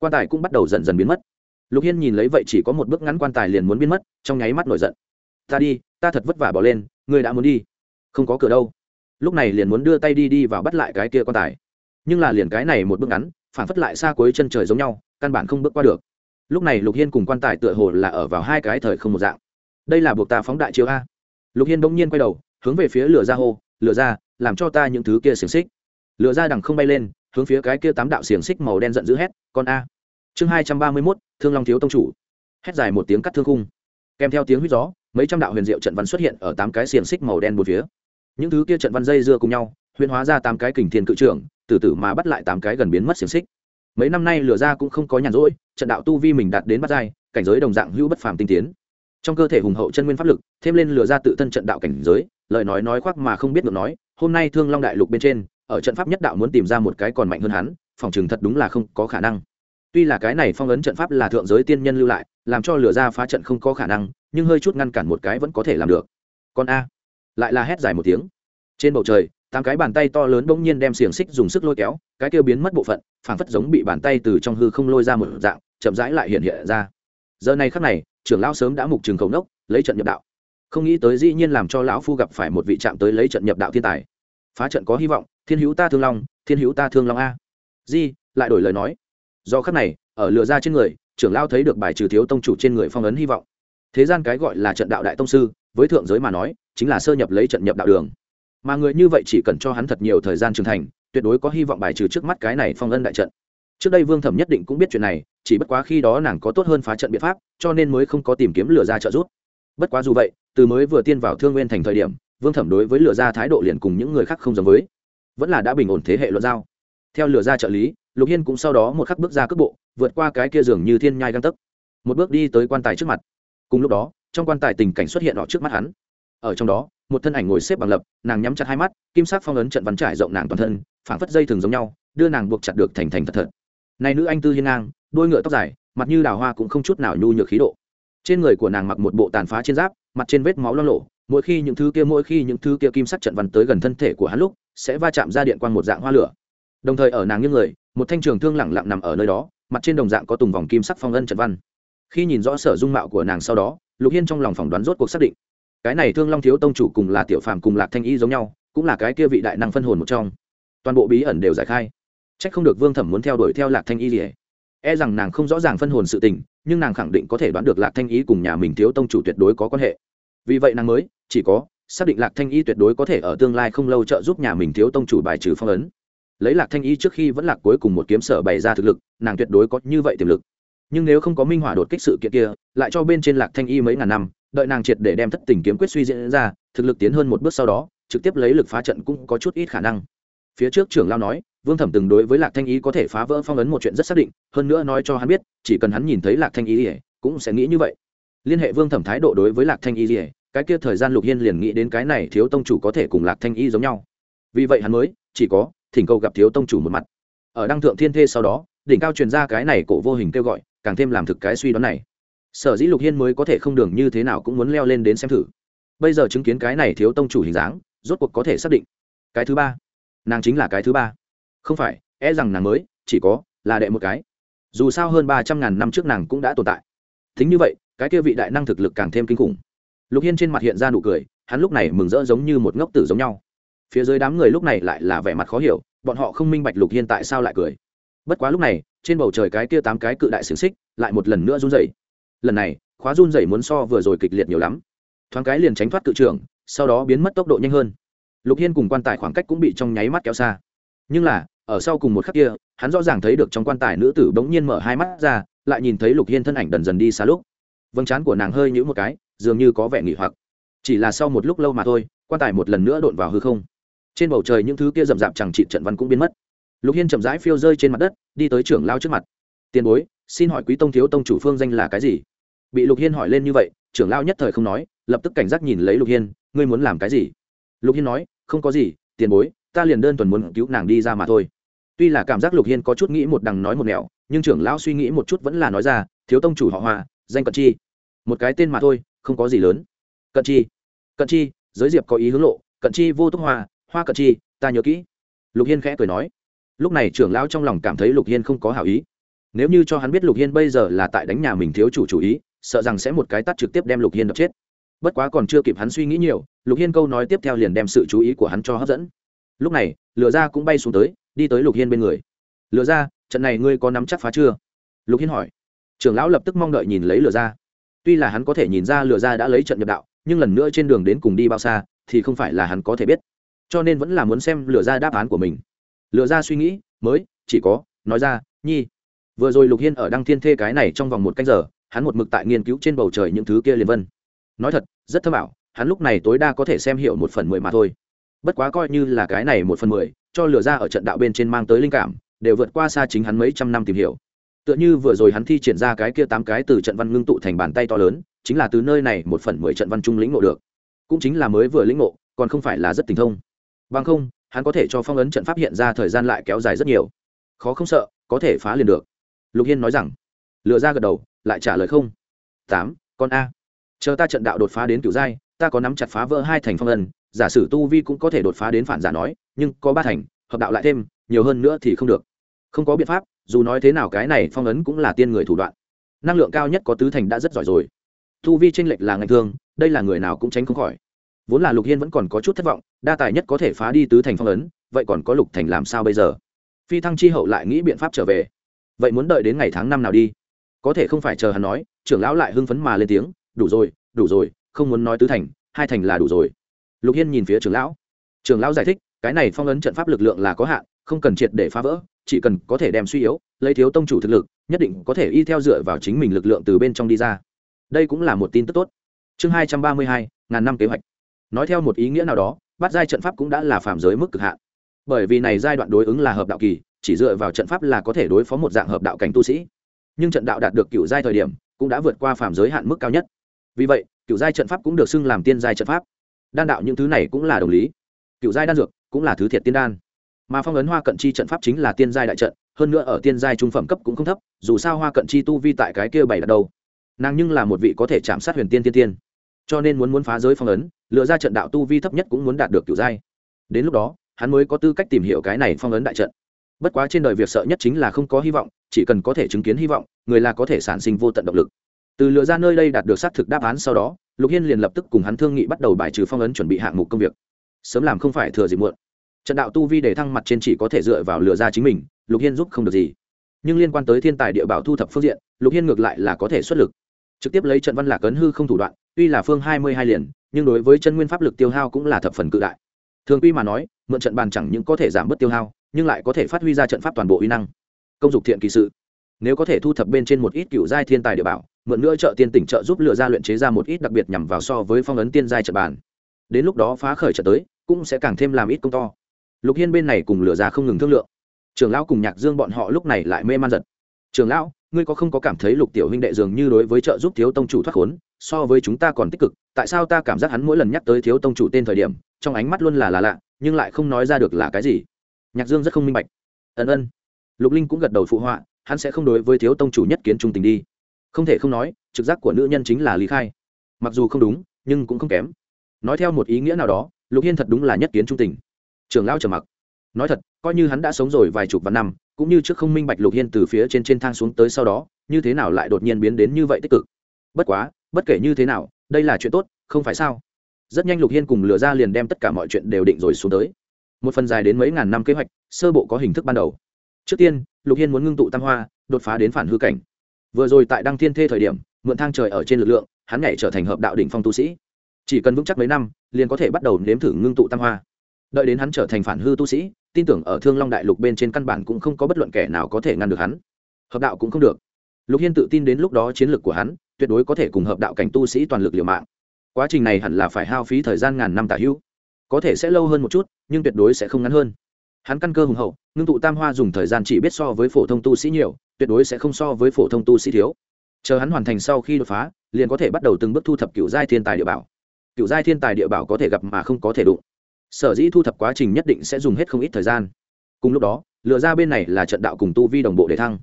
quan tài cũng bắt đầu dần dần biến mất. Lục hiên nhìn lấy vậy chỉ có một bước ngắn quan tài liền muốn biến mất, trong nháy mắt nổi giận. Ta đi, ta thật vất vả bỏ lên, ngươi đã muốn đi. Không có cửa đâu. Lúc này liền muốn đưa tay đi đi vào bắt lại cái kia quan tài. Nhưng là liền cái này một bước ngắn, phản phất lại xa cuối chân trời giống nhau, căn bản không bước qua được. Lúc này lục hiên cùng quan tài tựa hồ là ở vào hai cái thời không một dạng. Đây là buộc ta phóng đại chiếu a. Lục hiên bỗng nhiên quay đầu, hướng về phía lửa ra hô, lửa ra làm cho ta những thứ kia xiềng xích. Lửa ra đằng không bay lên hướng phía cái kia tám đạo xiềng xích màu đen giận dữ hét, con a. Chương hai trăm ba mươi mốt, thương long thiếu tông chủ. Hét dài một tiếng cắt thương khung. Kèm theo tiếng huýt gió, mấy trăm đạo huyền diệu trận văn xuất hiện ở tám cái xiềng xích màu đen một phía. Những thứ kia trận văn dây dưa cùng nhau, huyền hóa ra tám cái kình thiên cự trưởng, từ từ mà bắt lại tám cái gần biến mất xiềng xích. Mấy năm nay lửa ra cũng không có nhàn rỗi, trận đạo tu vi mình đạt đến bắt giai, cảnh giới đồng dạng hữu bất phàm tinh tiến. Trong cơ thể hùng hậu chân nguyên pháp lực, thêm lên lửa ra tự thân trận đạo cảnh giới, lời nói nói khoác mà không biết được nói, hôm nay thương long đại lục bên trên ở trận pháp nhất đạo muốn tìm ra một cái còn mạnh hơn hắn, phòng chừng thật đúng là không có khả năng. Tuy là cái này phong ấn trận pháp là thượng giới tiên nhân lưu lại, làm cho lửa ra phá trận không có khả năng, nhưng hơi chút ngăn cản một cái vẫn có thể làm được. Còn a, lại là hét dài một tiếng. Trên bầu trời, tám cái bàn tay to lớn bỗng nhiên đem xiềng xích dùng sức lôi kéo, cái kia biến mất bộ phận, phảng phất giống bị bàn tay từ trong hư không lôi ra một dạng, chậm rãi lại hiện hiện ra. Giờ này khắc này, trưởng lão sớm đã mục trường cầu nốc, lấy trận nhập đạo. Không nghĩ tới dĩ nhiên làm cho lão phu gặp phải một vị trạm tới lấy trận nhập đạo thiên tài phá trận có hy vọng, thiên hữu ta thương long, thiên hữu ta thương long a. Di, lại đổi lời nói. Do khắc này, ở lừa ra trên người, trưởng lao thấy được bài trừ thiếu tông chủ trên người phong ấn hy vọng. Thế gian cái gọi là trận đạo đại tông sư, với thượng giới mà nói, chính là sơ nhập lấy trận nhập đạo đường. Mà người như vậy chỉ cần cho hắn thật nhiều thời gian trưởng thành, tuyệt đối có hy vọng bài trừ trước mắt cái này phong ân đại trận. Trước đây vương thẩm nhất định cũng biết chuyện này, chỉ bất quá khi đó nàng có tốt hơn phá trận biện pháp, cho nên mới không có tìm kiếm lừa ra trợ giúp. Bất quá dù vậy, từ mới vừa tiên vào thương nguyên thành thời điểm vương thẩm đối với lừa ra thái độ liền cùng những người khác không giống với vẫn là đã bình ổn thế hệ luận giao theo lừa ra trợ lý lục hiên cũng sau đó một khắc bước ra cước bộ vượt qua cái kia giường như thiên nhai găng tấc một bước đi tới quan tài trước mặt cùng lúc đó trong quan tài tình cảnh xuất hiện họ trước mắt hắn ở trong đó một thân ảnh ngồi xếp bằng lập nàng nhắm chặt hai mắt kim sắc phong ấn trận vắn trải rộng nàng toàn thân phảng phất dây thường giống nhau đưa nàng buộc chặt được thành thành thật thật này nữ anh tư hiên ngang đôi ngựa tóc dài mặt như đào hoa cũng không chút nào nhu nhược khí độ trên người của nàng mặc một bộ tàn phá trên giáp mặt trên vết máu lo lộ mỗi khi những thứ kia mỗi khi những thứ kia kim sắc trận văn tới gần thân thể của hắn lúc, sẽ va chạm ra điện quang một dạng hoa lửa. Đồng thời ở nàng như người, một thanh trường thương lẳng lặng nằm ở nơi đó, mặt trên đồng dạng có tùng vòng kim sắc phong ân trận văn. Khi nhìn rõ sở dung mạo của nàng sau đó, lục hiên trong lòng phỏng đoán rốt cuộc xác định, cái này thương long thiếu tông chủ cùng là tiểu phàm cùng lạc thanh y giống nhau, cũng là cái kia vị đại năng phân hồn một trong. Toàn bộ bí ẩn đều giải khai. C h ắ c không được vương thẩm muốn theo đuổi theo lạc thanh y gì e rằng nàng không rõ ràng phân hồn sự tình, nhưng nàng khẳng định có thể đoán được lạc thanh y cùng nhà mình thiếu tông chủ tuyệt đối có quan hệ vì vậy nàng mới, chỉ có, xác định lạc thanh y tuyệt đối có thể ở tương lai không lâu trợ giúp nhà mình thiếu tông chủ bài trừ phong ấn. Lấy lạc thanh y trước khi vẫn lạc cuối cùng một kiếm sở bày ra thực lực, nàng tuyệt đối có như vậy tiềm lực. Nhưng nếu không có minh hỏa đột kích sự kiện kia, lại cho bên trên lạc thanh y mấy ngàn năm, đợi nàng triệt để đem thất tình kiếm quyết suy diễn ra, thực lực tiến hơn một bước sau đó, trực tiếp lấy lực phá trận cũng có chút ít khả năng. Phía trước trưởng lao nói, vương thẩm từng đối với lạc thanh y có thể phá vỡ phong ấn một chuyện rất xác định, hơn nữa nói cho hắn biết, chỉ cần hắn nhìn thấy lạc thanh y cũng sẽ nghĩ như vậy liên hệ vương thẩm thái độ đối với lạc thanh y rỉa cái kia thời gian lục hiên liền nghĩ đến cái này thiếu tông chủ có thể cùng lạc thanh y giống nhau. Vì vậy hắn mới, chỉ có, thỉnh cầu gặp thiếu tông chủ một mặt. Ở đăng thượng thiên thê sau đó, đỉnh cao truyền ra cái này cổ vô hình kêu gọi, càng thêm làm thực cái suy đoán này. Sở dĩ lục hiên mới có thể không đường như thế nào cũng muốn leo lên đến xem thử. Bây giờ chứng kiến cái này thiếu tông chủ hình dáng, rốt cuộc có thể xác định. Cái thứ ba. Nàng chính là cái thứ ba. Không phải e rằng nàng mới, chỉ có, là đệ một cái. Dù sao hơn ba trăm ngàn năm trước nàng cũng đã tồn tại. Thính như vậy cái kia vị đại năng thực lực càng thêm kinh khủng. Lục hiên trên mặt hiện ra nụ cười, hắn lúc này mừng rỡ giống như một ngốc tử giống nhau. Phía dưới đám người lúc này lại là vẻ mặt khó hiểu, bọn họ không minh bạch lục hiên tại sao lại cười. Bất quá lúc này, trên bầu trời cái kia tám cái cự đại xiềng xích lại một lần nữa run dày lần này, khóa run dày muốn so vừa rồi kịch liệt nhiều lắm. Thoáng cái liền tránh thoát cự trưởng, sau đó biến mất tốc độ nhanh hơn. Lục hiên cùng quan tài khoảng cách cũng bị trong nháy mắt kéo xa. Nhưng là, ở sau cùng một khắc kia, hắn rõ ràng thấy được trong quan tài nữ tử bỗng nhiên mở hai mắt ra, lại nhìn thấy lục hiên thân ảnh dần dần đi xa lúc vâng chán của nàng hơi nhũ một cái, dường như có vẻ nghỉ hoặc. Chỉ là sau một lúc lâu mà thôi, quan tài một lần nữa đột vào hư không. Trên bầu trời những thứ kia rậm rạp chẳng trị trận văn cũng biến mất. Lục hiên chậm rãi phiêu rơi trên mặt đất, đi tới trưởng lao trước mặt. Tiền bối, xin hỏi quý tông thiếu tông chủ phương danh là cái gì? Bị lục hiên hỏi lên như vậy, trưởng lao nhất thời không nói, lập tức cảnh giác nhìn lấy lục hiên, ngươi muốn làm cái gì? Lục hiên nói, không có gì, tiền bối, ta liền đơn thuần muốn cứu nàng đi ra mà thôi. Tuy là cảm giác lục hiên có chút nghĩ một đằng nói một nẻo, nhưng trưởng lão suy nghĩ một chút vẫn là nói ra, thiếu tông chủ họ hoa danh cận chi. Một cái tên mà thôi, không có gì lớn. Cận chi. Cận chi, giới diệp có ý hướng lộ. Cận chi vô túc hoa hoa cận chi, ta nhớ kỹ. Lục hiên khẽ cười nói. Lúc này trưởng lão trong lòng cảm thấy lục hiên không có hảo ý. Nếu như cho hắn biết lục hiên bây giờ là tại đánh nhà mình thiếu chủ chủ ý, sợ rằng sẽ một cái tắt trực tiếp đem lục hiên đập chết. Bất quá còn chưa kịp hắn suy nghĩ nhiều, lục hiên câu nói tiếp theo liền đem sự chú ý của hắn cho hấp dẫn. Lúc này, lửa ra cũng bay xuống tới, đi tới lục hiên bên người. Lửa ra, trận này ngươi có nắm chắc phá chưa? Lục hiên hỏi trưởng lão lập tức mong đợi nhìn lấy lửa ra. Tuy là hắn có thể nhìn ra lửa ra đã lấy trận nhập đạo, nhưng lần nữa trên đường đến cùng đi bao xa, thì không phải là hắn có thể biết. Cho nên vẫn là muốn xem lửa ra đáp án của mình. Lửa ra suy nghĩ, mới, chỉ có, nói ra, nhi. Vừa rồi lục hiên ở đăng thiên thê cái này trong vòng một canh giờ, hắn một mực tại nghiên cứu trên bầu trời những thứ kia liền vân. Nói thật, rất thơm ảo, hắn lúc này tối đa có thể xem hiểu một phần mười mà thôi. Bất quá coi như là cái này một phần mười, cho lửa ra ở trận đạo bên trên mang tới linh cảm, đều vượt qua xa chính hắn mấy trăm năm tìm hiểu tựa như vừa rồi hắn thi triển ra cái kia tám cái từ trận văn ngưng tụ thành bàn tay to lớn, chính là từ nơi này một phần mười trận văn trung lĩnh ngộ được. Cũng chính là mới vừa lĩnh ngộ, còn không phải là rất tình thông. Bằng không, hắn có thể cho phong ấn trận pháp hiện ra thời gian lại kéo dài rất nhiều. Khó không sợ, có thể phá liền được. Lục hiên nói rằng, lựa ra gật đầu, lại trả lời không. Tám, con a. Chờ ta trận đạo đột phá đến kiểu giai, ta có nắm chặt phá vỡ hai thành phong ấn, giả sử tu vi cũng có thể đột phá đến phản giả nói, nhưng có ba thành, hợp đạo lại thêm, nhiều hơn nữa thì không được. Không có biện pháp dù nói thế nào cái này phong ấn cũng là tiên người thủ đoạn. Năng lượng cao nhất có tứ thành đã rất giỏi rồi. Thu vi tranh lệch là ngành thương, đây là người nào cũng tránh không khỏi. Vốn là lục hiên vẫn còn có chút thất vọng, đa tài nhất có thể phá đi tứ thành phong ấn, vậy còn có lục thành làm sao bây giờ? Phi thăng chi hậu lại nghĩ biện pháp trở về. Vậy muốn đợi đến ngày tháng năm nào đi? Có thể không phải chờ hắn nói, trưởng lão lại hưng phấn mà lên tiếng, đủ rồi đủ rồi, không muốn nói tứ thành, hai thành là đủ rồi. Lục hiên nhìn phía trưởng lão. Trưởng lão giải thích, cái này phong ấn trận pháp lực lượng là có hạn không cần triệt để phá vỡ, chỉ cần có thể đem suy yếu, lấy thiếu tông chủ thực lực, nhất định có thể y theo dựa vào chính mình lực lượng từ bên trong đi ra. Đây cũng là một tin tức tốt. Chương hai trăm ba mươi hai, ngàn năm kế hoạch. Nói theo một ý nghĩa nào đó, bắt giai trận pháp cũng đã là phạm giới mức cực hạn. Bởi vì này giai đoạn đối ứng là hợp đạo kỳ, chỉ dựa vào trận pháp là có thể đối phó một dạng hợp đạo cảnh tu sĩ. Nhưng trận đạo đạt được cựu giai thời điểm, cũng đã vượt qua phạm giới hạn mức cao nhất. Vì vậy, cựu giai trận pháp cũng được xưng làm tiên giai trận pháp. Đan đạo những thứ này cũng là đồng lý. Cựu giai đan dược cũng là thứ thiệt tiên đan mà phong ấn hoa cận chi trận pháp chính là tiên giai đại trận, hơn nữa ở tiên giai trung phẩm cấp cũng không thấp, dù sao hoa cận chi tu vi tại cái kia bảy đặt đâu. Nàng nhưng là một vị có thể chạm sát huyền tiên tiên tiên. Cho nên muốn muốn phá giới phong ấn, lựa ra trận đạo tu vi thấp nhất cũng muốn đạt được kiểu giai. Đến lúc đó, hắn mới có tư cách tìm hiểu cái này phong ấn đại trận. Bất quá trên đời việc sợ nhất chính là không có hy vọng, chỉ cần có thể chứng kiến hy vọng, người là có thể sản sinh vô tận động lực. Từ lựa ra nơi đây đạt được xác thực đáp án sau đó, lục hiên liền lập tức cùng hắn thương nghị bắt đầu bài trừ phong ấn chuẩn bị hạng mục công việc. Sớm làm không phải thừa gì muộn trận đạo tu vi để thăng mặt trên chỉ có thể dựa vào lựa ra chính mình, lục hiên giúp không được gì. Nhưng liên quan tới thiên tài địa bảo thu thập phương diện, lục hiên ngược lại là có thể xuất lực. Trực tiếp lấy trận văn lạc ấn hư không thủ đoạn, tuy là phương hai mươi hai liền, nhưng đối với chân nguyên pháp lực tiêu hao cũng là thập phần cự đại. Thường quy mà nói, mượn trận bàn chẳng những có thể giảm bớt tiêu hao, nhưng lại có thể phát huy ra trận pháp toàn bộ uy năng. Công dục thiện kỳ sự. Nếu có thể thu thập bên trên một ít cựu giai thiên tài địa bảo, mượn nữa trợ tiên tỉnh trợ giúp lựa ra luyện chế ra một ít đặc biệt nhằm vào so với phong ấn tiên giai trận bàn. Đến lúc đó phá khởi trận tới, cũng sẽ càng thêm làm ít công to lục hiên bên này cùng lửa ra không ngừng thương lượng. Trường lão cùng nhạc dương bọn họ lúc này lại mê man giật. Trường lão, ngươi có không có cảm thấy lục tiểu huynh đệ dường như đối với trợ giúp thiếu tông chủ thoát khốn, so với chúng ta còn tích cực, tại sao ta cảm giác hắn mỗi lần nhắc tới thiếu tông chủ tên thời điểm, trong ánh mắt luôn là là lạ, nhưng lại không nói ra được là cái gì? Nhạc dương rất không minh bạch. Ân ân. Lục linh cũng gật đầu phụ họa, hắn sẽ không đối với thiếu tông chủ nhất kiến trung tình đi. Không thể không nói, trực giác của nữ nhân chính là lý khai. Mặc dù không đúng, nhưng cũng không kém. Nói theo một ý nghĩa nào đó, lục hiên thật đúng là nhất kiến trung tình trường lão trầm mặc. Nói thật, coi như hắn đã sống rồi vài chục vạn năm, cũng như trước không minh bạch lục hiên từ phía trên trên thang xuống tới sau đó, như thế nào lại đột nhiên biến đến như vậy tích cực. Bất quá, bất kể như thế nào, đây là chuyện tốt, không phải sao? Rất nhanh lục hiên cùng lừa ra liền đem tất cả mọi chuyện đều định rồi xuống tới. Một phần dài đến mấy ngàn năm kế hoạch, sơ bộ có hình thức ban đầu. Trước tiên, lục hiên muốn ngưng tụ tam hoa, đột phá đến phản hư cảnh. Vừa rồi tại đăng thiên thê thời điểm, mượn thang trời ở trên lực lượng, hắn nhảy trở thành hợp đạo đỉnh phong tu sĩ. Chỉ cần vững chắc mấy năm, liền có thể bắt đầu nếm thử ngưng tụ tam hoa đợi đến hắn trở thành phản hư tu sĩ, tin tưởng ở thương long đại lục bên trên căn bản cũng không có bất luận kẻ nào có thể ngăn được hắn. Hợp đạo cũng không được. Lục hiên tự tin đến lúc đó chiến lược của hắn, tuyệt đối có thể cùng hợp đạo cảnh tu sĩ toàn lực liều mạng. Quá trình này hẳn là phải hao phí thời gian ngàn năm tả hữu. Có thể sẽ lâu hơn một chút, nhưng tuyệt đối sẽ không ngắn hơn. Hắn căn cơ hùng hậu, ngưng tụ tam hoa dùng thời gian chỉ biết so với phổ thông tu sĩ nhiều, tuyệt đối sẽ không so với phổ thông tu sĩ thiếu. Chờ hắn hoàn thành sau khi đột phá, liền có thể bắt đầu từng bước thu thập cựu giai thiên tài địa bảo. Cựu giai thiên tài địa bảo có thể gặp mà không có thể đụng sở dĩ thu thập quá trình nhất định sẽ dùng hết không ít thời gian. Cùng lúc đó, lựa ra bên này là trận đạo cùng tu vi đồng bộ để thăng.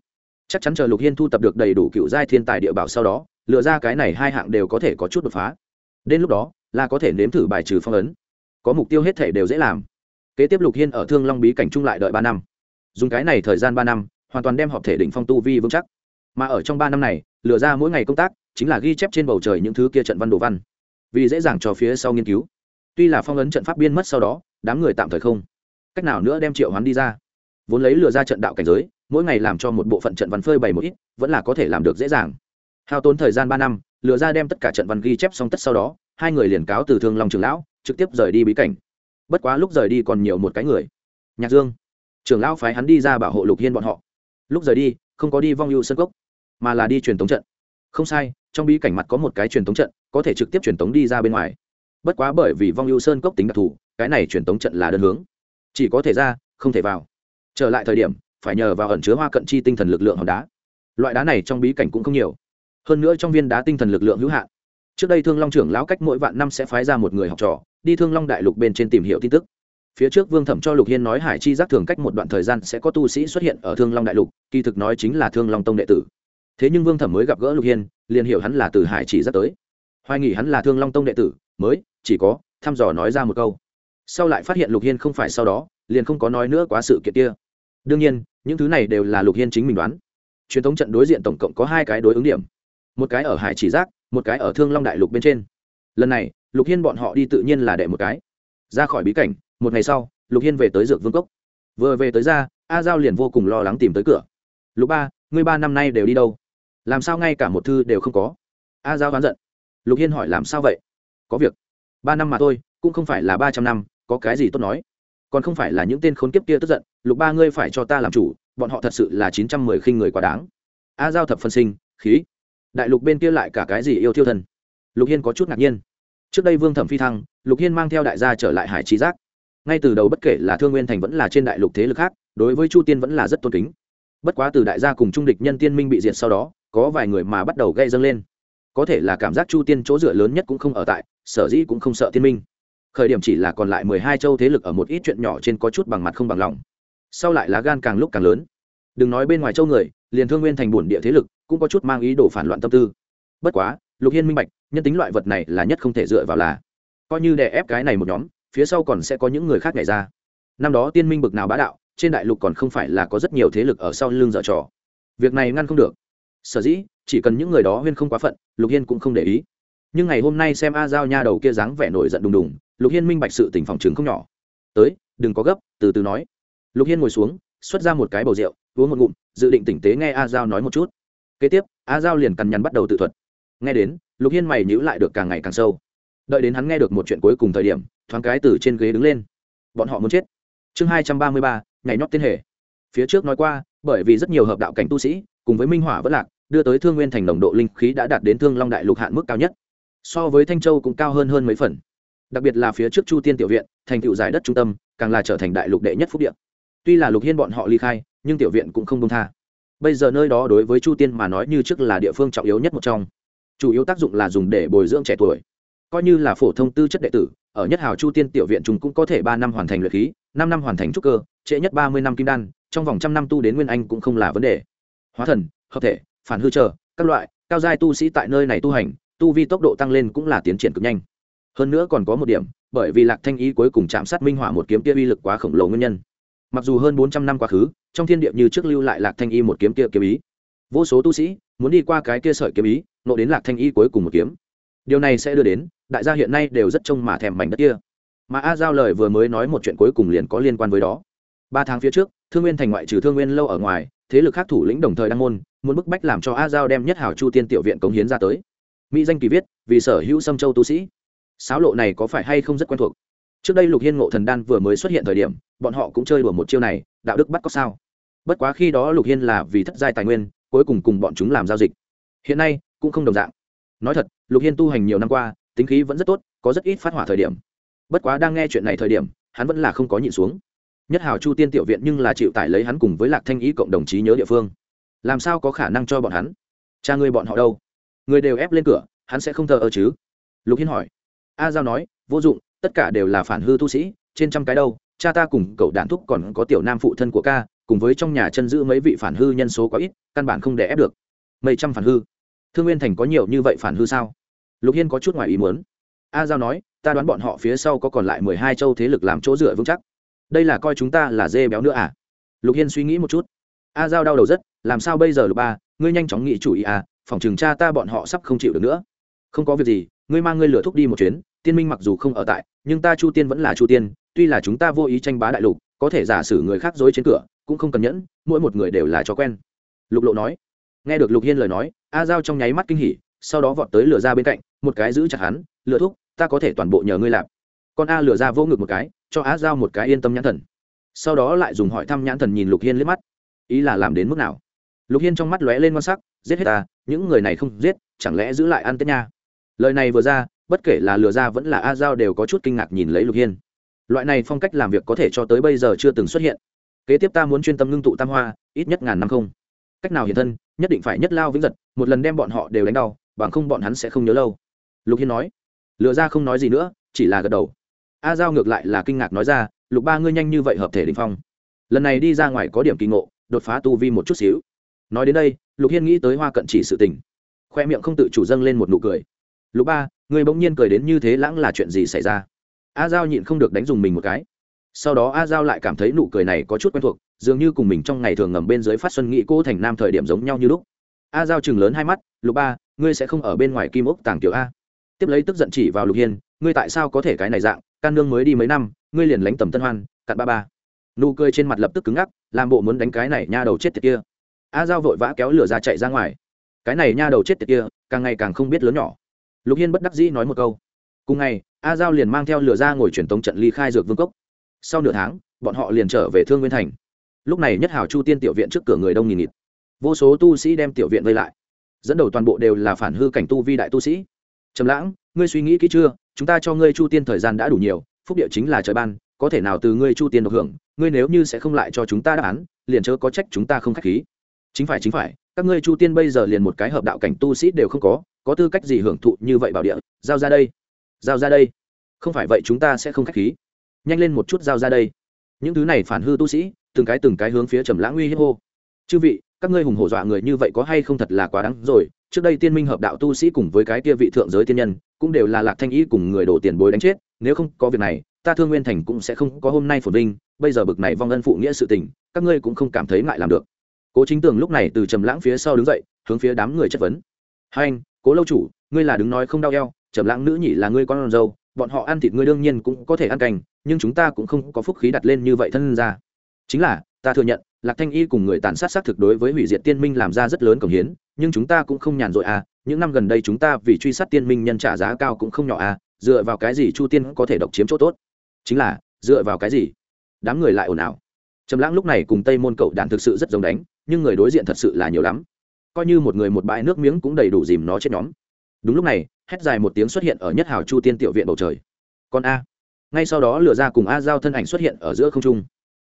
Chắc chắn chờ lục hiên thu thập được đầy đủ cựu giai thiên tài địa bảo sau đó, lựa ra cái này hai hạng đều có thể có chút đột phá. Đến lúc đó, là có thể nếm thử bài trừ phong ấn. Có mục tiêu hết thể đều dễ làm. Kế tiếp lục hiên ở thương long bí cảnh trung lại đợi ba năm. Dùng cái này thời gian ba năm, hoàn toàn đem họp thể đỉnh phong tu vi vững chắc. Mà ở trong ba năm này lừa ra mỗi ngày công tác, chính là ghi chép trên bầu trời những thứ kia trận văn đồ văn. Vì dễ dàng cho phía sau nghiên cứu tuy là phong ấn trận pháp biên mất sau đó, đám người tạm thời không. Cách nào nữa đem triệu hoán đi ra? Vốn lấy lừa ra trận đạo cảnh giới, mỗi ngày làm cho một bộ phận trận văn phơi bày một ít, vẫn là có thể làm được dễ dàng. Hao tốn thời gian ba năm, lừa ra đem tất cả trận văn ghi chép xong tất sau đó, hai người liền cáo từ thương long trường lão, trực tiếp rời đi bí cảnh. Bất quá lúc rời đi còn nhiều một cái người. Nhạc dương. Trưởng lão phái hắn đi ra bảo hộ lục hiên bọn họ. Lúc rời đi, không có đi vong ưu sân cốc, mà là đi truyền tống trận. Không sai, trong bí cảnh mặt có một cái truyền tống trận, có thể trực tiếp truyền tống đi ra bên ngoài bất quá bởi vì vong ưu sơn cốc tính đặc thù, cái này truyền tống trận là đơn hướng. Chỉ có thể ra, không thể vào. Trở lại thời điểm, phải nhờ vào ẩn chứa hoa cận chi tinh thần lực lượng hòn đá. Loại đá này trong bí cảnh cũng không nhiều. Hơn nữa trong viên đá tinh thần lực lượng hữu hạn. Trước đây thương long trưởng lão cách mỗi vạn năm sẽ phái ra một người học trò, đi thương long đại lục bên trên tìm hiểu tin tức. Phía trước vương thẩm cho lục hiên nói hải chi giác thường cách một đoạn thời gian sẽ có tu sĩ xuất hiện ở thương long đại lục, kỳ thực nói chính là thương long tông đệ tử. Thế nhưng vương thẩm mới gặp gỡ lục hiên, liền hiểu hắn là từ hải chỉ giác tới hoài nghỉ hắn là thương long tông đệ tử, mới chỉ có thăm dò nói ra một câu. Sau lại phát hiện lục hiên không phải sau đó, liền không có nói nữa quá sự kiện kia. Đương nhiên, những thứ này đều là lục hiên chính mình đoán. Truyền thống trận đối diện tổng cộng có hai cái đối ứng điểm. Một cái ở hải chỉ giác, một cái ở thương long đại lục bên trên. Lần này, lục hiên bọn họ đi tự nhiên là đệ một cái. Ra khỏi bí cảnh, một ngày sau, lục hiên về tới dược vương cốc. Vừa về tới ra, a giao liền vô cùng lo lắng tìm tới cửa. Lục ba, ngươi ba năm nay đều đi đâu? Làm sao ngay cả một thư đều không có? A giao oán giận lục hiên hỏi làm sao vậy? Có việc. Ba năm mà thôi, cũng không phải là ba trăm năm, có cái gì tốt nói? Còn không phải là những tên khốn kiếp kia tức giận, lục ba ngươi phải cho ta làm chủ, bọn họ thật sự là chín trăm mười khinh người quá đáng. A giao thập phân sinh, khí. Đại lục bên kia lại cả cái gì yêu thiêu thân lục hiên có chút ngạc nhiên. Trước đây vương thẩm phi thăng, lục hiên mang theo đại gia trở lại hải trí giác. Ngay từ đầu bất kể là thương nguyên thành vẫn là trên đại lục thế lực khác, đối với chu tiên vẫn là rất tôn kính. Bất quá từ đại gia cùng trung địch nhân tiên minh bị diệt sau đó, có vài người mà bắt đầu gây dâng lên có thể là cảm giác chu tiên chỗ dựa lớn nhất cũng không ở tại, sở dĩ cũng không sợ thiên minh. Khởi điểm chỉ là còn lại mười hai châu thế lực ở một ít chuyện nhỏ trên có chút bằng mặt không bằng lòng. Sau lại lá gan càng lúc càng lớn. Đừng nói bên ngoài châu người, liền thương nguyên thành bổn địa thế lực cũng có chút mang ý đồ phản loạn tâm tư. Bất quá, lục hiên minh bạch, nhân tính loại vật này là nhất không thể dựa vào là coi như đè ép cái này một nhóm, phía sau còn sẽ có những người khác nhảy ra. Năm đó tiên minh bực nào bá đạo, trên đại lục còn không phải là có rất nhiều thế lực ở sau lưng dở trò. Việc này ngăn không được. Sở dĩ chỉ cần những người đó huyên không quá phận, lục hiên cũng không để ý. Nhưng ngày hôm nay xem a giao nha đầu kia dáng vẻ nổi giận đùng đùng, lục hiên minh bạch sự tình phòng chứng không nhỏ. Tới, đừng có gấp, từ từ nói. Lục hiên ngồi xuống, xuất ra một cái bầu rượu, uống một ngụm, dự định tỉnh tế nghe a giao nói một chút. Kế tiếp, a giao liền cằn nhằn bắt đầu tự thuật. Nghe đến, lục hiên mày nhữ lại được càng ngày càng sâu. Đợi đến hắn nghe được một chuyện cuối cùng thời điểm, thoáng cái từ trên ghế đứng lên. Bọn họ muốn chết. Chương hai trăm ba mươi ba ngày nhót tiên hệ phía trước nói qua, bởi vì rất nhiều hợp đạo cảnh tu sĩ, cùng với minh hỏa vất lạc đưa tới thương nguyên thành nồng độ linh khí đã đạt đến thương long đại lục hạn mức cao nhất, so với thanh châu cũng cao hơn hơn mấy phần. Đặc biệt là phía trước chu tiên tiểu viện, thành tựu giải đất trung tâm, càng là trở thành đại lục đệ nhất phúc điện tuy là lục hiên bọn họ ly khai, nhưng tiểu viện cũng không công tha. Bây giờ nơi đó đối với chu tiên mà nói như trước là địa phương trọng yếu nhất một trong. Chủ yếu tác dụng là dùng để bồi dưỡng trẻ tuổi. Coi như là phổ thông tư chất đệ tử, ở nhất hào chu tiên tiểu viện chúng cũng có thể ba năm hoàn thành luyện khí, năm năm hoàn thành trúc cơ, trễ nhất ba mươi năm kim đan, trong vòng trăm năm tu đến nguyên anh cũng không là vấn đề. Hóa thần, hợp thể phản hư trở, các loại, cao giai tu sĩ tại nơi này tu hành, tu vi tốc độ tăng lên cũng là tiến triển cực nhanh. Hơn nữa còn có một điểm, bởi vì lạc thanh ý cuối cùng chạm sát minh hỏa một kiếm kia uy lực quá khổng lồ nguyên nhân. Mặc dù hơn bốn trăm năm quá khứ, trong thiên địa như trước lưu lại lạc thanh y một kiếm kia kiếm ý. Vô số tu sĩ muốn đi qua cái kia sợi kiếm ý, nộ đến lạc thanh y cuối cùng một kiếm. Điều này sẽ đưa đến, đại gia hiện nay đều rất trông mà thèm mảnh đất kia. Mà a giao lời vừa mới nói một chuyện cuối cùng liền có liên quan với đó ba tháng phía trước, thương nguyên thành ngoại trừ thương nguyên lâu ở ngoài, thế lực khác thủ lĩnh đồng thời đăng môn, muốn bức bách làm cho a giao đem nhất hảo chu tiên tiểu viện cống hiến ra tới. Mỹ danh kỳ viết, vì sở hữu sâm châu tu sĩ. Sáo lộ này có phải hay không rất quen thuộc? Trước đây lục hiên ngộ thần đan vừa mới xuất hiện thời điểm, bọn họ cũng chơi đùa một chiêu này, đạo đức bắt có sao? Bất quá khi đó lục hiên là vì thất giai tài nguyên, cuối cùng cùng bọn chúng làm giao dịch. Hiện nay, cũng không đồng dạng. Nói thật, lục hiên tu hành nhiều năm qua, tính khí vẫn rất tốt, có rất ít phát hỏa thời điểm. Bất quá đang nghe chuyện này thời điểm, hắn vẫn là không có nhịn xuống nhất hào chu tiên tiểu viện nhưng là chịu tải lấy hắn cùng với lạc thanh ý cộng đồng chí nhớ địa phương. Làm sao có khả năng cho bọn hắn? Cha ngươi bọn họ đâu? Người đều ép lên cửa, hắn sẽ không thờ ơ chứ? Lục hiên hỏi. A giao nói, vô dụng, tất cả đều là phản hư tu sĩ, trên trăm cái đâu, cha ta cùng cậu đạn thúc còn có tiểu nam phụ thân của ca, cùng với trong nhà chân giữ mấy vị phản hư nhân số quá ít, căn bản không để ép được. Mấy trăm phản hư. Thương nguyên thành có nhiều như vậy phản hư sao? Lục hiên có chút ngoài ý muốn. A giao nói, ta đoán bọn họ phía sau có còn lại mười hai châu thế lực làm chỗ dựa vững chắc đây là coi chúng ta là dê béo nữa à? Lục hiên suy nghĩ một chút. A giao đau đầu rất, làm sao bây giờ lục ba? Ngươi nhanh chóng nghĩ chủ ý à phòng trường cha ta bọn họ sắp không chịu được nữa. Không có việc gì, ngươi mang ngươi lửa thúc đi một chuyến, tiên minh mặc dù không ở tại, nhưng ta chu tiên vẫn là chu tiên, tuy là chúng ta vô ý tranh bá đại lục, có thể giả sử người khác dối trên cửa, cũng không cần nhẫn, mỗi một người đều là cho quen. Lục lộ nói. Nghe được lục hiên lời nói, a giao trong nháy mắt kinh hỉ, sau đó vọt tới lửa ra bên cạnh, một cái giữ chặt hắn, lửa thúc, ta có thể toàn bộ nhờ ngươi làm. Con a lửa ra vô ngực một cái cho a giao một cái yên tâm nhãn thần sau đó lại dùng hỏi thăm nhãn thần nhìn lục hiên liếc mắt ý là làm đến mức nào lục hiên trong mắt lóe lên ngon sắc giết hết ta những người này không giết chẳng lẽ giữ lại ăn tết nha lời này vừa ra bất kể là lừa ra vẫn là a giao đều có chút kinh ngạc nhìn lấy lục hiên loại này phong cách làm việc có thể cho tới bây giờ chưa từng xuất hiện kế tiếp ta muốn chuyên tâm ngưng tụ tam hoa ít nhất ngàn năm không cách nào hiện thân nhất định phải nhất lao vĩnh giật một lần đem bọn họ đều đánh đau bằng không bọn hắn sẽ không nhớ lâu lục hiên nói lừa ra không nói gì nữa chỉ là gật đầu a giao ngược lại là kinh ngạc nói ra, lục ba ngươi nhanh như vậy hợp thể đình phong. Lần này đi ra ngoài có điểm kỳ ngộ, đột phá tu vi một chút xíu. Nói đến đây, lục hiên nghĩ tới hoa cận chỉ sự tình. Khoe miệng không tự chủ dâng lên một nụ cười. Lục ba người bỗng nhiên cười đến như thế lãng là chuyện gì xảy ra? A giao nhịn không được đánh dùng mình một cái. Sau đó a giao lại cảm thấy nụ cười này có chút quen thuộc, dường như cùng mình trong ngày thường ngầm bên dưới phát xuân nghĩ cô thành nam thời điểm giống nhau như lúc. A giao chừng lớn hai mắt, lục ba, ngươi sẽ không ở bên ngoài kim ốc tàng tiểu a? Tiếp lấy tức giận chỉ vào lục hiên, ngươi tại sao có thể cái này dạng can nương mới đi mấy năm, ngươi liền lánh tầm tân hoan cặn ba ba. Nụ cười trên mặt lập tức cứng ngắc, làm bộ muốn đánh cái này nha đầu chết tiệt kia. A giao vội vã kéo lửa ra chạy ra ngoài. Cái này nha đầu chết tiệt kia, càng ngày càng không biết lớn nhỏ. Lục hiên bất đắc dĩ nói một câu. Cùng ngày, a giao liền mang theo lửa ra ngồi truyền tống trận ly khai dược vương cốc. Sau nửa tháng, bọn họ liền trở về thương nguyên thành. Lúc này nhất hào chu tiên tiểu viện trước cửa người đông nghìn nghịt. Vô số tu sĩ đem tiểu viện vây lại. Dẫn đầu toàn bộ đều là phản hư cảnh tu vi đại tu sĩ. Trầm lãng, ngươi suy nghĩ kỹ chưa? Chúng ta cho ngươi chu tiên thời gian đã đủ nhiều, phúc địa chính là trời ban, có thể nào từ ngươi chu tiên được hưởng, ngươi nếu như sẽ không lại cho chúng ta đáp án, liền chớ có trách chúng ta không khách khí. Chính phải chính phải, các ngươi chu tiên bây giờ liền một cái hợp đạo cảnh tu sĩ đều không có có tư cách gì hưởng thụ như vậy bảo địa, giao ra đây. Giao ra đây. Không phải vậy chúng ta sẽ không khách khí. Nhanh lên một chút giao ra đây. Những thứ này phản hư tu sĩ, từng cái từng cái hướng phía trầm lãng uy hiếp hô. Chư vị các ngươi hùng hổ dọa người như vậy có hay không thật là quá đáng rồi. Trước đây tiên minh hợp đạo tu sĩ cùng với cái kia vị thượng giới tiên nhân, cũng đều là lạc thanh ý cùng người đổ tiền bối đánh chết. Nếu không có việc này, ta thương nguyên thành cũng sẽ không có hôm nay phồn vinh. Bây giờ bực này vong ân phụ nghĩa sự tình, các ngươi cũng không cảm thấy ngại làm được. Cố chính tường lúc này từ trầm lãng phía sau đứng dậy, hướng phía đám người chất vấn. Hai anh, cố lâu chủ, ngươi là đứng nói không đau eo, trầm lãng nữ nhị là ngươi con dâu, bọn họ ăn thịt ngươi đương nhiên cũng có thể ăn cành, nhưng chúng ta cũng không có phúc khí đặt lên như vậy thân ra. Chính là, ta thừa nhận lạc thanh y cùng người tàn sát xác thực đối với hủy diệt tiên minh làm ra rất lớn cống hiến, nhưng chúng ta cũng không nhàn rỗi à những năm gần đây chúng ta vì truy sát tiên minh nhân trả giá cao cũng không nhỏ à dựa vào cái gì chu tiên có thể độc chiếm chỗ tốt? Chính là, dựa vào cái gì? Đám người lại ồn ào. Trầm lãng lúc này cùng tây môn cậu đàn thực sự rất giống đánh, nhưng người đối diện thật sự là nhiều lắm. Coi như một người một bãi nước miếng cũng đầy đủ dìm nó chết nhóm. Đúng lúc này, hét dài một tiếng xuất hiện ở nhất hào chu tiên tiểu viện bầu trời. Còn a. Ngay sau đó lừa ra cùng a giao thân ảnh xuất hiện ở giữa không trung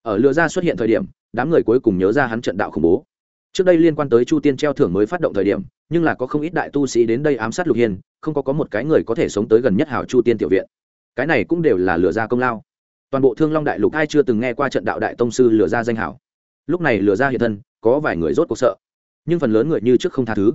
ở lừa ra xuất hiện thời điểm, đám người cuối cùng nhớ ra hắn trận đạo khủng bố. Trước đây liên quan tới chu tiên treo thưởng mới phát động thời điểm, nhưng là có không ít đại tu sĩ đến đây ám sát lục hiên, không có có một cái người có thể sống tới gần nhất Hảo chu tiên tiểu viện. Cái này cũng đều là lừa ra công lao. Toàn bộ thương long đại lục ai chưa từng nghe qua trận đạo đại tông sư lừa ra danh hảo. Lúc này lừa ra hiện thân, có vài người rốt cuộc sợ. Nhưng phần lớn người như trước không tha thứ.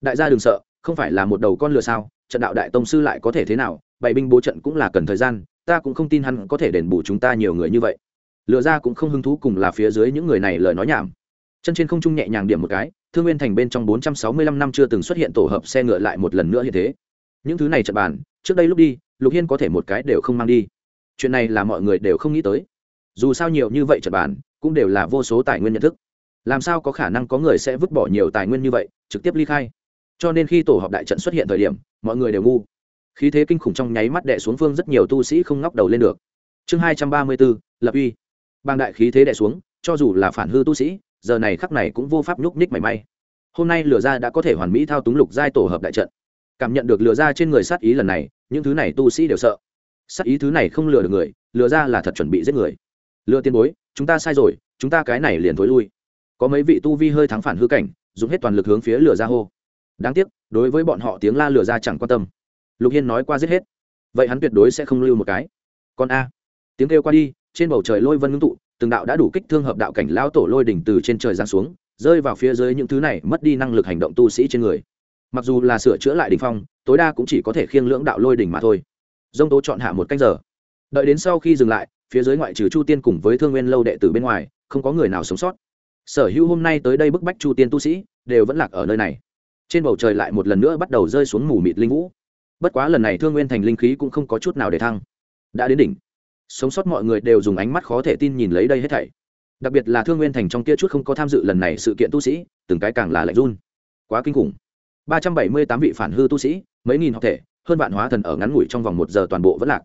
Đại gia đừng sợ, không phải là một đầu con lừa sao, trận đạo đại tông sư lại có thể thế nào, bày binh bố trận cũng là cần thời gian, ta cũng không tin hắn có thể đền bù chúng ta nhiều người như vậy. Lựa ra cũng không hứng thú cùng là phía dưới những người này lời nói nhảm. Chân trên không trung nhẹ nhàng điểm một cái, thương nguyên thành bên trong bốn trăm sáu mươi lăm năm chưa từng xuất hiện tổ hợp xe ngựa lại một lần nữa như thế. Những thứ này chật bàn, trước đây lúc đi, lục hiên có thể một cái đều không mang đi. Chuyện này là mọi người đều không nghĩ tới. Dù sao nhiều như vậy chật bàn, cũng đều là vô số tài nguyên nhận thức. Làm sao có khả năng có người sẽ vứt bỏ nhiều tài nguyên như vậy, trực tiếp ly khai? Cho nên khi tổ họp đại trận xuất hiện thời điểm, mọi người đều ngu. Khí thế kinh khủng trong nháy mắt đệ xuống phương rất nhiều tu sĩ không ngóc đầu lên được. Chương hai trăm ba mươi bốn lập uy bang đại khí thế đè xuống, cho dù là phản hư tu sĩ, giờ này khắc này cũng vô pháp nhúc nhích mảy may. Hôm nay lừa ra đã có thể hoàn mỹ thao túng lục giai tổ hợp đại trận. Cảm nhận được lừa ra trên người sát ý lần này, những thứ này tu sĩ đều sợ. Sát ý thứ này không lừa được người lừa ra là thật chuẩn bị giết người. Lừa tiên bối, chúng ta sai rồi, chúng ta cái này liền thối lui. Có mấy vị tu vi hơi thắng phản hư cảnh, dùng hết toàn lực hướng phía lửa ra hô. Đáng tiếc, đối với bọn họ tiếng la lửa ra chẳng quan tâm. Lục hiên nói qua giết hết. Vậy hắn tuyệt đối sẽ không lưu một cái. Còn a. Tiếng kêu qua đi trên bầu trời lôi vân ngưng tụ, từng đạo đã đủ kích thương hợp đạo cảnh lao tổ lôi đỉnh từ trên trời giáng xuống, rơi vào phía dưới những thứ này, mất đi năng lực hành động tu sĩ trên người. Mặc dù là sửa chữa lại đỉnh phong, tối đa cũng chỉ có thể khiêng lưỡng đạo lôi đỉnh mà thôi. Dông tố chọn hạ một cách giờ. Đợi đến sau khi dừng lại, phía dưới ngoại trừ chu tiên cùng với thương nguyên lâu đệ tử bên ngoài, không có người nào sống sót. Sở hữu hôm nay tới đây bức bách chu tiên tu sĩ, đều vẫn lạc ở nơi này. Trên bầu trời lại một lần nữa bắt đầu rơi xuống mù mịt linh vũ. Bất quá lần này thương nguyên thành linh khí cũng không có chút nào để thăng. Đã đến đỉnh sống sót mọi người đều dùng ánh mắt khó thể tin nhìn lấy đây hết thảy. Đặc biệt là thương nguyên thành trong kia chút không có tham dự lần này sự kiện tu sĩ, từng cái càng là lạnh run. Quá kinh khủng. Ba trăm bảy mươi tám vị phản hư tu sĩ, mấy nghìn học thể, hơn vạn hóa thần ở ngắn ngủi trong vòng một giờ toàn bộ vẫn lạc.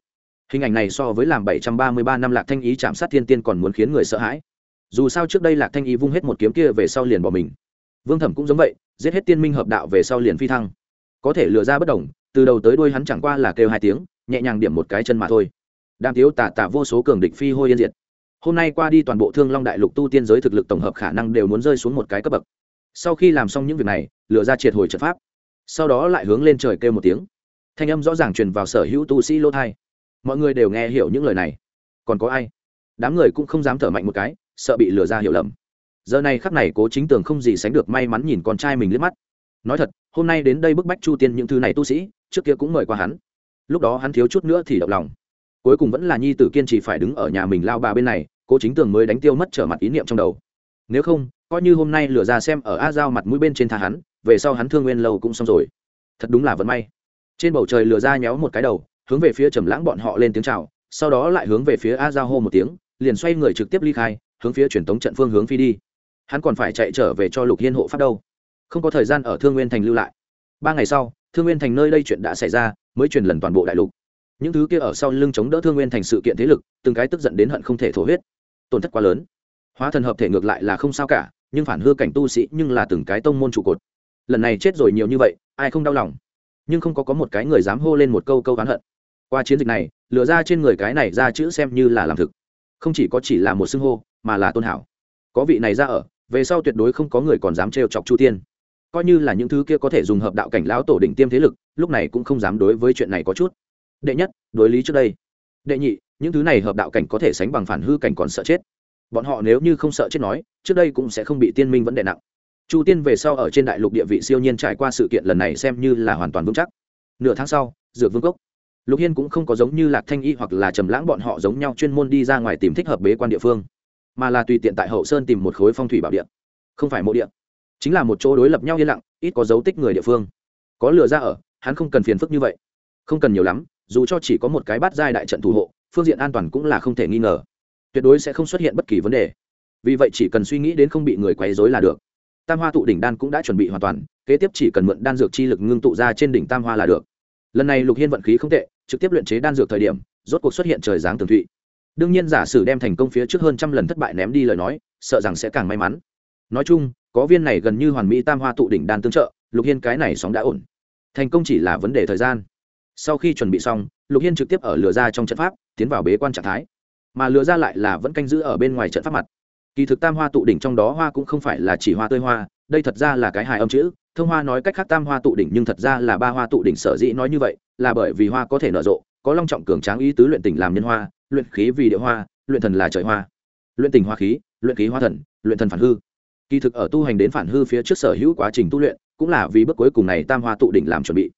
Hình ảnh này so với làm bảy trăm ba mươi ba năm lạc thanh ý chạm sát thiên tiên còn muốn khiến người sợ hãi. Dù sao trước đây lạc thanh ý vung hết một kiếm kia về sau liền bỏ mình. Vương thẩm cũng giống vậy, giết hết tiên minh hợp đạo về sau liền phi thăng. Có thể lừa ra bất đồng, từ đầu tới đuôi hắn chẳng qua là kêu hai tiếng, nhẹ nhàng điểm một cái chân mà thôi đàm tiếu tả tả vô số cường địch phi hôi yên diệt. Hôm nay qua đi toàn bộ thương long đại lục tu tiên giới thực lực tổng hợp khả năng đều muốn rơi xuống một cái cấp bậc. Sau khi làm xong những việc này lựa ra triệt hồi trận pháp. Sau đó lại hướng lên trời kêu một tiếng. Thanh âm rõ ràng truyền vào sở hữu tu sĩ lô thai. Mọi người đều nghe hiểu những lời này. Còn có ai? Đám người cũng không dám thở mạnh một cái, sợ bị lừa ra hiểu lầm. Giờ này khắc này cố chính tường không gì sánh được may mắn nhìn con trai mình liếc mắt. Nói thật, hôm nay đến đây bức bách chu tiên những thứ này tu sĩ, trước kia cũng mời qua hắn. Lúc đó hắn thiếu chút nữa thì động lòng cuối cùng vẫn là nhi tử kiên trì phải đứng ở nhà mình lao bà bên này, cố chính tường mới đánh tiêu mất trở mặt ý niệm trong đầu. Nếu không, coi như hôm nay lừa ra xem ở a giao mặt mũi bên trên tha hắn, về sau hắn thương nguyên lâu cũng xong rồi. Thật đúng là vận may. Trên bầu trời lừa ra nhéo một cái đầu, hướng về phía trầm lãng bọn họ lên tiếng chào, sau đó lại hướng về phía a giao hô một tiếng, liền xoay người trực tiếp ly khai, hướng phía truyền tống trận phương hướng phi đi. Hắn còn phải chạy trở về cho lục hiên hộ pháp đâu. Không có thời gian ở thương nguyên thành lưu lại. Ba ngày sau, thương nguyên thành nơi đây chuyện đã xảy ra, mới truyền lần toàn bộ đại lục những thứ kia ở sau lưng chống đỡ thương nguyên thành sự kiện thế lực, từng cái tức giận đến hận không thể thổ huyết. Tổn thất quá lớn. Hóa thần hợp thể ngược lại là không sao cả, nhưng phản hư cảnh tu sĩ nhưng là từng cái tông môn trụ cột. Lần này chết rồi nhiều như vậy, ai không đau lòng? Nhưng không có có một cái người dám hô lên một câu câu oán hận. Qua chiến dịch này, lừa ra trên người cái này ra chữ xem như là làm thực. Không chỉ có chỉ là một xưng hô, mà là tôn hảo. Có vị này ra ở, về sau tuyệt đối không có người còn dám trêu chọc chu tiên. Coi như là những thứ kia có thể dùng hợp đạo cảnh lão tổ đỉnh tiêm thế lực, lúc này cũng không dám đối với chuyện này có chút đệ nhất, đối lý trước đây. Đệ nhị, những thứ này hợp đạo cảnh có thể sánh bằng phản hư cảnh còn sợ chết. Bọn họ nếu như không sợ chết nói, trước đây cũng sẽ không bị tiên minh vấn đề nặng. Chu tiên về sau ở trên đại lục địa vị siêu nhiên trải qua sự kiện lần này xem như là hoàn toàn vững chắc. Nửa tháng sau, dược vương cốc. Lục hiên cũng không có giống như lạc thanh y hoặc là trầm lãng bọn họ giống nhau chuyên môn đi ra ngoài tìm thích hợp bế quan địa phương, mà là tùy tiện tại hậu sơn tìm một khối phong thủy bảo địa. Không phải mộ địa, chính là một chỗ đối lập nhau yên lặng, ít có dấu tích người địa phương. Có lừa ra ở, hắn không cần phiền phức như vậy. Không cần nhiều lắm dù cho chỉ có một cái bát giai đại trận thủ hộ, phương diện an toàn cũng là không thể nghi ngờ. Tuyệt đối sẽ không xuất hiện bất kỳ vấn đề. Vì vậy chỉ cần suy nghĩ đến không bị người quấy rối là được. Tam hoa tụ đỉnh đan cũng đã chuẩn bị hoàn toàn, kế tiếp chỉ cần mượn đan dược chi lực ngưng tụ ra trên đỉnh tam hoa là được. Lần này lục hiên vận khí không tệ, trực tiếp luyện chế đan dược thời điểm, rốt cuộc xuất hiện trời giáng tường thụy. Đương nhiên giả sử đem thành công phía trước hơn trăm lần thất bại ném đi lời nói, sợ rằng sẽ càng may mắn. Nói chung, có viên này gần như hoàn mỹ tam hoa tụ đỉnh đan tương trợ, lục hiên cái này sóng đã ổn. Thành công chỉ là vấn đề thời gian sau khi chuẩn bị xong, lục hiên trực tiếp ở lửa ra trong trận pháp, tiến vào bế quan trạng thái. Mà lửa ra lại là vẫn canh giữ ở bên ngoài trận pháp mặt. Kỳ thực tam hoa tụ đỉnh trong đó hoa cũng không phải là chỉ hoa tươi hoa, đây thật ra là cái hài âm chữ. Thông hoa nói cách khác tam hoa tụ đỉnh nhưng thật ra là ba hoa tụ đỉnh sở dĩ nói như vậy, là bởi vì hoa có thể nở rộ, có long trọng cường tráng ý tứ luyện tỉnh làm nhân hoa, luyện khí vì địa hoa, luyện thần là trời hoa. Luyện tỉnh hoa khí, luyện khí hoa thần, luyện thần phản hư. Kỳ thực ở tu hành đến phản hư phía trước sở hữu quá trình tu luyện, cũng là vì bước cuối cùng này tam hoa tụ đỉnh làm chuẩn bị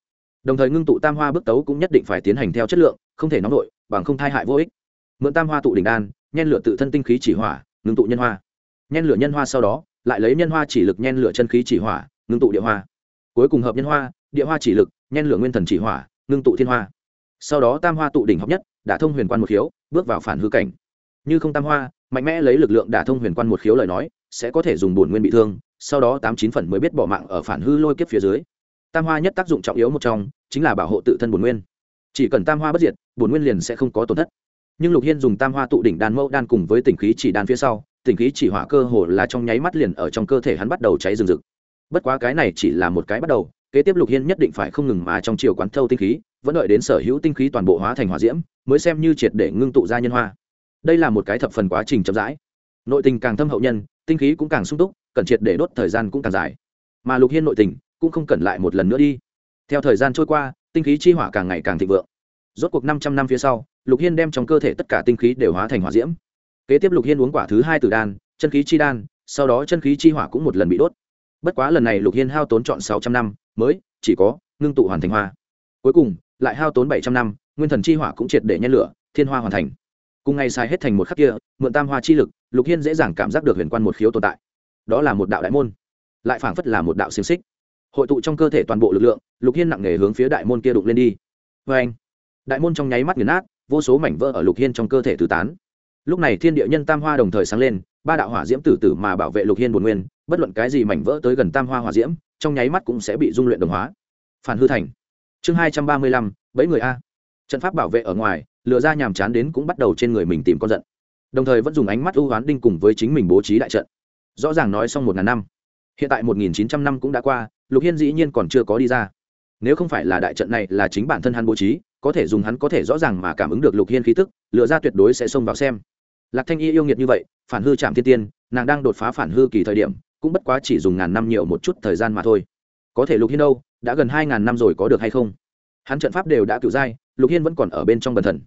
đồng thời ngưng tụ tam hoa bước tấu cũng nhất định phải tiến hành theo chất lượng, không thể nóng nổi, bằng không thai hại vô ích. Mượn tam hoa tụ đỉnh đan, nhen lửa tự thân tinh khí chỉ hỏa, ngưng tụ nhân hoa. Nhen lửa nhân hoa sau đó, lại lấy nhân hoa chỉ lực nhen lửa chân khí chỉ hỏa, ngưng tụ địa hoa. Cuối cùng hợp nhân hoa, địa hoa chỉ lực, nhen lửa nguyên thần chỉ hỏa, ngưng tụ thiên hoa. Sau đó tam hoa tụ đỉnh hợp nhất, đả thông huyền quan một khiếu, bước vào phản hư cảnh. Như không tam hoa, mạnh mẽ lấy lực lượng đả thông huyền quan một khiếu lời nói, sẽ có thể dùng bổn nguyên bị thương, sau đó tám chín phần mới biết bỏ mạng ở phản hư lôi kiếp phía dưới tam hoa nhất tác dụng trọng yếu một trong chính là bảo hộ tự thân bổn nguyên. Chỉ cần tam hoa bất diệt, bổn nguyên liền sẽ không có tổn thất. Nhưng lục hiên dùng tam hoa tụ đỉnh đan mẫu đan cùng với tỉnh khí chỉ đan phía sau, tỉnh khí chỉ hỏa cơ hồ là trong nháy mắt liền ở trong cơ thể hắn bắt đầu cháy rừng rực. Bất quá cái này chỉ là một cái bắt đầu, kế tiếp lục hiên nhất định phải không ngừng mà trong chiều quán thâu tinh khí, vẫn đợi đến sở hữu tinh khí toàn bộ hóa thành hỏa diễm, mới xem như triệt để ngưng tụ ra nhân hoa. Đây là một cái thập phần quá trình chậm rãi. Nội tình càng thâm hậu nhân, tinh khí cũng càng sung túc, cần triệt để đốt thời gian cũng càng dài. Mà lục hiên nội tình cũng không cần lại một lần nữa đi. Theo thời gian trôi qua, tinh khí chi hỏa càng ngày càng thịnh vượng. Rốt cuộc năm trăm năm phía sau, lục hiên đem trong cơ thể tất cả tinh khí đều hóa thành hỏa diễm. Kế tiếp lục hiên uống quả thứ hai từ đan, chân khí chi đan, sau đó chân khí chi hỏa cũng một lần bị đốt. Bất quá lần này lục hiên hao tốn chọn sáu trăm năm, mới chỉ có ngưng tụ hoàn thành hoa. Cuối cùng, lại hao tốn bảy trăm năm, nguyên thần chi hỏa cũng triệt để nhen lửa, thiên hoa hoàn thành. Cùng ngày xài hết thành một khắc kia, mượn tam hoa chi lực, lục hiên dễ dàng cảm giác được huyền quan một khiếu tồn tại. Đó là một đạo đại môn, lại phảng phất là một đạo xiềng xích hội tụ trong cơ thể toàn bộ lực lượng, lục hiên nặng nề hướng phía đại môn kia đụng lên đi. Vê anh, đại môn trong nháy mắt nghiền nát, vô số mảnh vỡ ở lục hiên trong cơ thể tứ tán. Lúc này thiên địa nhân tam hoa đồng thời sáng lên, ba đạo hỏa diễm tử tử mà bảo vệ lục hiên bồn nguyên, bất luận cái gì mảnh vỡ tới gần tam hoa hỏa diễm, trong nháy mắt cũng sẽ bị dung luyện đồng hóa. Phản hư thành. Chương hai trăm ba mươi lăm, bẫy người a. Trận pháp bảo vệ ở ngoài, lừa ra nhàm chán đến cũng bắt đầu trên người mình tìm con giận. Đồng thời vẫn dùng ánh mắt ưu hoán đinh cùng với chính mình bố trí đại trận. Rõ ràng nói xong một ngàn năm. Hiện tại một nghìn chín trăm năm cũng đã qua lục hiên dĩ nhiên còn chưa có đi ra. Nếu không phải là đại trận này là chính bản thân hắn bố trí, có thể dùng hắn có thể rõ ràng mà cảm ứng được lục hiên khí tức, lựa ra tuyệt đối sẽ xông vào xem. Lạc thanh y yêu nghiệt như vậy, phản hư chạm thiên tiên, nàng đang đột phá phản hư kỳ thời điểm, cũng bất quá chỉ dùng ngàn năm nhiều một chút thời gian mà thôi. Có thể lục hiên đâu, đã gần hai ngàn năm rồi có được hay không? Hắn trận pháp đều đã cựu giai, lục hiên vẫn còn ở bên trong bần thần.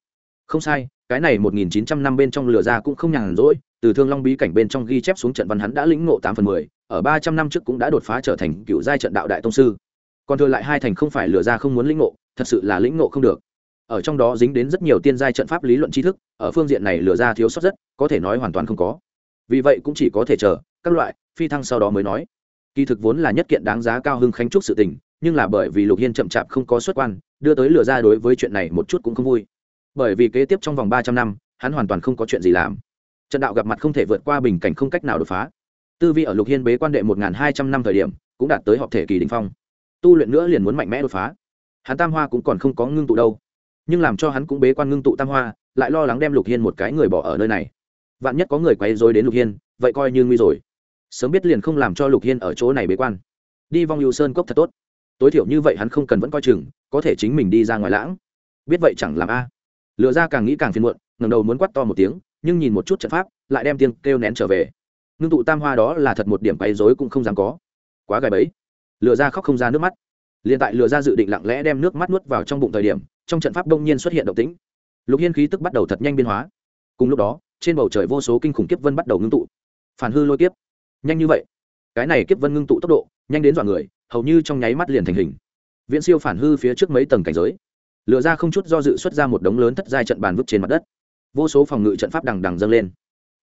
Không sai, cái này một nghìn chín trăm năm bên trong lửa ra cũng không nhàn rỗi, từ thương long bí cảnh bên trong ghi chép xuống trận văn hắn đã lĩnh ngộ tám phần mười ở ba trăm năm trước cũng đã đột phá trở thành cựu giai trận đạo đại tông sư. Còn thừa lại hai thành không phải lừa ra không muốn lĩnh ngộ, thật sự là lĩnh ngộ không được. Ở trong đó dính đến rất nhiều tiên giai trận pháp lý luận tri thức, ở phương diện này lừa ra thiếu sót rất, có thể nói hoàn toàn không có. Vì vậy cũng chỉ có thể chờ, các loại, phi thăng sau đó mới nói. Kỳ thực vốn là nhất kiện đáng giá cao hưng khánh trúc sự tình, nhưng là bởi vì lục hiên chậm chạp không có xuất quan, đưa tới lừa ra đối với chuyện này một chút cũng không vui. Bởi vì kế tiếp trong vòng ba trăm năm, hắn hoàn toàn không có chuyện gì làm. Trận đạo gặp mặt không thể vượt qua bình cảnh không cách nào đột phá tư vi ở lục hiên bế quan đệ một n g h n hai trăm năm thời điểm, cũng đạt tới họp thể kỳ đình phong. Tu luyện nữa liền muốn mạnh mẽ đột phá. Hắn tam hoa cũng còn không có ngưng tụ đâu. Nhưng làm cho hắn cũng bế quan ngưng tụ tam hoa, lại lo lắng đem lục hiên một cái người bỏ ở nơi này. Vạn nhất có người quay dối đến lục hiên, vậy coi như nguy rồi. Sớm biết liền không làm cho lục hiên ở chỗ này bế quan. Đi vong lưu sơn cốc thật tốt. Tối thiểu như vậy hắn không cần vẫn coi chừng, có thể chính mình đi ra ngoài lãng. Biết vậy chẳng làm a. Lựa ra càng nghĩ càng phiền muộn ngầm đầu muốn quắt to một tiếng, nhưng nhìn một chút trận pháp, lại đem tiếng kêu nén trở về ngưng tụ tam hoa đó là thật một điểm quấy rối cũng không dám có. Quá gài bẫy. Lừa ra khóc không ra nước mắt. Liền tại lừa ra dự định lặng lẽ đem nước mắt nuốt vào trong bụng thời điểm, trong trận pháp đông nhiên xuất hiện động tĩnh. Lục hiên khí tức bắt đầu thật nhanh biên hóa. Cùng lúc đó, trên bầu trời vô số kinh khủng kiếp vân bắt đầu ngưng tụ. Phản hư lôi kiếp. Nhanh như vậy. Cái này kiếp vân ngưng tụ tốc độ, nhanh đến dọa người, hầu như trong nháy mắt liền thành hình. Viễn siêu phản hư phía trước mấy tầng cảnh giới. Lựa ra không chút do dự xuất ra một đống lớn thất giai trận bàn vứt trên mặt đất. Vô số phòng ngự trận pháp đằng đằng dâng lên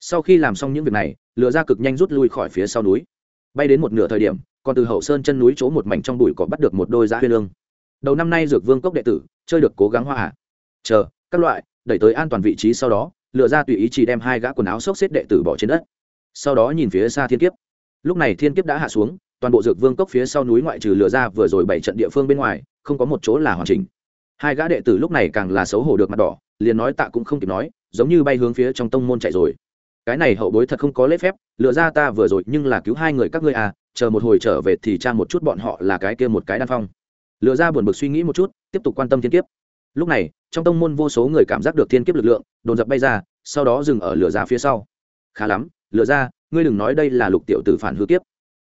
sau khi làm xong những việc này lừa ra cực nhanh rút lui khỏi phía sau núi. Bay đến một nửa thời điểm còn từ hậu sơn chân núi chỗ một mảnh trong bụi cỏ bắt được một đôi giã huyên lương. Đầu năm nay dược vương cốc đệ tử, chơi được cố gắng hoa hạ. Chờ, các loại, đẩy tới an toàn vị trí sau đó lựa ra tùy ý chỉ đem hai gã quần áo xốc xếp đệ tử bỏ trên đất. Sau đó nhìn phía xa thiên kiếp. Lúc này thiên kiếp đã hạ xuống, toàn bộ dược vương cốc phía sau núi ngoại trừ lựa ra vừa rồi bảy trận địa phương bên ngoài, không có một chỗ là hoàn chỉnh. Hai gã đệ tử lúc này càng là xấu hổ được mặt đỏ, liền nói tạ cũng không kịp nói, giống như bay hướng phía trong tông môn chạy rồi cái này hậu bối thật không có lễ phép, lựa ra ta vừa rồi, nhưng là cứu hai người các ngươi à chờ một hồi trở về thì tra một chút bọn họ là cái kia một cái đan phong. Lựa ra buồn bực suy nghĩ một chút, tiếp tục quan tâm thiên kiếp. Lúc này, trong tông môn vô số người cảm giác được thiên kiếp lực lượng, đồn dập bay ra, sau đó dừng ở lửa ra phía sau. Khá lắm, lửa ra, ngươi đừng nói đây là lục tiểu tử phản hư kiếp.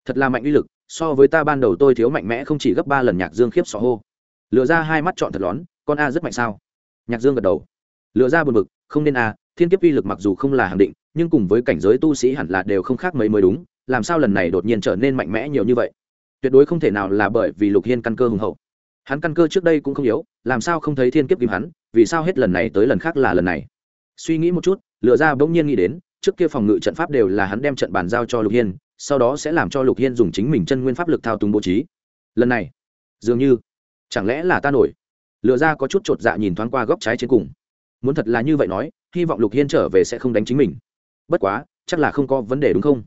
Thật là mạnh uy lực, so với ta ban đầu tôi thiếu mạnh mẽ không chỉ gấp ba lần nhạc dương khiếp sọ hô. Lửa ra hai mắt chọn thật lón, con a rất mạnh sao? Nhạc dương gật đầu. Lửa ra buồn bực, không nên a, thiên kiếp uy lực mặc dù không là hàng định nhưng cùng với cảnh giới tu sĩ hẳn là đều không khác mấy mới đúng, làm sao lần này đột nhiên trở nên mạnh mẽ nhiều như vậy? Tuyệt đối không thể nào là bởi vì lục hiên căn cơ hùng hậu. Hắn căn cơ trước đây cũng không yếu, làm sao không thấy thiên kiếp kìm hắn, vì sao hết lần này tới lần khác là lần này? Suy nghĩ một chút, lựa ra bỗng nhiên nghĩ đến, trước kia phòng ngự trận pháp đều là hắn đem trận bàn giao cho lục hiên, sau đó sẽ làm cho lục hiên dùng chính mình chân nguyên pháp lực thao túng bố trí. Lần này, dường như, chẳng lẽ là ta nổi? Lựa ra có chút chột dạ nhìn thoáng qua góc trái trên cùng. Muốn thật là như vậy nói, hy vọng lục hiên trở về sẽ không đánh chính mình bất quá, chắc là không có vấn đề đúng không?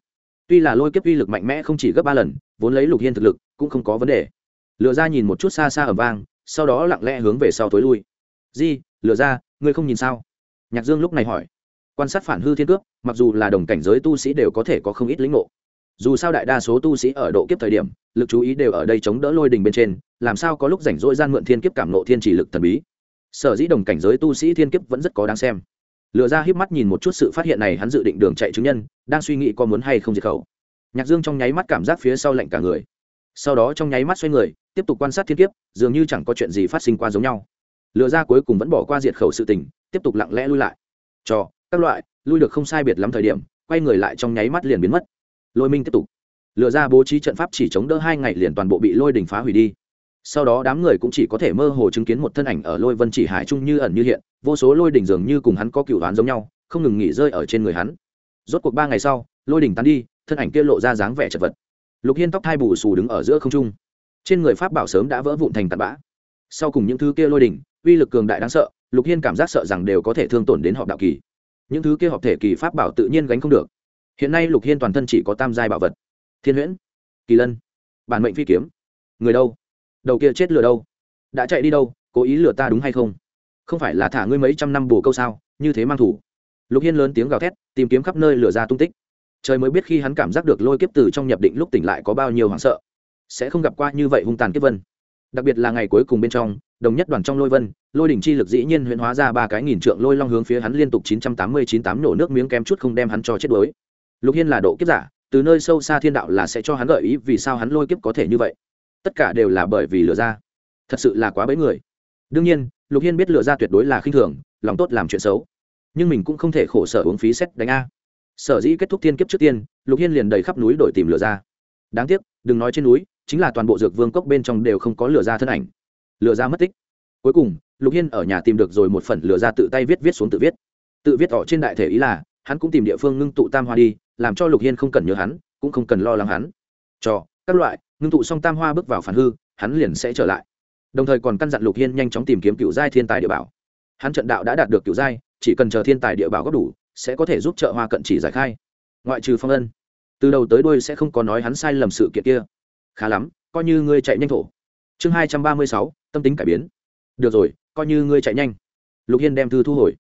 Tuy là lôi kiếp uy lực mạnh mẽ không chỉ gấp ba lần, vốn lấy lục hiên thực lực, cũng không có vấn đề. Lựa ra nhìn một chút xa xa ở vang, sau đó lặng lẽ hướng về sau tối lui. Di lựa ra, ngươi không nhìn sao? Nhạc dương lúc này hỏi. Quan sát phản hư thiên cước, mặc dù là đồng cảnh giới tu sĩ đều có thể có không ít lĩnh ngộ. Dù sao đại đa số tu sĩ ở độ kiếp thời điểm, lực chú ý đều ở đây chống đỡ lôi đình bên trên, làm sao có lúc rảnh rỗi gian mượn thiên kiếp cảm nộ thiên chỉ lực thần bí. Sở dĩ đồng cảnh giới tu sĩ thiên kiếp vẫn rất có đáng xem. Lừa ra híp mắt nhìn một chút sự phát hiện này hắn dự định đường chạy chứng nhân, đang suy nghĩ có muốn hay không diệt khẩu. Nhạc dương trong nháy mắt cảm giác phía sau lạnh cả người. Sau đó trong nháy mắt xoay người, tiếp tục quan sát thiên kiếp, dường như chẳng có chuyện gì phát sinh qua giống nhau. Lừa ra cuối cùng vẫn bỏ qua diệt khẩu sự tình, tiếp tục lặng lẽ lui lại. Cho, các loại, lui được không sai biệt lắm thời điểm, quay người lại trong nháy mắt liền biến mất. Lôi minh tiếp tục. Lừa ra bố trí trận pháp chỉ chống đỡ hai ngày liền toàn bộ bị lôi đình phá hủy đi sau đó đám người cũng chỉ có thể mơ hồ chứng kiến một thân ảnh ở lôi vân chỉ hải trung như ẩn như hiện, vô số lôi đỉnh dường như cùng hắn có cựu đoán giống nhau, không ngừng nghỉ rơi ở trên người hắn. Rốt cuộc ba ngày sau, lôi đỉnh tán đi, thân ảnh kia lộ ra dáng vẻ chật vật. Lục hiên tóc thai bù xù đứng ở giữa không trung. Trên người pháp bảo sớm đã vỡ vụn thành tạt bã. Sau cùng những thứ kia lôi đỉnh, uy lực cường đại đáng sợ, lục hiên cảm giác sợ rằng đều có thể thương tổn đến họp đạo kỳ. Những thứ kia họp thể kỳ pháp bảo tự nhiên gánh không được. Hiện nay lục hiên toàn thân chỉ có tam giai bảo vật. Thiên huyễn, kỳ lân, bản mệnh phi kiếm. Người đâu? Đầu kia chết lừa đâu? Đã chạy đi đâu? Cố ý lừa ta đúng hay không? Không phải là thả ngươi mấy trăm năm bồ câu sao? Như thế mang thủ. Lục hiên lớn tiếng gào thét, tìm kiếm khắp nơi lừa ra tung tích. Trời mới biết khi hắn cảm giác được lôi kiếp từ trong nhập định lúc tỉnh lại có bao nhiêu hoảng sợ. Sẽ không gặp qua như vậy hung tàn kiếp vân. Đặc biệt là ngày cuối cùng bên trong, đồng nhất đoàn trong lôi vân, lôi đỉnh chi lực dĩ nhiên huyễn hóa ra ba cái nghìn trượng lôi long hướng phía hắn liên tục chín trăm tám mươi chín tám nổ nước miếng kém chút không đem hắn cho chết đuối. Lục hiên là độ kiếp giả, từ nơi sâu xa thiên đạo là sẽ cho hắn gợi ý vì sao hắn lôi kiếp có thể như vậy tất cả đều là bởi vì lừa ra thật sự là quá bấy người. Đương nhiên, lục hiên biết lừa ra tuyệt đối là khinh thường, lòng tốt làm chuyện xấu. Nhưng mình cũng không thể khổ sở uống phí xét đánh a. Sở dĩ kết thúc thiên kiếp trước tiên, lục hiên liền đầy khắp núi đổi tìm lừa ra đáng tiếc, đừng nói trên núi, chính là toàn bộ dược vương cốc bên trong đều không có lừa ra thân ảnh. Lừa ra mất tích. Cuối cùng, lục hiên ở nhà tìm được rồi một phần lừa ra tự tay viết viết xuống tự viết. Tự viết tỏ trên đại thể ý là, hắn cũng tìm địa phương ngưng tụ tam hoa đi, làm cho lục hiên không cần nhớ hắn, cũng không cần lo lắng hắn. Cho, các loại ngưng tụ xong tam hoa bước vào phản hư, hắn liền sẽ trở lại. Đồng thời còn căn dặn lục hiên nhanh chóng tìm kiếm cựu giai thiên tài địa bảo. Hắn trận đạo đã đạt được cựu giai, chỉ cần chờ thiên tài địa bảo góp đủ, sẽ có thể giúp trợ hoa cận chỉ giải khai. Ngoại trừ phong ân, từ đầu tới đuôi sẽ không có nói hắn sai lầm sự kiện kia. Khá lắm, coi như ngươi chạy nhanh thổ. Chương hai trăm ba mươi sáu, tâm tính cải biến. Được rồi, coi như ngươi chạy nhanh. Lục hiên đem thư thu hồi.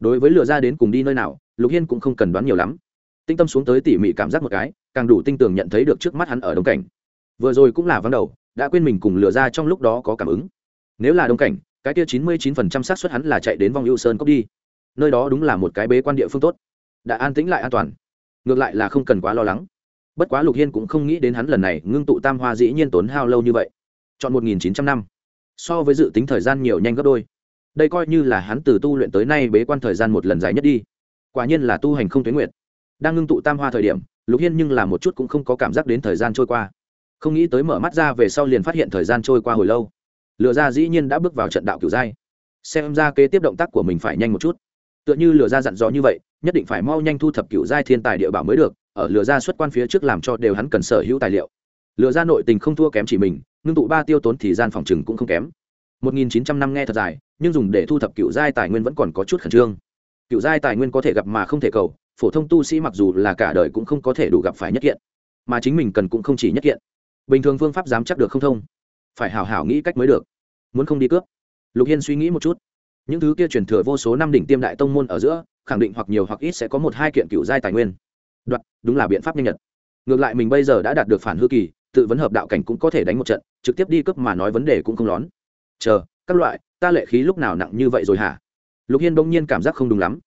Đối với lựa ra đến cùng đi nơi nào, lục hiên cũng không cần đoán nhiều lắm. Tinh tâm xuống tới tỉ mỉ cảm giác một cái, càng đủ tinh tường nhận thấy được trước mắt hắn ở đồng cảnh vừa rồi cũng là vắng đầu, đã quên mình cùng lừa ra trong lúc đó có cảm ứng. Nếu là đông cảnh, cái kia chín mươi chín phần trăm xác suất hắn là chạy đến vòng ưu sơn cốc đi. Nơi đó đúng là một cái bế quan địa phương tốt. Đã an tĩnh lại an toàn. Ngược lại là không cần quá lo lắng. Bất quá lục hiên cũng không nghĩ đến hắn lần này ngưng tụ tam hoa dĩ nhiên tốn hao lâu như vậy. Chọn một nghìn chín trăm năm. So với dự tính thời gian nhiều nhanh gấp đôi. Đây coi như là hắn từ tu luyện tới nay bế quan thời gian một lần dài nhất đi. Quả nhiên là tu hành không tuyến nguyện đang ngưng tụ tam hoa thời điểm, lục hiên nhưng là một chút cũng không có cảm giác đến thời gian trôi qua không nghĩ tới mở mắt ra về sau liền phát hiện thời gian trôi qua hồi lâu. Lựa ra dĩ nhiên đã bước vào trận đạo kiểu giai xem ra kế tiếp động tác của mình phải nhanh một chút. Tựa như lừa ra dặn dò như vậy, nhất định phải mau nhanh thu thập kiểu giai thiên tài địa bảo mới được, ở lừa ra xuất quan phía trước làm cho đều hắn cần sở hữu tài liệu. Lừa ra nội tình không thua kém chỉ mình, ngưng tụ ba tiêu tốn thì gian phòng chừng cũng không kém. Một nghìn chín trăm năm nghe thật dài, nhưng dùng để thu thập kiểu giai tài nguyên vẫn còn có chút khẩn trương. Kiểu giai tài nguyên có thể gặp mà không thể cầu, phổ thông tu sĩ mặc dù là cả đời cũng không có thể đủ gặp phải nhất kiện, mà chính mình cần cũng không chỉ nhất kiện bình thường phương pháp dám chắc được không thông. Phải hảo hảo nghĩ cách mới được. Muốn không đi cướp. Lục hiên suy nghĩ một chút. Những thứ kia truyền thừa vô số năm đỉnh tiêm đại tông môn ở giữa, khẳng định hoặc nhiều hoặc ít sẽ có một hai kiện cựu giai tài nguyên. Đoạt, đúng là biện pháp nhanh nhật. Ngược lại mình bây giờ đã đạt được phản hư kỳ, tự vấn hợp đạo cảnh cũng có thể đánh một trận, trực tiếp đi cướp mà nói vấn đề cũng không lón. Chờ, các loại, ta lệ khí lúc nào nặng như vậy rồi hả? Lục hiên bỗng nhiên cảm giác không đúng lắm.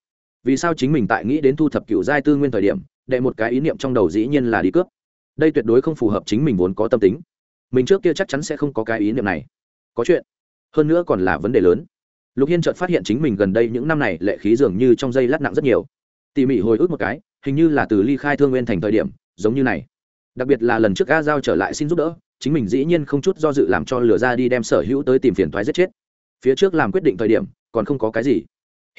Vì sao chính mình tại nghĩ đến thu thập cựu giai tư nguyên thời điểm, đệ một cái ý niệm trong đầu dĩ nhiên là đi cướp? Đây tuyệt đối không phù hợp chính mình vốn có tâm tính. Mình trước kia chắc chắn sẽ không có cái ý niệm này. Có chuyện. Hơn nữa còn là vấn đề lớn. Lục hiên chợt phát hiện chính mình gần đây những năm này lệ khí dường như trong dây lát nặng rất nhiều. Tỉ mỉ hồi ức một cái, hình như là từ ly khai thương nguyên thành thời điểm, giống như này. Đặc biệt là lần trước a giao trở lại xin giúp đỡ, chính mình dĩ nhiên không chút do dự làm cho lừa ra đi đem sở hữu tới tìm phiền thoái giết chết. Phía trước làm quyết định thời điểm, còn không có cái gì.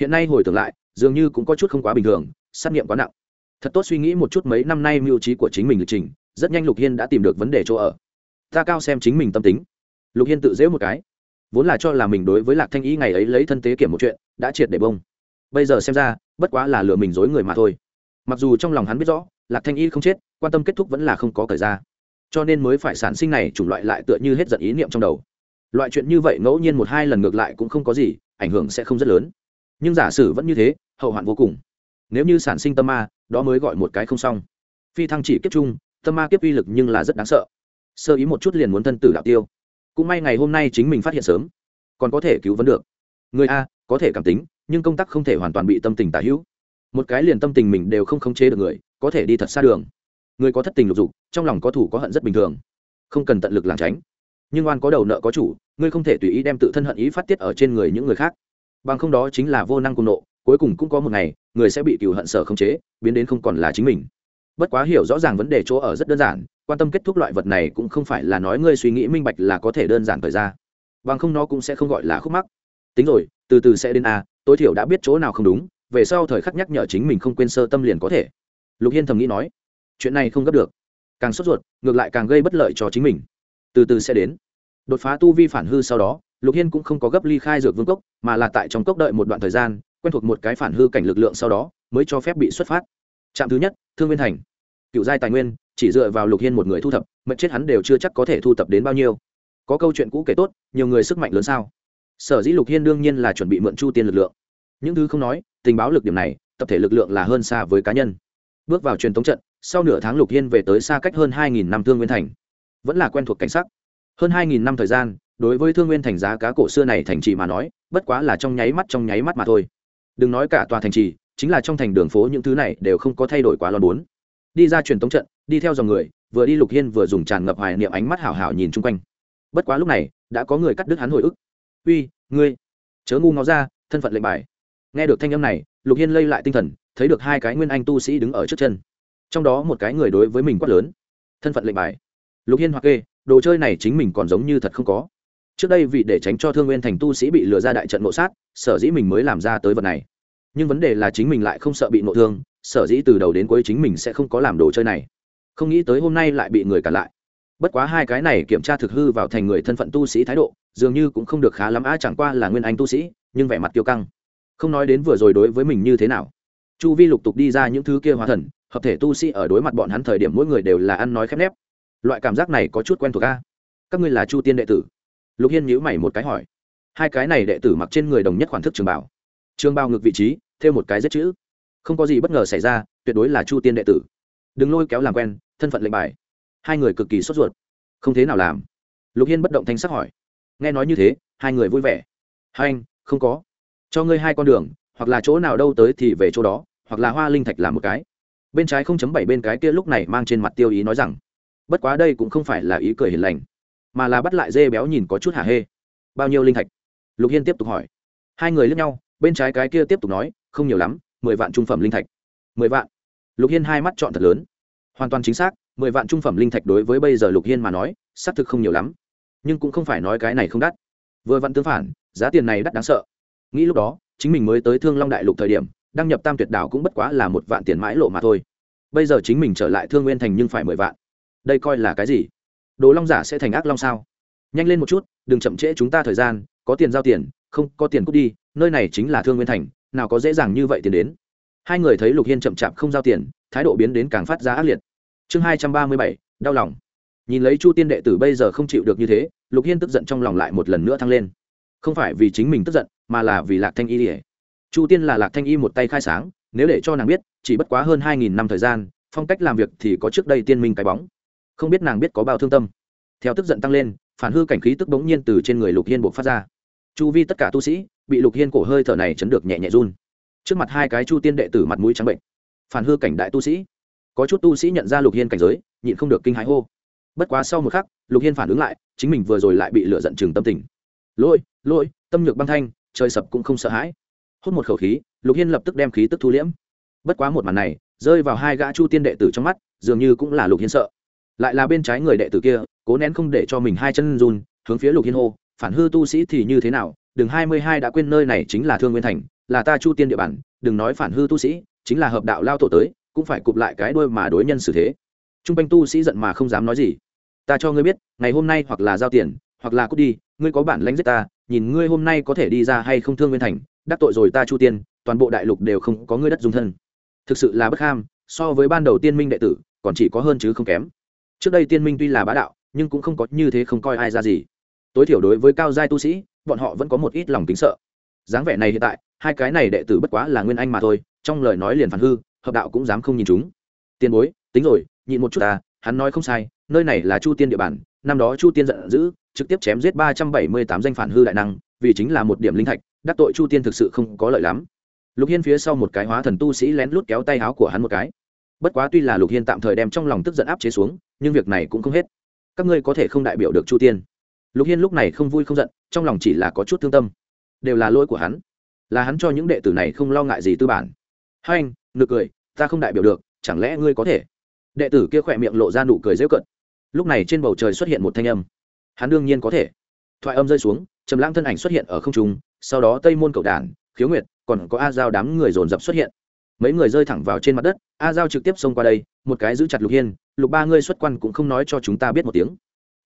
Hiện nay hồi tưởng lại, dường như cũng có chút không quá bình thường xét nghiệm quá nặng. Thật tốt suy nghĩ một chút mấy năm nay mưu trí của chính mình lịch trình rất nhanh lục hiên đã tìm được vấn đề chỗ ở. Ta cao xem chính mình tâm tính. Lục hiên tự dễ một cái. Vốn là cho là mình đối với lạc thanh y ngày ấy lấy thân tế kiểm một chuyện, đã triệt để bông. Bây giờ xem ra, bất quá là lừa mình dối người mà thôi. Mặc dù trong lòng hắn biết rõ, lạc thanh y không chết, quan tâm kết thúc vẫn là không có thời ra cho nên mới phải sản sinh này chủng loại lại tựa như hết giận ý niệm trong đầu. Loại chuyện như vậy ngẫu nhiên một hai lần ngược lại cũng không có gì, ảnh hưởng sẽ không rất lớn. Nhưng giả sử vẫn như thế, hậu hoạn vô cùng. Nếu như sản sinh tâm ma, đó mới gọi một cái không xong. Phi thăng chỉ kiếp chung tâm ma kiếp uy lực nhưng là rất đáng sợ. Sơ ý một chút liền muốn thân tử đạo tiêu. Cũng may ngày hôm nay chính mình phát hiện sớm, còn có thể cứu vấn được. Người a, có thể cảm tính, nhưng công tác không thể hoàn toàn bị tâm tình tả hữu. Một cái liền tâm tình mình đều không khống chế được người, có thể đi thật xa đường. Người có thất tình lục dục, trong lòng có thủ có hận rất bình thường. Không cần tận lực làm tránh. Nhưng oan có đầu nợ có chủ, ngươi không thể tùy ý đem tự thân hận ý phát tiết ở trên người những người khác. Bằng không đó chính là vô năng cùng nộ, cuối cùng cũng có một ngày, người sẽ bị cựu hận sở khống chế, biến đến không còn là chính mình bất quá hiểu rõ ràng vấn đề chỗ ở rất đơn giản, quan tâm kết thúc loại vật này cũng không phải là nói ngươi suy nghĩ minh bạch là có thể đơn giản thời ra. Bằng không nó cũng sẽ không gọi là khúc mắc. Tính rồi, từ từ sẽ đến a, tối thiểu đã biết chỗ nào không đúng, về sau thời khắc nhắc nhở chính mình không quên sơ tâm liền có thể. Lục hiên thầm nghĩ nói, chuyện này không gấp được. Càng sốt ruột, ngược lại càng gây bất lợi cho chính mình. Từ từ sẽ đến. Đột phá tu vi phản hư sau đó, lục hiên cũng không có gấp ly khai dược vương cốc, mà là tại trong cốc đợi một đoạn thời gian, quen thuộc một cái phản hư cảnh lực lượng sau đó, mới cho phép bị xuất phát trạm thứ nhất, thương nguyên thành. Cựu giai tài nguyên, chỉ dựa vào lục hiên một người thu thập, mệnh chết hắn đều chưa chắc có thể thu thập đến bao nhiêu. Có câu chuyện cũ kể tốt, nhiều người sức mạnh lớn sao? Sở dĩ lục hiên đương nhiên là chuẩn bị mượn chu tiên lực lượng. Những thứ không nói, tình báo lực điểm này, tập thể lực lượng là hơn xa với cá nhân. Bước vào truyền thống trận, sau nửa tháng lục hiên về tới xa cách hơn hai nghìn năm thương nguyên thành. Vẫn là quen thuộc cảnh sắc. Hơn hai nghìn năm thời gian, đối với thương nguyên thành giá cá cổ xưa này thành trì mà nói, bất quá là trong nháy mắt trong nháy mắt mà thôi. Đừng nói cả tòa thành trì chính là trong thành đường phố những thứ này đều không có thay đổi quá lo bốn. Đi ra truyền tống trận, đi theo dòng người, vừa đi lục hiên vừa dùng tràn ngập hoài niệm ánh mắt hảo hảo nhìn chung quanh. Bất quá lúc này, đã có người cắt đứt hắn hồi ức. Uy, ngươi! Chớ ngu ngó ra, thân phận lệnh bài. Nghe được thanh âm này, lục hiên lây lại tinh thần, thấy được hai cái nguyên anh tu sĩ đứng ở trước chân. Trong đó một cái người đối với mình quát lớn. Thân phận lệnh bài. Lục hiên hoặc kê, đồ chơi này chính mình còn giống như thật không có. Trước đây vì để tránh cho thương nguyên thành tu sĩ bị lừa ra đại trận ngộ sát, sở dĩ mình mới làm ra tới vật này nhưng vấn đề là chính mình lại không sợ bị nội thương, sở dĩ từ đầu đến cuối chính mình sẽ không có làm đồ chơi này. Không nghĩ tới hôm nay lại bị người cản lại. Bất quá hai cái này kiểm tra thực hư vào thành người thân phận tu sĩ thái độ, dường như cũng không được khá lắm a chẳng qua là nguyên anh tu sĩ, nhưng vẻ mặt kiêu căng. Không nói đến vừa rồi đối với mình như thế nào. Chu vi lục tục đi ra những thứ kia hóa thần, hợp thể tu sĩ ở đối mặt bọn hắn thời điểm mỗi người đều là ăn nói khép nép. Loại cảm giác này có chút quen thuộc a các ngươi là chu tiên đệ tử? Lục hiên nhíu mày một cái hỏi. Hai cái này đệ tử mặc trên người đồng nhất khoản thức trường bảo trường bao ngược vị trí thêm một cái rất chữ. Không có gì bất ngờ xảy ra, tuyệt đối là chu tiên đệ tử. Đừng lôi kéo làm quen, thân phận lệnh bài. Hai người cực kỳ sốt ruột. Không thế nào làm. Lục hiên bất động thanh sắc hỏi. Nghe nói như thế, hai người vui vẻ. Hai anh, không có. Cho ngươi hai con đường, hoặc là chỗ nào đâu tới thì về chỗ đó, hoặc là hoa linh thạch làm một cái. Bên trái không chấm bảy, bên cái kia lúc này mang trên mặt tiêu ý nói rằng, bất quá đây cũng không phải là ý cười hiền lành, mà là bắt lại dê béo nhìn có chút hả hê. Bao nhiêu linh thạch? Lục hiên tiếp tục hỏi. Hai người lướt nhau bên trái cái kia tiếp tục nói, không nhiều lắm, mười vạn trung phẩm linh thạch. Mười vạn? Lục hiên hai mắt chọn thật lớn. Hoàn toàn chính xác, mười vạn trung phẩm linh thạch đối với bây giờ lục hiên mà nói, xác thực không nhiều lắm. Nhưng cũng không phải nói cái này không đắt. Vừa vặn tương phản, giá tiền này đắt đáng sợ. Nghĩ lúc đó, chính mình mới tới thương long đại lục thời điểm, đăng nhập tam tuyệt đảo cũng bất quá là một vạn tiền mãi lộ mà thôi. Bây giờ chính mình trở lại thương nguyên thành nhưng phải mười vạn. Đây coi là cái gì? Đồ long giả sẽ thành ác long sao? Nhanh lên một chút, đừng chậm trễ chúng ta thời gian, có tiền giao tiền, không có tiền cút đi nơi này chính là thương nguyên thành, nào có dễ dàng như vậy tiền đến. Hai người thấy lục hiên chậm chạp không giao tiền, thái độ biến đến càng phát ra ác liệt. Chương hai trăm ba mươi bảy, đau lòng. Nhìn lấy chu tiên đệ tử bây giờ không chịu được như thế, lục hiên tức giận trong lòng lại một lần nữa thăng lên. Không phải vì chính mình tức giận, mà là vì lạc thanh y ỉa chu tiên là lạc thanh y một tay khai sáng, nếu để cho nàng biết, chỉ bất quá hơn hai nghìn năm thời gian, phong cách làm việc thì có trước đây tiên minh cái bóng. Không biết nàng biết có bao thương tâm. Theo tức giận tăng lên, phản hư cảnh khí tức bỗng nhiên từ trên người lục hiên buộc phát ra chu vi tất cả tu sĩ, bị lục hiên cổ hơi thở này chấn được nhẹ nhẹ run. Trước mặt hai cái chu tiên đệ tử mặt mũi trắng bệnh. Phản hư cảnh đại tu sĩ. Có chút tu sĩ nhận ra lục hiên cảnh giới, nhịn không được kinh hãi hô. Bất quá sau một khắc, lục hiên phản ứng lại, chính mình vừa rồi lại bị lựa giận chừng tâm tình. Lôi lôi, tâm nhược băng thanh, trời sập cũng không sợ hãi. Hút một khẩu khí, lục hiên lập tức đem khí tức thu liễm. Bất quá một màn này, rơi vào hai gã chu tiên đệ tử trong mắt, dường như cũng là lục hiên sợ. Lại là bên trái người đệ tử kia, cố nén không để cho mình hai chân run, hướng phía lục hiên hô phản hư tu sĩ thì như thế nào? Đường hai mươi hai đã quên nơi này chính là thương nguyên thành, là ta chu tiên địa bàn, đừng nói phản hư tu sĩ, chính là hợp đạo lao tổ tới, cũng phải cụp lại cái đuôi mà đối nhân xử thế. T r u n g quanh tu sĩ giận mà không dám nói gì. Ta cho ngươi biết, ngày hôm nay hoặc là giao tiền, hoặc là cút đi, ngươi có bản lãnh giết ta, nhìn ngươi hôm nay có thể đi ra hay không thương nguyên thành, đắc tội rồi ta chu tiên, toàn bộ đại lục đều không có ngươi đất dung thân. Thực sự là bất ham, so với ban đầu tiên minh đệ tử, còn chỉ có hơn chứ không kém. Trước đây tiên minh tuy là bá đạo, nhưng cũng không có như thế không coi ai ra gì tối thiểu đối với cao giai tu sĩ, bọn họ vẫn có một ít lòng tính sợ. Dáng vẻ này hiện tại, hai cái này đệ tử bất quá là nguyên anh mà thôi, trong lời nói liền phản hư, hợp đạo cũng dám không nhìn chúng. Tiền bối, tính rồi, nhịn một chút ta hắn nói không sai, nơi này là chu tiên địa bàn, năm đó chu tiên giận dữ, trực tiếp chém giết ba trăm bảy mươi tám danh phản hư đại năng, vì chính là một điểm linh thạch, đắc tội chu tiên thực sự không có lợi lắm. Lục hiên phía sau một cái hóa thần tu sĩ lén lút kéo tay áo của hắn một cái. Bất quá tuy là lục hiên tạm thời đem trong lòng tức giận áp chế xuống, nhưng việc này cũng không hết. Các ngươi có thể không đại biểu được chu tiên lục hiên lúc này không vui không giận, trong lòng chỉ là có chút thương tâm. Đều là lỗi của hắn. Là hắn cho những đệ tử này không lo ngại gì tư bản. Hai anh, nực cười, ta không đại biểu được, chẳng lẽ ngươi có thể? Đệ tử kia khỏe miệng lộ ra nụ cười dễ cận lúc này trên bầu trời xuất hiện một thanh âm. Hắn đương nhiên có thể. Thoại âm rơi xuống, trầm lãng thân ảnh xuất hiện ở không trung, sau đó tây môn cầu đản, khiếu nguyệt, còn có a giao đám người dồn dập xuất hiện. Mấy người rơi thẳng vào trên mặt đất, a giao trực tiếp xông qua đây, một cái giữ chặt lục hiên, lục ba ngươi xuất quan cũng không nói cho chúng ta biết một tiếng.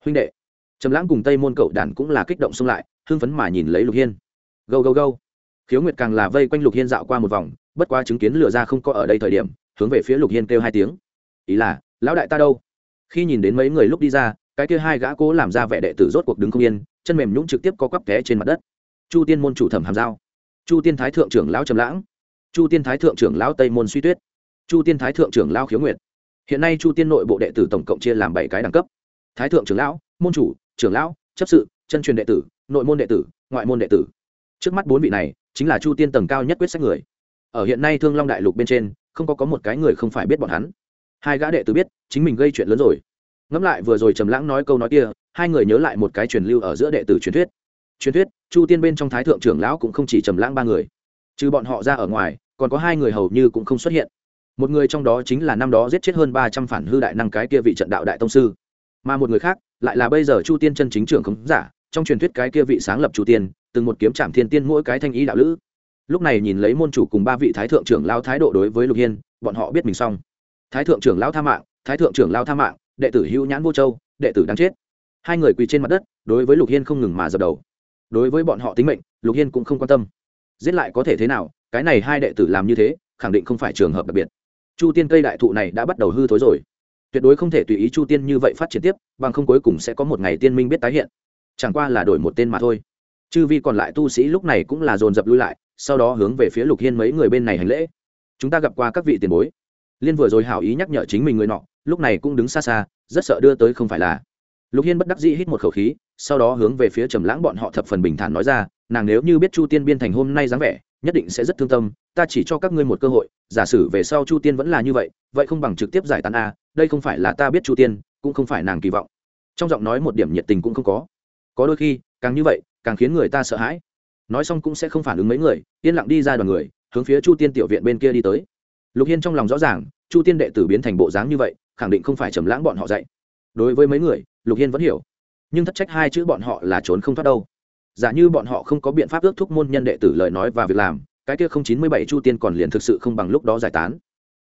Huynh đệ trầm lãng cùng tây môn cậu đản cũng là kích động xông lại, hưng phấn mà nhìn lấy lục hiên. Gâu gâu gâu. Khiếu nguyệt càng là vây quanh lục hiên dạo qua một vòng, bất quá chứng kiến lừa ra không có ở đây thời điểm, hướng về phía lục hiên kêu hai tiếng. Ý là, lão đại ta đâu? Khi nhìn đến mấy người lúc đi ra, cái kia hai gã cố làm ra vẻ đệ tử rốt cuộc đứng không yên, chân mềm nhũng trực tiếp có quắp té trên mặt đất. Chu tiên môn chủ thẩm hàm giao. Chu tiên thái thượng trưởng lão trầm lãng. Chu tiên thái thượng trưởng lão tây môn suy tuyết. Chu tiên thái thượng trưởng lão khiếu nguyệt. Hiện nay chu tiên nội bộ đệ tử tổng cộng chia làm bảy cái đẳng cấp. Thái thượng trưởng lão, môn chủ trưởng lão, chấp sự, chân truyền đệ tử, nội môn đệ tử, ngoại môn đệ tử. Trước mắt bốn vị này, chính là chu tiên tầng cao nhất quyết sách người. Ở hiện nay thương long đại lục bên trên, không có có một cái người không phải biết bọn hắn. Hai gã đệ tử biết, chính mình gây chuyện lớn rồi. Ngẫm lại vừa rồi trầm lãng nói câu nói kia, hai người nhớ lại một cái truyền lưu ở giữa đệ tử truyền thuyết. Truyền thuyết, chu tiên bên trong thái thượng trưởng lão cũng không chỉ trầm lãng ba người. Trừ bọn họ ra ở ngoài, còn có hai người hầu như cũng không xuất hiện. Một người trong đó chính là năm đó giết chết hơn ba trăm phản hư đại năng cái kia vị trận đạo đại tông sư mà một người khác lại là bây giờ chu tiên chân chính trưởng khống giả, trong truyền thuyết cái kia vị sáng lập chu tiên, từng một kiếm trạm thiên tiên mỗi cái thanh ý đạo lữ. Lúc này nhìn lấy môn chủ cùng ba vị thái thượng trưởng lao thái độ đối với lục hiên, bọn họ biết mình xong. Thái thượng trưởng lao tha mạng, thái thượng trưởng lao tha mạng, đệ tử hữu nhãn vô châu, đệ tử đáng chết. Hai người quỳ trên mặt đất, đối với lục hiên không ngừng mà dập đầu. Đối với bọn họ tính mệnh, lục hiên cũng không quan tâm. Giết lại có thể thế nào, cái này hai đệ tử làm như thế, khẳng định không phải trường hợp đặc biệt. Chu tiên cây đại thụ này đã bắt đầu hư thối rồi tuyệt đối không thể tùy ý chu tiên như vậy phát triển tiếp, bằng không cuối cùng sẽ có một ngày tiên minh biết tái hiện. Chẳng qua là đổi một tên mà thôi. Chư vi còn lại tu sĩ lúc này cũng là dồn dập lui lại, sau đó hướng về phía lục hiên mấy người bên này hành lễ. Chúng ta gặp qua các vị tiền bối. Liên vừa rồi hảo ý nhắc nhở chính mình người nọ, lúc này cũng đứng xa xa, rất sợ đưa tới không phải là. Lục hiên bất đắc dĩ hít một khẩu khí, sau đó hướng về phía trầm lãng bọn họ thập phần bình thản nói ra, nàng nếu như biết chu tiên biên thành hôm nay dáng vẻ nhất định sẽ rất thương tâm, ta chỉ cho các ngươi một cơ hội, giả sử về sau chu tiên vẫn là như vậy vậy không bằng trực tiếp giải tán a, đây không phải là ta biết chu tiên, cũng không phải nàng kỳ vọng. Trong giọng nói một điểm nhiệt tình cũng không có. Có đôi khi, càng như vậy, càng khiến người ta sợ hãi. Nói xong cũng sẽ không phản ứng mấy người, yên lặng đi ra đoàn người, hướng phía chu tiên tiểu viện bên kia đi tới. Lục hiên trong lòng rõ ràng, chu tiên đệ tử biến thành bộ dáng như vậy, khẳng định không phải trầm lãng bọn họ dạy. Đối với mấy người, lục hiên vẫn hiểu. Nhưng thất trách hai chữ bọn họ là trốn không thoát đâu giả như bọn họ không có biện pháp ước thúc môn nhân đệ tử lời nói và việc làm, cái kia không chín mươi bảy chu tiên còn liền thực sự không bằng lúc đó giải tán.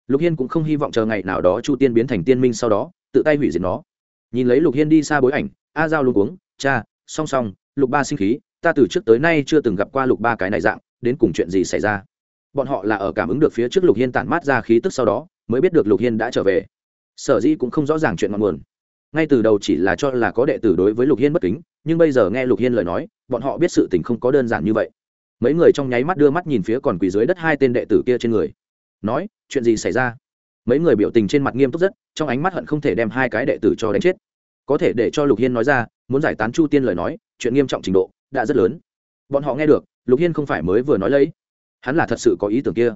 Lục hiên cũng không hy vọng chờ ngày nào đó chu tiên biến thành tiên minh sau đó, tự tay hủy diệt nó. Nhìn lấy lục hiên đi xa bối ảnh, a giao luôn uống cha, song song, lục ba sinh khí, ta từ trước tới nay chưa từng gặp qua lục ba cái này dạng, đến cùng chuyện gì xảy ra? Bọn họ là ở cảm ứng được phía trước lục hiên tản mát ra khí tức sau đó, mới biết được lục hiên đã trở về. Sở dĩ cũng không rõ ràng chuyện ngọn nguồn. Ngay từ đầu chỉ là cho là có đệ tử đối với lục hiên bất kính nhưng bây giờ nghe lục hiên lời nói, bọn họ biết sự tình không có đơn giản như vậy. Mấy người trong nháy mắt đưa mắt nhìn phía còn quỳ dưới đất hai tên đệ tử kia trên người. Nói, chuyện gì xảy ra? Mấy người biểu tình trên mặt nghiêm túc rất, trong ánh mắt hận không thể đem hai cái đệ tử cho đánh chết. Có thể để cho lục hiên nói ra, muốn giải tán chu tiên lời nói, chuyện nghiêm trọng trình độ, đã rất lớn. Bọn họ nghe được, lục hiên không phải mới vừa nói lấy. Hắn là thật sự có ý tưởng kia.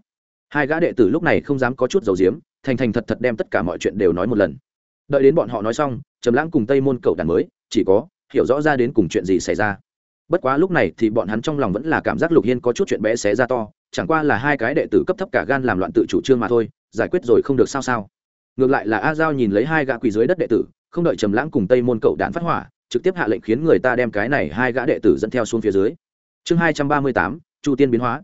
Hai gã đệ tử lúc này không dám có chút dầu diếm thành thành thật thật đem tất cả mọi chuyện đều nói một lần. Đợi đến bọn họ nói xong, trầm lãng cùng tây môn cậu đàn mới, chỉ có hiểu rõ ra đến cùng chuyện gì xảy ra. Bất quá lúc này thì bọn hắn trong lòng vẫn là cảm giác lục hiên có chút chuyện bé xé ra to, chẳng qua là hai cái đệ tử cấp thấp cả gan làm loạn tự chủ trương mà thôi, giải quyết rồi không được sao sao. Ngược lại là a giao nhìn lấy hai gã quỳ dưới đất đệ tử, không đợi trầm lãng cùng tây môn cậu đạn phát hỏa, trực tiếp hạ lệnh khiến người ta đem cái này hai gã đệ tử dẫn theo xuống phía dưới. Chương hai trăm ba mươi tám, chu tiên biến hóa.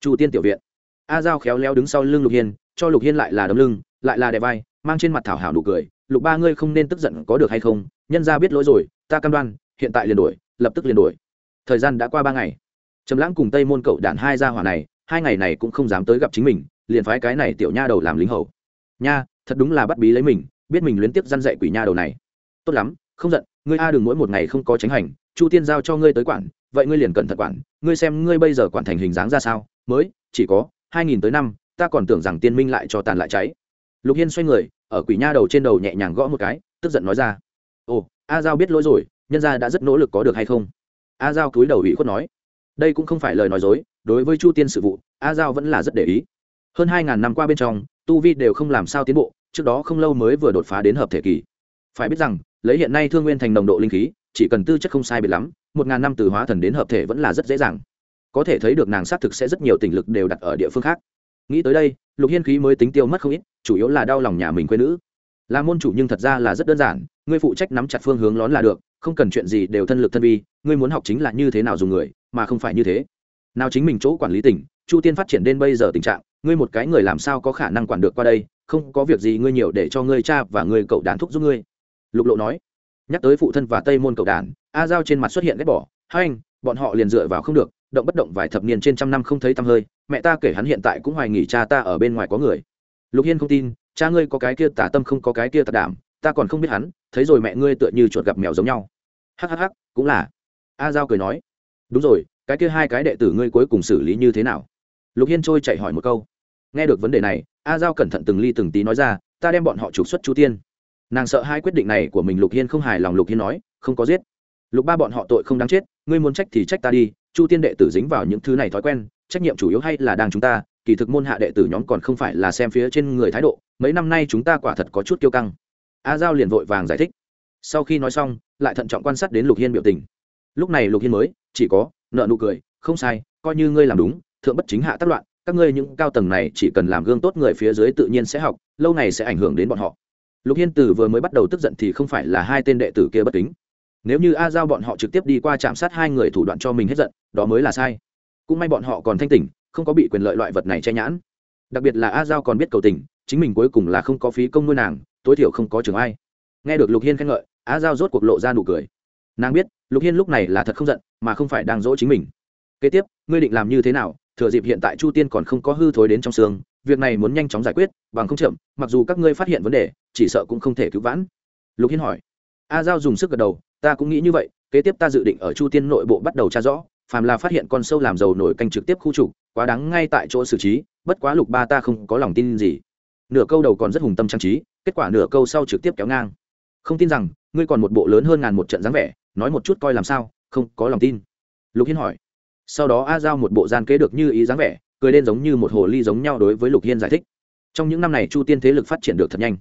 Chu tiên tiểu viện. A giao khéo léo đứng sau lưng lục hiên, cho lục hiên lại là đấm lưng, lại là đè vai, mang trên mặt thảo hảo nụ cười. Lục ba ngươi không nên tức giận có được hay không? Nhân ra biết lỗi rồi, ta cam đoan, hiện tại liền đổi lập tức liền đổi thời gian đã qua ba ngày. Trầm lãng cùng tây môn cậu đạn hai gia hỏa này, hai ngày này cũng không dám tới gặp chính mình, liền phái cái này tiểu nha đầu làm lính hầu. Nha, thật đúng là bắt bí lấy mình, biết mình luyến tiếp răn dạy quỷ nha đầu này. Tốt lắm, không giận, ngươi a đừng mỗi một ngày không có tránh hành, chu tiên giao cho ngươi tới quản, vậy ngươi liền cẩn thận quản, ngươi xem ngươi bây giờ quản thành hình dáng ra sao, mới, chỉ có hai nghìn tới năm, ta còn tưởng rằng tiên minh lại cho tàn lại cháy. Lục hiên xoay người, ở quỷ nha đầu trên đầu nhẹ nhàng gõ một cái, tức giận nói ra ồ, a giao biết lỗi rồi, nhân gia đã rất nỗ lực có được hay không? A giao cúi đầu ủy khuất nói. Đây cũng không phải lời nói dối, đối với chu tiên sự vụ, a giao vẫn là rất để ý. Hơn hai ngàn năm qua bên trong, tu vi đều không làm sao tiến bộ, trước đó không lâu mới vừa đột phá đến hợp thể kỳ. Phải biết rằng, lấy hiện nay thương nguyên thành nồng độ linh khí, chỉ cần tư chất không sai biệt lắm, một ngàn năm từ hóa thần đến hợp thể vẫn là rất dễ dàng. Có thể thấy được nàng xác thực sẽ rất nhiều tình lực đều đặt ở địa phương khác. Nghĩ tới đây, lục hiên khí mới tính tiêu mất không ít, chủ yếu là đau lòng nhà mình quê nữ là môn chủ nhưng thật ra là rất đơn giản, ngươi phụ trách nắm chặt phương hướng lón là được, không cần chuyện gì đều thân lực thân vi, ngươi muốn học chính là như thế nào dùng người, mà không phải như thế. Nào chính mình chỗ quản lý tỉnh, chu tiên phát triển đến bây giờ tình trạng, ngươi một cái người làm sao có khả năng quản được qua đây, không có việc gì ngươi nhiều để cho ngươi cha và ngươi cậu đàn thúc giúp ngươi. Lục lộ nói. Nhắc tới phụ thân và tây môn cậu đàn, a giao trên mặt xuất hiện ghét bỏ. Hai anh, bọn họ liền dựa vào không được, động bất động vài thập niên trên trăm năm không thấy tăm hơi, mẹ ta kể hắn hiện tại cũng hoài nghỉ cha ta ở bên ngoài có người. Lục hiên không tin cha ngươi có cái kia tả tâm không có cái kia tà đảm, ta còn không biết hắn, thấy rồi mẹ ngươi tựa như chuột gặp mèo giống nhau. Hhh cũng là. A giao cười nói. Đúng rồi, cái kia hai cái đệ tử ngươi cuối cùng xử lý như thế nào? Lục hiên trôi chạy hỏi một câu. Nghe được vấn đề này, a giao cẩn thận từng ly từng tí nói ra, ta đem bọn họ trục xuất chu tiên. Nàng sợ hai quyết định này của mình lục hiên không hài lòng, lục hiên nói, không có giết. Lục ba bọn họ tội không đáng chết, ngươi muốn trách thì trách ta đi, chu tiên đệ tử dính vào những thứ này thói quen, trách nhiệm chủ yếu hay là đang chúng ta kỳ thực môn hạ đệ tử nhóm còn không phải là xem phía trên người thái độ, mấy năm nay chúng ta quả thật có chút kiêu căng. A giao liền vội vàng giải thích. Sau khi nói xong, lại thận trọng quan sát đến lục hiên biểu tình. Lúc này lục hiên mới, chỉ có, nợ nụ cười, không sai, coi như ngươi làm đúng, thượng bất chính hạ tác loạn, các ngươi những cao tầng này chỉ cần làm gương tốt người phía dưới tự nhiên sẽ học, lâu này sẽ ảnh hưởng đến bọn họ. Lục hiên từ vừa mới bắt đầu tức giận thì không phải là hai tên đệ tử kia bất kính. Nếu như a giao bọn họ trực tiếp đi qua chạm sát hai người thủ đoạn cho mình hết giận, đó mới là sai. Cũng may bọn họ còn thanh tỉnh không có bị quyền lợi loại vật này che nhãn. Đặc biệt là a giao còn biết cầu tình, chính mình cuối cùng là không có phí công nuôi nàng, tối thiểu không có trường ai. Nghe được lục hiên khen ngợi, a giao rốt cuộc lộ ra nụ cười. Nàng biết, lục hiên lúc này là thật không giận, mà không phải đang dỗ chính mình. Kế tiếp, ngươi định làm như thế nào? Thừa dịp hiện tại chu tiên còn không có hư thối đến trong xương, việc này muốn nhanh chóng giải quyết, bằng không chậm, mặc dù các ngươi phát hiện vấn đề, chỉ sợ cũng không thể cứu vãn. Lục hiên hỏi. A giao dùng sức gật đầu, ta cũng nghĩ như vậy, kế tiếp ta dự định ở chu tiên nội bộ bắt đầu tra rõ, phàm là phát hiện con sâu làm dầu nổi canh trực tiếp khu trục quá đáng ngay tại chỗ xử trí, bất quá lục ba ta không có lòng tin gì. Nửa câu đầu còn rất hùng tâm trang trí, kết quả nửa câu sau trực tiếp kéo ngang. Không tin rằng, ngươi còn một bộ lớn hơn ngàn một trận dáng vẻ, nói một chút coi làm sao, không có lòng tin. Lục hiên hỏi. Sau đó a giao một bộ gian kế được như ý dáng vẻ, cười lên giống như một hồ ly giống nhau đối với lục hiên giải thích. Trong những năm này chu tiên thế lực phát triển được thật nhanh.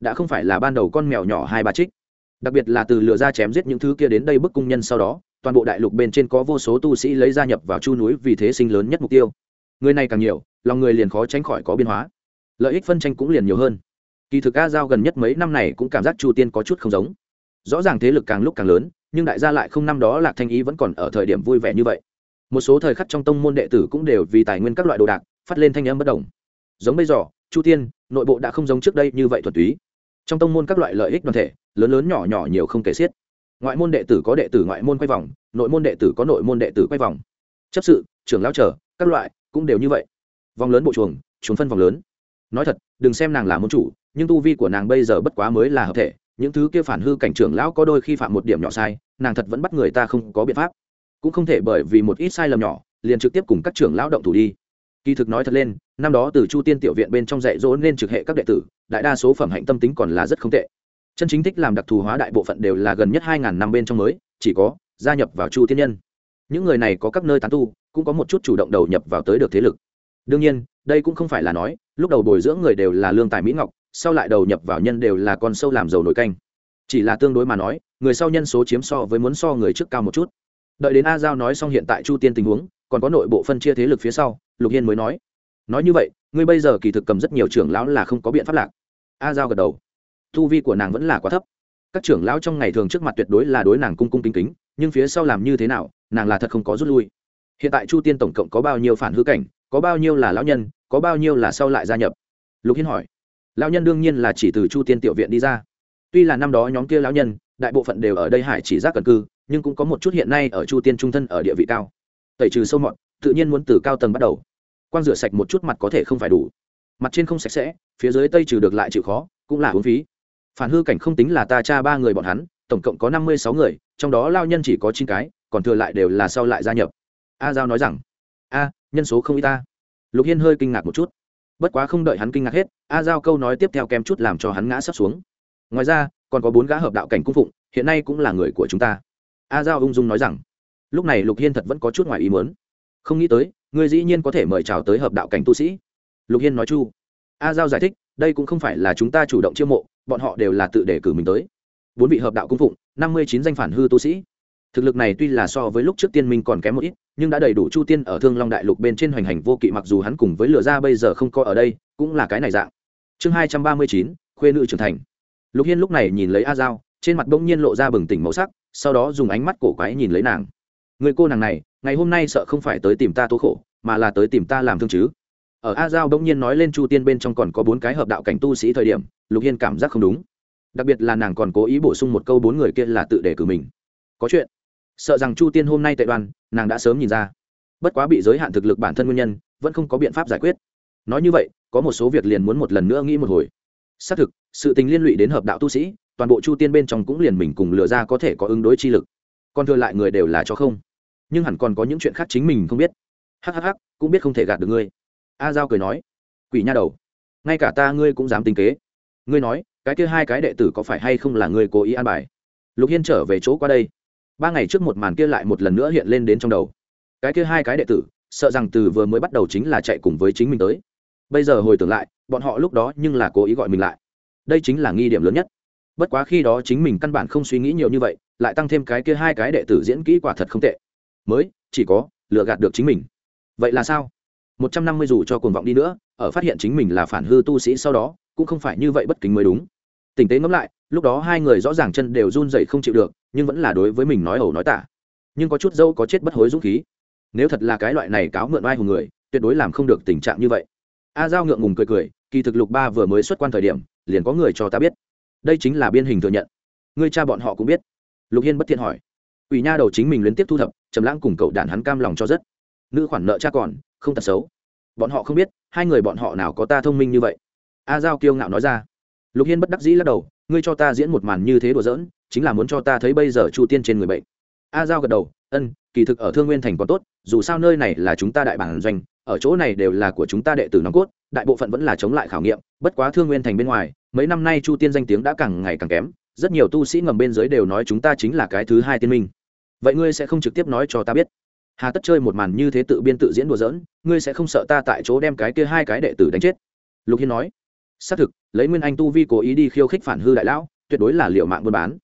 Đã không phải là ban đầu con mèo nhỏ hai ba trích. Đặc biệt là từ lựa ra chém giết những thứ kia đến đây bức cung nhân sau đó toàn bộ đại lục bên trên có vô số tu sĩ lấy gia nhập vào chu núi vì thế sinh lớn nhất mục tiêu. Người này càng nhiều, lòng người liền khó tránh khỏi có biến hóa. Lợi ích phân tranh cũng liền nhiều hơn. Kỳ thực a giao gần nhất mấy năm này cũng cảm giác chu tiên có chút không giống. Rõ ràng thế lực càng lúc càng lớn, nhưng đại gia lại không năm đó lạc thanh ý vẫn còn ở thời điểm vui vẻ như vậy. Một số thời khắc trong tông môn đệ tử cũng đều vì tài nguyên các loại đồ đạc, phát lên thanh âm bất đồng. Giống bây giờ, chu tiên, nội bộ đã không giống trước đây như vậy thuật túy. Trong tông môn các loại lợi ích đoàn thể, lớn lớn nhỏ nhỏ nhiều không kể xiết ngoại môn đệ tử có đệ tử ngoại môn quay vòng, nội môn đệ tử có nội môn đệ tử quay vòng. Chấp sự, trưởng lao trở các loại, cũng đều như vậy. Vòng lớn bộ chuồng chúng phân vòng lớn. Nói thật, đừng xem nàng là môn chủ, nhưng tu vi của nàng bây giờ bất quá mới là hợp thể. Những thứ kia phản hư cảnh trưởng lão có đôi khi phạm một điểm nhỏ sai, nàng thật vẫn bắt người ta không có biện pháp. Cũng không thể bởi vì một ít sai lầm nhỏ, liền trực tiếp cùng các trưởng lão động thủ đi. Kỳ thực nói thật lên, năm đó từ chu tiên tiểu viện bên trong dạy dỗ nên trực hệ các đệ tử, đại đa số phẩm hạnh tâm tính còn là rất không tệ chân chính thích làm đặc thù hóa đại bộ phận đều là gần nhất hai ngàn năm bên trong mới, chỉ có gia nhập vào chu tiên nhân. Những người này có các nơi tán tu, cũng có một chút chủ động đầu nhập vào tới được thế lực. Đương nhiên, đây cũng không phải là nói, lúc đầu bồi dưỡng người đều là lương tài mỹ ngọc, sau lại đầu nhập vào nhân đều là con sâu làm giàu nổi canh. Chỉ là tương đối mà nói, người sau nhân số chiếm so với muốn so người trước cao một chút. Đợi đến a giao nói xong hiện tại chu tiên tình huống, còn có nội bộ phân chia thế lực phía sau, lục hiên mới nói nói như vậy, ngươi bây giờ kỳ thực cầm rất nhiều trưởng lão là không có biện pháp lạc. A giao gật đầu thu vi của nàng vẫn là quá thấp. Các trưởng lão trong ngày thường trước mặt tuyệt đối là đối nàng cung cung kính kính, nhưng phía sau làm như thế nào, nàng là thật không có rút lui. Hiện tại chu tiên tổng cộng có bao nhiêu phản hư cảnh, có bao nhiêu là lão nhân, có bao nhiêu là sau lại gia nhập? Lục hiên hỏi. Lão nhân đương nhiên là chỉ từ chu tiên tiểu viện đi ra. Tuy là năm đó nhóm kia lão nhân, đại bộ phận đều ở đây hải chỉ giác cần cư, nhưng cũng có một chút hiện nay ở chu tiên trung thân ở địa vị cao. Tẩy trừ sâu mọt, tự nhiên muốn từ cao tầng bắt đầu. Quang rửa sạch một chút mặt có thể không phải đủ. Mặt trên không sạch sẽ, phía dưới tây trừ được lại chịu khó, cũng là uống phí phản hư cảnh không tính là ta cha ba người bọn hắn, tổng cộng có năm mươi sáu người, trong đó lao nhân chỉ có chín cái, còn thừa lại đều là sau lại gia nhập. A giao nói rằng, a, nhân số không y ta. Lục hiên hơi kinh ngạc một chút. Bất quá không đợi hắn kinh ngạc hết, a giao câu nói tiếp theo kém chút làm cho hắn ngã sắp xuống. Ngoài ra, còn có bốn gã hợp đạo cảnh cung phụng, hiện nay cũng là người của chúng ta. A giao ung dung nói rằng, lúc này lục hiên thật vẫn có chút ngoài ý muốn. Không nghĩ tới người dĩ nhiên có thể mời chào tới hợp đạo cảnh tu sĩ. Lục hiên nói chu. A giao giải thích, đây cũng không phải là chúng ta chủ động chiêu mộ bọn họ đều là tự đề cử mình tới. Bốn vị hợp đạo cung phụng, năm mươi chín danh phản hư tu sĩ. Thực lực này tuy là so với lúc trước tiên minh còn kém một ít, nhưng đã đầy đủ chu tiên ở thương long đại lục bên trên hoành hành vô kỵ mặc dù hắn cùng với lửa ra bây giờ không có ở đây, cũng là cái này dạng. Chương hai trăm ba mươi chín, khuê nữ trưởng thành. Lục hiên lúc này nhìn lấy a giao, trên mặt bỗng nhiên lộ ra bừng tỉnh màu sắc, sau đó dùng ánh mắt cổ quái nhìn lấy nàng. Người cô nàng này, ngày hôm nay sợ không phải tới tìm ta tố khổ, mà là tới tìm ta làm thương chứ. Ở a giao bỗng nhiên nói lên chu tiên bên trong còn có bốn cái hợp đạo cảnh tu sĩ thời điểm lục hiên cảm giác không đúng. Đặc biệt là nàng còn cố ý bổ sung một câu bốn người kia là tự đề cử mình. Có chuyện. Sợ rằng chu tiên hôm nay tệ đoan, nàng đã sớm nhìn ra. Bất quá bị giới hạn thực lực bản thân nguyên nhân, vẫn không có biện pháp giải quyết. Nói như vậy, có một số việc liền muốn một lần nữa nghĩ một hồi. Xác thực, sự tình liên lụy đến hợp đạo tu sĩ, toàn bộ chu tiên bên trong cũng liền mình cùng lừa ra có thể có ứng đối chi lực. Còn thừa lại người đều là cho không. Nhưng hẳn còn có những chuyện khác chính mình không biết. Hhh cũng biết không thể gạt được ngươi. A giao cười nói. Quỷ nha đầu. Ngay cả ta ngươi cũng dám tính kế ngươi nói, cái kia hai cái đệ tử có phải hay không là ngươi cố ý an bài? Lục hiên trở về chỗ qua đây. Ba ngày trước một màn kia lại một lần nữa hiện lên đến trong đầu. Cái kia hai cái đệ tử, sợ rằng từ vừa mới bắt đầu chính là chạy cùng với chính mình tới. Bây giờ hồi tưởng lại, bọn họ lúc đó nhưng là cố ý gọi mình lại. Đây chính là nghi điểm lớn nhất. Bất quá khi đó chính mình căn bản không suy nghĩ nhiều như vậy, lại tăng thêm cái kia hai cái đệ tử diễn kỹ quả thật không tệ. Mới, chỉ có, lừa gạt được chính mình. Vậy là sao? Một trăm năm mươi dù cho cuồng vọng đi nữa, ở phát hiện chính mình là phản hư tu sĩ sau đó cũng không phải như vậy bất kính mới đúng. Tình tế ngẫm lại, lúc đó hai người rõ ràng chân đều run dậy không chịu được, nhưng vẫn là đối với mình nói ẩu nói tả. Nhưng có chút dâu có chết bất hối dũng khí. Nếu thật là cái loại này cáo mượn oai hùng người, tuyệt đối làm không được tình trạng như vậy. A giao ngượng ngùng cười cười, kỳ thực lục ba vừa mới xuất quan thời điểm, liền có người cho ta biết. Đây chính là biên hình thừa nhận. Ngươi cha bọn họ cũng biết. Lục hiên bất thiện hỏi. Ủy nha đầu chính mình liên tiếp thu thập, trầm lãng cùng cậu đàn hắn cam lòng cho rất. Nữ khoản nợ cha còn, không tật xấu. Bọn họ không biết, hai người bọn họ nào có ta thông minh như vậy a giao kiêu ngạo nói ra. Lục hiên bất đắc dĩ lắc đầu, ngươi cho ta diễn một màn như thế đùa giỡn, chính là muốn cho ta thấy bây giờ chu tiên trên người bệnh. A giao gật đầu, ân, kỳ thực ở thương nguyên thành còn tốt, dù sao nơi này là chúng ta đại bản doanh, ở chỗ này đều là của chúng ta đệ tử nòng cốt, đại bộ phận vẫn là chống lại khảo nghiệm, bất quá thương nguyên thành bên ngoài, mấy năm nay chu tiên danh tiếng đã càng ngày càng kém, rất nhiều tu sĩ ngầm bên dưới đều nói chúng ta chính là cái thứ hai tiên minh. Vậy ngươi sẽ không trực tiếp nói cho ta biết? Hà tất chơi một màn như thế tự biên tự diễn đùa giỡn, ngươi sẽ không sợ ta tại chỗ đem cái kia hai cái đệ tử đánh chết? Lục hiên nói xác thực, lấy nguyên anh tu vi cố ý đi khiêu khích phản hư đại lão, tuyệt đối là liệu mạng buôn bán.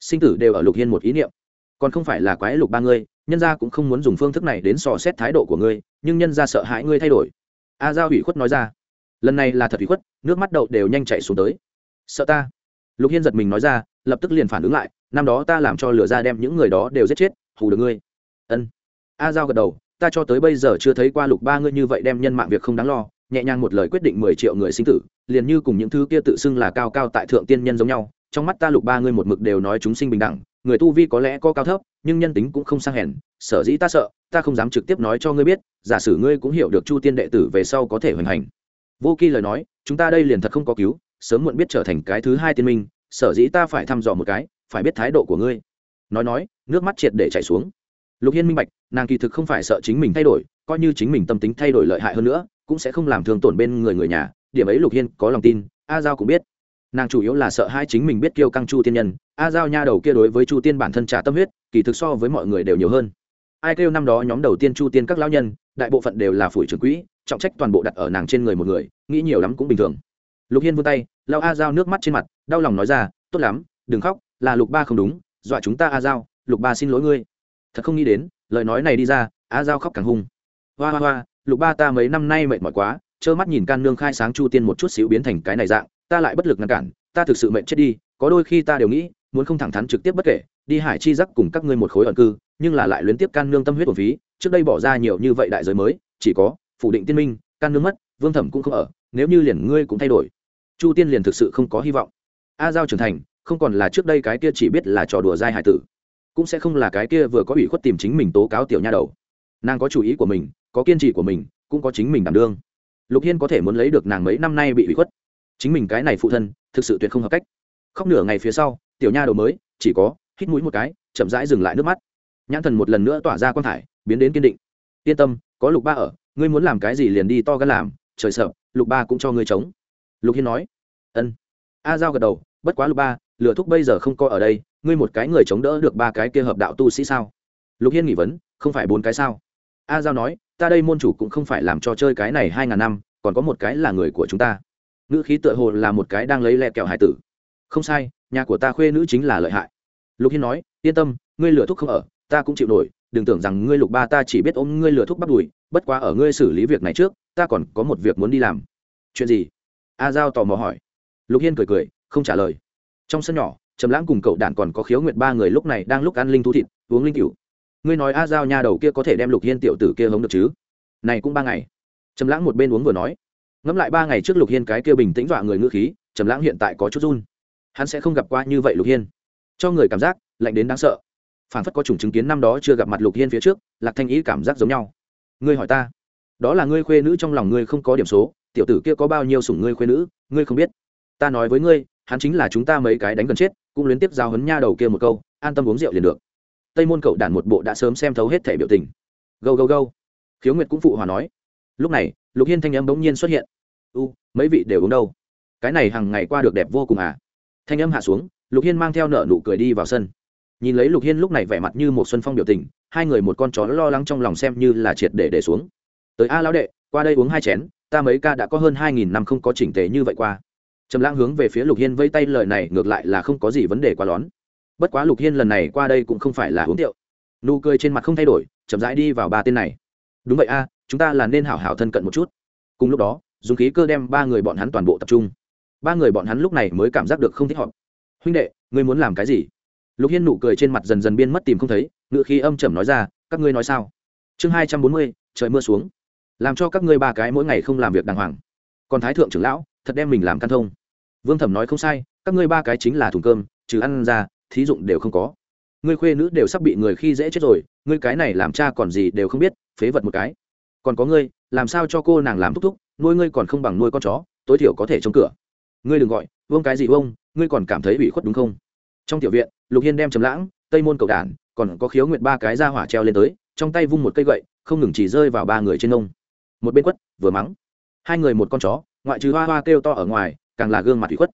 Sinh tử đều ở lục hiên một ý niệm. Còn không phải là quái lục ba ngươi, nhân gia cũng không muốn dùng phương thức này đến sò xét thái độ của ngươi, nhưng nhân gia sợ hãi ngươi thay đổi. A giao ủy khuất nói ra. Lần này là thật ủy khuất, nước mắt đậu đều nhanh chạy xuống tới. Sợ ta. Lục hiên giật mình nói ra, lập tức liền phản ứng lại, năm đó ta làm cho lửa ra đem những người đó đều giết chết, hù được ngươi. Ân. A giao gật đầu, ta cho tới bây giờ chưa thấy qua lục ba ngươi như vậy đem nhân mạng việc không đáng lo nhẹ nhàng một lời quyết định mười triệu người sinh tử, liền như cùng những thứ kia tự xưng là cao cao tại thượng tiên nhân giống nhau, trong mắt ta lục ba ngươi một mực đều nói chúng sinh bình đẳng, người tu vi có lẽ có cao thấp, nhưng nhân tính cũng không sang hèn, sở dĩ ta sợ, ta không dám trực tiếp nói cho ngươi biết, giả sử ngươi cũng hiểu được chu tiên đệ tử về sau có thể hoành hành. Vô kỳ lời nói, chúng ta đây liền thật không có cứu, sớm muộn biết trở thành cái thứ hai tiên minh, sở dĩ ta phải thăm dò một cái, phải biết thái độ của ngươi. Nói nói, nước mắt triệt để chảy xuống. Lục hiên minh bạch, nàng kỳ thực không phải sợ chính mình thay đổi, coi như chính mình tâm tính thay đổi lợi hại hơn nữa cũng sẽ không làm thương tổn bên người người nhà, điểm ấy lục hiên có lòng tin, a giao cũng biết. Nàng chủ yếu là sợ hai chính mình biết kêu căng chu tiên nhân, a giao nha đầu kia đối với chu tiên bản thân trả tâm huyết, kỳ thực so với mọi người đều nhiều hơn. Ai kêu năm đó nhóm đầu tiên chu tiên các lão nhân, đại bộ phận đều là phủi trưởng quỹ, trọng trách toàn bộ đặt ở nàng trên người một người, nghĩ nhiều lắm cũng bình thường. Lục hiên vươn tay lao a giao nước mắt trên mặt, đau lòng nói ra, tốt lắm, đừng khóc, là lục ba không đúng, dọa chúng ta a giao, lục ba xin lỗi ngươi. Thật không nghĩ đến, lời nói này đi ra, a giao khóc càng hung. Hoa hoa hoa lục ba ta mấy năm nay mệt mỏi quá, trơ mắt nhìn can nương khai sáng chu tiên một chút xíu biến thành cái này dạng, ta lại bất lực ngăn cản, ta thực sự mệnh chết đi, có đôi khi ta đều nghĩ, muốn không thẳng thắn trực tiếp bất kể, đi hải chi giác cùng các ngươi một khối ẩn cư, nhưng là lại luyến tiếp can nương tâm huyết của phí, trước đây bỏ ra nhiều như vậy đại giới mới, chỉ có phủ định tiên minh, can nương mất, vương thẩm cũng không ở, nếu như liền ngươi cũng thay đổi. Chu tiên liền thực sự không có hy vọng. A giao trưởng thành, không còn là trước đây cái kia chỉ biết là trò đùa dai hải tử, cũng sẽ không là cái kia vừa có ủy khuất tìm chính mình tố cáo tiểu nha đầu. Nàng có chủ ý của mình có kiên trì của mình, cũng có chính mình đảm đương. Lục hiên có thể muốn lấy được nàng mấy năm nay bị ủy khuất. Chính mình cái này phụ thân, thực sự tuyệt không hợp cách. Khóc nửa ngày phía sau, tiểu nha đầu mới, chỉ có, hít mũi một cái, chậm rãi dừng lại nước mắt. Nhãn thần một lần nữa tỏa ra quan thải, biến đến kiên định. Yên tâm, có lục ba ở, ngươi muốn làm cái gì liền đi to gan làm, trời sợ, lục ba cũng cho ngươi chống lục hiên nói, ân. A giao gật đầu, bất quá lục ba, lửa thúc bây giờ không coi ở đây, ngươi một cái người chống đỡ được ba cái kia hợp đạo tu sĩ sao? Lục hiên nghỉ vấn, không phải bốn cái sao? A giao nói ta đây môn chủ cũng không phải làm cho chơi cái này hai ngàn năm, còn có một cái là người của chúng ta. Ngữ khí tựa hồ là một cái đang lấy lẹ kẹo hải tử. Không sai, nhà của ta khuê nữ chính là lợi hại. Lục hiên nói, yên tâm, ngươi lửa thuốc không ở, ta cũng chịu nổi, đừng tưởng rằng ngươi lục ba ta chỉ biết ôm ngươi lửa thuốc bắt đùi, bất quá ở ngươi xử lý việc này trước, ta còn có một việc muốn đi làm. Chuyện gì? A giao tò mò hỏi. Lục hiên cười cười, không trả lời. Trong sân nhỏ, trầm lãng cùng cậu đản còn có khiếu nguyệt ba người lúc này đang lúc ăn linh thú thịt, uống linh cựu ngươi nói a giao nha đầu kia có thể đem lục hiên tiểu tử kia hống được chứ? Này cũng ba ngày. Trầm lãng một bên uống vừa nói. Ngẫm lại ba ngày trước lục hiên cái kia bình tĩnh dọa người ngữ khí, trầm lãng hiện tại có chút run. Hắn sẽ không gặp qua như vậy lục hiên. Cho người cảm giác, lạnh đến đáng sợ. Phản phất có chủng chứng kiến năm đó chưa gặp mặt lục hiên phía trước, lạc thanh ý cảm giác giống nhau. Ngươi hỏi ta, đó là ngươi khuê nữ trong lòng ngươi không có điểm số, tiểu tử kia có bao nhiêu sủng ngươi khuê nữ, ngươi không biết. Ta nói với ngươi, hắn chính là chúng ta mấy cái đánh gần chết, cũng liên tiếp giao hấn nha đầu kia một câu, an tâm uống rượu liền được tây môn cậu đản một bộ đã sớm xem thấu hết thể biểu tình. Gâu gâu gâu. Khiếu nguyệt cũng phụ hòa nói. Lúc này, lục hiên thanh âm bỗng nhiên xuất hiện. U, mấy vị đều uống đâu? Cái này hàng ngày qua được đẹp vô cùng à? Thanh âm hạ xuống, lục hiên mang theo nợ nụ cười đi vào sân. Nhìn lấy lục hiên lúc này vẻ mặt như một xuân phong biểu tình, hai người một con chó lo lắng trong lòng xem như là triệt để để xuống. Tới a lão đệ, qua đây uống hai chén, ta mấy ca đã có hơn hai nghìn năm không có chỉnh tề như vậy qua. Trầm lãng hướng về phía lục hiên vây tay lời này ngược lại là không có gì vấn đề quá lón bất quá lục hiên lần này qua đây cũng không phải là uống rượu. Nụ cười trên mặt không thay đổi, chậm rãi đi vào ba tên này. Đúng vậy a, chúng ta là nên hảo hảo thân cận một chút. Cùng lúc đó dùng khí cơ đem ba người bọn hắn toàn bộ tập trung. Ba người bọn hắn lúc này mới cảm giác được không thích hợp. Huynh đệ, ngươi muốn làm cái gì? Lục hiên nụ cười trên mặt dần dần biên mất tìm không thấy ngự khí âm trầm nói ra, các ngươi nói sao? Chương hai trăm bốn mươi, trời mưa xuống. Làm cho các ngươi ba cái mỗi ngày không làm việc đàng hoàng. Còn thái thượng trưởng lão, thật đem mình làm căn thông. Vương thẩm nói không sai, các ngươi ba cái chính là thùng cơm, trừ ăn ra thí dụng đều không có. Ngươi khuê nữ đều sắp bị người khi dễ chết rồi, ngươi cái này làm cha còn gì đều không biết, phế vật một cái. Còn có ngươi, làm sao cho cô nàng làm thúc thúc, nuôi ngươi còn không bằng nuôi con chó, tối thiểu có thể chống cửa. Ngươi đừng gọi, vương cái gì vương, ngươi còn cảm thấy bị khuất đúng không? Trong tiểu viện, lục hiên đem trầm lãng, tây môn cầu đản, còn có khiếu nguyện ba cái ra hỏa treo lên tới, trong tay vung một cây gậy, không ngừng chỉ rơi vào ba người trên nông một bên quất, vừa mắng. Hai người một con chó, ngoại trừ hoa hoa kêu to ở ngoài, càng là gương mặt ủy khuất.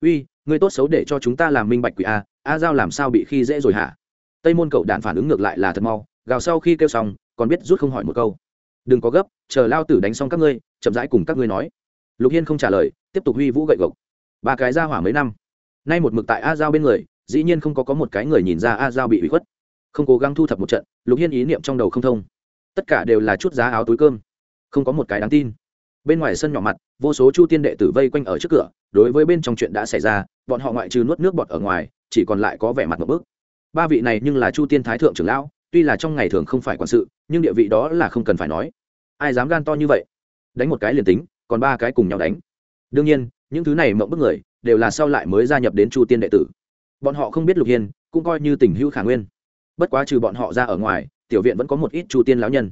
Uy ngươi tốt xấu để cho chúng ta làm minh bạch quỷ a a giao làm sao bị khi dễ rồi hả? Tây môn cậu đạn phản ứng ngược lại là thật mau, gào sau khi kêu xong, còn biết rút không hỏi một câu. Đừng có gấp, chờ lao tử đánh xong các ngươi, chậm rãi cùng các ngươi nói. Lục hiên không trả lời, tiếp tục huy vũ gậy gộc. Ba cái ra hỏa mấy năm. Nay một mực tại a giao bên người, dĩ nhiên không có có một cái người nhìn ra a giao bị ủy khuất. Không cố gắng thu thập một trận, lục hiên ý niệm trong đầu không thông. Tất cả đều là chút giá áo túi cơm. Không có một cái đáng tin bên ngoài sân nhỏ mặt, vô số chu tiên đệ tử vây quanh ở trước cửa, đối với bên trong chuyện đã xảy ra, bọn họ ngoại trừ nuốt nước bọt ở ngoài, chỉ còn lại có vẻ mặt một bước ba vị này nhưng là chu tiên thái thượng trưởng lão, tuy là trong ngày thường không phải quản sự, nhưng địa vị đó là không cần phải nói. Ai dám gan to như vậy? Đánh một cái liền tính, còn ba cái cùng nhau đánh. Đương nhiên, những thứ này mộng bức người, đều là sau lại mới gia nhập đến chu tiên đệ tử. Bọn họ không biết lục hiên, cũng coi như tình hữu khả nguyên. Bất quá trừ bọn họ ra ở ngoài, tiểu viện vẫn có một ít chu tiên lão nhân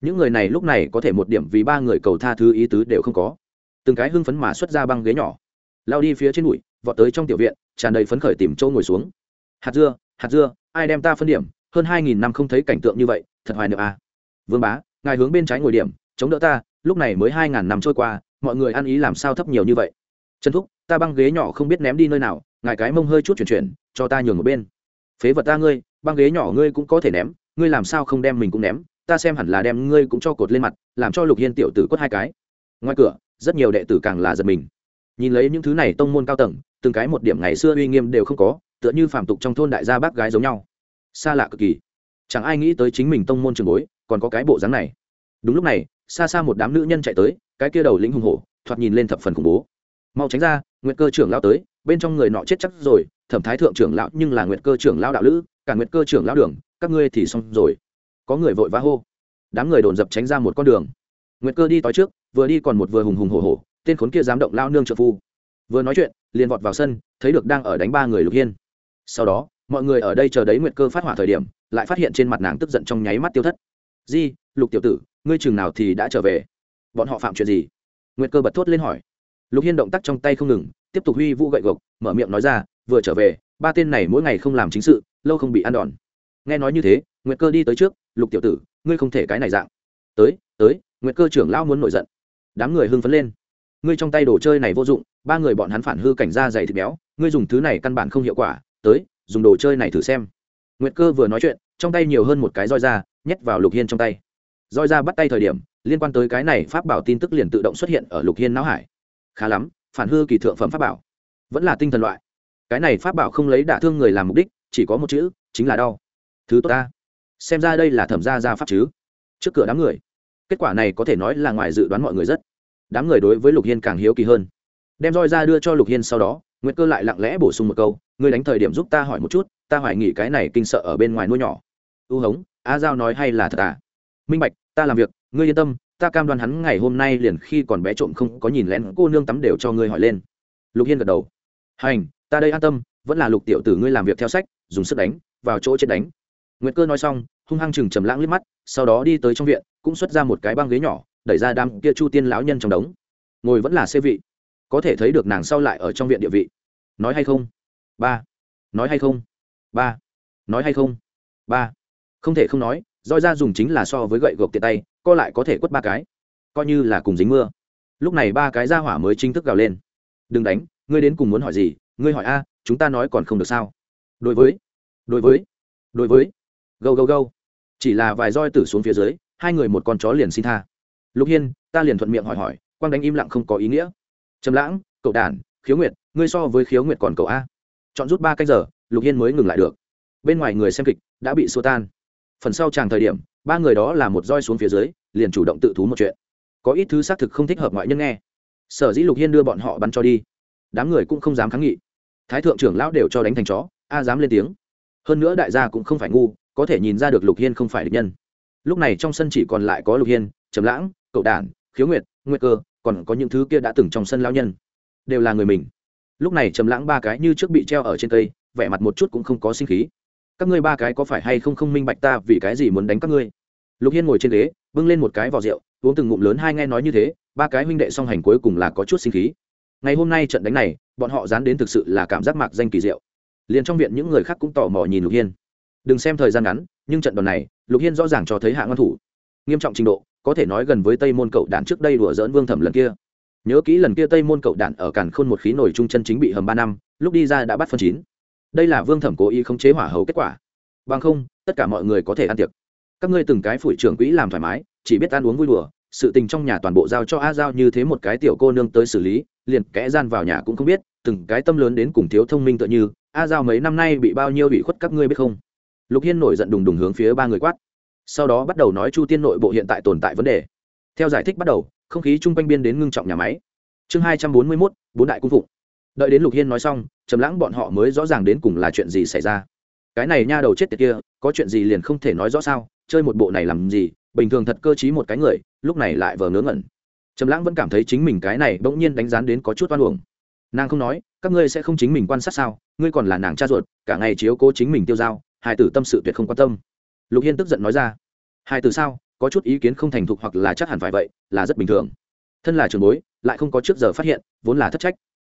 những người này lúc này có thể một điểm vì ba người cầu tha thứ ý tứ đều không có. Từng cái hưng phấn mà xuất ra băng ghế nhỏ. Lao đi phía trên bụi, vọt tới trong tiểu viện, tràn đầy phấn khởi tìm châu ngồi xuống. Hạt dưa hạt dưa, ai đem ta phân điểm? Hơn hai nghìn năm không thấy cảnh tượng như vậy, thật hoài niệm à. vương bá, ngài hướng bên trái ngồi điểm, chống đỡ ta, lúc này mới hai ngàn năm trôi qua, mọi người ăn ý làm sao thấp nhiều như vậy? Trần thúc, ta băng ghế nhỏ không biết ném đi nơi nào, ngài cái mông hơi chút chuyển chuyển, cho ta nhường một bên. Phế vật ta ngươi, băng ghế nhỏ ngươi cũng có thể ném, ngươi làm sao không đem mình cũng ném? Ta xem hẳn là đem ngươi cũng cho cột lên mặt, làm cho lục hiên tiểu tử quất hai cái. Ngoài cửa, rất nhiều đệ tử càng là giật mình. Nhìn lấy những thứ này tông môn cao tầng, từng cái một điểm ngày xưa uy nghiêm đều không có, tựa như phàm tục trong thôn đại gia bác gái giống nhau. Xa lạ cực kỳ. Chẳng ai nghĩ tới chính mình tông môn trường bối, còn có cái bộ dáng này. Đúng lúc này, xa xa một đám nữ nhân chạy tới, cái kia đầu lĩnh hùng hổ, thoạt nhìn lên thập phần khủng bố. Mau tránh ra nguyện cơ trưởng lao tới, bên trong người nọ chết chắc rồi, thẩm thái thượng trưởng lão nhưng là nguyện cơ trưởng lao đạo lữ, cả nguyện cơ trưởng lao đường, các ngươi thì xong rồi có người vội vã hô. Đám người đồn dập tránh ra một con đường. Nguyệt cơ đi tới trước, vừa đi còn một vừa hùng hùng hổ hổ, tên khốn kia dám động lao nương trợ phu. Vừa nói chuyện, liền vọt vào sân, thấy được đang ở đánh ba người lục hiên. Sau đó, mọi người ở đây chờ đấy nguyệt cơ phát hỏa thời điểm, lại phát hiện trên mặt nàng tức giận trong nháy mắt tiêu thất. Di, lục tiểu tử, ngươi chừng nào thì đã trở về? Bọn họ phạm chuyện gì? Nguyệt cơ bật thốt lên hỏi. Lục hiên động tác trong tay không ngừng, tiếp tục huy vũ gậy gộc, mở miệng nói ra, vừa trở về, ba tên này mỗi ngày không làm chính sự, lâu không bị ăn đòn. Nghe nói như thế, nguyệt cơ đi tới trước lục tiểu tử ngươi không thể cái này dạng. Tới tới nguyệt cơ trưởng lão muốn nổi giận. Đám người hưng phấn lên. Ngươi trong tay đồ chơi này vô dụng ba người bọn hắn phản hư cảnh ra dày thịt béo ngươi dùng thứ này căn bản không hiệu quả. Tới dùng đồ chơi này thử xem. Nguyệt cơ vừa nói chuyện trong tay nhiều hơn một cái roi da, nhét vào lục hiên trong tay. Roi da bắt tay thời điểm liên quan tới cái này pháp bảo tin tức liền tự động xuất hiện ở lục hiên não hải. Khá lắm phản hư kỳ thượng phẩm pháp bảo. Vẫn là tinh thần loại. Cái này pháp bảo không lấy đả thương người làm mục đích chỉ có một chữ chính là đau. Thứ tốt ta xem ra đây là thẩm gia gia pháp chứ? Trước cửa đám người, kết quả này có thể nói là ngoài dự đoán mọi người rất. Đám người đối với lục hiên càng hiếu kỳ hơn. Đem roi ra đưa cho lục hiên sau đó nguyễn cơ lại lặng lẽ bổ sung một câu, ngươi đánh thời điểm giúp ta hỏi một chút, ta hoài nghĩ cái này kinh sợ ở bên ngoài nuôi nhỏ. U hống, a giao nói hay là thật à? Minh bạch, ta làm việc, ngươi yên tâm, ta cam đoan hắn ngày hôm nay liền khi còn bé trộm không có nhìn lén cô nương tắm đều cho ngươi hỏi lên. Lục hiên gật đầu. Hành, ta đây an tâm, vẫn là lục tiểu tử ngươi làm việc theo sách, dùng sức đánh, vào chỗ chết đánh nguyệt cơ nói xong, hung hăng chừng trầm lãng liếc mắt, sau đó đi tới trong viện, cũng xuất ra một cái băng ghế nhỏ, đẩy ra đám kia chu tiên lão nhân trong đống. Ngồi vẫn là xê vị. Có thể thấy được nàng sau lại ở trong viện địa vị. Nói hay không? Ba. Nói hay không? Ba. Nói hay không? Ba. Không thể không nói, roi ra dùng chính là so với gậy gộc tiện tay, co lại có thể quất ba cái. Coi như là cùng dính mưa. Lúc này ba cái ra hỏa mới chính thức gào lên. Đừng đánh, ngươi đến cùng muốn hỏi gì? Ngươi hỏi a, chúng ta nói còn không được sao? Đối với. Đối với. Đối với gâu gâu gâu. Chỉ là vài roi tử xuống phía dưới, hai người một con chó liền xin tha. Lục hiên, ta liền thuận miệng hỏi hỏi, quang đánh im lặng không có ý nghĩa. Trầm lãng, cậu đản, khiếu nguyệt, ngươi so với khiếu nguyệt còn cậu a. Chọn rút ba cách giờ, lục hiên mới ngừng lại được. Bên ngoài người xem kịch đã bị xô tan. Phần sau tràng thời điểm, ba người đó là một roi xuống phía dưới, liền chủ động tự thú một chuyện. Có ít thứ xác thực không thích hợp ngoại nhân nghe. Sở dĩ lục hiên đưa bọn họ bắn cho đi. Đám người cũng không dám kháng nghị. Thái thượng trưởng lão đều cho đánh thành chó, a dám lên tiếng. Hơn nữa đại gia cũng không phải ngu có thể nhìn ra được lục hiên không phải địch nhân. Lúc này trong sân chỉ còn lại có lục hiên, trầm lãng, cậu đản, khiếu nguyệt nguyệt cơ, còn có những thứ kia đã từng trong sân lão nhân. Đều là người mình. Lúc này trầm lãng ba cái như trước bị treo ở trên cây, vẻ mặt một chút cũng không có sinh khí. Các ngươi ba cái có phải hay không không minh bạch ta vì cái gì muốn đánh các ngươi? Lục hiên ngồi trên ghế, bưng lên một cái vỏ rượu, uống từng ngụm lớn hai nghe nói như thế, ba cái huynh đệ song hành cuối cùng là có chút sinh khí. Ngày hôm nay trận đánh này, bọn họ dán đến thực sự là cảm giác mạc danh kỳ diệu. Liền trong viện những người khác cũng tò mò nhìn lục hiên đừng xem thời gian ngắn, nhưng trận đòn này, lục hiên rõ ràng cho thấy hạ ngăn thủ. Nghiêm trọng trình độ, có thể nói gần với tây môn cậu đạn trước đây đùa dỡn vương thẩm lần kia. Nhớ kỹ lần kia tây môn cậu đạn ở càn khôn một khí nổi trung chân chính bị hầm ba năm, lúc đi ra đã bắt phân chín. Đây là vương thẩm cố ý khống chế hỏa hầu kết quả. Bằng không, tất cả mọi người có thể ăn tiệc. Các ngươi từng cái phủi trưởng quỹ làm thoải mái, chỉ biết ăn uống vui đùa, sự tình trong nhà toàn bộ giao cho a giao như thế một cái tiểu cô nương tới xử lý, liền kẽ gian vào nhà cũng không biết, từng cái tâm lớn đến cùng thiếu thông minh tựa như, a giao mấy năm nay bị bao nhiêu bị khuất các ngươi biết không? Lục hiên nổi giận đùng đùng hướng phía ba người quát. Sau đó bắt đầu nói chu tiên nội bộ hiện tại tồn tại vấn đề. Theo giải thích bắt đầu, không khí chung quanh biên đến ngưng trọng nhà máy. Chương hai trăm bốn mươi mốt, bốn đại cung phụng. Đợi đến lục hiên nói xong, trầm lãng bọn họ mới rõ ràng đến cùng là chuyện gì xảy ra. Cái này nha đầu chết tiệt kia, có chuyện gì liền không thể nói rõ sao, chơi một bộ này làm gì, bình thường thật cơ t một cái người, lúc này lại vờ ngớ ngẩn. Trầm lãng vẫn cảm thấy chính mình cái này bỗng nhiên đánh rán đến có chút oan uổng. Nàng không nói, các ngươi sẽ không chính mình quan sát sao, ngươi còn là nàng cha ruột, cả ngày chiếu cố chính mình tiêu dao hai tử tâm sự tuyệt không quan tâm. Lục hiên tức giận nói ra, hai tử sao? Có chút ý kiến không thành thục hoặc là chắc hẳn phải vậy, là rất bình thường. Thân là trường bối, lại không có trước giờ phát hiện, vốn là thất trách.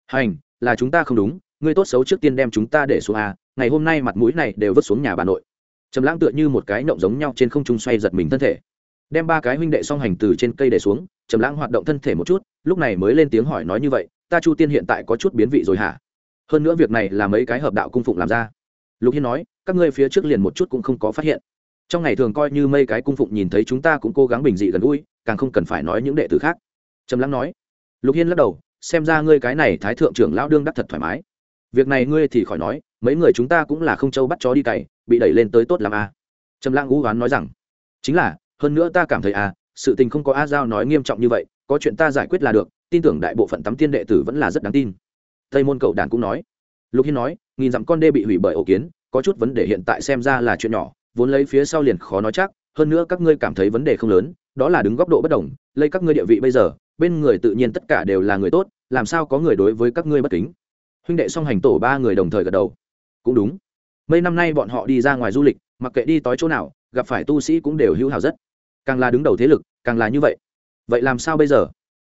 Hành, là chúng ta không đúng, ngươi tốt xấu trước tiên đem chúng ta để xuống à? ngày hôm nay mặt mũi này đều vứt xuống nhà bà nội. Trầm lãng tựa như một cái nộng giống nhau trên không trung xoay giật mình thân thể. Đem ba cái huynh đệ song hành từ trên cây để xuống, trầm lãng hoạt động thân thể một chút, lúc này mới lên tiếng hỏi nói như vậy, ta chu tiên hiện tại có chút biến vị rồi hả? Hơn nữa việc này là mấy cái hợp đạo cung phụng làm ra. Lục hiên nói các ngươi phía trước liền một chút cũng không có phát hiện. Trong ngày thường coi như mấy cái cung phụng nhìn thấy chúng ta cũng cố gắng bình dị gần gũi, càng không cần phải nói những đệ tử khác. Trầm lắng nói. Lục hiên lắc đầu, xem ra ngươi cái này thái thượng trưởng lão đương đắc thật thoải mái. Việc này ngươi thì khỏi nói, mấy người chúng ta cũng là không châu bắt chó đi cày, bị đẩy lên tới tốt làm a à. trầm lãng ngũ oán nói rằng, chính là, hơn nữa ta cảm thấy a sự tình không có a giao nói nghiêm trọng như vậy, có chuyện ta giải quyết là được, tin tưởng đại bộ phận tắm tiên đệ tử vẫn là rất đáng tin. Tây môn cậu đàn cũng nói. Lục hiên nói, nghìn dặm con đê bị hủy bởi ổ kiến có chút vấn đề hiện tại xem ra là chuyện nhỏ, vốn lấy phía sau liền khó nói chắc, hơn nữa các ngươi cảm thấy vấn đề không lớn, đó là đứng góc độ bất đồng, lấy các ngươi địa vị bây giờ, bên người tự nhiên tất cả đều là người tốt, làm sao có người đối với các ngươi bất kính? Huynh đệ song hành tổ ba người đồng thời gật đầu. Cũng đúng. Mấy năm nay bọn họ đi ra ngoài du lịch, mặc kệ đi tới chỗ nào, gặp phải tu sĩ cũng đều hữu hảo rất. Càng là đứng đầu thế lực, càng là như vậy. Vậy làm sao bây giờ?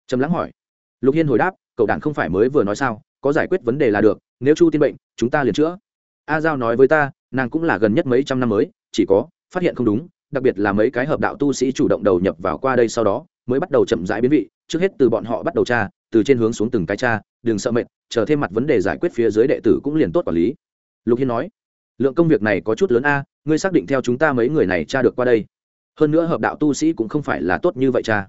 Trầm lắng hỏi. Lục hiên hồi đáp, cậu đảng không phải mới vừa nói sao? Có giải quyết vấn đề là được, nếu chu tiên bệnh, chúng ta liền chữa a giao nói với ta, nàng cũng là gần nhất mấy trăm năm mới, chỉ có, phát hiện không đúng, đặc biệt là mấy cái hợp đạo tu sĩ chủ động đầu nhập vào qua đây sau đó, mới bắt đầu chậm rãi biến vị, trước hết từ bọn họ bắt đầu tra, từ trên hướng xuống từng cái tra, đừng sợ mệt, chờ thêm mặt vấn đề giải quyết phía dưới đệ tử cũng liền tốt quản lý. Lục hiên nói, lượng công việc này có chút lớn a, ngươi xác định theo chúng ta mấy người này tra được qua đây. Hơn nữa hợp đạo tu sĩ cũng không phải là tốt như vậy cha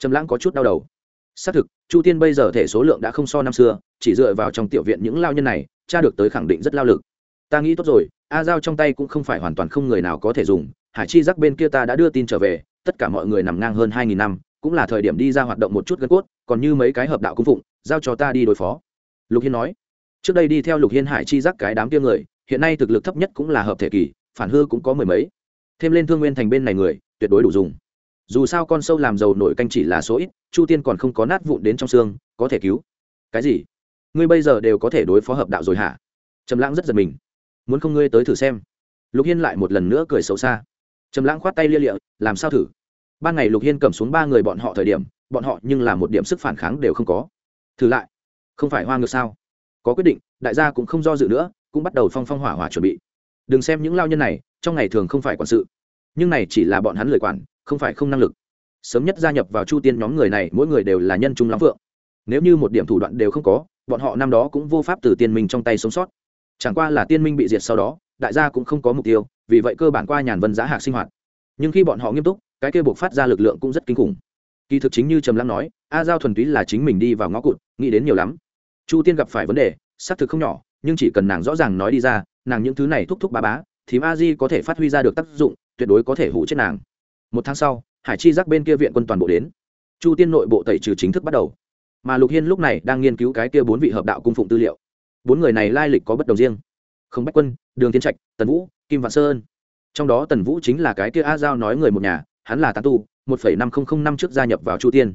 trầm lãng có chút đau đầu. Xác thực, chu tiên bây giờ thể số lượng đã không so năm xưa, chỉ dựa vào trong tiểu viện những lao nhân này cha được tới khẳng định rất lao lực ta nghĩ tốt rồi, a giao trong tay cũng không phải hoàn toàn không người nào có thể dùng, hải chi giác bên kia ta đã đưa tin trở về, tất cả mọi người nằm ngang hơn hai nghìn năm, cũng là thời điểm đi ra hoạt động một chút gân cốt, còn như mấy cái hợp đạo cung phụng, giao cho ta đi đối phó. Lục hiên nói. Trước đây đi theo lục hiên hải chi giác cái đám kia người, hiện nay thực lực thấp nhất cũng là hợp thể kỳ, phản hư cũng có mười mấy. Thêm lên thương nguyên thành bên này người, tuyệt đối đủ dùng. Dù sao con sâu làm giàu nổi canh chỉ là số ít, chu tiên còn không có nát vụn đến trong xương, có thể cứu. Cái gì? Ngươi bây giờ đều có thể đối phó hợp đạo rồi hả? Trầm lãng rất giật mình muốn không ngươi tới thử xem. Lục hiên lại một lần nữa cười xấu xa. Trầm lãng khoát tay lia lịa, làm sao thử? Ban ngày lục hiên cầm xuống ba người bọn họ thời điểm, bọn họ nhưng là một điểm sức phản kháng đều không có. Thử lại. Không phải hoa ngược sao? Có quyết định, đại gia cũng không do dự nữa, cũng bắt đầu phong phong hỏa hỏa chuẩn bị. Đừng xem những lao nhân này, trong ngày thường không phải quản sự. Nhưng này chỉ là bọn hắn lời quản, không phải không năng lực. Sớm nhất gia nhập vào chu tiên nhóm người này, mỗi người đều là nhân trung lắm vượng. Nếu như một điểm thủ đoạn đều không có, bọn họ năm đó cũng vô pháp từ tiên mình trong tay sống sót chẳng qua là tiên minh bị diệt sau đó, đại gia cũng không có mục tiêu, vì vậy cơ bản qua nhàn vân giá hạc sinh hoạt. Nhưng khi bọn họ nghiêm túc, cái kia buộc phát ra lực lượng cũng rất kinh khủng. Kỳ thực chính như trầm lăng nói, a giao thuần túy là chính mình đi vào ngõ cụt, nghĩ đến nhiều lắm. Chu tiên gặp phải vấn đề, xác thực không nhỏ, nhưng chỉ cần nàng rõ ràng nói đi ra, nàng những thứ này thúc thúc ba bá, thì a di có thể phát huy ra được tác dụng, tuyệt đối có thể hủ chết nàng. Một tháng sau, hải chi giác bên kia viện quân toàn bộ đến. Chu tiên nội bộ tẩy trừ chính thức bắt đầu. Mà lục hiên lúc này đang nghiên cứu cái kia bốn vị hợp đạo cung phụng tư liệu bốn người này lai lịch có bất đồng riêng. Không bách quân, đường tiến trạch, tần vũ, kim vạn sơn trong đó tần vũ chính là cái kia a giao nói người một nhà, hắn là tán tu, một phẩy năm không không năm trước gia nhập vào chu tiên.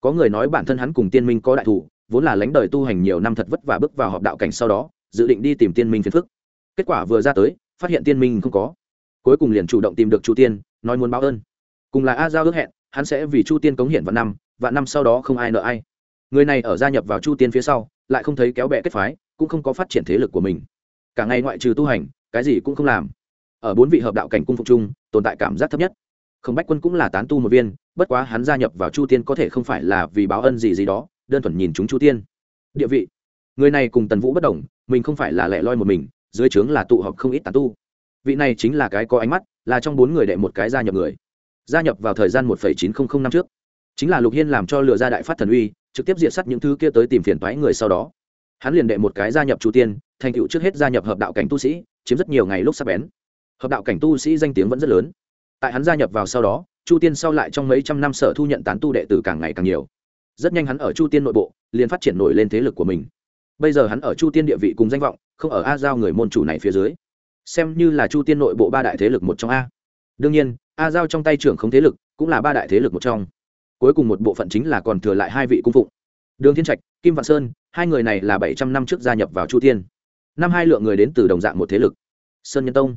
Có người nói bản thân hắn cùng tiên minh có đại thủ, vốn là lãnh đời tu hành nhiều năm thật vất vả bước vào họp đạo cảnh sau đó, dự định đi tìm tiên minh phiền phức. Kết quả vừa ra tới, phát hiện tiên minh không có. Cuối cùng liền chủ động tìm được chu tiên, nói muốn báo ơn. Cùng là a giao ước hẹn, hắn sẽ vì chu tiên cống hiển vạn năm vạn năm sau đó không ai nợ ai. Người này ở gia nhập vào chu tiên phía sau, lại không thấy kéo bẹ kết phái cũng không có phát triển thế lực của mình. Cả ngày ngoại trừ tu hành, cái gì cũng không làm. Ở bốn vị hợp đạo cảnh cung phục chung, tồn tại cảm giác thấp nhất. Không bách quân cũng là tán tu một viên, bất quá hắn gia nhập vào chu tiên có thể không phải là vì báo ân gì gì đó, đơn thuần nhìn chúng chu tiên. Địa vị. Người này cùng tần vũ bất đồng, mình không phải là lẻ loi một mình, dưới trướng là tụ họp không ít tán tu. Vị này chính là cái có ánh mắt, là trong bốn người đệ một cái gia nhập người. Gia nhập vào thời gian một chín trăm linh năm trước. Chính là lục hiên làm cho lựa gia đại phát thần uy, trực tiếp diệt sắt những thứ kia tới tìm phiền toái người sau đó hắn liền đệ một cái gia nhập chu tiên, thành tựu trước hết gia nhập hợp đạo cảnh tu sĩ, chiếm rất nhiều ngày lúc sắp bén. Hợp đạo cảnh tu sĩ danh tiếng vẫn rất lớn. Tại hắn gia nhập vào sau đó, chu tiên sau lại trong mấy trăm năm sở thu nhận tán tu đệ tử càng ngày càng nhiều. Rất nhanh hắn ở chu tiên nội bộ, liền phát triển nổi lên thế lực của mình. Bây giờ hắn ở chu tiên địa vị cùng danh vọng, không ở a giao người môn chủ này phía dưới. Xem như là chu tiên nội bộ ba đại thế lực một trong a. Đương nhiên, a giao trong tay trưởng không thế lực cũng là ba đại thế lực một trong. Cuối cùng một bộ phận chính là còn thừa lại hai vị cung phụng đường thiên trạch, kim vạn sơn, hai người này là bảy trăm năm trước gia nhập vào chu tiên năm hai lượng người đến từ đồng dạng một thế lực. Sơn nhân tông.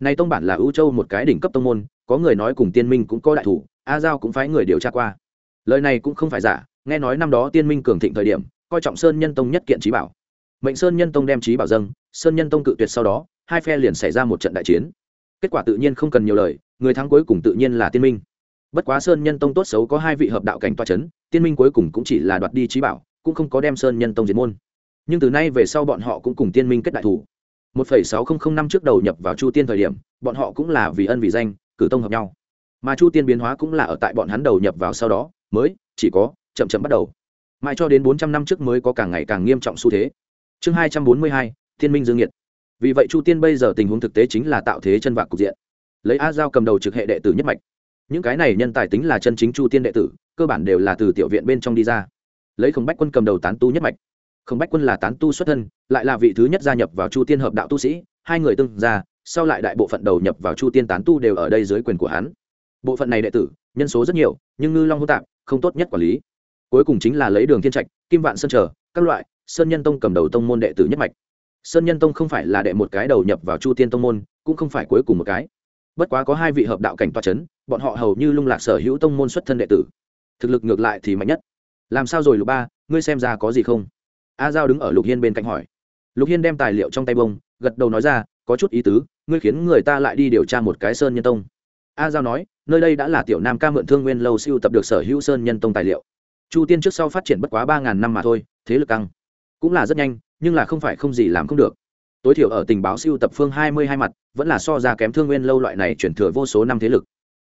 Này tông bản là ưu châu một cái đỉnh cấp tông môn, có người nói cùng tiên minh cũng có đại thủ, a giao cũng phái người điều tra qua. Lời này cũng không phải giả, nghe nói năm đó tiên minh cường thịnh thời điểm, coi trọng sơn nhân tông nhất kiện trí bảo. Mệnh sơn nhân tông đem trí bảo dâng, sơn nhân tông cự tuyệt sau đó, hai phe liền xảy ra một trận đại chiến. Kết quả tự nhiên không cần nhiều lời, người thắng cuối cùng tự nhiên là tiên minh bất quá sơn nhân tông tốt xấu có hai vị hợp đạo cảnh toa c h ấ n tiên minh cuối cùng cũng chỉ là đoạt đi trí bảo, cũng không có đem sơn nhân tông diệt môn. Nhưng từ nay về sau bọn họ cũng cùng tiên minh kết đại thủ. Một phẩy sáu không năm trước đầu nhập vào chu tiên thời điểm, bọn họ cũng là vì ân vì danh, cử tông hợp nhau. Mà chu tiên biến hóa cũng là ở tại bọn hắn đầu nhập vào sau đó, mới, chỉ có, chậm chậm bắt đầu. Mãi cho đến bốn trăm năm trước mới có càng ngày càng nghiêm trọng xu thế. Chương hai trăm bốn mươi hai thiên minh dương nhiệt. Vì vậy chu tiên bây giờ tình huống thực tế chính là tạo thế chân vạc cục diện. Lấy a giao cầm đầu trực hệ đệ tử nhất mạch những cái này nhân tài tính là chân chính chu tiên đệ tử, cơ bản đều là từ tiểu viện bên trong đi ra. Lấy không bách quân cầm đầu tán tu nhất mạch. Không bách quân là tán tu xuất thân, lại là vị thứ nhất gia nhập vào chu tiên hợp đạo tu sĩ, hai người tương ra sau lại đại bộ phận đầu nhập vào chu tiên tán tu đều ở đây dưới quyền của hắn. Bộ phận này đệ tử, nhân số rất nhiều, nhưng ngư long hô tạp, không tốt nhất quản lý. Cuối cùng chính là lấy đường thiên trạch, kim vạn sơn trở các loại, sơn nhân tông cầm đầu tông môn đệ tử nhất mạch. Sơn nhân tông không phải là đệ một cái đầu nhập vào chu tiên tông môn, cũng không phải cuối cùng một cái bất quá có hai vị hợp đạo cảnh toa c h ấ n bọn họ hầu như lung lạc sở hữu tông môn xuất thân đệ tử. Thực lực ngược lại thì mạnh nhất. Làm sao rồi, lục ba? Ngươi xem ra có gì không? A giao đứng ở lục hiên bên cạnh hỏi. Lục hiên đem tài liệu trong tay bông, gật đầu nói ra, có chút ý tứ, ngươi khiến người ta lại đi điều tra một cái sơn nhân tông. A giao nói, nơi đây đã là tiểu nam ca mượn thương nguyên lâu siêu tập được sở hữu sơn nhân tông tài liệu. Chu tiên trước sau phát triển bất quá ba ngàn năm mà thôi, thế lực căng. Cũng là rất nhanh, nhưng là không phải không gì làm không được tối thiểu ở tình báo siêu tập phương hai mươi hai mặt, vẫn là so ra kém thương nguyên lâu loại này chuyển thừa vô số năm thế lực.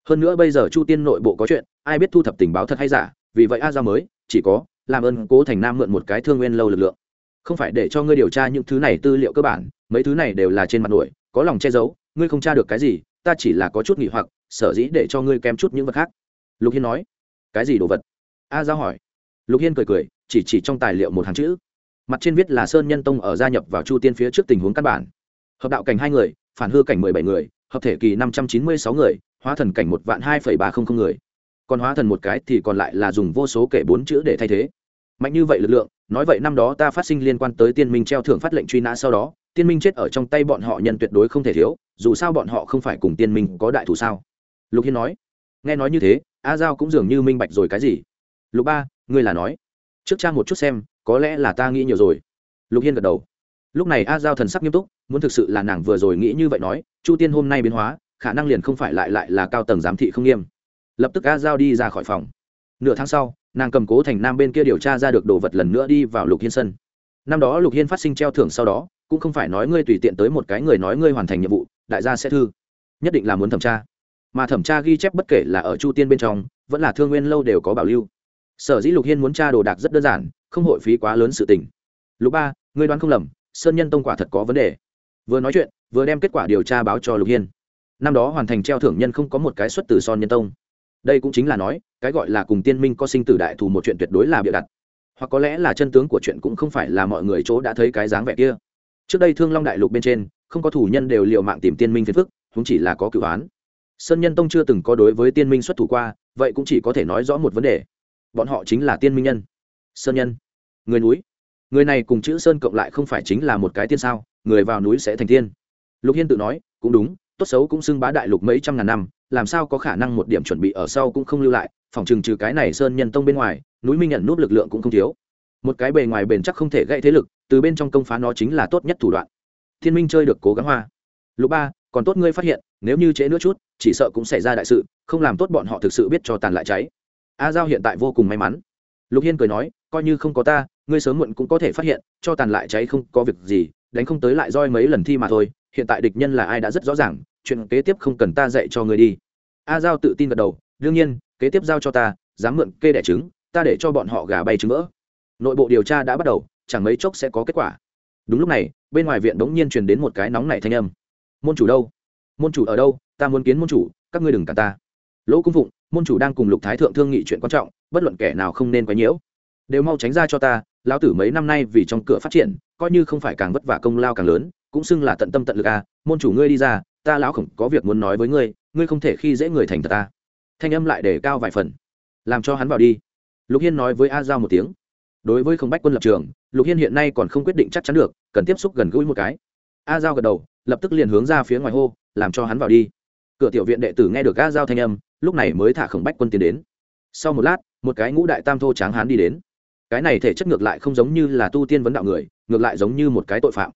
Hơn nữa bây giờ chu tiên nội bộ có chuyện, ai biết thu thập tình báo thật hay giả, vì vậy a ra mới, chỉ có, làm ơn cố thành nam mượn một cái thương nguyên lâu lực lượng. Không phải để cho ngươi điều tra những thứ này tư liệu cơ bản, mấy thứ này đều là trên mặt nổi, có lòng che giấu, ngươi không tra được cái gì, ta chỉ là có chút nghỉ hoặc, sở dĩ để cho ngươi kém chút những vật khác. Lục hiên nói. Cái gì đồ vật? A giao hỏi. Lục hiên cười cười, chỉ chỉ trong tài liệu một hàng chữ mặt trên viết là sơn nhân tông ở gia nhập vào chu tiên phía trước tình huống căn bản. Hợp đạo cảnh hai người, phản hư cảnh mười bảy người, hợp thể kỳ năm trăm chín mươi sáu người, hóa thần cảnh một vạn hai phẩy ba không không người. Còn hóa thần một cái thì còn lại là dùng vô số kể bốn chữ để thay thế. Mạnh như vậy lực lượng, nói vậy năm đó ta phát sinh liên quan tới tiên minh treo thưởng phát lệnh truy nã sau đó, tiên minh chết ở trong tay bọn họ nhân tuyệt đối không thể thiếu, dù sao bọn họ không phải cùng tiên minh có đại thủ sao. Lục hiên nói, nghe nói như thế, a giao cũng dường như minh bạch rồi cái gì. Lục ba, ngươi là nói. Trước cha một chút xem có lẽ là ta nghĩ nhiều rồi. Lục hiên gật đầu. Lúc này a giao thần sắc nghiêm túc, muốn thực sự là nàng vừa rồi nghĩ như vậy nói, chu tiên hôm nay biến hóa, khả năng liền không phải lại lại là cao tầng giám thị không nghiêm. Lập tức a giao đi ra khỏi phòng. Nửa tháng sau, nàng cầm cố thành nam bên kia điều tra ra được đồ vật lần nữa đi vào lục hiên sân. Năm đó lục hiên phát sinh treo thưởng sau đó, cũng không phải nói ngươi tùy tiện tới một cái người nói ngươi hoàn thành nhiệm vụ, đại gia sẽ thư. Nhất định là muốn thẩm tra. Mà thẩm tra ghi chép bất kể là ở chu tiên bên trong, vẫn là thương nguyên lâu đều có bảo lưu. Sở dĩ lục hiên muốn tra đồ đạc rất đơn giản không hội phí quá lớn sự tình. Lục ba, ngươi đoán không lầm, sơn nhân tông quả thật có vấn đề. Vừa nói chuyện, vừa đem kết quả điều tra báo cho lục hiên. Năm đó hoàn thành treo thưởng nhân không có một cái xuất từ son nhân tông. Đây cũng chính là nói, cái gọi là cùng tiên minh có sinh tử đại thù một chuyện tuyệt đối là bịa đặt. Hoặc có lẽ là chân tướng của chuyện cũng không phải là mọi người chỗ đã thấy cái dáng vẻ kia. Trước đây thương long đại lục bên trên, không có thủ nhân đều l i ề u mạng tìm tiên minh phiền phức chúng chỉ là có cửu án sơn nhân tông chưa từng có đối với tiên minh xuất thủ qua, vậy cũng chỉ có thể nói rõ một vấn đề. Bọn họ chính là tiên minh nhân. Sơn nhân người núi. Người này cùng chữ sơn cộng lại không phải chính là một cái tiên sao, người vào núi sẽ thành tiên. Lục hiên tự nói, cũng đúng, tốt xấu cũng xưng bá đại lục mấy trăm ngàn năm, làm sao có khả năng một điểm chuẩn bị ở sau cũng không lưu lại, phòng chừng trừ cái này sơn nhân tông bên ngoài, núi minh nhận núp lực lượng cũng không thiếu. Một cái bề ngoài bền chắc không thể gây thế lực, từ bên trong công phá nó chính là tốt nhất thủ đoạn. Thiên minh chơi được cố gắng hoa. Lục ba, còn tốt ngươi phát hiện, nếu như trễ nữa chút, chỉ sợ cũng xảy ra đại sự, không làm tốt bọn họ thực sự biết cho tàn lại cháy. A giao hiện tại vô cùng may mắn. Lục hiên cười nói, coi như không có ta ngươi sớm muộn cũng có thể phát hiện, cho tàn lại cháy không có việc gì, đánh không tới lại roi mấy lần thi mà thôi, hiện tại địch nhân là ai đã rất rõ ràng, chuyện kế tiếp không cần ta dạy cho ngươi đi. A giao tự tin gật đầu, đương nhiên, kế tiếp giao cho ta, dám mượn kê đẻ trứng, ta để cho bọn họ gà bay trứng vỡ. Nội bộ điều tra đã bắt đầu, chẳng mấy chốc sẽ có kết quả. Đúng lúc này, bên ngoài viện đ ố n g nhiên truyền đến một cái nóng nảy thanh âm. Môn chủ đâu? Môn chủ ở đâu? Ta muốn kiến môn chủ, các ngươi đừng cả ta. Lỗ cung phụng, môn chủ đang cùng lục thái thượng thương nghị chuyện quan trọng, bất luận kẻ nào không nên quấy nhiễu đều mau tránh ra cho ta, lão tử mấy năm nay vì trong cửa phát triển, coi như không phải càng vất vả công lao càng lớn, cũng xưng là tận tâm tận lực à môn chủ ngươi đi ra, ta lão khổng có việc muốn nói với ngươi ngươi không thể khi dễ người thành thật ta. Thanh âm lại để cao vài phần. Làm cho hắn vào đi. Lục hiên nói với a giao một tiếng. Đối với không bách quân lập trường, lục hiên hiện nay còn không quyết định chắc chắn được, cần tiếp xúc gần gũi một cái. A giao gật đầu, lập tức liền hướng ra phía ngoài hô, làm cho hắn vào đi. Cửa tiểu viện đệ tử nghe được a giao thanh âm, lúc này mới thả khổng bách quân tiến đến. Sau một lát, một cái ngũ đại tam thô tráng hán đi đến cái này thể chất ngược lại không giống như là tu tiên vấn đạo người, ngược lại giống như một cái tội phạm.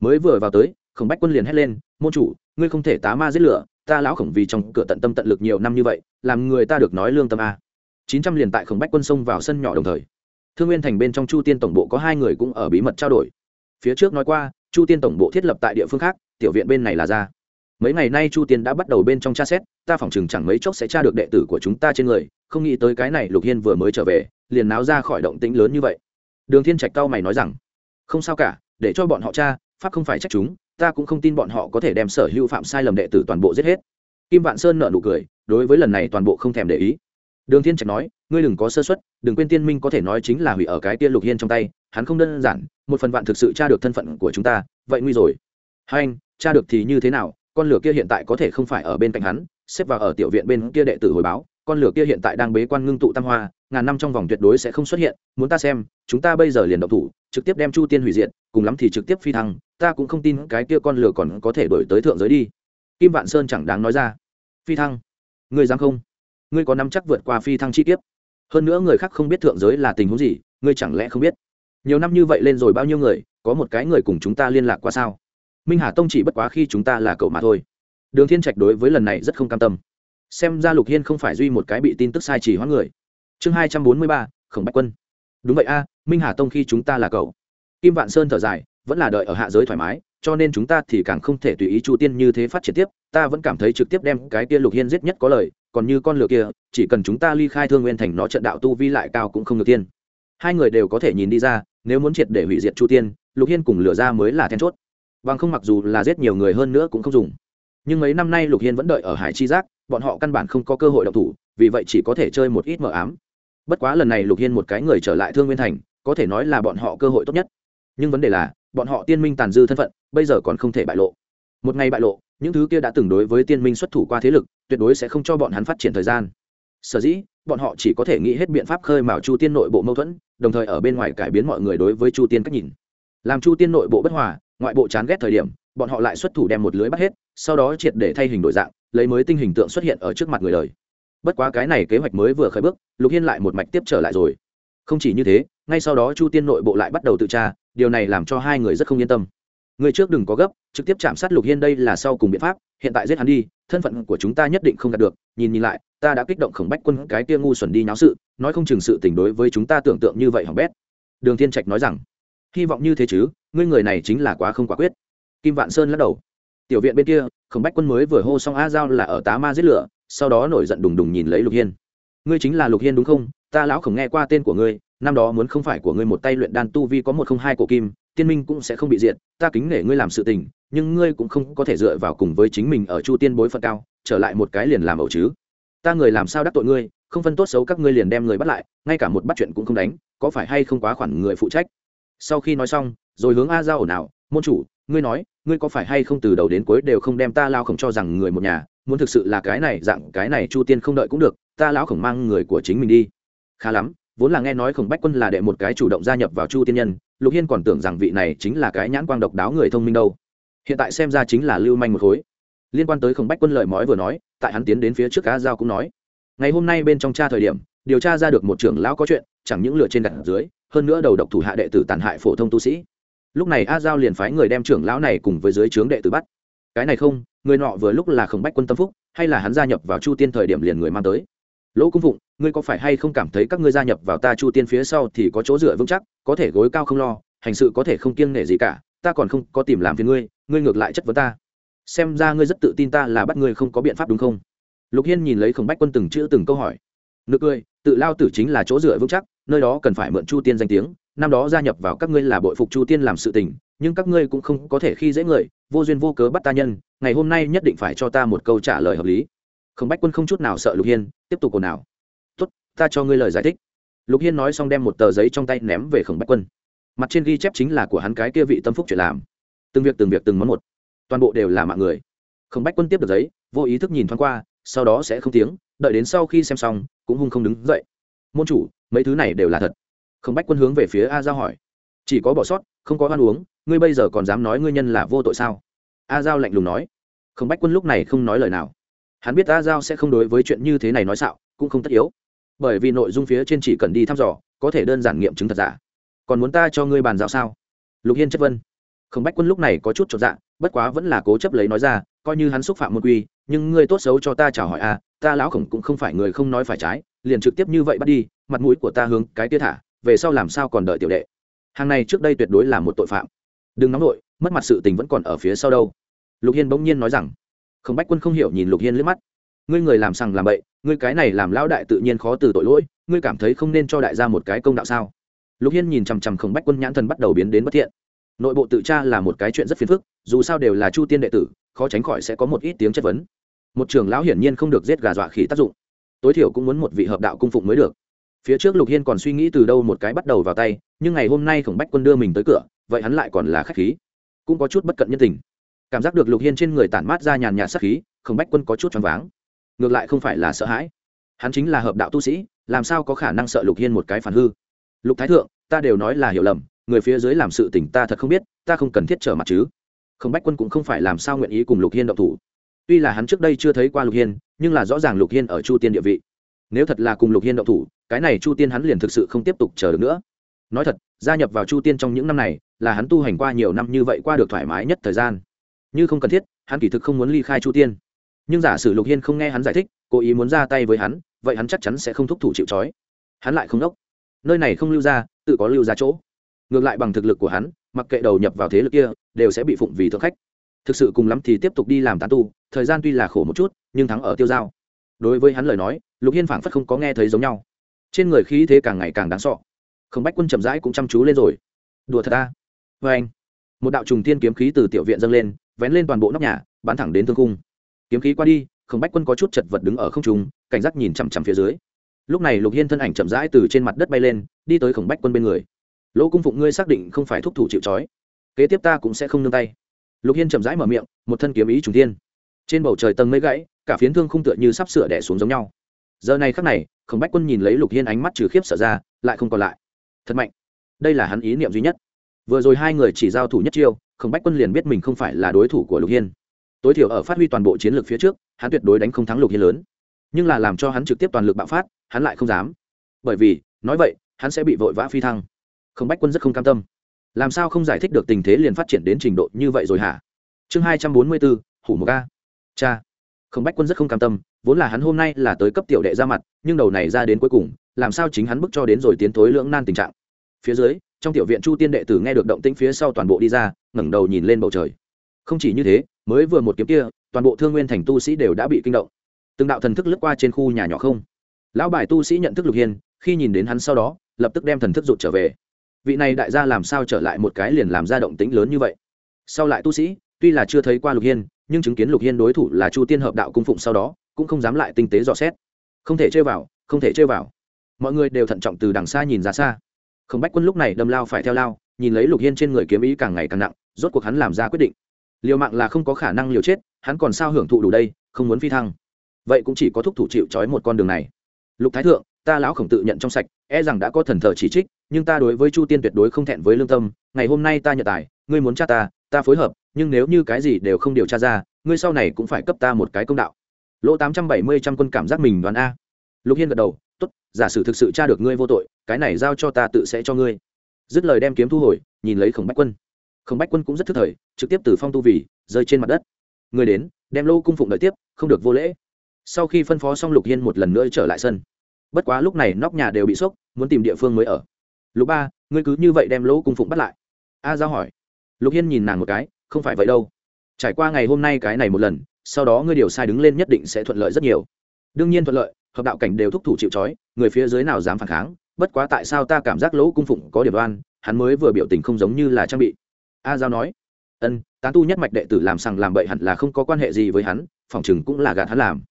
Mới vừa vào tới, khổng bách quân liền hét lên, môn chủ, ngươi không thể tá ma giết lửa, ta lão khổng vì trong cửa tận tâm tận lực nhiều năm như vậy, làm người ta được nói lương tâm a. Chín trăm liền tại khổng bách quân xông vào sân nhỏ đồng thời, thương nguyên thành bên trong chu tiên tổng bộ có hai người cũng ở bí mật trao đổi. Phía trước nói qua, chu tiên tổng bộ thiết lập tại địa phương khác, tiểu viện bên này là ra. Mấy ngày nay chu tiên đã bắt đầu bên trong tra xét, ta phỏng chừng chẳng mấy chốc sẽ tra được đệ tử của chúng ta trên người, không nghĩ tới cái này lục hiên vừa mới trở về liền náo ra khỏi động tĩnh lớn như vậy. Đường thiên trạch cao mày nói rằng, không sao cả, để cho bọn họ tra, pháp không phải trách chúng, ta cũng không tin bọn họ có thể đem sở hữu phạm sai lầm đệ tử toàn bộ giết hết. Kim vạn sơn nợ nụ cười, đối với lần này toàn bộ không thèm để ý. Đường thiên trạch nói, ngươi đừng có sơ suất, đừng quên tiên minh có thể nói chính là hủy ở cái Tiên lục hiên trong tay, hắn không đơn giản, một phần vạn thực sự tra được thân phận của chúng ta, vậy nguy rồi. Hai anh, tra được thì như thế nào, con lửa kia hiện tại có thể không phải ở bên cạnh hắn, xếp vào ở tiểu viện bên kia đệ tử hồi báo con lửa kia hiện tại đang bế quan ngưng tụ tam hoa, ngàn năm trong vòng tuyệt đối sẽ không xuất hiện, muốn ta xem, chúng ta bây giờ liền động thủ, trực tiếp đem chu tiên hủy diệt, cùng lắm thì trực tiếp phi thăng, ta cũng không tin cái kia con lửa còn có thể đổi tới thượng giới đi. Kim vạn sơn chẳng đáng nói ra. Phi thăng? Ngươi dám không? Ngươi có nắm chắc vượt qua phi thăng chi kiếp? Hơn nữa người khác không biết thượng giới là tình huống gì, ngươi chẳng lẽ không biết? Nhiều năm như vậy lên rồi bao nhiêu người, có một cái người cùng chúng ta liên lạc qua sao? Minh hà tông chỉ bất quá khi chúng ta là cậu mà thôi. Đường thiên trạch đối với lần này rất không cam tâm xem ra lục hiên không phải duy một cái bị tin tức sai chỉ hoãn người. Chương hai trăm bốn mươi ba, khổng bách quân. Đúng vậy a, minh hà tông khi chúng ta là cậu. Kim vạn sơn thở dài, vẫn là đợi ở hạ giới thoải mái, cho nên chúng ta thì càng không thể tùy ý chu tiên như thế phát triển tiếp. Ta vẫn cảm thấy trực tiếp đem cái kia lục hiên giết nhất có lời, còn như con lửa kia, chỉ cần chúng ta ly khai thương nguyên thành nó trận đạo tu vi lại cao cũng không được tiên. Hai người đều có thể nhìn đi ra, nếu muốn triệt để hủy diệt chu tiên, lục hiên cùng lửa ra mới là then chốt. Bằng không mặc dù là giết nhiều người hơn nữa cũng không dùng. Nhưng mấy năm nay lục hiên vẫn đợi ở hải chi giác bọn họ căn bản không có cơ hội động thủ, vì vậy chỉ có thể chơi một ít mờ ám. Bất quá lần này lục hiên một cái người trở lại thương nguyên thành, có thể nói là bọn họ cơ hội tốt nhất. Nhưng vấn đề là, bọn họ tiên minh tàn dư thân phận, bây giờ còn không thể bại lộ. Một ngày bại lộ, những thứ kia đã từng đối với tiên minh xuất thủ qua thế lực, tuyệt đối sẽ không cho bọn hắn phát triển thời gian. Sở dĩ, bọn họ chỉ có thể nghĩ hết biện pháp khơi mào chu tiên nội bộ mâu thuẫn, đồng thời ở bên ngoài cải biến mọi người đối với chu tiên cách nhìn. Làm chu tiên nội bộ bất hòa, ngoại bộ chán ghét thời điểm, bọn họ lại xuất thủ đem một lưới bắt hết, sau đó triệt để thay hình đổi dạng lấy mới tinh hình tượng xuất hiện ở trước mặt người đời. Bất quá cái này kế hoạch mới vừa khởi bước, lục hiên lại một mạch tiếp trở lại rồi. Không chỉ như thế, ngay sau đó chu tiên nội bộ lại bắt đầu tự tra, điều này làm cho hai người rất không yên tâm. Người trước đừng có gấp, trực tiếp chạm sát lục hiên đây là sau cùng biện pháp, hiện tại giết hắn đi, thân phận của chúng ta nhất định không đạt được, nhìn nhìn lại, ta đã kích động khổng bách quân cái tia ngu xuẩn đi nháo sự, nói không chừng sự tình đối với chúng ta tưởng tượng như vậy hỏng bét. Đường thiên trạch nói rằng, hy vọng như thế chứ, ngươi người này chính là quá không quả quyết. Kim vạn sơn lắc đầu. Tiểu viện bên kia khổng bách quân mới vừa hô xong a giao là ở tá ma giết lửa, sau đó nổi giận đùng đùng nhìn lấy lục hiên. Ngươi chính là lục hiên đúng không? Ta lão khổng nghe qua tên của ngươi, năm đó muốn không phải của ngươi một tay luyện đan tu vi có một không hai cổ kim, tiên minh cũng sẽ không bị diệt, ta kính nể ngươi làm sự tình, nhưng ngươi cũng không có thể dựa vào cùng với chính mình ở chu tiên bối phận cao, trở lại một cái liền làm ẩu chứ. Ta người làm sao đắc tội ngươi, không phân tốt xấu các ngươi liền đem người bắt lại, ngay cả một bắt chuyện cũng không đánh, có phải hay không quá khoản người phụ trách? Sau khi nói xong, rồi hướng a giao ồn ào, môn chủ ngươi nói, ngươi có phải hay không từ đầu đến cuối đều không đem ta lao khổng cho rằng người một nhà, muốn thực sự là cái này dạng, cái này chu tiên không đợi cũng được, ta lão khổng mang người của chính mình đi. Khá lắm, vốn là nghe nói khổng bách quân là đệ một cái chủ động gia nhập vào chu tiên nhân, lục hiên còn tưởng rằng vị này chính là cái nhãn quang độc đáo người thông minh đâu. Hiện tại xem ra chính là lưu manh một khối. Liên quan tới khổng bách quân lời mói vừa nói, tại hắn tiến đến phía trước cá giao cũng nói, ngày hôm nay bên trong cha thời điểm, điều tra ra được một trưởng lão có chuyện, chẳng những lửa trên đặt dưới, hơn nữa đầu độc thủ hạ đệ tử tàn hại phổ thông tu sĩ lúc này a giao liền phái người đem trưởng lão này cùng với dưới trướng đệ tử bắt. Cái này không, người nọ vừa lúc là khổng bách quân tâm phúc, hay là hắn gia nhập vào chu tiên thời điểm liền người mang tới. Lỗ cung phụng, ngươi có phải hay không cảm thấy các ngươi gia nhập vào ta chu tiên phía sau thì có chỗ dựa vững chắc, có thể gối cao không lo, hành sự có thể không kiêng nể gì cả, ta còn không có tìm làm phiền ngươi ngươi ngược lại chất vấn ta. Xem ra ngươi rất tự tin ta là bắt ngươi không có biện pháp đúng không? Lục hiên nhìn lấy khổng bách quân từng chữ từng câu hỏi. Nực cười, tự lao tử chính là chỗ dựa vững chắc, nơi đó cần phải mượn chu tiên danh tiếng năm đó gia nhập vào các ngươi là bội phục chu tiên làm sự tình, nhưng các ngươi cũng không có thể khi dễ người, vô duyên vô cớ bắt ta nhân, ngày hôm nay nhất định phải cho ta một câu trả lời hợp lý. Khổng bách quân không chút nào sợ lục hiên, tiếp tục ồn ào. Tốt, ta cho ngươi lời giải thích. Lục hiên nói xong đem một tờ giấy trong tay ném về khổng bách quân. Mặt trên ghi chép chính là của hắn cái kia vị tâm phúc chuyện làm. Từng việc từng việc từng món một, toàn bộ đều là mạng người. Khổng bách quân tiếp được giấy, vô ý thức nhìn thoáng qua, sau đó sẽ không tiếng, đợi đến sau khi xem xong, cũng hung không đứng dậy. Môn chủ, mấy thứ này đều là thật khổng bách quân hướng về phía a giao hỏi. Chỉ có bỏ sót, không có ăn uống, ngươi bây giờ còn dám nói ngươi nhân là vô tội sao? A giao lạnh lùng nói. Khổng bách quân lúc này không nói lời nào. Hắn biết a giao sẽ không đối với chuyện như thế này nói xạo, cũng không tất yếu. Bởi vì nội dung phía trên chỉ cần đi thăm dò, có thể đơn giản nghiệm chứng thật giả. Còn muốn ta cho ngươi bàn giao sao? Lục hiên chất vân khổng bách quân lúc này có chút chột dạ bất quá vẫn là cố chấp lấy nói ra, coi như hắn xúc phạm một quy, nhưng ngươi tốt xấu cho ta chào hỏi a, ta lão khổng cũng không phải người không nói phải trái, liền trực tiếp như vậy bắt đi, mặt mũi của ta hướng cái tia thả về sau làm sao còn đợi tiểu đệ? Hàng này trước đây tuyệt đối là một tội phạm. Đừng nóng nổi mất mặt sự tình vẫn còn ở phía sau đâu. Lục hiên bỗng nhiên nói rằng. Khổng bách quân không hiểu nhìn lục hiên liếc mắt. Ngươi người làm sằng làm bậy, ngươi cái này làm lão đại tự nhiên khó từ tội lỗi, ngươi cảm thấy không nên cho đại gia một cái công đạo sao? Lục hiên nhìn chằm chằm khổng bách quân nhãn thần bắt đầu biến đến bất thiện. Nội bộ tự tra là một cái chuyện rất phiền phức, dù sao đều là chu tiên đệ tử, khó tránh khỏi sẽ có một ít tiếng chất vấn. Một trường lão hiển nhiên không được giết gà dọa khỉ tác dụng. Tối thiểu cũng muốn một vị hợp đạo cung phụng mới được phía trước lục hiên còn suy nghĩ từ đâu một cái bắt đầu vào tay, nhưng ngày hôm nay khổng bách quân đưa mình tới cửa, vậy hắn lại còn là k h á c h khí. Cũng có chút bất cận nhân tình. Cảm giác được lục hiên trên người tản mát ra nhàn nhạt sắc khí, khổng bách quân có chút choáng váng. Ngược lại không phải là sợ hãi. Hắn chính là hợp đạo tu sĩ, làm sao có khả năng sợ lục hiên một cái phản hư? Lục thái thượng, ta đều nói là hiểu lầm, người phía dưới làm sự tỉnh ta thật không biết, ta không cần thiết trở mặt chứ. Khổng bách quân cũng không phải làm sao nguyện ý cùng lục hiên động thủ. Tuy là hắn trước đây chưa thấy qua lục hiên, nhưng là rõ ràng lục hiên ở chu tiên địa vị nếu thật là cùng lục hiên động thủ, cái này chu tiên hắn liền thực sự không tiếp tục chờ được nữa. Nói thật, gia nhập vào chu tiên trong những năm này, là hắn tu hành qua nhiều năm như vậy qua được thoải mái nhất thời gian. Như không cần thiết, hắn kỳ thực không muốn ly khai chu tiên. Nhưng giả sử lục hiên không nghe hắn giải thích, cố ý muốn ra tay với hắn, vậy hắn chắc chắn sẽ không thúc thủ chịu c hắn lại không đốc. Nơi này không lưu ra, tự có lưu ra chỗ. Ngược lại bằng thực lực của hắn, mặc kệ đầu nhập vào thế lực kia, đều sẽ bị phụng vì thượng khách. Thực sự cùng lắm thì tiếp tục đi làm tán tu, thời gian tuy là khổ một chút, nhưng thắng ở tiêu dao. đối với hắn lời nói lục hiên phảng phất không có nghe thấy giống nhau. Trên người khí thế càng ngày càng đáng sọ. Không bách quân chậm rãi cũng chăm chú lên rồi. Đùa thật ta vê anh, một đạo trùng tiên kiếm khí từ tiểu viện dâng lên, vén lên toàn bộ nóc nhà, bắn thẳng đến thương cung kiếm khí qua đi, không bách quân có chút chật vật đứng ở không trung, cảnh giác nhìn chằm chằm phía dưới. Lúc này lục hiên thân ảnh chậm rãi từ trên mặt đất bay lên, đi tới khổng bách quân bên người. Lỗ cung phụng ngươi xác định không phải thúc thủ chịu trói. Kế tiếp ta cũng sẽ không nương tay. Lục hiên chậm rãi mở miệng, một thân kiếm ý trùng tiên trên bầu trời tầng mây gãy, cả phiến thương không tựa như sắp sửa đẻ xuống giống nhau giờ này khắc này, khổng bách quân nhìn lấy lục hiên ánh mắt trừ khiếp sợ ra, lại không còn lại. Thật mạnh. Đây là hắn ý niệm duy nhất. Vừa rồi hai người chỉ giao thủ nhất chiêu, khổng bách quân liền biết mình không phải là đối thủ của lục hiên. Tối thiểu ở phát huy toàn bộ chiến lược phía trước, hắn tuyệt đối đánh không thắng lục hiên lớn. Nhưng là làm cho hắn trực tiếp toàn lực bạo phát, hắn lại không dám. Bởi vì, nói vậy, hắn sẽ bị vội vã phi thăng. Khổng bách quân rất không cam tâm. Làm sao không giải thích được tình thế liền phát triển đến trình độ như vậy rồi hả? Chương hai trăm bốn mươi bốn, hủ một ca cha khổng bách quân rất không cam tâm, vốn là hắn hôm nay là tới cấp tiểu đệ ra mặt, nhưng đầu này ra đến cuối cùng, làm sao chính hắn bức cho đến rồi tiến thối lưỡng nan tình trạng. Phía dưới, trong tiểu viện chu tiên đệ tử nghe được động tĩnh phía sau toàn bộ đi ra, ngẩng đầu nhìn lên bầu trời. Không chỉ như thế, mới vừa một kiếm kia, toàn bộ thương nguyên thành tu sĩ đều đã bị kinh động. Từng đạo thần thức lướt qua trên khu nhà nhỏ không. Lão bài tu sĩ nhận thức lục hiên, khi nhìn đến hắn sau đó, lập tức đem thần thức rụt trở về. Vị này đại gia làm sao trở lại một cái liền làm ra động tĩnh lớn như vậy? Sau lại tu sĩ, tuy là chưa thấy qua lục hiên nhưng chứng kiến lục hiên đối thủ là chu tiên hợp đạo cung phụng sau đó, cũng không dám lại tinh tế dò xét. Không thể chơi vào, không thể chơi vào. Mọi người đều thận trọng từ đằng xa nhìn ra xa. Không bách quân lúc này đâm lao phải theo lao, nhìn lấy lục hiên trên người kiếm ý càng ngày càng nặng, rốt cuộc hắn làm ra quyết định. Liều mạng là không có khả năng liều chết, hắn còn sao hưởng thụ đủ đây, không muốn phi thăng. Vậy cũng chỉ có thúc thủ chịu trói một con đường này. Lục thái thượng, ta lão khổng tự nhận trong sạch e rằng đã có thần thờ chỉ trích, nhưng ta đối với chu tiên tuyệt đối không thẹn với lương tâm. Ngày hôm nay ta nhận tài, ngươi muốn cha ta ta phối hợp nhưng nếu như cái gì đều không điều tra ra, ngươi sau này cũng phải cấp ta một cái công đạo. Lỗ tám trăm bảy mươi trăm quân cảm giác mình đoán a. Lục hiên gật đầu t ố t giả sử thực sự tra được ngươi vô tội, cái này giao cho ta tự sẽ cho ngươi. Dứt lời đem kiếm thu hồi, nhìn lấy khổng bách quân. Khổng bách quân cũng rất thức thời, trực tiếp từ phong tu vì, rơi trên mặt đất. Người đến, đem lô cung phụng đợi tiếp, không được vô lễ. Sau khi phân phó xong lục hiên một lần nữa trở lại sân. Bất quá lúc này nóc nhà đều bị sốc, muốn tìm địa phương mới ở. Lục ba, ngươi cứ như vậy đem lỗ cung phụng bắt lại. A giao hỏi. Lục hiên nhìn nàng một cái không phải vậy đâu. Trải qua ngày hôm nay cái này một lần, sau đó ngươi điều sai đứng lên nhất định sẽ thuận lợi rất nhiều. Đương nhiên thuận lợi, hợp đạo cảnh đều thúc thủ chịu c người phía dưới nào dám phản kháng, bất quá tại sao ta cảm giác lỗ cung phụng có điểm đoan hắn mới vừa biểu tình không giống như là trang bị. A giao nói, ân, tán tu nhất mạch đệ tử làm sằng làm bậy hẳn là không có quan hệ gì với hắn, phòng chừng cũng là gạt hắn làm.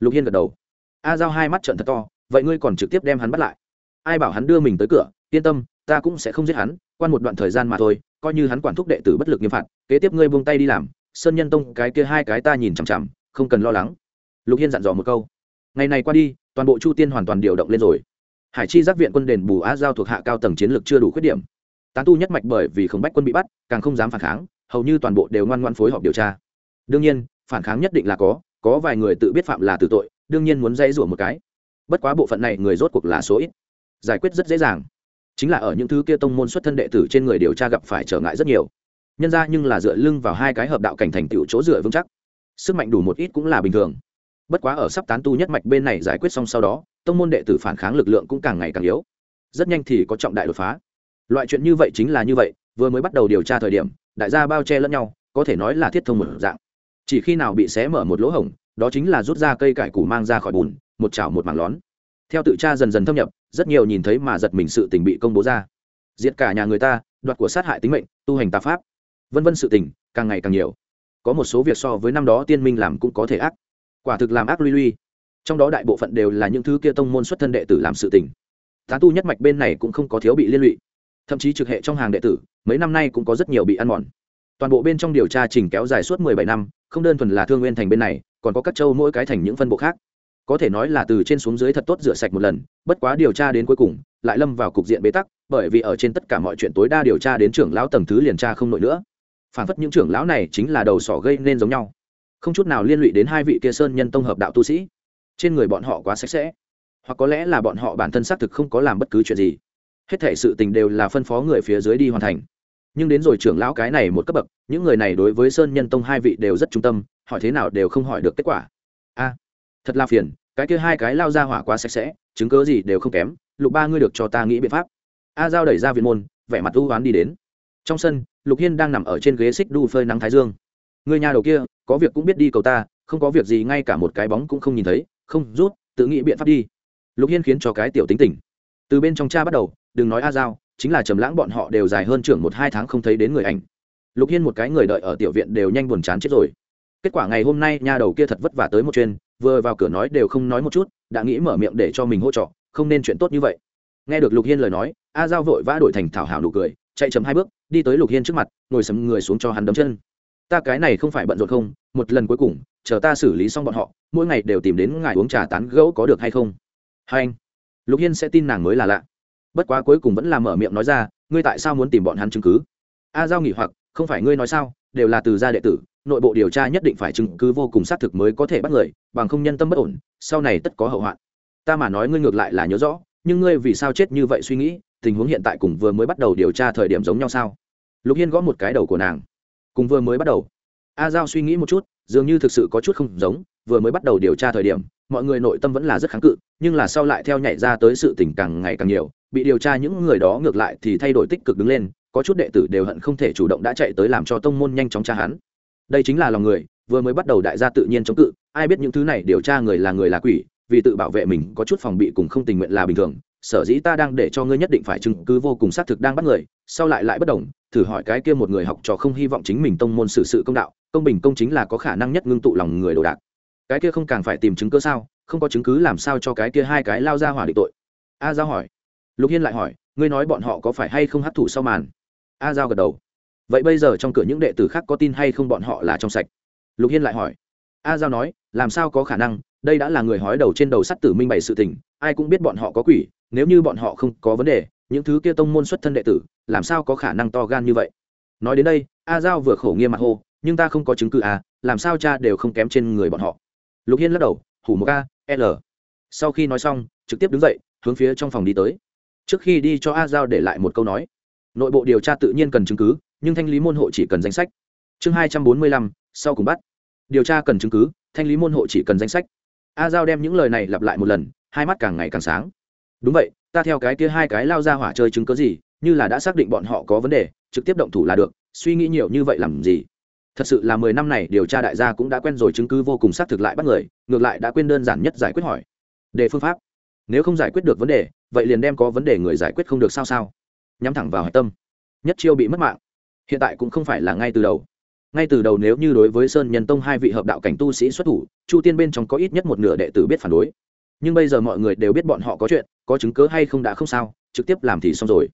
Lục hiên gật đầu. A giao hai mắt trận thật to, vậy ngươi còn trực tiếp đem hắn bắt lại? Ai bảo hắn đưa mình tới cửa, yên tâm, ta cũng sẽ không giết hắn, quan một đoạn thời gian mà thôi coi như hắn quản thúc đệ tử bất lực nghiêm phạt, kế tiếp ngươi buông tay đi làm, sơn nhân tông cái kia hai cái ta nhìn chằm chằm, không cần lo lắng. Lục hiên dặn dò một câu. Ngày này qua đi, toàn bộ chu tiên hoàn toàn điều động lên rồi. Hải chi giác viện quân đền bù á giao thuộc hạ cao tầng chiến lược chưa đủ khuyết điểm. Tán tu nhất mạch bởi vì không bách quân bị bắt, càng không dám phản kháng, hầu như toàn bộ đều ngoan ngoan phối hợp điều tra. Đương nhiên, phản kháng nhất định là có có vài người tự biết phạm là tử tội, đương nhiên muốn dây rủa một cái. Bất quá bộ phận này người rốt cuộc là số ít. Giải quyết rất dễ dàng chính là ở những thứ kia tông môn xuất thân đệ tử trên người điều tra gặp phải trở ngại rất nhiều. Nhân ra nhưng là dựa lưng vào hai cái hợp đạo cảnh thành tựu chỗ dựa vững chắc. Sức mạnh đủ một ít cũng là bình thường. Bất quá ở sắp tán tu nhất mạch bên này giải quyết xong sau đó, tông môn đệ tử phản kháng lực lượng cũng càng ngày càng yếu. Rất nhanh thì có trọng đại đột phá. Loại chuyện như vậy chính là như vậy, vừa mới bắt đầu điều tra thời điểm, đại gia bao che lẫn nhau, có thể nói là thiết thông một dạng. Chỉ khi nào bị xé mở một lỗ hổng, đó chính là rút ra cây cải củ mang ra khỏi bùn, một chảo một mảng lón theo tự tra dần dần thâm nhập, rất nhiều nhìn thấy mà giật mình sự tình bị công bố ra. Diệt cả nhà người ta, đoạt của sát hại tính mệnh, tu hành tà pháp. Vân vân sự tình, càng ngày càng nhiều. Có một số việc so với năm đó tiên minh làm cũng có thể ác. Quả thực làm ác lui lui. Trong đó đại bộ phận đều là những thứ kia tông môn xuất thân đệ tử làm sự tình. Tán tu nhất mạch bên này cũng không có thiếu bị liên lụy. Thậm chí trực hệ trong hàng đệ tử, mấy năm nay cũng có rất nhiều bị ăn mòn. Toàn bộ bên trong điều tra trình kéo dài suốt mười bảy năm, không đơn thuần là thương nguyên thành bên này, còn có các châu mỗi cái thành những phân bộ khác có thể nói là từ trên xuống dưới thật tốt rửa sạch một lần, bất quá điều tra đến cuối cùng, lại lâm vào cục diện bế tắc, bởi vì ở trên tất cả mọi chuyện tối đa điều tra đến trưởng lão tầng thứ liền tra không nổi nữa. Phản phất những trưởng lão này chính là đầu sỏ gây nên giống nhau. Không chút nào liên lụy đến hai vị kia sơn nhân tông hợp đạo tu sĩ. Trên người bọn họ quá sạch sẽ. Hoặc có lẽ là bọn họ bản thân xác thực không có làm bất cứ chuyện gì. Hết thể sự tình đều là phân phó người phía dưới đi hoàn thành. Nhưng đến rồi trưởng lão cái này một cấp bậc, những người này đối với sơn nhân tông hai vị đều rất trung tâm, hỏi thế nào đều không hỏi được kết quả. A, thật là phiền cái kia hai cái lao ra hỏa quá sạch sẽ, chứng cớ gì đều không kém, lục ba ngươi được cho ta nghĩ biện pháp. A giao đẩy ra viện môn, vẻ mặt u oán đi đến. Trong sân, lục hiên đang nằm ở trên ghế xích đu phơi nắng thái dương. Người nhà đầu kia, có việc cũng biết đi cầu ta, không có việc gì ngay cả một cái bóng cũng không nhìn thấy, không, rút, tự nghĩ biện pháp đi. Lục hiên khiến cho cái tiểu tính tỉnh từ bên trong cha bắt đầu, đừng nói a giao, chính là trầm lãng bọn họ đều dài hơn trưởng một hai tháng không thấy đến người ảnh. Lục hiên một cái người đợi ở tiểu viện đều nhanh buồn chán chết rồi kết quả ngày hôm nay nha đầu kia thật vất vả tới một chuyên, vừa vào cửa nói đều không nói một chút, đã nghĩ mở miệng để cho mình hỗ trợ, không nên chuyện tốt như vậy. Nghe được lục hiên lời nói, a giao vội vã đổi thành thảo hảo nụ cười, chạy chấm hai bước, đi tới lục hiên trước mặt, ngồi sầm người xuống cho hắn đấm chân. Ta cái này không phải bận rộn không, một lần cuối cùng, chờ ta xử lý xong bọn họ, mỗi ngày đều tìm đến ngài uống trà tán gẫu có được hay không? Hai anh. Lục hiên sẽ tin nàng mới là lạ. Bất quá cuối cùng vẫn là mở miệng nói ra, ngươi tại sao muốn tìm bọn hắn chứng cứ? A giao nghỉ hoặc không phải ngươi nói sao, đều là từ gia đệ tử, nội bộ điều tra nhất định phải chứng cứ vô cùng xác thực mới có thể bắt người, bằng không nhân tâm bất ổn, sau này tất có hậu hoạn. Ta mà nói ngươi ngược lại là nhớ rõ, nhưng ngươi vì sao chết như vậy suy nghĩ, tình huống hiện tại cùng vừa mới bắt đầu điều tra thời điểm giống nhau sao? Lục hiên gõ một cái đầu của nàng. Cùng vừa mới bắt đầu. A giao suy nghĩ một chút, dường như thực sự có chút không giống, vừa mới bắt đầu điều tra thời điểm, mọi người nội tâm vẫn là rất kháng cự, nhưng là sau lại theo nhảy ra tới sự tình càng ngày càng nhiều, bị điều tra những người đó ngược lại thì thay đổi tích cực đứng lên có chút đệ tử đều hận không thể chủ động đã chạy tới làm cho tông môn nhanh chóng tra hắn. Đây chính là lòng người, vừa mới bắt đầu đại gia tự nhiên chống cự, ai biết những thứ này điều tra người là người là quỷ, vì tự bảo vệ mình có chút phòng bị cùng không tình nguyện là bình thường, sở dĩ ta đang để cho ngươi nhất định phải chứng cứ vô cùng xác thực đang bắt người, sau lại lại bất đồng, thử hỏi cái kia một người học trò không hy vọng chính mình tông môn xử sự công đạo, công bình công chính là có khả năng nhất ngưng tụ lòng người đồ đạc. Cái kia không càng phải tìm chứng cứ sao, không có chứng cứ làm sao cho cái kia hai cái lao ra hỏa định tội. A giao hỏi. Lục hiên lại hỏi, ngươi nói bọn họ có phải hay không hấp thụ sau màn? A giao gật đầu. Vậy bây giờ trong cửa những đệ tử khác có tin hay không bọn họ là trong sạch? Lục hiên lại hỏi. A giao nói, làm sao có khả năng? Đây đã là người hói đầu trên đầu sắt tử minh bày sự tình, ai cũng biết bọn họ có quỷ, nếu như bọn họ không có vấn đề, những thứ kia tông môn xuất thân đệ tử, làm sao có khả năng to gan như vậy? Nói đến đây, a giao vừa khổ nghiêm mặt hô, nhưng ta không có chứng cứ à làm sao cha đều không kém trên người bọn họ? Lục hiên lắc đầu, hủ một a, l. Sau khi nói xong, trực tiếp đứng dậy, hướng phía trong phòng đi tới. Trước khi đi cho a giao để lại một câu nói nội bộ điều tra tự nhiên cần chứng cứ, nhưng thanh lý môn hộ chỉ cần danh sách. Chương hai trăm bốn mươi lăm, sau cùng bắt. Điều tra cần chứng cứ, thanh lý môn hộ chỉ cần danh sách. A giao đem những lời này lặp lại một lần, hai mắt càng ngày càng sáng. Đúng vậy, ta theo cái kia hai cái lao ra hỏa chơi chứng cớ gì, như là đã xác định bọn họ có vấn đề, trực tiếp động thủ là được, suy nghĩ nhiều như vậy làm gì? Thật sự là mười năm này điều tra đại gia cũng đã quen rồi chứng cứ vô cùng xác thực lại bắt người, ngược lại đã quên đơn giản nhất giải quyết hỏi. Đề phương pháp. Nếu không giải quyết được vấn đề, vậy liền đem có vấn đề người giải quyết không được sao sao? Nhắm thẳng vào hạch tâm. Nhất chiêu bị mất mạng. Hiện tại cũng không phải là ngay từ đầu. Ngay từ đầu nếu như đối với sơn nhân tông hai vị hợp đạo cảnh tu sĩ xuất thủ, chu tiên bên trong có ít nhất một nửa đệ tử biết phản đối. Nhưng bây giờ mọi người đều biết bọn họ có chuyện, có chứng cớ hay không đã không sao, trực tiếp làm thì xong rồi.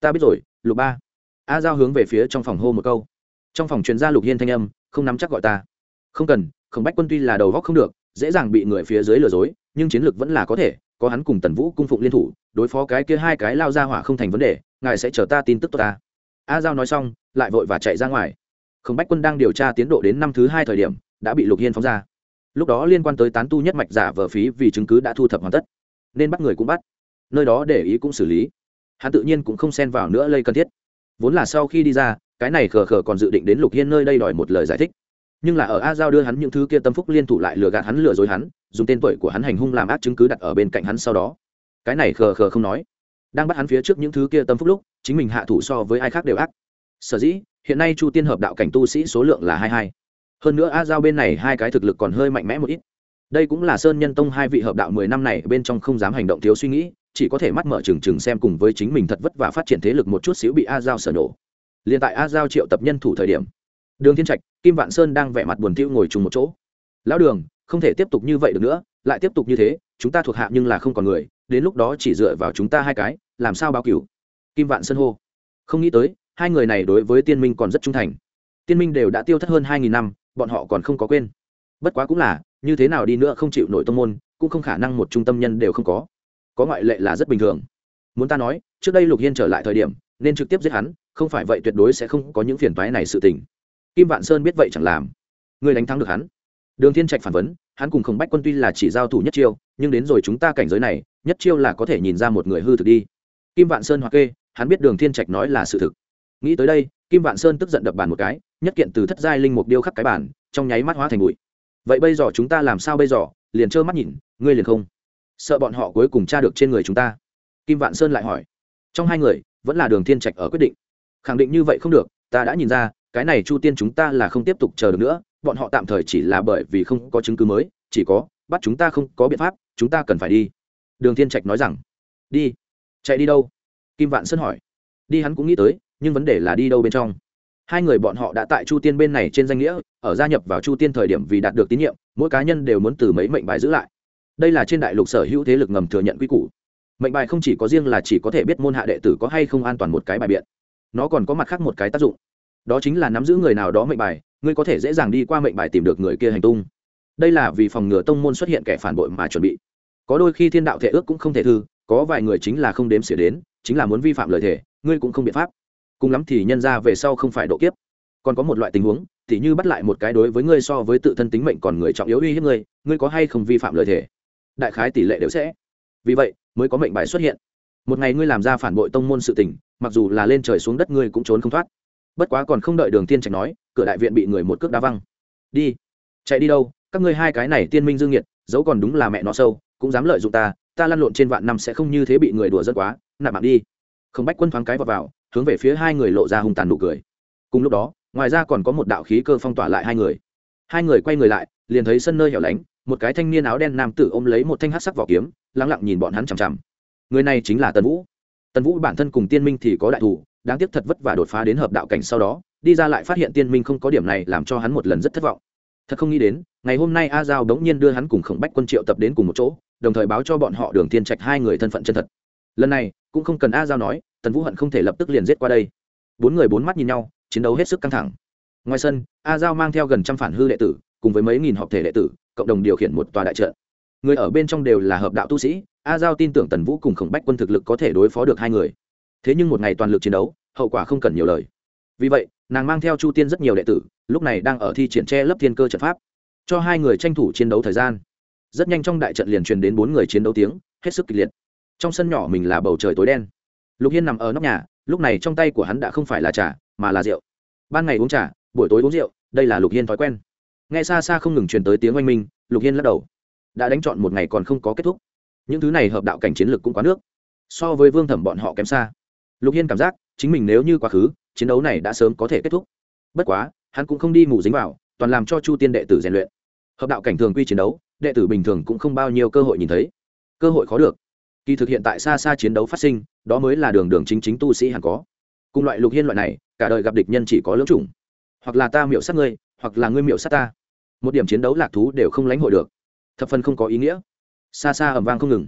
Ta biết rồi, lục ba. A giao hướng về phía trong phòng hô một câu. Trong phòng truyền ra lục hiên thanh âm, không nắm chắc gọi ta. Không cần, khổng bách quân tuy là đầu góc không được, dễ dàng bị người phía dưới lừa dối, nhưng chiến lược vẫn là có thể có hắn cùng tần vũ cung phụng liên thủ, đối phó cái kia hai cái lao ra hỏa không thành vấn đề, ngài sẽ chờ ta tin tức tốt ta. A giao nói xong, lại vội và chạy ra ngoài. Khổng bách quân đang điều tra tiến độ đến năm thứ hai thời điểm, đã bị lục hiên phóng ra. Lúc đó liên quan tới tán tu nhất mạch giả vờ phí vì chứng cứ đã thu thập hoàn tất, nên bắt người cũng bắt. Nơi đó để ý cũng xử lý. Hắn tự nhiên cũng không xen vào nữa lây cần thiết. Vốn là sau khi đi ra, cái này khờ khờ còn dự định đến lục hiên nơi đây đòi một lời giải thích nhưng là ở a giao đưa hắn những thứ kia tâm phúc liên thủ lại lừa gạt hắn lừa dối hắn, dùng tên tuổi của hắn hành hung làm ác chứng cứ đặt ở bên cạnh hắn sau đó. Cái này khờ khờ không nói. Đang bắt hắn phía trước những thứ kia tâm phúc lúc, chính mình hạ thủ so với ai khác đều ác. Sở dĩ, hiện nay chu tiên hợp đạo cảnh tu sĩ số lượng là hai hai. Hơn nữa a giao bên này hai cái thực lực còn hơi mạnh mẽ một ít. Đây cũng là sơn nhân tông hai vị hợp đạo mười năm này bên trong không dám hành động thiếu suy nghĩ, chỉ có thể mắt mở trừng trừng xem cùng với chính mình thật vất vả phát triển thế lực một chút xíu bị a giao sở nổ. Liền tại a giao triệu tập nhân thủ thời điểm đường thiên trạch, kim vạn sơn đang vẻ mặt buồn thiu ngồi chung một chỗ. Lão đường, không thể tiếp tục như vậy được nữa, lại tiếp tục như thế, chúng ta thuộc hạ nhưng là không còn người, đến lúc đó chỉ dựa vào chúng ta hai cái, làm sao báo cửu? Kim vạn sơn hô. Không nghĩ tới, hai người này đối với tiên minh còn rất trung thành. Tiên minh đều đã tiêu thất hơn hai nghìn năm, bọn họ còn không có quên. Bất quá cũng là, như thế nào đi nữa không chịu nổi tông môn, cũng không khả năng một trung tâm nhân đều không có. Có ngoại lệ là rất bình thường. Muốn ta nói, trước đây lục hiên trở lại thời điểm, nên trực tiếp giết hắn, không phải vậy tuyệt đối sẽ không có những phiền toái này sự tình kim vạn sơn biết vậy chẳng làm. Người đánh thắng được hắn. Đường thiên trạch phản vấn, hắn cùng khổng bách quân tuy là chỉ giao thủ nhất chiêu, nhưng đến rồi chúng ta cảnh giới này, nhất chiêu là có thể nhìn ra một người hư thực đi. Kim vạn sơn hoặc kê, hắn biết đường thiên trạch nói là sự thực. Nghĩ tới đây, kim vạn sơn tức giận đập bàn một cái, nhất kiện từ thất giai linh mục điêu khắc cái bàn, trong nháy mắt hóa thành bụi. Vậy bây giờ chúng ta làm sao bây giờ? Liền trơ mắt nhìn, ngươi liền không. Sợ bọn họ cuối cùng tra được trên người chúng ta. Kim vạn sơn lại hỏi. Trong hai người, vẫn là đường thiên trạch ở quyết định. Khẳng định như vậy không được, ta đã nhìn ra cái này chu tiên chúng ta là không tiếp tục chờ được nữa, bọn họ tạm thời chỉ là bởi vì không có chứng cứ mới, chỉ có, bắt chúng ta không có biện pháp, chúng ta cần phải đi. Đường thiên trạch nói rằng. Đi. Chạy đi đâu? Kim vạn sơn hỏi. Đi hắn cũng nghĩ tới, nhưng vấn đề là đi đâu bên trong. Hai người bọn họ đã tại chu tiên bên này trên danh nghĩa, ở gia nhập vào chu tiên thời điểm vì đạt được tín nhiệm, mỗi cá nhân đều muốn từ mấy mệnh bài giữ lại. Đây là trên đại lục sở hữu thế lực ngầm thừa nhận quy củ. Mệnh bài không chỉ có riêng là chỉ có thể biết môn hạ đệ tử có hay không an toàn một cái bài biện. Nó còn có mặt khác một cái tác dụng đó chính là nắm giữ người nào đó mệnh bài, ngươi có thể dễ dàng đi qua mệnh bài tìm được người kia hành tung. Đây là vì phòng ngừa tông môn xuất hiện kẻ phản bội mà chuẩn bị. Có đôi khi thiên đạo thể ước cũng không thể thư, có vài người chính là không đếm xỉa đến, chính là muốn vi phạm lời thể ngươi cũng không biện pháp. Cùng lắm thì nhân ra về sau không phải độ kiếp. Còn có một loại tình huống, thì như bắt lại một cái đối với ngươi so với tự thân tính mệnh còn người trọng yếu uy hiếp ngươi ngươi có hay không vi phạm lời thể đại khái tỷ lệ đều sẽ. Vì vậy, mới có mệnh bài xuất hiện. Một ngày ngươi làm ra phản bội tông môn sự tình, mặc dù là lên trời xuống đất ngươi cũng trốn không thoát bất quá còn không đợi đường tiên trạch nói cửa đại viện bị người một cước đá văng. Đi. Chạy đi đâu? Các ngươi hai cái này tiên minh dương nhiệt dẫu còn đúng là mẹ nó sâu cũng dám lợi dụng ta ta lăn lộn trên vạn năm sẽ không như thế bị người đùa rất quá nạp mạng đi. Không bách quân thoáng cái vào, vào hướng về phía hai người lộ ra hung tàn nụ cười. Cùng lúc đó ngoài ra còn có một đạo khí cơ phong tỏa lại hai người. Hai người quay người lại liền thấy sân nơi hẻo lánh một cái thanh niên áo đen nam tử ôm lấy một thanh hát sắc vỏ kiếm lắng lặng nhìn bọn hắn chằm chằm. Người này chính là tần vũ. Tần vũ bản thân cùng tiên minh thì có đại thủ đáng tiếc thật vất vả đột phá đến hợp đạo cảnh sau đó, đi ra lại phát hiện tiên minh không có điểm này làm cho hắn một lần rất thất vọng. Thật không nghĩ đến, ngày hôm nay a giao đống nhiên đưa hắn cùng khổng bách quân triệu tập đến cùng một chỗ, đồng thời báo cho bọn họ đường tiên trạch hai người thân phận chân thật. Lần này, cũng không cần a giao nói, tần vũ hận không thể lập tức liền giết qua đây. Bốn người bốn mắt nhìn nhau, chiến đấu hết sức căng thẳng. Ngoài sân, a giao mang theo gần trăm phản hư đệ tử, cùng với mấy nghìn họp thể đệ tử, cộng đồng điều khiển một tòa đại trận. Người ở bên trong đều là hợp đạo tu sĩ, a giao tin tưởng tần vũ cùng khổng bách quân thực lực có thể đối phó được hai người thế nhưng một ngày toàn lực chiến đấu, hậu quả không cần nhiều lời. Vì vậy, nàng mang theo chu tiên rất nhiều đệ tử, lúc này đang ở thi triển tre lấp thiên cơ trận pháp, cho hai người tranh thủ chiến đấu thời gian. Rất nhanh trong đại trận liền truyền đến bốn người chiến đấu tiếng, hết sức kịch liệt. Trong sân nhỏ mình là bầu trời tối đen. Lục hiên nằm ở nóc nhà, lúc này trong tay của hắn đã không phải là trà, mà là rượu. Ban ngày uống trà, buổi tối uống rượu, đây là lục hiên thói quen. Nghe xa xa không ngừng truyền tới tiếng oanh minh, lục hiên lắc đầu. Đã đánh chọn một ngày còn không có kết thúc. Những thứ này hợp đạo cảnh chiến lược cũng quá nước. So với vương thẩm bọn họ kém xa lục hiên cảm giác chính mình nếu như quá khứ, chiến đấu này đã sớm có thể kết thúc. Bất quá, hắn cũng không đi ngủ dính vào, toàn làm cho chu tiên đệ tử rèn luyện. Hợp đạo cảnh thường quy chiến đấu, đệ tử bình thường cũng không bao nhiêu cơ hội nhìn thấy. Cơ hội khó được. Kỳ thực hiện tại xa xa chiến đấu phát sinh, đó mới là đường đường chính chính tu sĩ hẳn có. Cùng loại lục hiên loại này, cả đời gặp địch nhân chỉ có lưỡng chủng. Hoặc là ta miệu sát ngươi, hoặc là ngươi miệu sát ta. Một điểm chiến đấu lạc thú đều không lãnh hội được. Thập phần không có ý nghĩa. Xa xa ẩm vang không ngừng.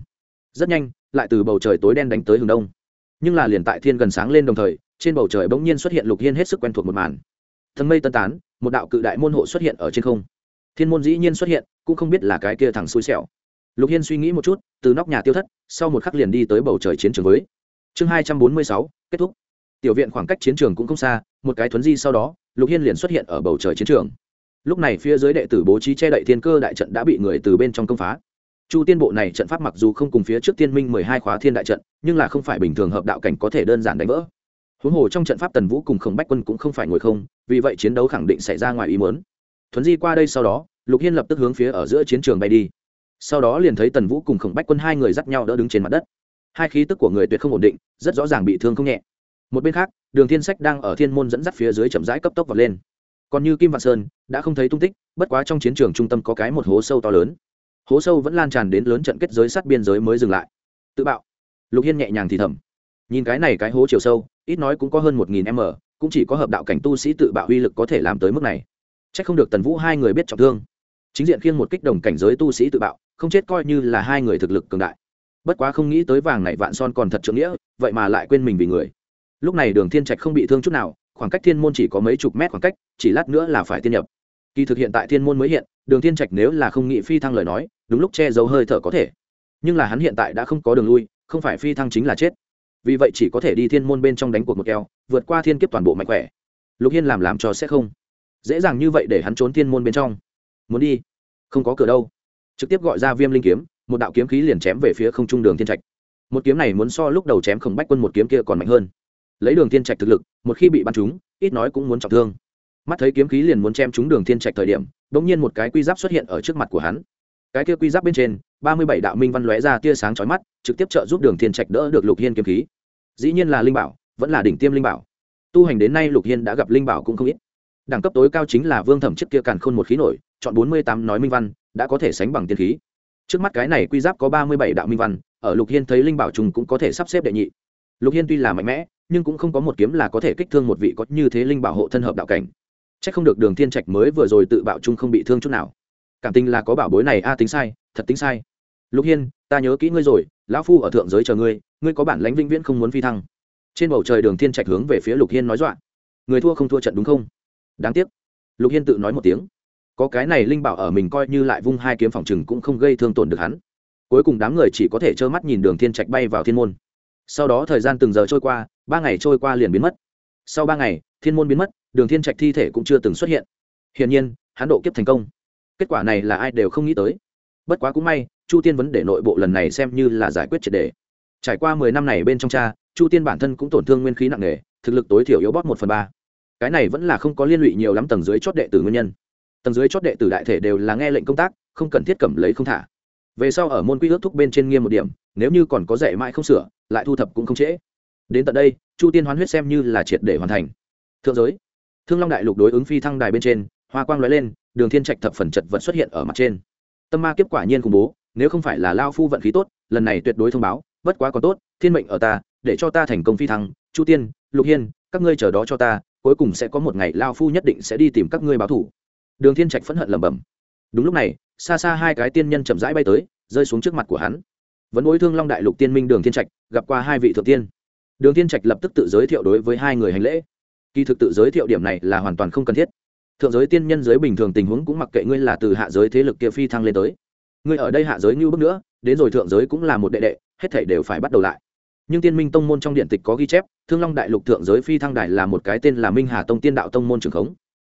Rất nhanh, lại từ bầu trời tối đen đánh tới hướng đông nhưng là liền tại thiên gần sáng lên đồng thời, trên bầu trời bỗng nhiên xuất hiện lục hiên hết sức quen thuộc một màn. Thần mây tân tán, một đạo cự đại môn hộ xuất hiện ở trên không. Thiên môn dĩ nhiên xuất hiện, cũng không biết là cái kia thằng xui xẻo. Lục hiên suy nghĩ một chút, từ nóc nhà tiêu thất, sau một khắc liền đi tới bầu trời chiến trường với. Chương hai trăm bốn mươi sáu, kết thúc. Tiểu viện khoảng cách chiến trường cũng không xa, một cái thuấn di sau đó, lục hiên liền xuất hiện ở bầu trời chiến trường. Lúc này phía dưới đệ tử bố trí che đậy thiên cơ đại trận đã bị người từ bên trong công phá chu tiên bộ này trận pháp mặc dù không cùng phía trước tiên minh mười hai khóa thiên đại trận, nhưng là không phải bình thường hợp đạo cảnh có thể đơn giản đánh vỡ. Huống hồ trong trận pháp tần vũ cùng khổng bách quân cũng không phải ngồi không, vì vậy chiến đấu khẳng định xảy ra ngoài ý muốn. Thuấn di qua đây sau đó, lục hiên lập tức hướng phía ở giữa chiến trường bay đi. Sau đó liền thấy tần vũ cùng khổng bách quân hai người dắt nhau đỡ đứng trên mặt đất. Hai khí tức của người tuyệt không ổn định, rất rõ ràng bị thương không nhẹ. Một bên khác, đường thiên sách đang ở thiên môn dẫn dắt phía dưới chậm rãi cấp tốc vọt lên. Còn như kim vạn sơn, đã không thấy tung tích, bất quá trong chiến trường trung tâm có cái một hố sâu to lớn hố sâu vẫn lan tràn đến lớn trận kết giới sát biên giới mới dừng lại. Tự bạo. Lục hiên nhẹ nhàng thì thầm. Nhìn cái này cái hố chiều sâu, ít nói cũng có hơn một nghìn m, cũng chỉ có hợp đạo cảnh tu sĩ tự bạo uy lực có thể làm tới mức này. C h ắ c không được tần vũ hai người biết trọng thương. Chính diện khiêng một kích đồng cảnh giới tu sĩ tự bạo, không chết coi như là hai người thực lực cường đại. Bất quá không nghĩ tới vàng này vạn son còn thật trưởng nghĩa, vậy mà lại quên mình vì người. Lúc này đường thiên trạch không bị thương chút nào, khoảng cách thiên môn chỉ có mấy chục mét khoảng cách, chỉ lát nữa là phải tiên nhập kỳ thực hiện tại thiên môn mới hiện, đường thiên trạch nếu là không nghĩ phi thăng lời nói, đúng lúc che giấu hơi thở có thể. Nhưng là hắn hiện tại đã không có đường lui, không phải phi thăng chính là chết. Vì vậy chỉ có thể đi thiên môn bên trong đánh cuộc một keo, vượt qua thiên kiếp toàn bộ mạnh khỏe. Lục hiên làm làm cho sẽ không. Dễ dàng như vậy để hắn trốn thiên môn bên trong. Muốn đi? Không có cửa đâu. Trực tiếp gọi ra viêm linh kiếm, một đạo kiếm khí liền chém về phía không trung đường thiên trạch. Một kiếm này muốn so lúc đầu chém khổng bách quân một kiếm kia còn mạnh hơn. Lấy đường thiên trạch thực lực, một khi bị bắn trúng, ít nói cũng muốn trọng thương mắt thấy kiếm khí liền muốn chém trúng đường thiên trạch thời điểm đ nhiên một cái quy giáp xuất hiện ở trước mặt của hắn. Cái kia quy giáp bên trên, ba mươi bảy đạo minh văn lóe ra tia sáng chói mắt, trực tiếp trợ giúp đường thiên trạch đỡ được lục hiên kiếm khí. Dĩ nhiên là linh bảo, vẫn là đỉnh tiêm linh bảo. Tu hành đến nay lục hiên đã gặp linh bảo cũng không ít. Đẳng cấp tối cao chính là vương thẩm trước kia càn khôn một khí nổi, chọn bốn mươi tám nói minh văn, đã có thể sánh bằng tiên khí. Trước mắt cái này quy giáp có ba mươi bảy đạo minh văn, ở lục hiên thấy linh bảo trùng cũng có thể sắp xếp đệ nhị. Lục hiên tuy là mạnh mẽ, nhưng cũng không có một kiếm là có thể kích thương một vị có như thế linh bảo hộ thân hợp đạo cảnh chắc không được đường thiên trạch mới vừa rồi tự bạo chung không bị thương chút nào. Cảm tình là có bảo bối này, a, tính sai, thật tính sai. Lục hiên, ta nhớ kỹ ngươi rồi, lão phu ở thượng giới chờ ngươi ngươi có bản lãnh vĩnh viễn không muốn phi thăng. Trên bầu trời đường thiên trạch hướng về phía lục hiên nói dọa. Người thua không thua trận đúng không? Đáng tiếc. Lục hiên tự nói một tiếng. Có cái này linh bảo ở mình coi như lại vung hai kiếm phòng chừng cũng không gây thương tổn được hắn. Cuối cùng đám người chỉ có thể trơ mắt nhìn đường thiên trạch bay vào thiên môn. Sau đó thời gian từng giờ trôi qua, ba ngày trôi qua liền biến mất. Sau ba ngày, thiên môn biến mất đường thiên trạch thi thể cũng chưa từng xuất hiện. Hiển nhiên, hắn độ kiếp thành công. Kết quả này là ai đều không nghĩ tới. Bất quá cũng may, chu tiên vấn đề nội bộ lần này xem như là giải quyết triệt đề. Trải qua mười năm này bên trong cha, chu tiên bản thân cũng tổn thương nguyên khí nặng nề, thực lực tối thiểu yếu bót một phần ba. Cái này vẫn là không có liên lụy nhiều lắm tầng dưới chót đệ tử nguyên nhân. Tầng dưới chót đệ tử đại thể đều là nghe lệnh công tác, không cần thiết cầm lấy không thả. Về sau ở môn quy ước thúc bên trên nghiêm một điểm, nếu như còn có dạy mãi không sửa, lại thu thập cũng không trễ. Đến tận đây, chu tiên hoán huyết xem như là triệt để hoàn thành. Thượng giới thương long đại lục đối ứng phi thăng đài bên trên, hoa quang lóe lên, đường thiên trạch thập phần chật vật xuất hiện ở mặt trên. Tâm ma kiếp quả nhiên khủng bố, nếu không phải là lao phu vận khí tốt, lần này tuyệt đối thông báo, bất quá còn tốt, thiên mệnh ở ta, để cho ta thành công phi thăng. Chu tiên, lục hiên, các ngươi chờ đó cho ta, cuối cùng sẽ có một ngày lao phu nhất định sẽ đi tìm các ngươi báo thủ. Đường thiên trạch phẫn hận lẩm bẩm. Đúng lúc này, xa xa hai cái tiên nhân chậm rãi bay tới, rơi xuống trước mặt của hắn. Vẫn đối thương long đại lục tiên minh đường thiên trạch, gặp qua hai vị thượng tiên. Đường thiên trạch lập tức tự giới thiệu đối với hai người hành lễ kỳ thực tự giới thiệu điểm này là hoàn toàn không cần thiết. Thượng giới tiên nhân giới bình thường tình huống cũng mặc kệ ngươi là từ hạ giới thế lực kia phi thăng lên tới. Ngươi ở đây hạ giới như bước nữa, đến rồi thượng giới cũng là một đệ đệ, hết thảy đều phải bắt đầu lại. Nhưng tiên minh tông môn trong điện tịch có ghi chép, thương long đại lục thượng giới phi thăng đài là một cái tên là minh hà tông tiên đạo tông môn trường khống.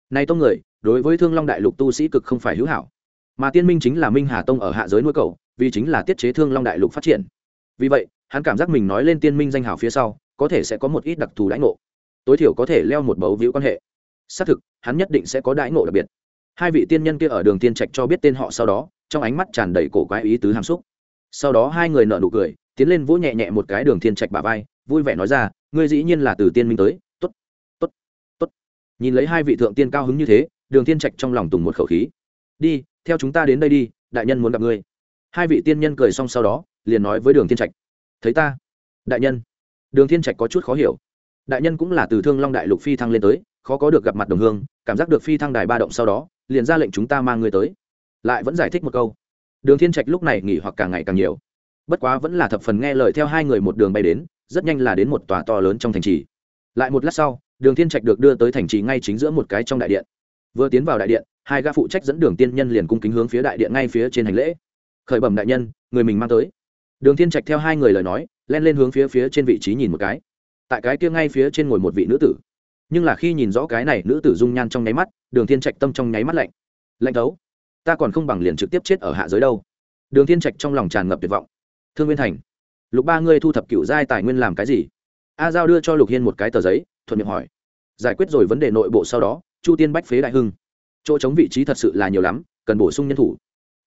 Nay tông người, đối với thương long đại lục tu sĩ cực không phải hữu hảo. Mà tiên minh chính là minh hà tông ở hạ giới nuôi cầu, vì chính là tiết chế thương long đại lục phát triển. Vì vậy, hắn cảm giác mình nói lên tiên minh danh hào phía sau, có thể sẽ có một ít đặc thù lãnh ngộ tối thiểu có thể leo một bấu víu quan hệ. Xác thực, hắn nhất định sẽ có đãi ngộ đặc biệt. Hai vị tiên nhân kia ở đường tiên trạch cho biết tên họ sau đó, trong ánh mắt tràn đầy cổ quái ý tứ hàm xúc. Sau đó hai người nợ nụ cười, tiến lên vỗ nhẹ nhẹ một cái đường thiên trạch bà vai, vui vẻ nói ra, ngươi dĩ nhiên là từ tiên minh tới t ố t t ố t t ố t nhìn lấy hai vị thượng tiên cao hứng như thế, đường thiên trạch trong lòng tùng một khẩu khí. Đi, theo chúng ta đến đây đi, đại nhân muốn gặp ngươi. Hai vị tiên nhân cười xong sau đó, liền nói với đường thiên trạch, thấy ta, đại nhân. Đường thiên trạch có chút khó hiểu đại nhân cũng là từ thương long đại lục phi thăng lên tới, khó có được gặp mặt đồng hương, cảm giác được phi thăng đài ba động sau đó, liền ra lệnh chúng ta mang người tới. Lại vẫn giải thích một câu. Đường thiên trạch lúc này nghỉ hoặc càng ngày càng nhiều. Bất quá vẫn là thập phần nghe lời theo hai người một đường bay đến, rất nhanh là đến một tòa to lớn trong thành trì. Lại một lát sau, đường thiên trạch được đưa tới thành trì ngay chính giữa một cái trong đại điện. Vừa tiến vào đại điện, hai gã phụ trách dẫn đường tiên nhân liền cung kính hướng phía đại điện ngay phía trên hành lễ. Khởi bẩm đại nhân, người mình mang tới. Đường thiên trạch theo hai người lời nói, len lên hướng phía phía trên vị trí nhìn một cái tại cái kia ngay phía trên ngồi một vị nữ tử. Nhưng là khi nhìn rõ cái này nữ tử dung nhan trong nháy mắt, đường thiên trạch tâm trong nháy mắt lạnh. Lạnh thấu, ta còn không bằng liền trực tiếp chết ở hạ giới đâu. Đường thiên trạch trong lòng tràn ngập tuyệt vọng. Thương nguyên thành, lục ba ngươi thu thập cựu giai tài nguyên làm cái gì? A giao đưa cho lục hiên một cái tờ giấy, thuận miệng hỏi. Giải quyết rồi vấn đề nội bộ sau đó, chu tiên bách phế đại hưng. Chỗ chống vị trí thật sự là nhiều lắm, cần bổ sung nhân thủ.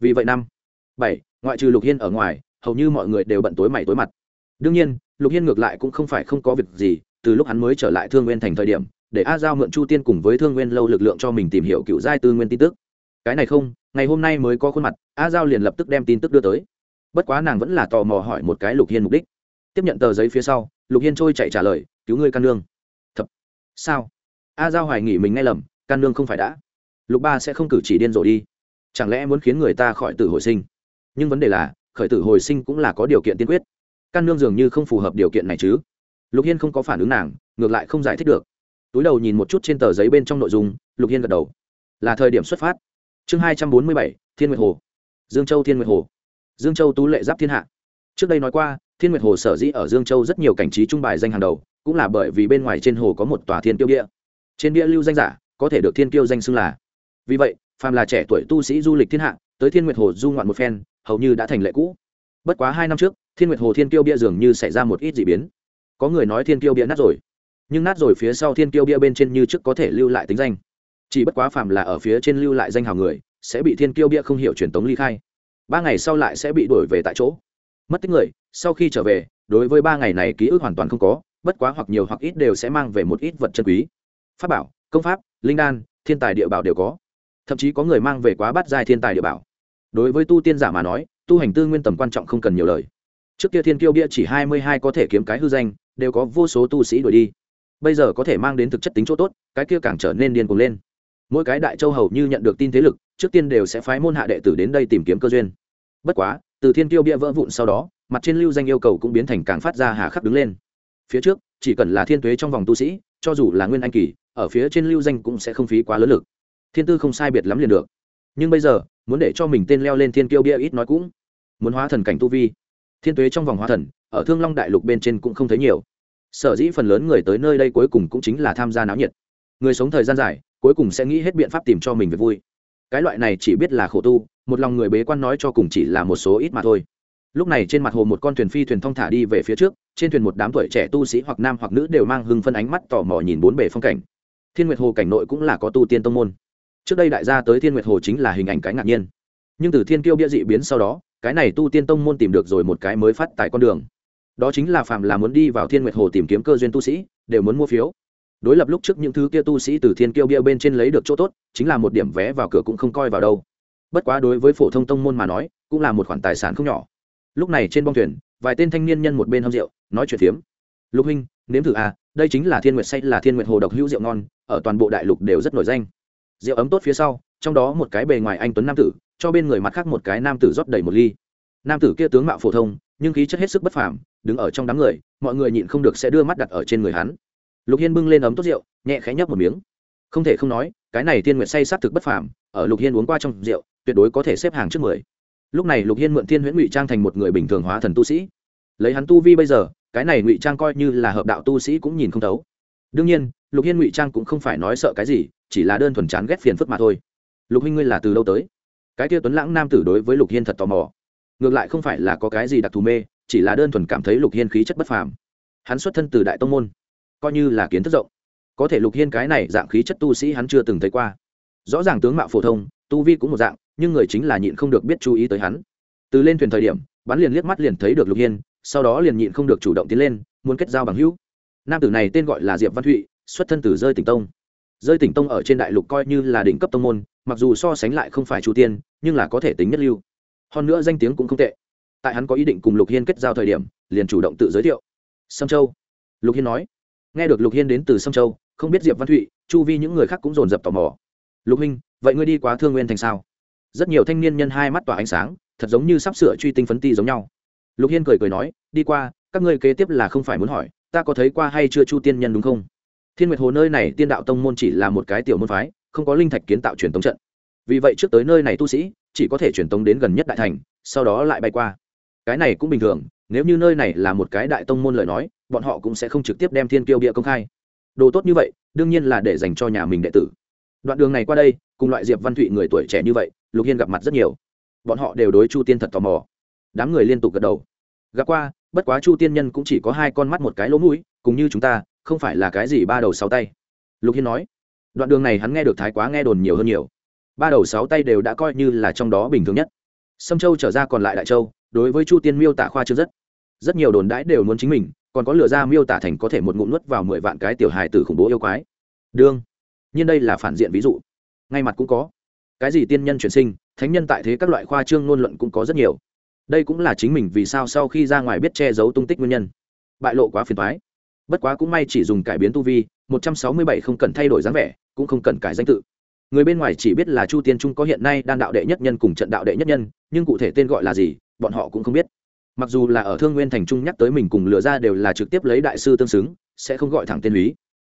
Vì vậy năm, bảy, ngoại trừ lục hiên ở ngoài, hầu như mọi người đều bận tối mày tối mặt. Đương nhiên lục hiên ngược lại cũng không phải không có việc gì, từ lúc hắn mới trở lại thương nguyên thành thời điểm, để a giao mượn chu tiên cùng với thương nguyên lâu lực lượng cho mình tìm hiểu cựu giai tư nguyên tin tức. Cái này không, ngày hôm nay mới có khuôn mặt, a giao liền lập tức đem tin tức đưa tới. Bất quá nàng vẫn là tò mò hỏi một cái lục hiên mục đích. Tiếp nhận tờ giấy phía sau, lục hiên trôi chạy trả lời, cứu ngươi căn nương. Thật? Sao? A giao hoài nghỉ mình nghe lầm, căn nương không phải đã. Lục ba sẽ không cử chỉ điên rồ đi. Chẳng lẽ muốn khiến người ta khỏi tử hồi sinh? Nhưng vấn đề là, khởi tử hồi sinh cũng là có điều kiện tiên quyết căn nương dường như không phù hợp điều kiện này chứ. Lục hiên không có phản ứng nàng, ngược lại không giải thích được. Túi đầu nhìn một chút trên tờ giấy bên trong nội dung, lục hiên gật đầu. Là thời điểm xuất phát. Chương hai trăm bốn mươi bảy, thiên nguyệt hồ. Dương châu thiên nguyệt hồ. Dương châu tú lệ giáp thiên hạ. Trước đây nói qua, thiên nguyệt hồ sở dĩ ở dương châu rất nhiều cảnh trí trung bài danh hàng đầu, cũng là bởi vì bên ngoài trên hồ có một tòa thiên tiêu địa. Trên địa lưu danh giả, có thể được thiên tiêu danh xưng là. Vì vậy, phàm là trẻ tuổi tu sĩ du lịch thiên hạ, tới thiên nguyệt hồ du ngoạn một phen, hầu như đã thành lệ cũ. Bất quá hai năm trước thiên nguyệt hồ thiên tiêu bia dường như xảy ra một ít d ị biến. Có người nói thiên tiêu bia nát rồi, nhưng nát rồi phía sau thiên tiêu bia bên trên như trước có thể lưu lại tính danh. Chỉ bất quá phàm là ở phía trên lưu lại danh hào người, sẽ bị thiên tiêu bia không hiểu truyền tống ly khai. Ba ngày sau lại sẽ bị đổi về tại chỗ. Mất tích người, sau khi trở về, đối với ba ngày này ký ức hoàn toàn không có, bất quá hoặc nhiều hoặc ít đều sẽ mang về một ít vật chân quý. Pháp bảo, công pháp, linh đan, thiên tài địa bảo đều có. Thậm chí có người mang về quá bắt giai thiên tài địa bảo. Đối với tu tiên giả mà nói, tu hành tư nguyên tầm quan trọng không cần nhiều lời trước kia thiên kiêu bia chỉ hai mươi hai có thể kiếm cái hư danh, đều có vô số tu sĩ đuổi đi. Bây giờ có thể mang đến thực chất tính chỗ tốt, cái kia càng trở nên điên cuồng lên. Mỗi cái đại châu hầu như nhận được tin thế lực, trước tiên đều sẽ phái môn hạ đệ tử đến đây tìm kiếm cơ duyên. Bất quá, từ thiên kiêu bia vỡ vụn sau đó, mặt trên lưu danh yêu cầu cũng biến thành càng phát ra hà khắc đứng lên. Phía trước, chỉ cần là thiên tuế trong vòng tu sĩ, cho dù là nguyên anh kỳ, ở phía trên lưu danh cũng sẽ không phí quá lớn lực. Thiên tư không sai biệt lắm liền được. Nhưng bây giờ, muốn để cho mình tên leo lên thiên kiêu bia ít nói cũng muốn hóa thần cảnh tu vi thiên tuế trong vòng hóa thần, ở thương long đại lục bên trên cũng không thấy nhiều. Sở dĩ phần lớn người tới nơi đây cuối cùng cũng chính là tham gia náo nhiệt. Người sống thời gian dài, cuối cùng sẽ nghĩ hết biện pháp tìm cho mình về vui. Cái loại này chỉ biết là khổ tu, một lòng người bế quan nói cho cùng chỉ là một số ít mà thôi. Lúc này trên mặt hồ một con thuyền phi thuyền thong thả đi về phía trước, trên thuyền một đám tuổi trẻ tu sĩ hoặc nam hoặc nữ đều mang hưng phân ánh mắt tò mò nhìn bốn bề phong cảnh. Thiên nguyệt hồ cảnh nội cũng là có tu tiên tông môn. Trước đây đại gia tới thiên nguyệt hồ chính là hình ảnh cái ngạc nhiên. Nhưng từ thiên kiêu bia dị biến sau đó cái này tu tiên tông môn tìm được rồi một cái mới phát tại con đường. Đó chính là phạm là muốn đi vào thiên nguyệt hồ tìm kiếm cơ duyên tu sĩ, đều muốn mua phiếu. Đối lập lúc trước những thứ kia tu sĩ từ thiên kiêu bia bên trên lấy được chỗ tốt, chính là một điểm vé vào cửa cũng không coi vào đâu. Bất quá đối với phổ thông tông môn mà nói, cũng là một khoản tài sản không nhỏ. Lúc này trên bong thuyền, vài tên thanh niên nhân một bên hâm rượu, nói chuyện phiếm. Lục huynh, nếm thử à đây chính là thiên nguyệt say là thiên nguyệt hồ độc hữu rượu ngon, ở toàn bộ đại lục đều rất nổi danh. Rượu ấm tốt phía sau, trong đó một cái bề ngoài anh tuấn nam tử cho bên người mặt khác một cái nam tử rót đầy một ly. Nam tử kia tướng mạo phổ thông, nhưng khí chất hết sức bất phàm, đứng ở trong đám người, mọi người nhịn không được sẽ đưa mắt đặt ở trên người hắn. Lục hiên bưng lên ấm tốt rượu, nhẹ khẽ nhấp một miếng. Không thể không nói, cái này thiên nguyệt say s á thực bất phàm, ở lục hiên uống qua trong rượu, tuyệt đối có thể xếp hàng trước mười. Lúc này lục hiên mượn thiên huyễn ngụy trang thành một người bình thường hóa thần tu sĩ. Lấy hắn tu vi bây giờ, cái này ngụy trang coi như là hợp đạo tu sĩ cũng nhìn không thấu. Đương nhiên, lục hiên ngụy trang cũng không phải nói sợ cái gì, chỉ là đơn thuần chán ghét phiền phức mà thôi. Lục huynh ngươi là từ đâu tới? Cái kia tuấn lãng nam tử đối với lục hiên thật tò mò. Ngược lại không phải là có cái gì đặc thù mê, chỉ là đơn thuần cảm thấy lục hiên khí chất bất phàm. Hắn xuất thân từ đại tông môn, coi như là kiến thức rộng. Có thể lục hiên cái này dạng khí chất tu sĩ hắn chưa từng thấy qua. Rõ ràng tướng mạo phổ thông, tu vi cũng một dạng, nhưng người chính là nhịn không được biết chú ý tới hắn. Từ lên thuyền thời điểm, bắn liền liếc mắt liền thấy được lục hiên, sau đó liền nhịn không được chủ động tiến lên, muốn kết giao bằng hữu. Nam tử này tên gọi là diệp văn thụy, xuất thân từ rơi tỉnh tông rơi tỉnh tông ở trên đại lục coi như là đỉnh cấp tông môn, mặc dù so sánh lại không phải chu tiên, nhưng là có thể tính nhất lưu. Hơn nữa danh tiếng cũng không tệ. Tại hắn có ý định cùng lục hiên kết giao thời điểm, liền chủ động tự giới thiệu. Sâm châu. Lục hiên nói. Nghe được lục hiên đến từ sâm châu, không biết diệp văn thụy, chu vi những người khác cũng dồn dập tò mò. Lục huynh vậy ngươi đi quá thương nguyên thành sao? Rất nhiều thanh niên nhân hai mắt tỏa ánh sáng, thật giống như sắp sửa truy tinh phấn ti giống nhau. Lục hiên cười cười nói, đi qua, các ngươi kế tiếp là không phải muốn hỏi, ta có thấy qua hay chưa chu tiên nhân đúng không? Thiên nguyệt hồ nơi này tiên đạo tông môn chỉ là một cái tiểu môn phái, không có linh thạch kiến tạo truyền tống trận. Vì vậy trước tới nơi này tu sĩ, chỉ có thể truyền tống đến gần nhất đại thành, sau đó lại bay qua. Cái này cũng bình thường, nếu như nơi này là một cái đại tông môn lời nói, bọn họ cũng sẽ không trực tiếp đem thiên kiêu bịa công khai. Đồ tốt như vậy, đương nhiên là để dành cho nhà mình đệ tử. Đoạn đường này qua đây, cùng loại diệp văn thụy người tuổi trẻ như vậy, lục hiên gặp mặt rất nhiều. Bọn họ đều đối chu tiên thật tò mò. Đám người liên tục gật đầu. Gặp qua, bất quá chu tiên nhân cũng chỉ có hai con mắt một cái lỗ mũi, cùng như chúng ta không phải là cái gì ba đầu sáu tay. Lục hiên nói, đoạn đường này hắn nghe được thái quá nghe đồn nhiều hơn nhiều. Ba đầu sáu tay đều đã coi như là trong đó bình thường nhất. Sâm châu trở ra còn lại đại châu, đối với chu tiên miêu tả khoa chưa rất. Rất nhiều đồn đãi đều muốn chính mình, còn có lựa ra miêu tả thành có thể một ngụm nuốt vào mười vạn cái tiểu hài tử khủng bố yêu quái. Đương nhưng đây là phản diện ví dụ. Ngay mặt cũng có. Cái gì tiên nhân chuyển sinh, thánh nhân tại thế các loại khoa trương ngôn luận cũng có rất nhiều. Đây cũng là chính mình vì sao sau khi ra ngoài biết che giấu tung tích nguyên nhân. Bại lộ quá phiền thoái bất quá cũng may chỉ dùng cải biến tu vi, một trăm sáu mươi bảy không cần thay đổi dáng vẻ, cũng không cần cải danh tự. Người bên ngoài chỉ biết là chu tiên trung có hiện nay đang đạo đệ nhất nhân cùng trận đạo đệ nhất nhân, nhưng cụ thể tên gọi là gì, bọn họ cũng không biết. Mặc dù là ở thương nguyên thành trung nhắc tới mình cùng lừa ra đều là trực tiếp lấy đại sư tương xứng, sẽ không gọi thẳng tên lý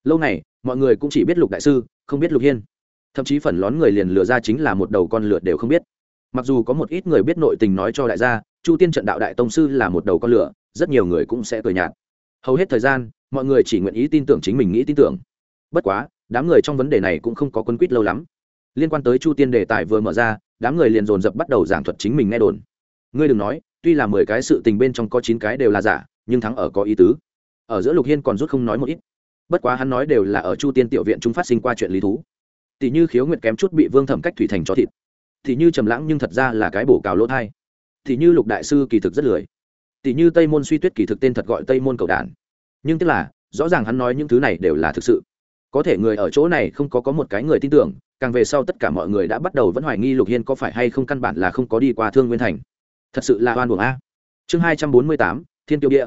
lâu này, mọi người cũng chỉ biết lục đại sư, không biết lục hiên. Thậm chí phần lón người liền lừa ra chính là một đầu con lửa đều không biết. Mặc dù có một ít người biết nội tình nói cho đại gia, chu tiên trận đạo đại tông sư là một đầu con lửa, rất nhiều người cũng sẽ cười nhạt hầu hết thời gian, mọi người chỉ nguyện ý tin tưởng chính mình nghĩ tin tưởng. Bất quá, đám người trong vấn đề này cũng không có quân quýt lâu lắm. Liên quan tới chu tiên đề tài vừa mở ra, đám người liền dồn dập bắt đầu giảng thuật chính mình nghe đồn. Ngươi đừng nói, tuy là mười cái sự tình bên trong có chín cái đều là giả, nhưng thắng ở có ý tứ. Ở giữa lục hiên còn rút không nói một ít. Bất quá hắn nói đều là ở chu tiên tiểu viện chúng phát sinh qua chuyện lý thú. Tỷ như khiếu nguyệt kém chút bị vương thẩm cách thủy thành cho thịt. Thì như trầm lãng nhưng thật ra là cái bổ cào lỗ thai. Thì như lục đại sư kỳ thực rất lười tỷ như tây môn suy tuyết kỳ thực tên thật gọi tây môn cầu đản. Nhưng tức là, rõ ràng hắn nói những thứ này đều là thực sự. Có thể người ở chỗ này không có có một cái người tin tưởng, càng về sau tất cả mọi người đã bắt đầu vẫn hoài nghi lục hiên có phải hay không căn bản là không có đi qua thương nguyên thành. Thật sự là oan buồng a. Chương hai trăm bốn mươi tám, thiên tiêu địa.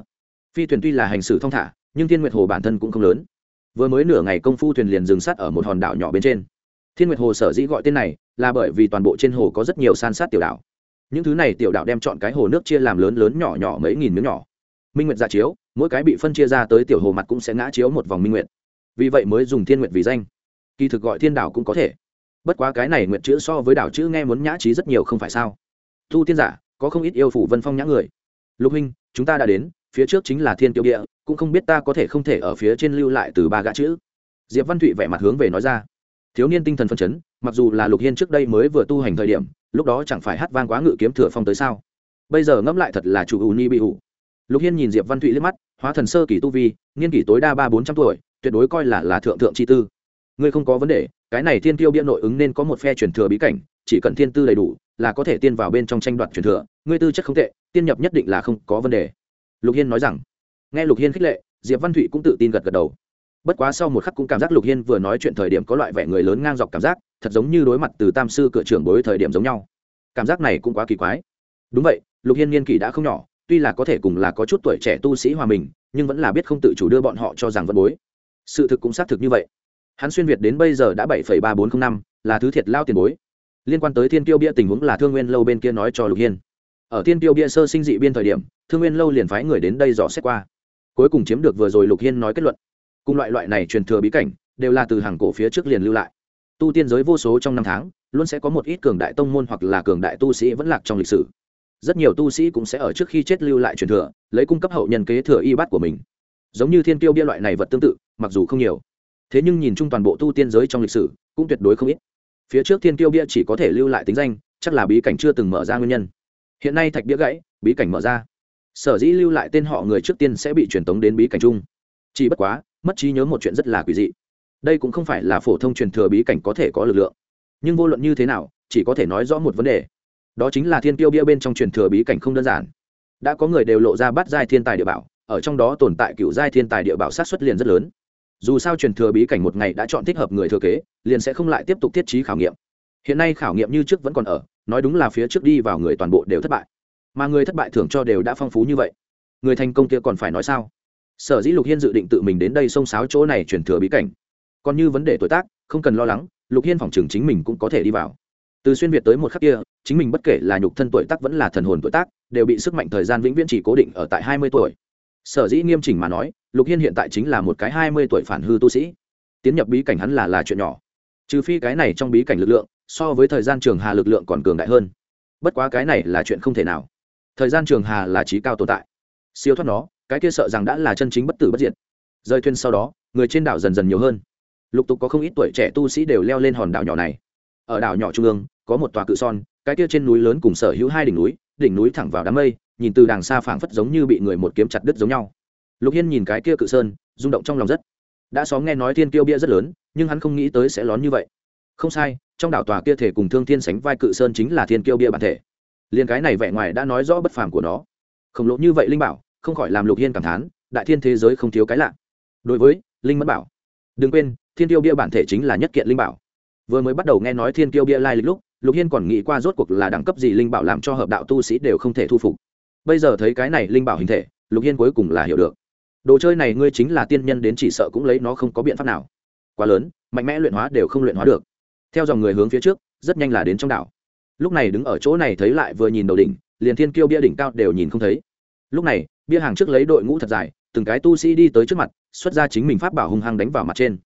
Phi thuyền tuy là hành xử thong thả, nhưng thiên nguyệt hồ bản thân cũng không lớn. Vừa mới nửa ngày công phu thuyền liền dừng sát ở một hòn đảo nhỏ bên trên. Thiên nguyệt hồ sở dĩ gọi tên này là bởi vì toàn bộ trên hồ có rất nhiều san sát tiểu đảo những thứ này tiểu đảo đem chọn cái hồ nước chia làm lớn lớn nhỏ nhỏ mấy nghìn miếng nhỏ. Minh nguyệt ra chiếu, mỗi cái bị phân chia ra tới tiểu hồ mặt cũng sẽ ngã chiếu một vòng minh nguyệt. Vì vậy mới dùng thiên nguyệt vì danh. Kỳ thực gọi thiên đảo cũng có thể. Bất quá cái này Nguyệt chữ so với đảo chữ nghe muốn nhã trí rất nhiều không phải sao. Tu tiên giả, có không ít yêu phủ vân phong nhã người. Lục huynh, chúng ta đã đến, phía trước chính là thiên tiêu địa, cũng không biết ta có thể không thể ở phía trên lưu lại từ ba gã chữ. Diệp văn thụy vẻ mặt hướng về nói ra. Thiếu niên tinh thần phân chấn, mặc dù là lục hiên trước đây mới vừa tu hành thời điểm lúc đó chẳng phải hát vang quá ngự kiếm thừa phong tới sao? Bây giờ ngẫm lại thật là chủ ủ ni bị ủ. Lục hiên nhìn diệp văn thụy liếc mắt, hóa thần sơ kỳ tu vi, niên kỷ tối đa ba bốn trăm tuổi, tuyệt đối coi là là thượng thượng chi tư. Ngươi không có vấn đề, cái này thiên tiêu bia nội ứng nên có một phe truyền thừa bí cảnh, chỉ cần thiên tư đầy đủ, là có thể tiên vào bên trong tranh đoạt truyền thừa, ngươi tư chất không tệ, tiên nhập nhất định là không có vấn đề. Lục hiên nói rằng. Nghe lục hiên khích lệ, diệp văn thụy cũng tự tin gật gật đầu. Bất quá sau một khắc cũng cảm giác lục hiên vừa nói chuyện thời điểm có loại vẻ người lớn ngang dọc cảm giác thật giống như đối mặt từ tam sư cửa trưởng bối thời điểm giống nhau. Cảm giác này cũng quá kỳ quái. Đúng vậy, lục hiên niên kỷ đã không nhỏ, tuy là có thể cùng là có chút tuổi trẻ tu sĩ hòa mình, nhưng vẫn là biết không tự chủ đưa bọn họ cho rằng vẫn bối. Sự thực cũng xác thực như vậy. Hắn xuyên việt đến bây giờ đã bảy ba bốn t r ă n h năm, là thứ thiệt lao tiền bối. Liên quan tới thiên tiêu bia tình huống là thương nguyên lâu bên kia nói cho lục hiên. Ở thiên tiêu bia sơ sinh dị biên thời điểm, thương nguyên lâu liền phái người đến đây dò xét qua. Cuối cùng chiếm được vừa rồi lục hiên nói kết luận. Cùng loại loại này truyền thừa bí cảnh, đều là từ hàng cổ phía trước liền lưu lại tu tiên giới vô số trong năm tháng, luôn sẽ có một ít cường đại tông môn hoặc là cường đại tu sĩ vẫn lạc trong lịch sử. Rất nhiều tu sĩ cũng sẽ ở trước khi chết lưu lại truyền thừa, lấy cung cấp hậu nhân kế thừa y bát của mình. Giống như thiên tiêu bia loại này vật tương tự, mặc dù không nhiều. Thế nhưng nhìn chung toàn bộ tu tiên giới trong lịch sử, cũng tuyệt đối không ít. Phía trước thiên tiêu bia chỉ có thể lưu lại tính danh, chắc là bí cảnh chưa từng mở ra nguyên nhân. Hiện nay thạch bia gãy, bí cảnh mở ra. Sở dĩ lưu lại tên họ người trước tiên sẽ bị truyền tống đến bí cảnh chung. Chỉ bất quá, mất trí nhớ một chuyện rất là quỷ dị đây cũng không phải là phổ thông truyền thừa bí cảnh có thể có lực lượng. Nhưng vô luận như thế nào, chỉ có thể nói rõ một vấn đề. Đó chính là thiên tiêu bia bên trong truyền thừa bí cảnh không đơn giản. Đã có người đều lộ ra bắt giai thiên tài địa bảo, ở trong đó tồn tại cựu giai thiên tài địa bảo sát xuất liền rất lớn. Dù sao truyền thừa bí cảnh một ngày đã chọn thích hợp người thừa kế, liền sẽ không lại tiếp tục thiết trí khảo nghiệm. Hiện nay khảo nghiệm như trước vẫn còn ở, nói đúng là phía trước đi vào người toàn bộ đều thất bại. Mà người thất bại thưởng cho đều đã phong phú như vậy. Người thành công kia còn phải nói sao? Sở dĩ lục hiên dự định tự mình đến đây xông xáo chỗ này truyền thừa bí cảnh còn như vấn đề tuổi tác, không cần lo lắng, lục hiên phòng trường chính mình cũng có thể đi vào. Từ xuyên việt tới một khắc kia, chính mình bất kể là nhục thân tuổi tác vẫn là thần hồn tuổi tác, đều bị sức mạnh thời gian vĩnh viễn chỉ cố định ở tại hai mươi tuổi. Sở dĩ nghiêm chỉnh mà nói, lục hiên hiện tại chính là một cái hai mươi tuổi phản hư tu sĩ. Tiến nhập bí cảnh hắn là là chuyện nhỏ. Trừ phi cái này trong bí cảnh lực lượng, so với thời gian trường hà lực lượng còn cường đại hơn. Bất quá cái này là chuyện không thể nào. Thời gian trường hà là trí cao tồn tại. Siêu thoát nó, cái kia sợ rằng đã là chân chính bất tử bất diệt. Rơi thuyền sau đó, người trên đảo dần dần nhiều hơn lục tục có không ít tuổi trẻ tu sĩ đều leo lên hòn đảo nhỏ này. Ở đảo nhỏ trung ương, có một tòa cự son, cái kia trên núi lớn cùng sở hữu hai đỉnh núi đỉnh núi thẳng vào đám mây, nhìn từ đàng xa phảng phất giống như bị người một kiếm chặt đứt giống nhau. Lục hiên nhìn cái kia cự sơn, rung động trong lòng rất. Đã xóm nghe nói thiên tiêu bia rất lớn, nhưng hắn không nghĩ tới sẽ lón như vậy. Không sai, trong đảo tòa kia thể cùng thương thiên sánh vai cự sơn chính là thiên kiêu bia bản thể. Liền cái này vẻ ngoài đã nói rõ bất phàm của nó. Khổng lồ như vậy linh bảo, không khỏi làm lục hiên cảm thán, đại thiên thế giới không thiếu cái lạ. Đối với, linh mất bảo. Đừng quên thiên tiêu bia bản thể chính là nhất kiện linh bảo. Vừa mới bắt đầu nghe nói thiên tiêu bia lai lịch lúc, lục hiên còn nghĩ qua rốt cuộc là đẳng cấp gì linh bảo làm cho hợp đạo tu sĩ đều không thể thu phục. Bây giờ thấy cái này linh bảo hình thể, lục hiên cuối cùng là hiểu được. Đồ chơi này ngươi chính là tiên nhân đến chỉ sợ cũng lấy nó không có biện pháp nào. Quá lớn, mạnh mẽ luyện hóa đều không luyện hóa được. Theo dòng người hướng phía trước, rất nhanh là đến trong đảo. Lúc này đứng ở chỗ này thấy lại vừa nhìn đầu đỉnh, liền thiên kiêu bia đỉnh cao đều nhìn không thấy. Lúc này, bia hàng trước lấy đội ngũ thật dài, từng cái tu sĩ đi tới trước mặt, xuất ra chính mình pháp bảo hung hăng đánh vào mặt trên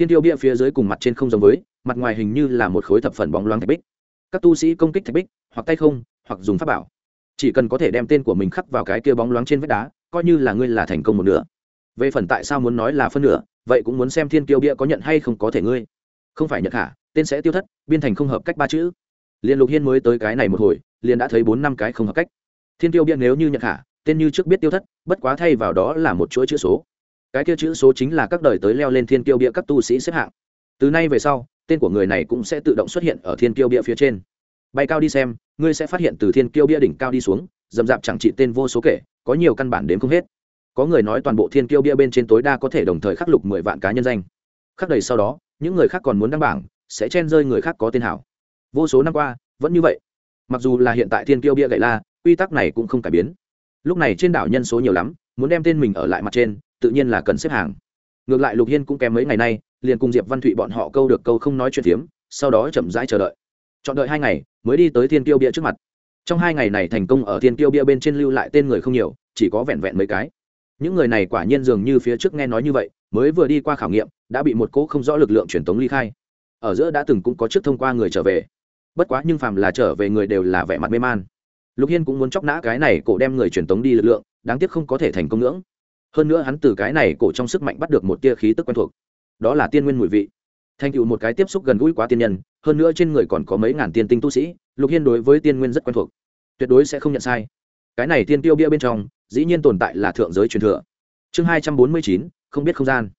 thiên tiêu bia phía dưới cùng mặt trên không giống với, mặt ngoài hình như là một khối thập phần bóng loáng thạch bích. Các tu sĩ công kích thạch bích, hoặc tay không, hoặc dùng pháp bảo. Chỉ cần có thể đem tên của mình khắc vào cái kia bóng loáng trên vách đá, coi như là ngươi là thành công một nửa. Về phần tại sao muốn nói là phân nửa, vậy cũng muốn xem thiên tiêu bia có nhận hay không có thể ngươi. Không phải nhận hả, tên sẽ tiêu thất, biên thành không hợp cách ba chữ. Liền lục hiên mới tới cái này một hồi, liền đã thấy bốn năm cái không hợp cách. Thiên tiêu bia nếu như nhận hả, tên như trước biết tiêu thất, bất quá thay vào đó là một chuỗi chữ số cái kia chữ số chính là các đời tới leo lên thiên kiêu bia các tu sĩ xếp hạng. Từ nay về sau, tên của người này cũng sẽ tự động xuất hiện ở thiên kiêu bia phía trên. Bay cao đi xem, ngươi sẽ phát hiện từ thiên kiêu bia đỉnh cao đi xuống, dầm dạp chẳng trị tên vô số kể, có nhiều căn bản đến không hết. Có người nói toàn bộ thiên kiêu bia bên trên tối đa có thể đồng thời khắc lục mười vạn cá nhân danh. Khắc đầy sau đó, những người khác còn muốn đăng bảng, sẽ chen rơi người khác có tên hảo. Vô số năm qua, vẫn như vậy. Mặc dù là hiện tại thiên kiêu bia gậy la, quy tắc này cũng không cải biến. Lúc này trên đảo nhân số nhiều lắm, muốn đem tên mình ở lại mặt trên tự nhiên là cần xếp hàng. Ngược lại lục hiên cũng kém mấy ngày nay, liền cùng diệp văn thụy bọn họ câu được câu không nói chuyện phiếm, sau đó chậm rãi chờ đợi. Chọn đợi hai ngày, mới đi tới thiên kiêu bia trước mặt. Trong hai ngày này thành công ở thiên kiêu bia bên trên lưu lại tên người không nhiều, chỉ có vẹn vẹn mấy cái. Những người này quả nhiên dường như phía trước nghe nói như vậy, mới vừa đi qua khảo nghiệm, đã bị một cỗ không rõ lực lượng truyền tống ly khai. Ở giữa đã từng cũng có trước thông qua người trở về. Bất quá nhưng phàm là trở về người đều là vẻ mặt mê man. Lục hiên cũng muốn chóc nã cái này cổ đem người truyền tống đi lực lượng, đáng tiếc không có thể thành công ngưỡng hơn nữa hắn từ cái này cổ trong sức mạnh bắt được một tia khí tức quen thuộc. Đó là tiên nguyên mùi vị. Thành tựu một cái tiếp xúc gần gũi quá tiên nhân, hơn nữa trên người còn có mấy ngàn tiên tinh tu sĩ, lục hiên đối với tiên nguyên rất quen thuộc. Tuyệt đối sẽ không nhận sai. Cái này tiên tiêu bia bên trong, dĩ nhiên tồn tại là thượng giới truyền thừa. Chương hai trăm bốn mươi chín, không biết không gian.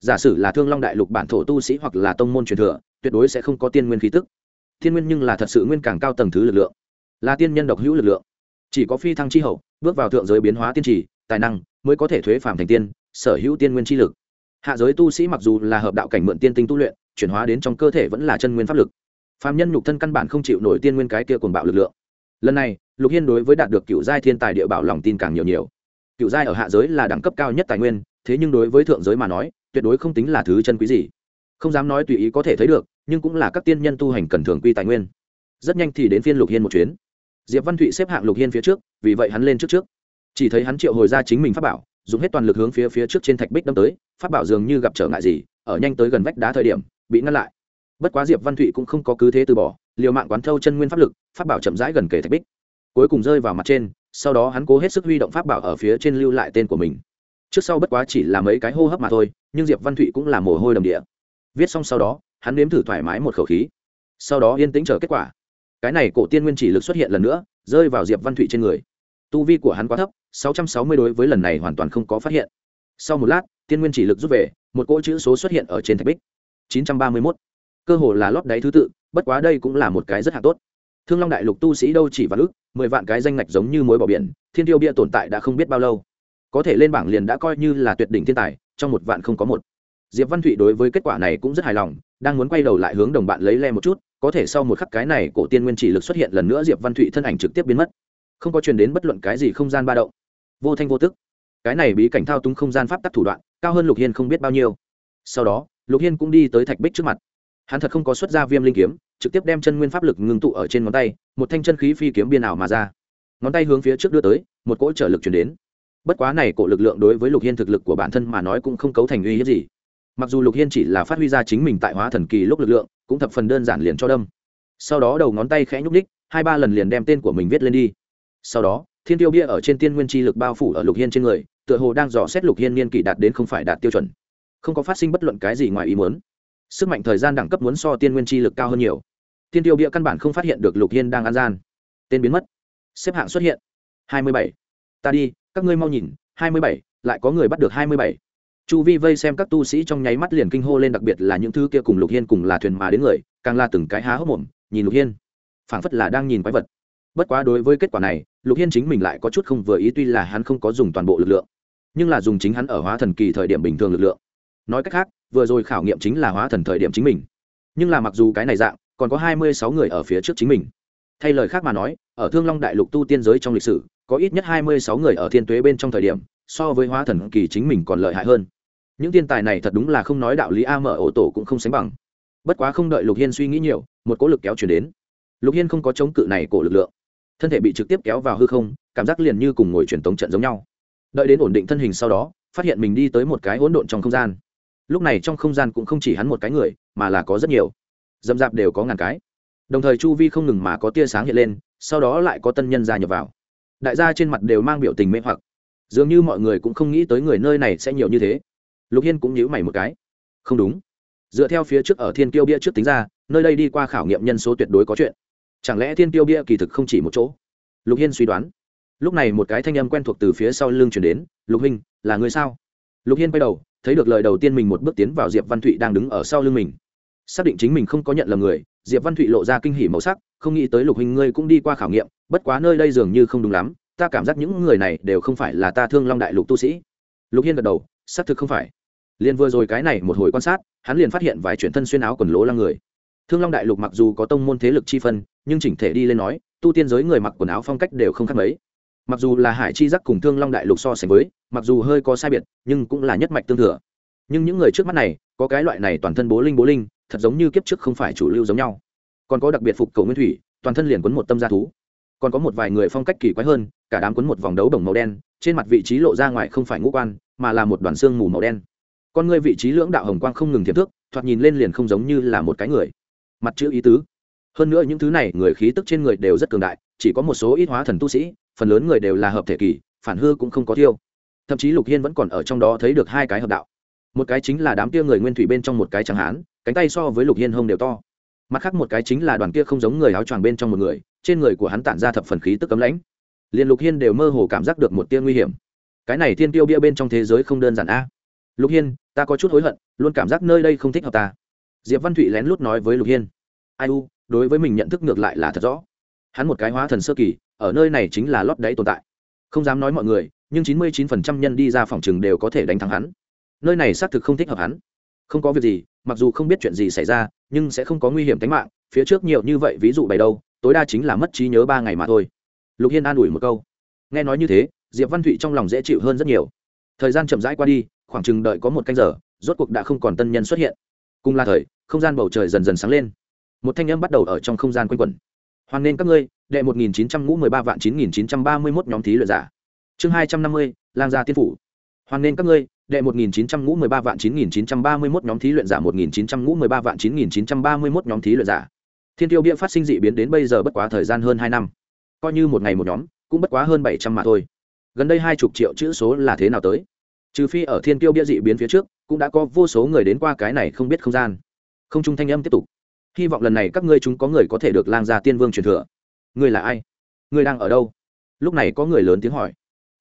Giả sử là thương long đại lục bản thổ tu sĩ hoặc là tông môn truyền thừa, tuyệt đối sẽ không có tiên nguyên khí tức. Thiên nguyên nhưng là thật sự nguyên càng cao tầng thứ lực lượng. Là tiên nhân độc hữu lực lượng. Chỉ có phi thăng chi hậu, bước vào thượng giới biến hóa tiên trì, tài năng mới có thể thuế phàm thành tiên, sở hữu tiên nguyên chi lực. Hạ giới tu sĩ mặc dù là hợp đạo cảnh mượn tiên tinh tu luyện, chuyển hóa đến trong cơ thể vẫn là chân nguyên pháp lực. Phàm nhân nhục thân căn bản không chịu nổi tiên nguyên cái kia cuồng bạo lực lượng. Lần này, lục hiên đối với đạt được cựu giai thiên tài địa bảo lòng tin càng nhiều nhiều. Cựu giai ở hạ giới là đẳng cấp cao nhất tài nguyên, thế nhưng đối với thượng giới mà nói, tuyệt đối không tính là thứ chân quý gì. Không dám nói tùy ý có thể thấy được, nhưng cũng là các tiên nhân tu hành cần thường quy tài nguyên. Rất nhanh thì đến phiên lục hiên một chuyến. Diệp văn thụy xếp hạng lục hiên phía trước, vì vậy hắn lên trước trước chỉ thấy hắn triệu hồi ra chính mình pháp bảo, dùng hết toàn lực hướng phía phía trước trên thạch bích đâm tới, pháp bảo dường như gặp trở ngại gì, ở nhanh tới gần vách đá thời điểm, bị ngăn lại. Bất quá diệp văn thụy cũng không có cứ thế từ bỏ, liều mạng quán thâu chân nguyên pháp lực, pháp bảo chậm rãi gần kề thạch bích. Cuối cùng rơi vào mặt trên, sau đó hắn cố hết sức huy động pháp bảo ở phía trên lưu lại tên của mình. Trước sau bất quá chỉ là mấy cái hô hấp mà thôi, nhưng diệp văn thụy cũng là mồ hôi đầm địa. Viết xong sau đó, hắn nếm thử thoải mái một khẩu khí. Sau đó yên tĩnh chờ kết quả. Cái này cổ tiên nguyên chỉ lực xuất hiện lần nữa, rơi vào diệp văn thụy trên người tu vi của hắn quá thấp 660 đối với lần này hoàn toàn không có phát hiện. Sau một lát, tiên nguyên chỉ lực rút về, một cỗ chữ số xuất hiện ở trên thạch bích. 931. cơ hồ là lót đáy thứ tự, bất quá đây cũng là một cái rất hạng tốt. Thương long đại lục tu sĩ đâu chỉ vạn ước mười vạn cái danh ngạch giống như mối bỏ biển, thiên tiêu bia tồn tại đã không biết bao lâu. Có thể lên bảng liền đã coi như là tuyệt đỉnh thiên tài, trong một vạn không có một. Diệp văn thụy đối với kết quả này cũng rất hài lòng, đang muốn quay đầu lại hướng đồng bạn lấy le một chút, có thể sau một khắc cái này cổ tiên nguyên chỉ lực xuất hiện lần nữa, diệp văn thụy thân ảnh trực tiếp biến mất không có truyền đến bất luận cái gì không gian ba động. Vô thanh vô tức. Cái này bí cảnh thao túng không gian pháp tắc thủ đoạn, cao hơn lục hiên không biết bao nhiêu. Sau đó, lục hiên cũng đi tới thạch bích trước mặt. Hắn thật không có xuất ra viêm linh kiếm, trực tiếp đem chân nguyên pháp lực ngưng tụ ở trên ngón tay, một thanh chân khí phi kiếm biên ảo mà ra. Ngón tay hướng phía trước đưa tới, một cỗ trở lực chuyển đến. Bất quá này cổ lực lượng đối với lục hiên thực lực của bản thân mà nói cũng không cấu thành uy hiếp gì. Mặc dù lục hiên chỉ là phát huy ra chính mình tại hóa thần kỳ lúc lực lượng, cũng thập phần đơn giản liền cho đâm. Sau đó đầu ngón tay khẽ nhúc ních hai ba lần liền đem tên của mình viết lên đi sau đó, thiên tiêu bia ở trên tiên nguyên chi lực bao phủ ở lục hiên trên người, tựa hồ đang dò xét lục hiên niên kỷ đạt đến không phải đạt tiêu chuẩn. Không có phát sinh bất luận cái gì ngoài ý muốn. Sức mạnh thời gian đẳng cấp muốn so tiên nguyên chi lực cao hơn nhiều. Tiên tiêu bia căn bản không phát hiện được lục hiên đang ăn gian. Tên biến mất. Xếp hạng xuất hiện. Hai mươi bảy. Ta đi, các ngươi mau nhìn. Hai mươi bảy, lại có người bắt được hai mươi bảy. Chu vi vây xem các tu sĩ trong nháy mắt liền kinh hô lên đặc biệt là những thứ kia cùng lục hiên cùng là thuyền mà đến người, càng là từng cái há hốc mồm, nhìn lục hiên. Phảng phất là đang nhìn quái vật bất quá đối với kết quả này, lục hiên chính mình lại có chút không vừa ý tuy là hắn không có dùng toàn bộ lực lượng, nhưng là dùng chính hắn ở hóa thần kỳ thời điểm bình thường lực lượng. Nói cách khác, vừa rồi khảo nghiệm chính là hóa thần thời điểm chính mình. Nhưng là mặc dù cái này dạng, còn có hai mươi sáu người ở phía trước chính mình. Thay lời khác mà nói, ở thương long đại lục tu tiên giới trong lịch sử, có ít nhất hai mươi sáu người ở thiên tuế bên trong thời điểm, so với hóa thần kỳ chính mình còn lợi hại hơn. Những thiên tài này thật đúng là không nói đạo lý a mở ổ tổ cũng không sánh bằng. Bất quá không đợi lục hiên suy nghĩ nhiều, một cỗ lực kéo chuyển đến. Lục hiên không có chống cự này cổ lực lượng thân thể bị trực tiếp kéo vào hư không, cảm giác liền như cùng ngồi truyền tống trận giống nhau. Đợi đến ổn định thân hình sau đó, phát hiện mình đi tới một cái hỗn độn trong không gian. Lúc này trong không gian cũng không chỉ hắn một cái người, mà là có rất nhiều. Dâm dạp đều có ngàn cái. Đồng thời chu vi không ngừng mà có tia sáng hiện lên, sau đó lại có tân nhân gia nhập vào. Đại gia trên mặt đều mang biểu tình mê hoặc. Dường như mọi người cũng không nghĩ tới người nơi này sẽ nhiều như thế. Lục hiên cũng nhíu mày một cái. Không đúng. Dựa theo phía trước ở thiên kiêu bia trước tính ra, nơi đây đi qua khảo nghiệm nhân số tuyệt đối có chuyện chẳng lẽ thiên tiêu bia kỳ thực không chỉ một chỗ? Lục hiên suy đoán. Lúc này một cái thanh âm quen thuộc từ phía sau lưng chuyển đến, lục huynh, là người sao? Lục hiên quay đầu, thấy được lời đầu tiên mình một bước tiến vào diệp văn thụy đang đứng ở sau lưng mình. Xác định chính mình không có nhận lầm người, diệp văn thụy lộ ra kinh hỉ màu sắc, không nghĩ tới lục huynh ngươi cũng đi qua khảo nghiệm, bất quá nơi đây dường như không đúng lắm, ta cảm giác những người này đều không phải là ta thương long đại lục tu sĩ. Lục hiên gật đầu, xác thực không phải. Liền vừa rồi cái này một hồi quan sát, hắn liền phát hiện vài chuyện thân xuyên áo quần lố là người thương long đại lục mặc dù có tông môn thế lực chi phân, nhưng chỉnh thể đi lên nói, tu tiên giới người mặc quần áo phong cách đều không khác mấy. Mặc dù là hải chi giác cùng thương long đại lục so sánh với, mặc dù hơi có sai biệt, nhưng cũng là nhất mạch tương thừa. Nhưng những người trước mắt này, có cái loại này toàn thân bố linh bố linh, thật giống như kiếp trước không phải chủ lưu giống nhau. Còn có đặc biệt phục cầu nguyên thủy, toàn thân liền quấn một tâm gia thú. Còn có một vài người phong cách kỳ quái hơn, cả đám quấn một vòng đấu đồng màu đen, trên mặt vị trí lộ ra ngoài không phải ngũ quan, mà là một đoàn xương mù màu đen. Con người vị trí lưỡng đạo hồng quang không ngừng thiệp thước, thoạt nhìn lên liền không giống như là một cái người mặt chữ ý tứ. Hơn nữa những thứ này, người khí tức trên người đều rất cường đại, chỉ có một số ít hóa thần tu sĩ, phần lớn người đều là hợp thể kỳ, phản hư cũng không có thiêu thậm chí lục hiên vẫn còn ở trong đó thấy được hai cái hợp đạo. Một cái chính là đám kia người nguyên thủy bên trong một cái chẳng hán, cánh tay so với lục hiên hông đều to. Mặt khác một cái chính là đoàn kia không giống người áo choàng bên trong một người, trên người của hắn tản ra thập phần khí tức cấm lãnh. Liền lục hiên đều mơ hồ cảm giác được một tia nguy hiểm. Cái này thiên tiêu bia bên trong thế giới không đơn giản a. Lục hiên, ta có chút hối hận, luôn cảm giác nơi đây không thích hợp ta diệp văn thụy lén lút nói với lục hiên. Ai u, đối với mình nhận thức ngược lại là thật rõ. Hắn một cái hóa thần sơ kỳ, ở nơi này chính là lót đáy tồn tại. Không dám nói mọi người, nhưng chín mươi chín phần trăm nhân đi ra phòng chừng đều có thể đánh thắng hắn. Nơi này xác thực không thích hợp hắn. Không có việc gì, mặc dù không biết chuyện gì xảy ra, nhưng sẽ không có nguy hiểm tính mạng. Phía trước nhiều như vậy ví dụ bày đâu, tối đa chính là mất trí nhớ ba ngày mà thôi. Lục hiên an ủi một câu. Nghe nói như thế, diệp văn thụy trong lòng dễ chịu hơn rất nhiều. Thời gian chậm rãi qua đi, khoảng chừng đợi có một canh giờ, rốt cuộc đã không còn tân nhân xuất hiện cùng là thời, không gian bầu trời dần dần sáng lên. Một thanh âm bắt đầu ở trong không gian quanh quẩn. Hoan nên các ngươi, đệ một nghìn chín trăm ngũ mười ba vạn chín nghìn chín trăm ba mươi mốt nhóm thí luyện giả. Chương hai trăm năm mươi, lang gia tiên phủ. Hoan nên các ngươi, đệ một nghìn chín trăm ngũ mười ba vạn chín nghìn chín trăm ba mươi mốt nhóm thí luyện giả một nghìn chín trăm ngũ mười ba vạn chín nghìn chín trăm ba mươi mốt nhóm thí luyện giả. Thiên tiêu bia phát sinh dị biến đến bây giờ bất quá thời gian hơn hai năm. Coi như một ngày một nhóm, cũng bất quá hơn bảy trăm mà thôi. Gần đây hai chục triệu chữ số là thế nào tới? Trừ phi ở thiên tiêu bia dị biến phía trước, cũng đã có vô số người đến qua cái này không biết không gian. Không trung thanh âm tiếp tục. Hy vọng lần này các ngươi chúng có người có thể được lang gia tiên vương truyền thừa. Ngươi là ai? Ngươi đang ở đâu? Lúc này có người lớn tiếng hỏi.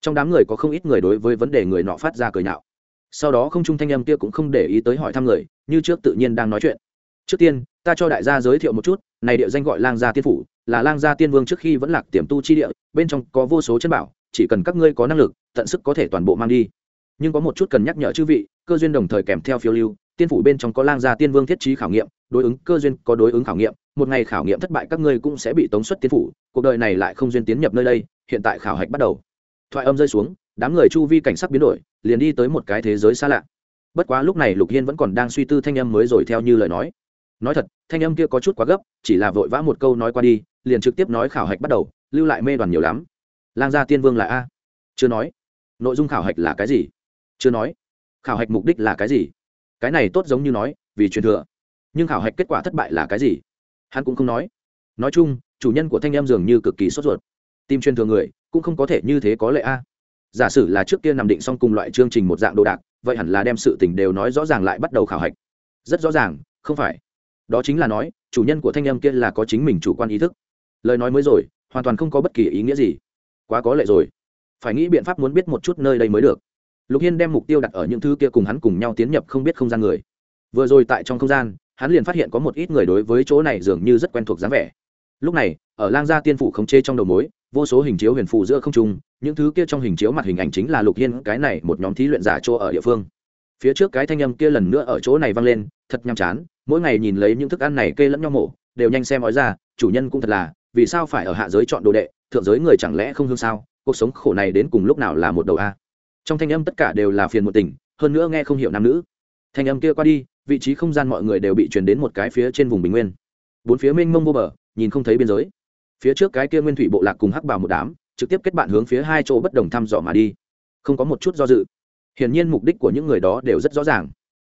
Trong đám người có không ít người đối với vấn đề người nọ phát ra cười nhạo. Sau đó không trung thanh âm kia cũng không để ý tới hỏi thăm người, như trước tự nhiên đang nói chuyện. Trước tiên, ta cho đại gia giới thiệu một chút, này địa danh gọi lang gia tiên phủ, là lang gia tiên vương trước khi vẫn lạc tiềm tu chi địa, bên trong có vô số chân bảo, chỉ cần các ngươi có năng lực, tận sức có thể toàn bộ mang đi nhưng có một chút cần nhắc nhở chư vị, cơ duyên đồng thời kèm theo phiêu lưu, tiên phủ bên trong có lang gia tiên vương thiết trí khảo nghiệm, đối ứng cơ duyên có đối ứng khảo nghiệm, một ngày khảo nghiệm thất bại các ngươi cũng sẽ bị tống xuất tiên phủ, cuộc đời này lại không duyên tiến nhập nơi đây, hiện tại khảo hạch bắt đầu. Thoại âm rơi xuống, đám người chu vi cảnh sắc biến đổi, liền đi tới một cái thế giới xa lạ. Bất quá lúc này lục hiên vẫn còn đang suy tư thanh âm mới rồi theo như lời nói. Nói thật, thanh âm kia có chút quá gấp, chỉ là vội vã một câu nói qua đi, liền trực tiếp nói khảo hạch bắt đầu, lưu lại mê đoàn nhiều lắm. Lang gia tiên vương là a? Chưa nói. Nội dung khảo hạch là cái gì? Chưa nói, khảo hạch mục đích là cái gì? Cái này tốt giống như nói, vì truyền thừa. Nhưng khảo hạch kết quả thất bại là cái gì? Hắn cũng không nói. Nói chung, chủ nhân của thanh em dường như cực kỳ sốt ruột. Tim truyền thừa người, cũng không có thể như thế có lệ a. Giả sử là trước kia nằm định xong cùng loại chương trình một dạng đồ đạc, vậy hẳn là đem sự tình đều nói rõ ràng lại bắt đầu khảo hạch. Rất rõ ràng, không phải. Đó chính là nói, chủ nhân của thanh em kia là có chính mình chủ quan ý thức. Lời nói mới rồi, hoàn toàn không có bất kỳ ý nghĩa gì. Quá có lệ rồi. Phải nghĩ biện pháp muốn biết một chút nơi đây mới được lục hiên đem mục tiêu đặt ở những thứ kia cùng hắn cùng nhau tiến nhập không biết không gian người. Vừa rồi tại trong không gian, hắn liền phát hiện có một ít người đối với chỗ này dường như rất quen thuộc dáng vẻ. Lúc này, ở lang gia tiên phủ khống chế trong đầu mối, vô số hình chiếu huyền phụ giữa không trung, những thứ kia trong hình chiếu mặt hình ảnh chính là lục hiên, cái này một nhóm thí luyện giả chỗ ở địa phương. Phía trước cái thanh âm kia lần nữa ở chỗ này vang lên, thật nhàm chán, mỗi ngày nhìn lấy những thức ăn này kê lẫn nhau mổ, đều nhanh xem nói ra, chủ nhân cũng thật là, vì sao phải ở hạ giới chọn đồ đệ, thượng giới người chẳng lẽ không hương sao, cuộc sống khổ này đến cùng lúc nào là một đầu a? Trong thanh âm tất cả đều là phiền một tình, hơn nữa nghe không hiểu nam nữ. Thanh âm kia qua đi, vị trí không gian mọi người đều bị truyền đến một cái phía trên vùng bình nguyên. Bốn phía mênh mông vô bờ, nhìn không thấy biên giới. Phía trước cái kia nguyên thủy bộ lạc cùng hắc bảo một đám, trực tiếp kết bạn hướng phía hai chỗ bất đồng thăm dò mà đi. Không có một chút do dự. Hiển nhiên mục đích của những người đó đều rất rõ ràng.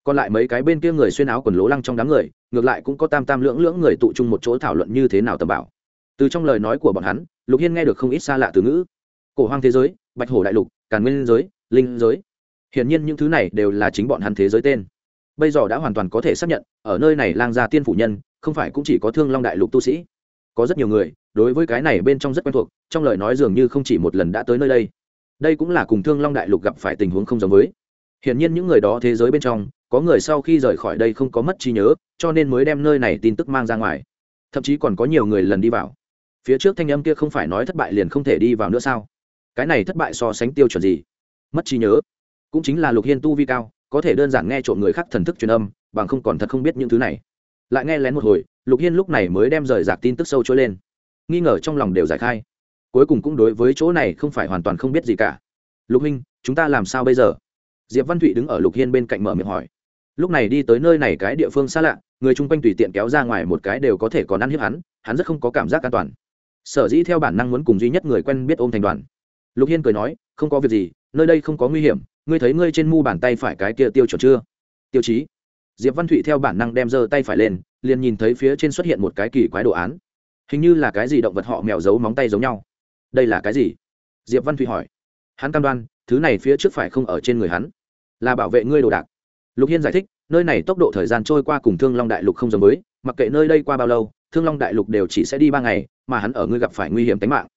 Còn lại mấy cái bên kia người xuyên áo quần lố lăng trong đám người, ngược lại cũng có tam tam lưỡng lưỡng người tụ chung một chỗ thảo luận như thế nào tầm bảo. Từ trong lời nói của bọn hắn, lục hiên nghe được không ít xa lạ từ ngữ. Cổ hoang thế giới, bạch hổ đại lục, càn nguyên giới linh giới. Hiển nhiên những thứ này đều là chính bọn hắn thế giới tên. Bây giờ đã hoàn toàn có thể xác nhận, ở nơi này lang gia tiên phủ nhân, không phải cũng chỉ có thương long đại lục tu sĩ. Có rất nhiều người, đối với cái này bên trong rất quen thuộc, trong lời nói dường như không chỉ một lần đã tới nơi đây. Đây cũng là cùng thương long đại lục gặp phải tình huống không giống với. Hiển nhiên những người đó thế giới bên trong, có người sau khi rời khỏi đây không có mất trí nhớ, cho nên mới đem nơi này tin tức mang ra ngoài. Thậm chí còn có nhiều người lần đi vào. Phía trước thanh âm kia không phải nói thất bại liền không thể đi vào nữa sao? Cái này thất bại so sánh tiêu chuẩn gì? Mất trí nhớ. Cũng chính là lục hiên tu vi cao, có thể đơn giản nghe trộm người khác thần thức truyền âm, bằng không còn thật không biết những thứ này. Lại nghe lén một hồi, lục hiên lúc này mới đem rời rạc tin tức sâu trôi lên. Nghi ngờ trong lòng đều giải khai. Cuối cùng cũng đối với chỗ này không phải hoàn toàn không biết gì cả. Lục huynh, chúng ta làm sao bây giờ? Diệp văn thụy đứng ở lục hiên bên cạnh mở miệng hỏi. Lúc này đi tới nơi này cái địa phương xa lạ, người chung quanh tùy tiện kéo ra ngoài một cái đều có thể còn ăn hiếp hắn hắn rất không có cảm giác an toàn. Sở dĩ theo bản năng muốn cùng duy nhất người quen biết ôm thành đoàn. Lục hiên cười nói, không có việc gì nơi đây không có nguy hiểm, ngươi thấy ngươi trên mu bàn tay phải cái kia tiêu chuẩn chưa? Tiêu chí. Diệp văn thụy theo bản năng đem giơ tay phải lên, liền nhìn thấy phía trên xuất hiện một cái kỳ quái đồ án. Hình như là cái gì động vật họ mèo giấu móng tay giống nhau. Đây là cái gì? Diệp văn thụy hỏi. Hắn cam đoan, thứ này phía trước phải không ở trên người hắn. Là bảo vệ ngươi đồ đạc. Lục hiên giải thích, nơi này tốc độ thời gian trôi qua cùng thương long đại lục không giống mới mặc kệ nơi đây qua bao lâu, thương long đại lục đều chỉ sẽ đi ba ngày, mà hắn ở ngươi gặp phải nguy hiểm tính mạng.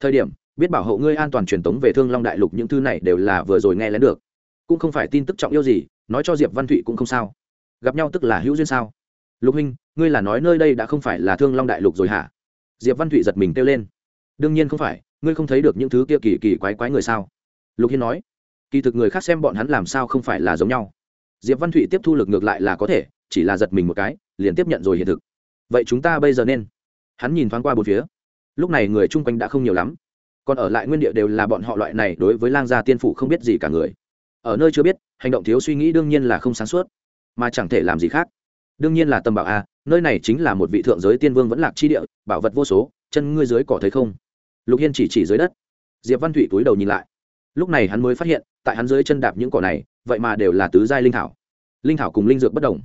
Thời điểm biết bảo hộ ngươi an toàn truyền tống về thương long đại lục những thứ này đều là vừa rồi nghe lén được. Cũng không phải tin tức trọng yêu gì, nói cho diệp văn thụy cũng không sao. Gặp nhau tức là hữu duyên sao? Lục huynh, ngươi là nói nơi đây đã không phải là thương long đại lục rồi hả? Diệp văn thụy giật mình kêu lên. Đương nhiên không phải, ngươi không thấy được những thứ kia kỳ kỳ quái quái người sao? Lục hiên nói. Kỳ thực người khác xem bọn hắn làm sao không phải là giống nhau. Diệp văn thụy tiếp thu lực ngược lại là có thể, chỉ là giật mình một cái, liền tiếp nhận rồi hiện thực. Vậy chúng ta bây giờ nên? Hắn nhìn thoáng qua bốn phía. Lúc này người chung quanh đã không nhiều lắm còn ở lại nguyên địa đều là bọn họ loại này đối với lang gia tiên phụ không biết gì cả người. Ở nơi chưa biết, hành động thiếu suy nghĩ đương nhiên là không sáng suốt, mà chẳng thể làm gì khác. Đương nhiên là tâm bảo a, nơi này chính là một vị thượng giới tiên vương vẫn lạc chi địa, bảo vật vô số, chân ngươi dưới cỏ thấy không? Lục hiên chỉ chỉ dưới đất. Diệp văn thụy túi đầu nhìn lại. Lúc này hắn mới phát hiện, tại hắn dưới chân đạp những cỏ này, vậy mà đều là tứ giai linh thảo. Linh thảo cùng linh dược bất đồng.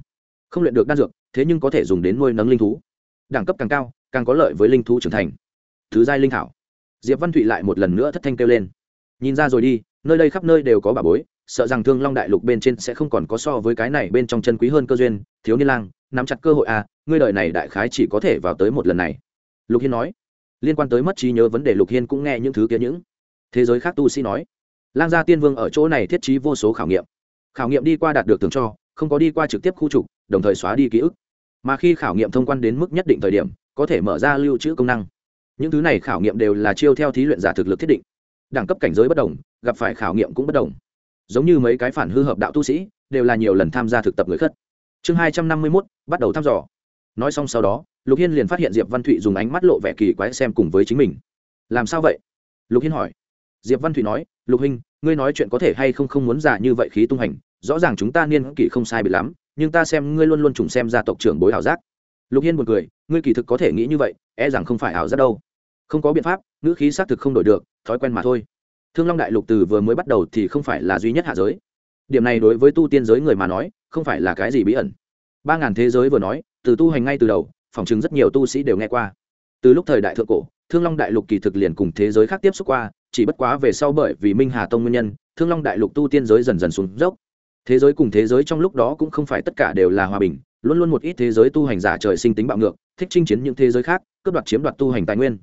Không luyện được đan dược, thế nhưng có thể dùng đến nuôi nấng linh thú. Đẳng cấp càng cao, càng có lợi với linh thú trưởng thành. Thứ giai linh thảo diệp văn thụy lại một lần nữa thất thanh kêu lên. Nhìn ra rồi đi, nơi đây khắp nơi đều có bà bối, sợ rằng thương long đại lục bên trên sẽ không còn có so với cái này bên trong chân quý hơn cơ duyên, thiếu niên lang, nắm chặt cơ hội à ngươi đời này đại khái chỉ có thể vào tới một lần này. Lục hiên nói. Liên quan tới mất trí nhớ vấn đề lục hiên cũng nghe những thứ kia những. Thế giới khác tu sĩ nói. Lang gia tiên vương ở chỗ này thiết trí vô số khảo nghiệm. Khảo nghiệm đi qua đạt được tưởng cho, không có đi qua trực tiếp khu trục, đồng thời xóa đi ký ức. Mà khi khảo nghiệm thông quan đến mức nhất định thời điểm, có thể mở ra lưu trữ công năng những thứ này khảo nghiệm đều là chiêu theo thí luyện giả thực lực thiết định. Đẳng cấp cảnh giới bất đồng gặp phải khảo nghiệm cũng bất đồng. Giống như mấy cái phản hư hợp đạo tu sĩ đều là nhiều lần tham gia thực tập người khất. Chương hai trăm năm mươi mốt bắt đầu thăm dò. Nói xong sau đó lục hiên liền phát hiện diệp văn thụy dùng ánh mắt lộ vẻ kỳ quái xem cùng với chính mình. Làm sao vậy? Lục hiên hỏi. Diệp văn thụy nói lục Hinh, ngươi nói chuyện có thể hay không không muốn giả như vậy khí tung hành rõ ràng chúng ta niên kỷ không sai bị lắm nhưng ta xem ngươi luôn luôn trùng xem gia tộc trưởng bối ảo giác. Lục hiên một cười ngươi kỳ thực có thể nghĩ như vậy e rằng không phải ảo giác đâu không có biện pháp, ngữ khí xác thực không đổi được, thói quen mà thôi. Thương long đại lục từ vừa mới bắt đầu thì không phải là duy nhất hạ giới. Điểm này đối với tu tiên giới người mà nói, không phải là cái gì bí ẩn. Ba ngàn thế giới vừa nói, từ tu hành ngay từ đầu, phỏng chứng rất nhiều tu sĩ đều nghe qua. Từ lúc thời đại thượng cổ, thương long đại lục kỳ thực liền cùng thế giới khác tiếp xúc qua, chỉ bất quá về sau bởi vì minh hà tông nguyên nhân, thương long đại lục tu tiên giới dần dần xuống dốc. Thế giới cùng thế giới trong lúc đó cũng không phải tất cả đều là hòa bình, luôn luôn một ít thế giới tu hành giả trời sinh tính bạo ngược, thích chinh chiến những thế giới khác, cướp đoạt chiếm đoạt tu hành tài nguyên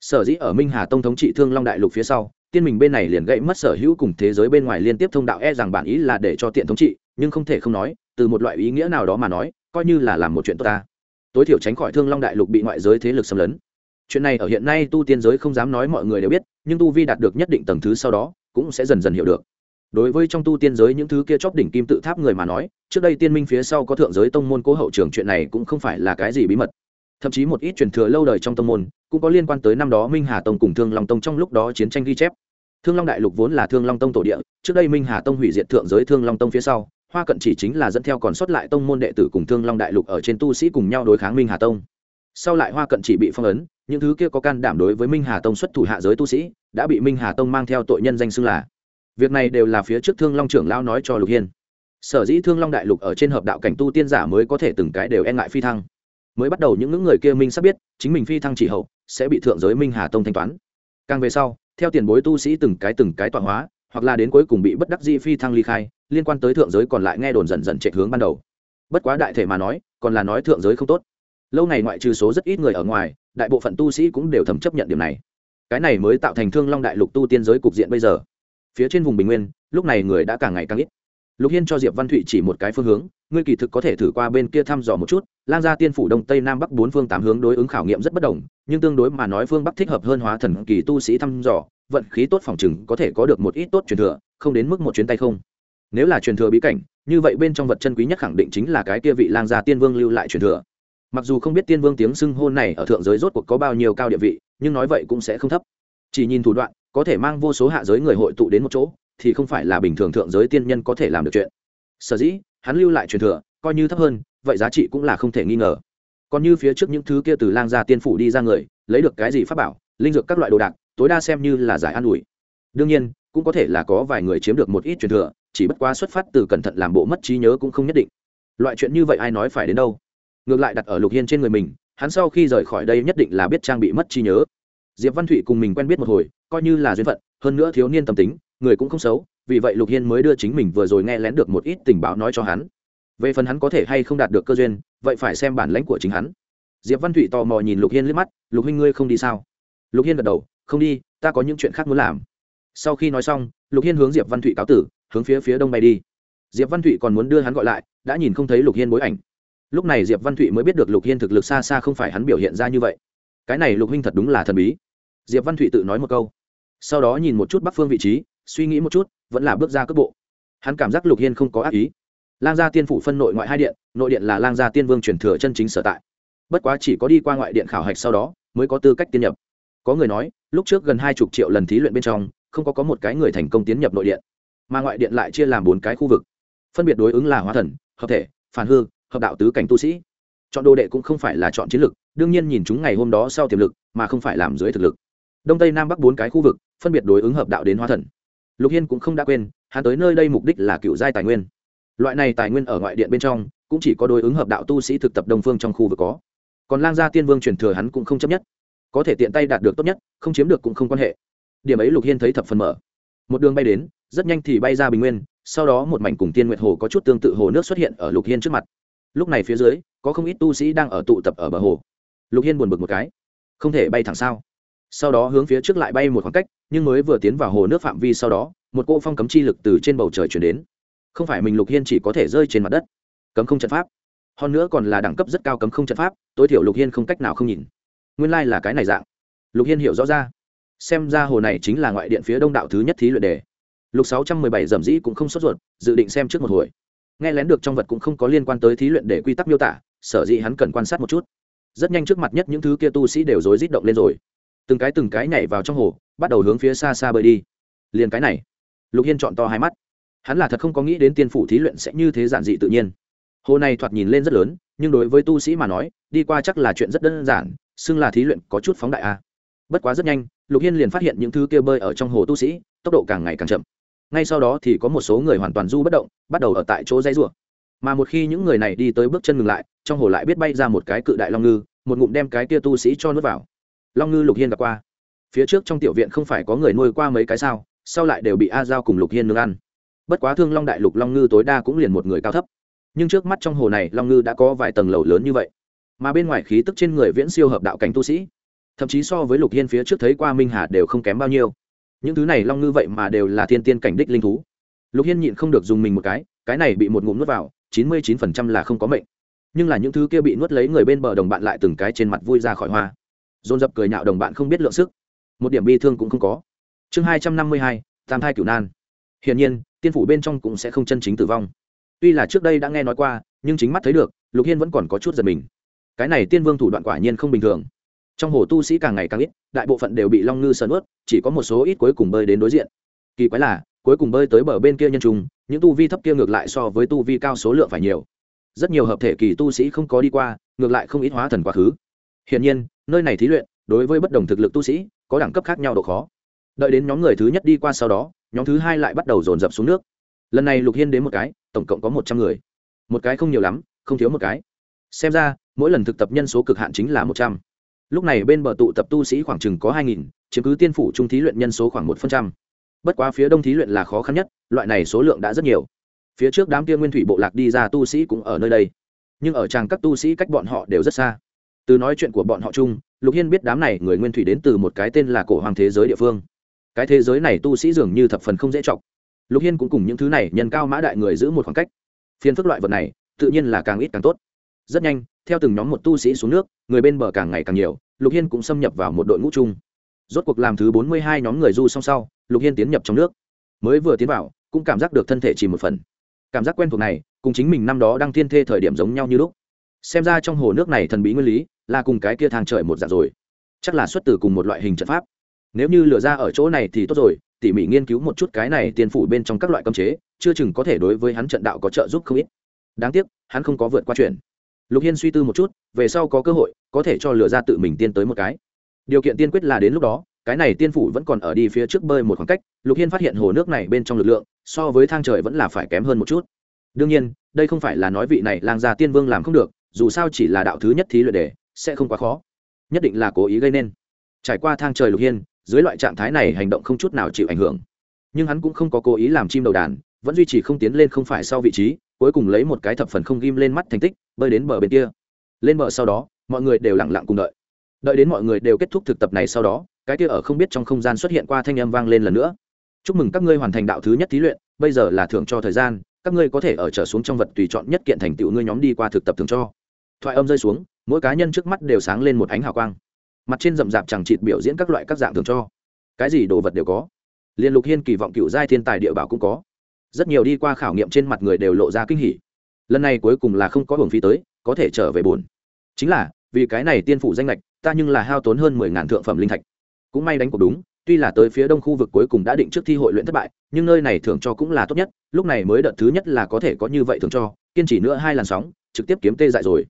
sở dĩ ở minh hà tông thống trị thương long đại lục phía sau, tiên mình bên này liền gãy mất sở hữu cùng thế giới bên ngoài liên tiếp thông đạo e rằng bản ý là để cho tiện thống trị, nhưng không thể không nói, từ một loại ý nghĩa nào đó mà nói, coi như là làm một chuyện tốt ta. Tối thiểu tránh khỏi thương long đại lục bị ngoại giới thế lực xâm lấn. Chuyện này ở hiện nay tu tiên giới không dám nói mọi người đều biết, nhưng tu vi đạt được nhất định tầng thứ sau đó, cũng sẽ dần dần hiểu được. Đối với trong tu tiên giới những thứ kia chóp đỉnh kim tự tháp người mà nói, trước đây tiên minh phía sau có thượng giới tông môn cố hậu trường, chuyện này cũng không phải là cái gì bí mật thậm chí một ít truyền thừa lâu đời trong tông môn, cũng có liên quan tới năm đó minh hà tông cùng thương long tông trong lúc đó chiến tranh ghi chép. Thương long đại lục vốn là thương long tông tổ địa, trước đây minh hà tông hủy diệt thượng giới thương long tông phía sau, hoa cận chỉ chính là dẫn theo còn sót lại tông môn đệ tử cùng thương long đại lục ở trên tu sĩ cùng nhau đối kháng minh hà tông. Sau lại hoa cận chỉ bị phong ấn, những thứ kia có can đảm đối với minh hà tông xuất thủ hạ giới tu sĩ, đã bị minh hà tông mang theo tội nhân danh xưng là. Việc này đều là phía trước thương long trưởng lao nói cho lục hiên. Sở dĩ thương long đại lục ở trên hợp đạo cảnh tu tiên giả mới có thể từng cái đều e ngại phi thăng mới bắt đầu những ngưỡng người kia minh sắp biết, chính mình phi thăng chỉ hậu, sẽ bị thượng giới minh hà tông thanh toán. Càng về sau, theo tiền bối tu sĩ từng cái từng cái tọa hóa, hoặc là đến cuối cùng bị bất đắc dĩ phi thăng ly khai, liên quan tới thượng giới còn lại nghe đồn dần dần chạy hướng ban đầu. Bất quá đại thể mà nói, còn là nói thượng giới không tốt. Lâu ngày ngoại trừ số rất ít người ở ngoài, đại bộ phận tu sĩ cũng đều thầm chấp nhận điểm này. Cái này mới tạo thành thương long đại lục tu tiên giới cục diện bây giờ. Phía trên vùng bình nguyên, lúc này người đã càng ngày càng ít lục hiên cho diệp văn thụy chỉ một cái phương hướng, ngươi kỳ thực có thể thử qua bên kia thăm dò một chút lan ra tiên phủ đông tây nam bắc bốn phương tám hướng đối ứng khảo nghiệm rất bất đồng, nhưng tương đối mà nói phương bắc thích hợp hơn hóa thần kỳ tu sĩ thăm dò, vận khí tốt phòng chừng có thể có được một ít tốt truyền thừa, không đến mức một chuyến tay không. Nếu là truyền thừa bí cảnh, như vậy bên trong vật chân quý nhất khẳng định chính là cái kia vị lang gia tiên vương lưu lại truyền thừa. Mặc dù không biết tiên vương tiếng xưng hôn này ở thượng giới rốt cuộc có bao nhiêu cao địa vị, nhưng nói vậy cũng sẽ không thấp. Chỉ nhìn thủ đoạn, có thể mang vô số hạ giới người hội tụ đến một chỗ thì không phải là bình thường thượng giới tiên nhân có thể làm được chuyện. Sở dĩ, hắn lưu lại truyền thừa, coi như thấp hơn, vậy giá trị cũng là không thể nghi ngờ. Còn như phía trước những thứ kia từ lang gia tiên phủ đi ra người, lấy được cái gì pháp bảo, linh dược các loại đồ đạc, tối đa xem như là giải an ủi. Đương nhiên, cũng có thể là có vài người chiếm được một ít truyền thừa, chỉ bất quá xuất phát từ cẩn thận làm bộ mất trí nhớ cũng không nhất định. Loại chuyện như vậy ai nói phải đến đâu? Ngược lại đặt ở lục hiên trên người mình, hắn sau khi rời khỏi đây nhất định là biết trang bị mất trí nhớ. Diệp văn thụy cùng mình quen biết một hồi, coi như là duyên phận, hơn nữa thiếu niên tâm tính người cũng không xấu, vì vậy lục hiên mới đưa chính mình vừa rồi nghe lén được một ít tình báo nói cho hắn. Về phần hắn có thể hay không đạt được cơ duyên, vậy phải xem bản lãnh của chính hắn. Diệp văn thụy tò mò nhìn lục hiên liếc mắt, lục huynh ngươi không đi sao? Lục hiên gật đầu, không đi, ta có những chuyện khác muốn làm. Sau khi nói xong, lục hiên hướng diệp văn thụy cáo tử, hướng phía phía đông bay đi. Diệp văn thụy còn muốn đưa hắn gọi lại, đã nhìn không thấy lục hiên bối ảnh. Lúc này diệp văn thụy mới biết được lục hiên thực lực xa xa không phải hắn biểu hiện ra như vậy. Cái này lục huynh thật đúng là thần bí. Diệp văn thụy tự nói một câu. Sau đó nhìn một chút bắc phương vị trí suy nghĩ một chút, vẫn là bước ra cước bộ. Hắn cảm giác lục hiên không có ác ý. Lang gia tiên phủ phân nội ngoại hai điện, nội điện là lang gia tiên vương truyền thừa chân chính sở tại. Bất quá chỉ có đi qua ngoại điện khảo hạch sau đó, mới có tư cách tiến nhập. Có người nói, lúc trước gần hai chục triệu lần thí luyện bên trong, không có có một cái người thành công tiến nhập nội điện. Mà ngoại điện lại chia làm bốn cái khu vực. Phân biệt đối ứng là hóa thần, hợp thể, phản hư, hợp đạo tứ cảnh tu sĩ. Chọn đồ đệ cũng không phải là chọn chiến lược, đương nhiên nhìn chúng ngày hôm đó sau tiềm lực, mà không phải làm dưới thực lực. Đông tây nam bắc bốn cái khu vực, phân biệt đối ứng hợp đạo đến hóa thần lục hiên cũng không đã quên, hắn tới nơi đây mục đích là cựu giai tài nguyên. Loại này tài nguyên ở ngoại điện bên trong, cũng chỉ có đối ứng hợp đạo tu sĩ thực tập đông phương trong khu vực có. Còn lang gia tiên vương truyền thừa hắn cũng không chấp nhất. Có thể tiện tay đạt được tốt nhất, không chiếm được cũng không quan hệ. Điểm ấy lục hiên thấy thập phần mở. Một đường bay đến, rất nhanh thì bay ra bình nguyên, sau đó một mảnh cùng tiên nguyệt hồ có chút tương tự hồ nước xuất hiện ở lục hiên trước mặt. Lúc này phía dưới, có không ít tu sĩ đang ở tụ tập ở bờ hồ. Lục hiên buồn bực một cái. Không thể bay thẳng sao? Sau đó hướng phía trước lại bay một khoảng cách nhưng mới vừa tiến vào hồ nước phạm vi sau đó, một cô phong cấm chi lực từ trên bầu trời chuyển đến. Không phải mình lục hiên chỉ có thể rơi trên mặt đất. Cấm không trận pháp. Hơn nữa còn là đẳng cấp rất cao cấm không trận pháp, tối thiểu lục hiên không cách nào không nhìn. Nguyên lai、like、là cái này dạng. Lục hiên hiểu rõ ra. Xem ra hồ này chính là ngoại điện phía đông đạo thứ nhất thí luyện đề. Lục sáu trăm mười bảy dầm dĩ cũng không sốt ruột, dự định xem trước một hồi. Nghe lén được trong vật cũng không có liên quan tới thí luyện để quy tắc miêu tả, sở dĩ hắn cần quan sát một chút. Rất nhanh trước mặt nhất những thứ kia tu sĩ đều rối rít động lên rồi. Từng cái từng cái nhảy vào trong hồ bắt đầu hướng phía xa xa bơi đi. Liền cái này, lục hiên chọn to hai mắt. Hắn là thật không có nghĩ đến tiên phủ thí luyện sẽ như thế giản dị tự nhiên. Hồ này thoạt nhìn lên rất lớn, nhưng đối với tu sĩ mà nói, đi qua chắc là chuyện rất đơn giản, xưng là thí luyện có chút phóng đại a. Bất quá rất nhanh, lục hiên liền phát hiện những thứ kia bơi ở trong hồ tu sĩ, tốc độ càng ngày càng chậm. Ngay sau đó thì có một số người hoàn toàn du bất động, bắt đầu ở tại chỗ dây rùa mà một khi những người này đi tới bước chân ngừng lại, trong hồ lại biết bay ra một cái cự đại long ngư, một ngụm đem cái kia tu sĩ cho nuốt vào. Long ngư lục hiên gặp qua phía trước trong tiểu viện không phải có người nuôi qua mấy cái sao, sau lại đều bị a giao cùng lục hiên nương ăn. Bất quá thương long đại lục long ngư tối đa cũng liền một người cao thấp. Nhưng trước mắt trong hồ này long ngư đã có vài tầng lầu lớn như vậy. Mà bên ngoài khí tức trên người viễn siêu hợp đạo cảnh tu sĩ. Thậm chí so với lục hiên phía trước thấy qua minh hà đều không kém bao nhiêu. Những thứ này long ngư vậy mà đều là thiên tiên cảnh đích linh thú. Lục hiên nhịn không được dùng mình một cái cái này bị một ngụm nuốt vào, chín mươi chín phần trăm là không có mệnh. Nhưng là những thứ kia bị nuốt lấy người bên bờ đồng bạn lại từng cái trên mặt vui ra khỏi hoa. Dồn dập cười nhạo đồng bạn không biết lượng sức một điểm bi thương cũng không có. Chương hai trăm năm mươi hai, tam thai cửu nan. Hiển nhiên, tiên phủ bên trong cũng sẽ không chân chính tử vong. Tuy là trước đây đã nghe nói qua, nhưng chính mắt thấy được, lục hiên vẫn còn có chút giật mình. Cái này tiên vương thủ đoạn quả nhiên không bình thường. Trong hồ tu sĩ càng ngày càng ít, đại bộ phận đều bị long ngư sờ ướt, chỉ có một số ít cuối cùng bơi đến đối diện. Kỳ quái là, cuối cùng bơi tới bờ bên kia nhân trùng, những tu vi thấp kia ngược lại so với tu vi cao số lượng phải nhiều. Rất nhiều hợp thể kỳ tu sĩ không có đi qua, ngược lại không ít hóa thần quá khứ. Hiển nhiên, nơi này thí luyện, đối với bất đồng thực lực tu sĩ có đẳng cấp khác nhau độ khó. Đợi đến nhóm người thứ nhất đi qua sau đó, nhóm thứ hai lại bắt đầu dồn dập xuống nước. Lần này lục hiên đến một cái, tổng cộng có một trăm người. Một cái không nhiều lắm, không thiếu một cái. Xem ra, mỗi lần thực tập nhân số cực hạn chính là một trăm. Lúc này bên bờ tụ tập tu sĩ khoảng chừng có hai nghìn, chiếm cứ tiên phủ trung thí luyện nhân số khoảng một phần trăm. Bất quá phía đông thí luyện là khó khăn nhất, loại này số lượng đã rất nhiều. Phía trước đám kia nguyên thủy bộ lạc đi ra tu sĩ cũng ở nơi đây. Nhưng ở tràng các tu sĩ cách bọn họ đều rất xa. Từ nói chuyện của bọn họ chung lục hiên biết đám này người nguyên thủy đến từ một cái tên là cổ hoàng thế giới địa phương. Cái thế giới này tu sĩ dường như thập phần không dễ chọc. Lục hiên cũng cùng những thứ này nhân cao mã đại người giữ một khoảng cách. Phiên phức loại vật này, tự nhiên là càng ít càng tốt. Rất nhanh, theo từng nhóm một tu sĩ xuống nước, người bên bờ càng ngày càng nhiều, lục hiên cũng xâm nhập vào một đội ngũ chung. Rốt cuộc làm thứ bốn mươi hai nhóm người du song sau, lục hiên tiến nhập trong nước. Mới vừa tiến vào, cũng cảm giác được thân thể chỉ một phần. Cảm giác quen thuộc này, cùng chính mình năm đó đang thiên thê thời điểm giống nhau như lúc. Xem ra trong hồ nước này thần bí nguyên lý là cùng cái kia thang trời một dạng rồi. Chắc là xuất từ cùng một loại hình trận pháp. Nếu như lửa ra ở chỗ này thì tốt rồi, tỉ mỉ nghiên cứu một chút cái này tiên phủ bên trong các loại cơm chế, chưa chừng có thể đối với hắn trận đạo có trợ giúp không ít. Đáng tiếc, hắn không có vượt qua chuyện. Lục hiên suy tư một chút, về sau có cơ hội, có thể cho lửa ra tự mình tiên tới một cái. Điều kiện tiên quyết là đến lúc đó, cái này tiên phủ vẫn còn ở đi phía trước bơi một khoảng cách, lục hiên phát hiện hồ nước này bên trong lực lượng, so với thang trời vẫn là phải kém hơn một chút. Đương nhiên, đây không phải là nói vị này lang gia tiên vương làm không được, dù sao chỉ là đạo thứ nhất thí luyện đề sẽ không quá khó. Nhất định là cố ý gây nên. Trải qua thang trời lục hiên, dưới loại trạng thái này hành động không chút nào chịu ảnh hưởng. Nhưng hắn cũng không có cố ý làm chim đầu đàn, vẫn duy trì không tiến lên không phải sau vị trí, cuối cùng lấy một cái thập phần không ghim lên mắt thành tích, bơi đến bờ bên kia. Lên bờ sau đó, mọi người đều lặng lặng cùng đợi. Đợi đến mọi người đều kết thúc thực tập này sau đó, cái kia ở không biết trong không gian xuất hiện qua thanh âm vang lên lần nữa. Chúc mừng các ngươi hoàn thành đạo thứ nhất thí luyện, bây giờ là thưởng cho thời gian, các ngươi có thể ở trở xuống trong vật tùy chọn nhất kiện thành tựu ngươi nhóm đi qua thực tập thường cho. Thoại âm rơi xuống mỗi cá nhân trước mắt đều sáng lên một ánh hào quang. Mặt trên rậm rạp chẳng chịt biểu diễn các loại các dạng thường cho. Cái gì đồ vật đều có. Liên lục hiên kỳ vọng cựu giai thiên tài địa bảo cũng có. Rất nhiều đi qua khảo nghiệm trên mặt người đều lộ ra kinh hỉ. Lần này cuối cùng là không có hưởng phí tới, có thể trở về bồn chính là, vì cái này tiên phủ danh lệch ta nhưng là hao tốn hơn mười ngàn thượng phẩm linh thạch. Cũng may đánh cuộc đúng, tuy là tới phía đông khu vực cuối cùng đã định trước thi hội luyện thất bại, nhưng nơi này thường cho cũng là tốt nhất, lúc này mới đợt thứ nhất là có thể có như vậy thường cho, kiên trì nữa hai làn sóng, trực tiếp kiếm tê dại rồi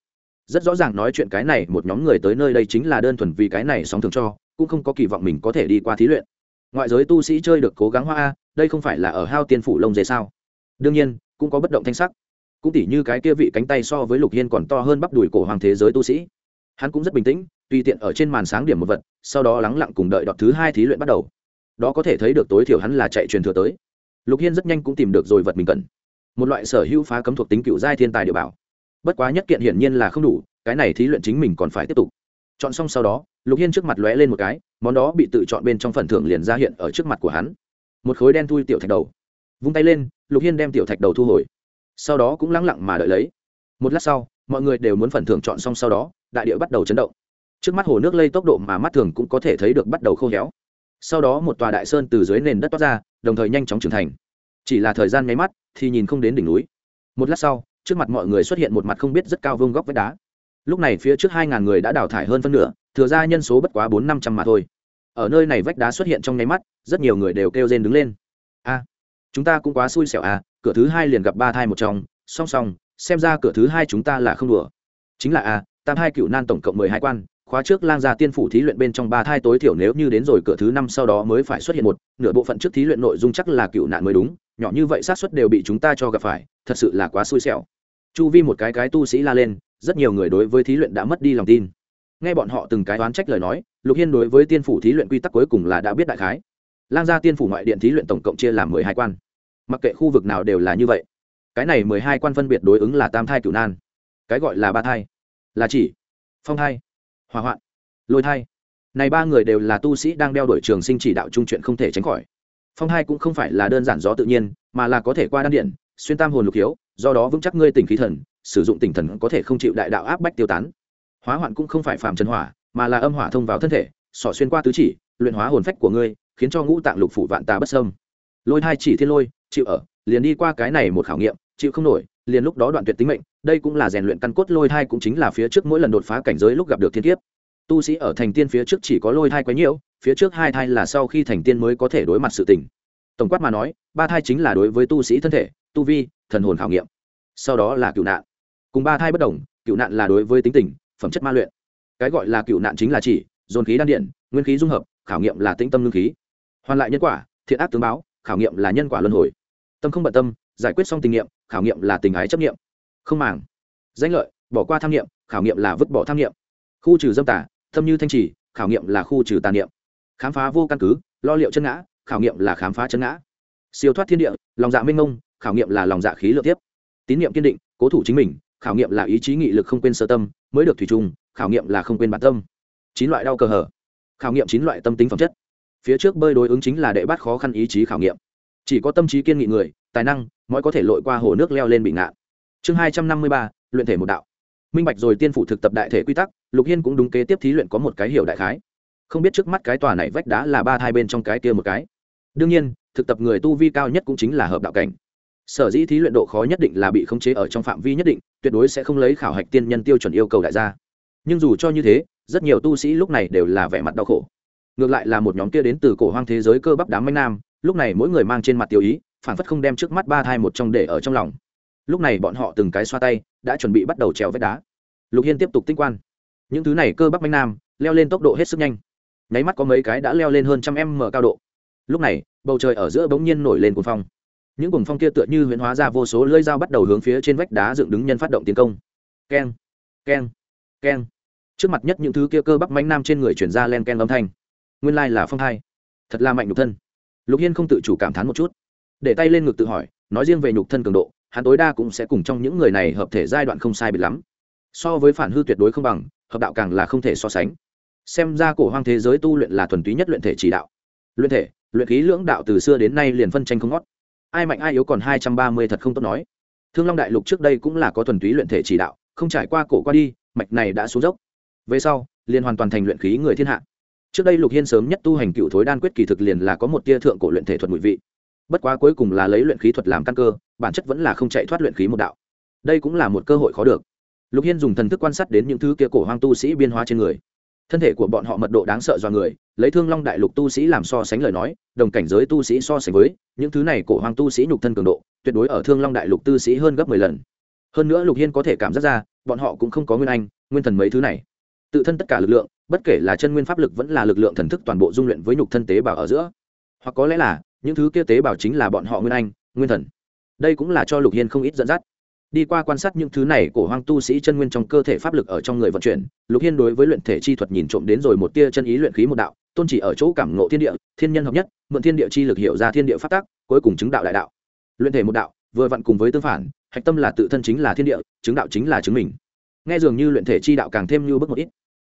rất rõ ràng nói chuyện cái này, một nhóm người tới nơi đây chính là đơn thuần vì cái này sóng thường cho, cũng không có kỳ vọng mình có thể đi qua thí luyện. Ngoại giới tu sĩ chơi được cố gắng hoa a, đây không phải là ở hao tiên phủ lông dề sao? Đương nhiên, cũng có bất động thanh sắc. Cũng tỉ như cái kia vị cánh tay so với lục hiên còn to hơn bắp đùi cổ hoàng thế giới tu sĩ. Hắn cũng rất bình tĩnh, tùy tiện ở trên màn sáng điểm một vật, sau đó lắng lặng cùng đợi đọt thứ hai thí luyện bắt đầu. Đó có thể thấy được tối thiểu hắn là chạy truyền thừa tới. Lục hiên rất nhanh cũng tìm được rồi vật mình cần. Một loại sở hữu phá cấm thuộc tính cựu giai thiên tài địa bảo bất quá nhất kiện hiển nhiên là không đủ, cái này thí luyện chính mình còn phải tiếp tục. Chọn xong sau đó, lục hiên trước mặt lóe lên một cái, món đó bị tự chọn bên trong phần thưởng liền ra hiện ở trước mặt của hắn. Một khối đen thui tiểu thạch đầu. Vung tay lên, lục hiên đem tiểu thạch đầu thu hồi. Sau đó cũng lắng lặng mà đợi lấy. Một lát sau, mọi người đều muốn phần thưởng chọn xong sau đó, đại địa bắt đầu chấn động. Trước mắt hồ nước lây tốc độ mà mắt thường cũng có thể thấy được bắt đầu khô héo. Sau đó một tòa đại sơn từ dưới nền đất toát ra, đồng thời nhanh chóng trưởng thành. Chỉ là thời gian nháy mắt thì nhìn không đến đỉnh núi. Một lát sau trước mặt mọi người xuất hiện một mặt không biết rất cao vương góc vách đá. Lúc này phía trước hai ngàn người đã đào thải hơn phân nửa, thừa ra nhân số bất quá bốn năm trăm mà thôi. Ở nơi này vách đá xuất hiện trong nháy mắt, rất nhiều người đều kêu rên đứng lên. A, chúng ta cũng quá xui xẻo à cửa thứ hai liền gặp ba thai một trong song song, xem ra cửa thứ hai chúng ta là không đùa. Chính là, a, tam hai cựu nan tổng cộng mười hai quan, khóa trước lang gia tiên phủ thí luyện bên trong ba thai tối thiểu nếu như đến rồi cửa thứ năm sau đó mới phải xuất hiện một, nửa bộ phận trước thí luyện nội dung chắc là cựu nạn mới đúng, nhỏ như vậy xác suất đều bị chúng ta cho gặp phải, thật sự là quá xui xẻo chu vi một cái cái tu sĩ la lên, rất nhiều người đối với thí luyện đã mất đi lòng tin. Nghe bọn họ từng cái đoán trách lời nói, lục hiên đối với tiên phủ thí luyện quy tắc cuối cùng là đã biết đại khái. Lang gia tiên phủ ngoại điện thí luyện tổng cộng chia làm mười hai quan. Mặc kệ khu vực nào đều là như vậy. Cái này mười hai quan phân biệt đối ứng là tam thai cửu nan, cái gọi là ba thai, là chỉ, phong thai, hỏa hoạn, lôi thai. Này ba người đều là tu sĩ đang đeo đuổi trường sinh chỉ đạo trung chuyện không thể tránh khỏi. Phong thai cũng không phải là đơn giản gió tự nhiên, mà là có thể qua đan điện, xuyên tam hồn lục hiếu do đó vững chắc ngươi tỉnh khí thần, sử dụng tỉnh thần có thể không chịu đại đạo áp bách tiêu tán. Hóa hoạn cũng không phải phàm trần hỏa, mà là âm hỏa thông vào thân thể sỏ xuyên qua tứ chỉ, luyện hóa hồn phách của ngươi, khiến cho ngũ tạng lục phủ vạn tà bất sâm lôi hai chỉ thiên lôi, chịu ở, liền đi qua cái này một khảo nghiệm, chịu không nổi, liền lúc đó đoạn tuyệt tính mệnh, đây cũng là rèn luyện căn cốt lôi thai cũng chính là phía trước mỗi lần đột phá cảnh giới lúc gặp được thiên kiếp. Tu sĩ ở thành tiên phía trước chỉ có lôi thai quấy nhiễu phía trước hai thai là sau khi thành tiên mới có thể đối mặt sự tình. Tổng quát mà nói, ba thai chính là đối với tu sĩ thân thể tu vi, thần hồn khảo nghiệm. Sau đó là cựu nạn. Cùng ba thai bất đồng, cựu nạn là đối với tính tình, phẩm chất ma luyện. Cái gọi là cựu nạn chính là chỉ, dồn khí đan điện, nguyên khí dung hợp, khảo nghiệm là tĩnh tâm lương khí. Hoàn lại nhân quả, thiện ác tướng báo, khảo nghiệm là nhân quả luân hồi. Tâm không bận tâm, giải quyết xong tình nghiệm, khảo nghiệm là tình ái chấp nghiệm. Không màng. Danh lợi, bỏ qua tham nghiệm, khảo nghiệm là vứt bỏ tham nghiệm. Khu trừ dâm tả tâm như thanh trì, khảo nghiệm là khu trừ tàn niệm. Khám phá vô căn cứ, lo liệu chân ngã, khảo nghiệm là khám phá chân ngã. Siêu thoát thiên địa, lòng dạ minh ngông khảo nghiệm là lòng dạ khí lượng tiếp. Tín nhiệm kiên định, cố thủ chính mình, khảo nghiệm là ý chí nghị lực không quên sơ tâm, mới được thủy chung, khảo nghiệm là không quên bản tâm. Chín loại đau cơ hở. Khảo nghiệm chín loại tâm tính phẩm chất. Phía trước bơi đối ứng chính là đệ bắt khó khăn ý chí khảo nghiệm. Chỉ có tâm trí kiên nghị người, tài năng, mới có thể lội qua hồ nước leo lên bị ngạn. Chương hai trăm năm mươi ba, luyện thể một đạo. Minh bạch rồi tiên phủ thực tập đại thể quy tắc, lục hiên cũng đúng kế tiếp thí luyện có một cái hiểu đại khái. Không biết trước mắt cái tòa này vách đá là ba thai bên trong cái kia một cái. Đương nhiên, thực tập người tu vi cao nhất cũng chính là hợp đạo cảnh sở dĩ thí luyện độ khó nhất định là bị khống chế ở trong phạm vi nhất định, tuyệt đối sẽ không lấy khảo hạch tiên nhân tiêu chuẩn yêu cầu đại gia. Nhưng dù cho như thế, rất nhiều tu sĩ lúc này đều là vẻ mặt đau khổ. Ngược lại là một nhóm kia đến từ cổ hoang thế giới cơ bắp đám manh nam, lúc này mỗi người mang trên mặt tiêu ý phản phất không đem trước mắt ba thai một trong để ở trong lòng. Lúc này bọn họ từng cái xoa tay, đã chuẩn bị bắt đầu trèo vách đá. Lục hiên tiếp tục tinh quan. Những thứ này cơ bắp manh nam, leo lên tốc độ hết sức nhanh. Nháy mắt có mấy cái đã leo lên hơn trăm m cao độ. Lúc này, bầu trời ở giữa bỗng nhiên nổi lên cuồng phong những cuồng phong kia tựa như huyễn hóa ra vô số lưỡi dao bắt đầu hướng phía trên vách đá dựng đứng nhân phát động tiến công. Keng keng keng. Trước mặt nhất những thứ kia cơ bắp mánh nam trên người chuyển ra len keng âm thanh. Nguyên lai là phong hai thật là mạnh nhục thân. Lục hiên không tự chủ cảm thán một chút. Để tay lên ngực tự hỏi, nói riêng về nhục thân cường độ, hắn tối đa cũng sẽ cùng trong những người này hợp thể giai đoạn không sai biệt lắm. So với phản hư tuyệt đối không bằng, hợp đạo càng là không thể so sánh. Xem ra cổ hoang thế giới tu luyện là thuần túy nhất luyện thể chỉ đạo. Luyện thể, luyện khí lưỡng đạo từ xưa đến nay liền phân tranh không ngót ai mạnh ai yếu còn hai trăm ba mươi thật không tốt nói. Thương long đại lục trước đây cũng là có thuần túy luyện thể chỉ đạo, không trải qua cổ qua đi, mạch này đã xuống dốc. Về sau, liền hoàn toàn thành luyện khí người thiên hạ. Trước đây lục hiên sớm nhất tu hành cựu thối đan quyết kỳ thực liền là có một tia thượng cổ luyện thể thuật ngụy vị. Bất quá cuối cùng là lấy luyện khí thuật làm căn cơ, bản chất vẫn là không chạy thoát luyện khí một đạo. Đây cũng là một cơ hội khó được. Lục hiên dùng thần thức quan sát đến những thứ kia cổ hoang tu sĩ biên hóa trên người thân thể của bọn họ mật độ đáng sợ do người, lấy thương long đại lục tu sĩ làm so sánh lời nói, đồng cảnh giới tu sĩ so sánh với, những thứ này cổ hoang tu sĩ nhục thân cường độ, tuyệt đối ở thương long đại lục tu sĩ hơn gấp mười lần. Hơn nữa lục hiên có thể cảm giác ra, bọn họ cũng không có nguyên anh, nguyên thần mấy thứ này. Tự thân tất cả lực lượng, bất kể là chân nguyên pháp lực vẫn là lực lượng thần thức toàn bộ dung luyện với nhục thân tế bào ở giữa. Hoặc có lẽ là, những thứ kia tế bào chính là bọn họ nguyên anh, nguyên thần. Đây cũng là cho lục hiên không ít dẫn dắt đi qua quan sát những thứ này, cổ hoang tu sĩ chân nguyên trong cơ thể pháp lực ở trong người vận chuyển. Lục hiên đối với luyện thể chi thuật nhìn trộm đến rồi một tia chân ý luyện khí một đạo, tôn chỉ ở chỗ cảm ngộ thiên địa, thiên nhân hợp nhất, mượn thiên địa chi lực hiệu ra thiên địa phát tác cuối cùng chứng đạo đại đạo. Luyện thể một đạo, vừa vặn cùng với tương phản, hạch tâm là tự thân chính là thiên địa, chứng đạo chính là chứng mình. Nghe dường như luyện thể chi đạo càng thêm như bước một ít,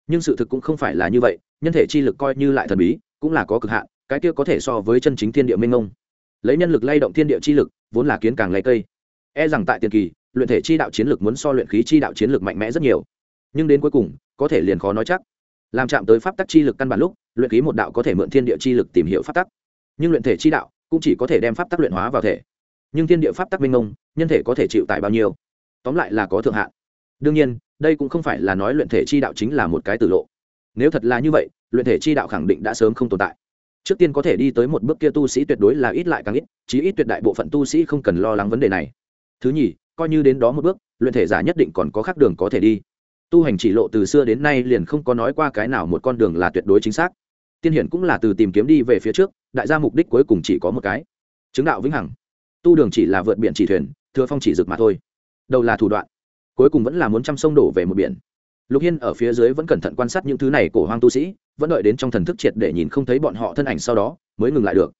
nhưng sự thực cũng không phải là như vậy, nhân thể chi lực coi như lại thần bí, cũng là có cực hạn, cái kia có thể so với chân chính thiên địa minh ngông lấy nhân lực lay động thiên địa chi lực, vốn là kiến càng lấy cây. E rằng tại tiền kỳ luyện thể chi đạo chiến lược muốn so luyện khí chi đạo chiến lược mạnh mẽ rất nhiều. Nhưng đến cuối cùng, có thể liền khó nói chắc. Làm chạm tới pháp tắc chi lực căn bản lúc, luyện khí một đạo có thể mượn thiên địa chi lực tìm hiểu pháp tắc. Nhưng luyện thể chi đạo cũng chỉ có thể đem pháp tắc luyện hóa vào thể. Nhưng thiên địa pháp tắc minh ngông nhân thể có thể chịu tải bao nhiêu? Tóm lại là có thượng hạn. Đương nhiên, đây cũng không phải là nói luyện thể chi đạo chính là một cái tử lộ. Nếu thật là như vậy, luyện thể chi đạo khẳng định đã sớm không tồn tại. Trước tiên có thể đi tới một bước kia tu sĩ tuyệt đối là ít lại càng ít, chí ít tuyệt đại bộ phận tu sĩ không cần lo lắng vấn đề này. Thứ nhì coi như đến đó một bước, luyện thể giả nhất định còn có khác đường có thể đi. Tu hành chỉ lộ từ xưa đến nay liền không có nói qua cái nào một con đường là tuyệt đối chính xác. Tiên hiển cũng là từ tìm kiếm đi về phía trước, đại gia mục đích cuối cùng chỉ có một cái. Chứng đạo vĩnh hằng. Tu đường chỉ là vượt biển chỉ thuyền, thừa phong chỉ rực mà thôi. Đầu là thủ đoạn, cuối cùng vẫn là muốn chăm sông đổ về một biển. Lục hiên ở phía dưới vẫn cẩn thận quan sát những thứ này của hoang tu sĩ, vẫn đợi đến trong thần thức triệt để nhìn không thấy bọn họ thân ảnh sau đó, mới ngừng lại được.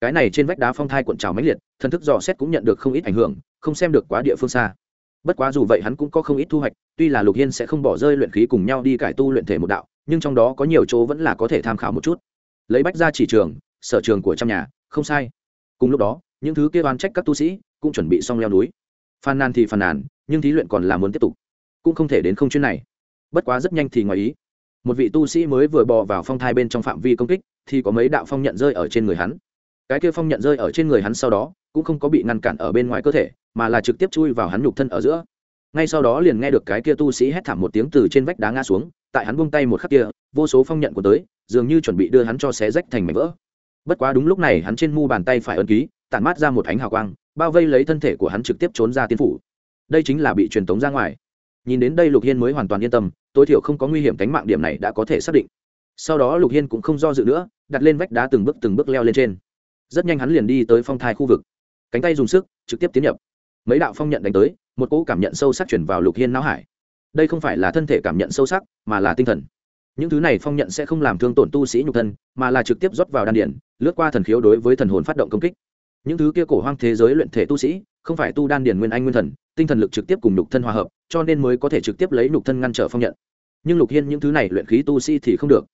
Cái này trên vách đá phong thai cuộn trào mãnh liệt, thần thức dò xét cũng nhận được không ít ảnh hưởng không xem được quá địa phương xa. Bất quá dù vậy hắn cũng có không ít thu hoạch, tuy là lục hiên sẽ không bỏ rơi luyện khí cùng nhau đi cải tu luyện thể một đạo, nhưng trong đó có nhiều chỗ vẫn là có thể tham khảo một chút. Lấy bách ra chỉ trường, sở trường của trong nhà, không sai. Cùng lúc đó, những thứ kia oán trách các tu sĩ cũng chuẩn bị xong leo núi. Phàn nàn thì phàn nàn, nhưng thí luyện còn là muốn tiếp tục. Cũng không thể đến không chuyến này. Bất quá rất nhanh thì ngoài ý. Một vị tu sĩ mới vừa bò vào phong thai bên trong phạm vi công kích, thì có mấy đạo phong nhận rơi ở trên người hắn cái kia phong nhận rơi ở trên người hắn sau đó, cũng không có bị ngăn cản ở bên ngoài cơ thể, mà là trực tiếp chui vào hắn nhục thân ở giữa. Ngay sau đó liền nghe được cái kia tu sĩ hét thảm một tiếng từ trên vách đá ngã xuống, tại hắn buông tay một khắc kia, vô số phong nhận của tới, dường như chuẩn bị đưa hắn cho xé rách thành mảnh vỡ. Bất quá đúng lúc này hắn trên mu bàn tay phải ân ký, tản mát ra một ánh hào quang, bao vây lấy thân thể của hắn trực tiếp trốn ra tiên phủ. Đây chính là bị truyền tống ra ngoài. Nhìn đến đây lục hiên mới hoàn toàn yên tâm, tối thiểu không có nguy hiểm, cánh mạng điểm này đã có thể xác định. Sau đó lục hiên cũng không do dự nữa, đặt lên vách đá từng bước từng bước leo lên trên rất nhanh hắn liền đi tới phong thai khu vực. Cánh tay dùng sức, trực tiếp tiến nhập. Mấy đạo phong nhận đánh tới, một cỗ cảm nhận sâu sắc chuyển vào lục hiên não hải. Đây không phải là thân thể cảm nhận sâu sắc, mà là tinh thần. Những thứ này phong nhận sẽ không làm thương tổn tu sĩ nhục thân, mà là trực tiếp rót vào đan điển lướt qua thần khiếu đối với thần hồn phát động công kích. Những thứ kia cổ hoang thế giới luyện thể tu sĩ, không phải tu đan điển nguyên anh nguyên thần, tinh thần lực trực tiếp cùng nhục thân hòa hợp, cho nên mới có thể trực tiếp lấy nhục thân ngăn trở phong nhận. Nhưng lục hiên những thứ này luyện khí tu sĩ thì không được.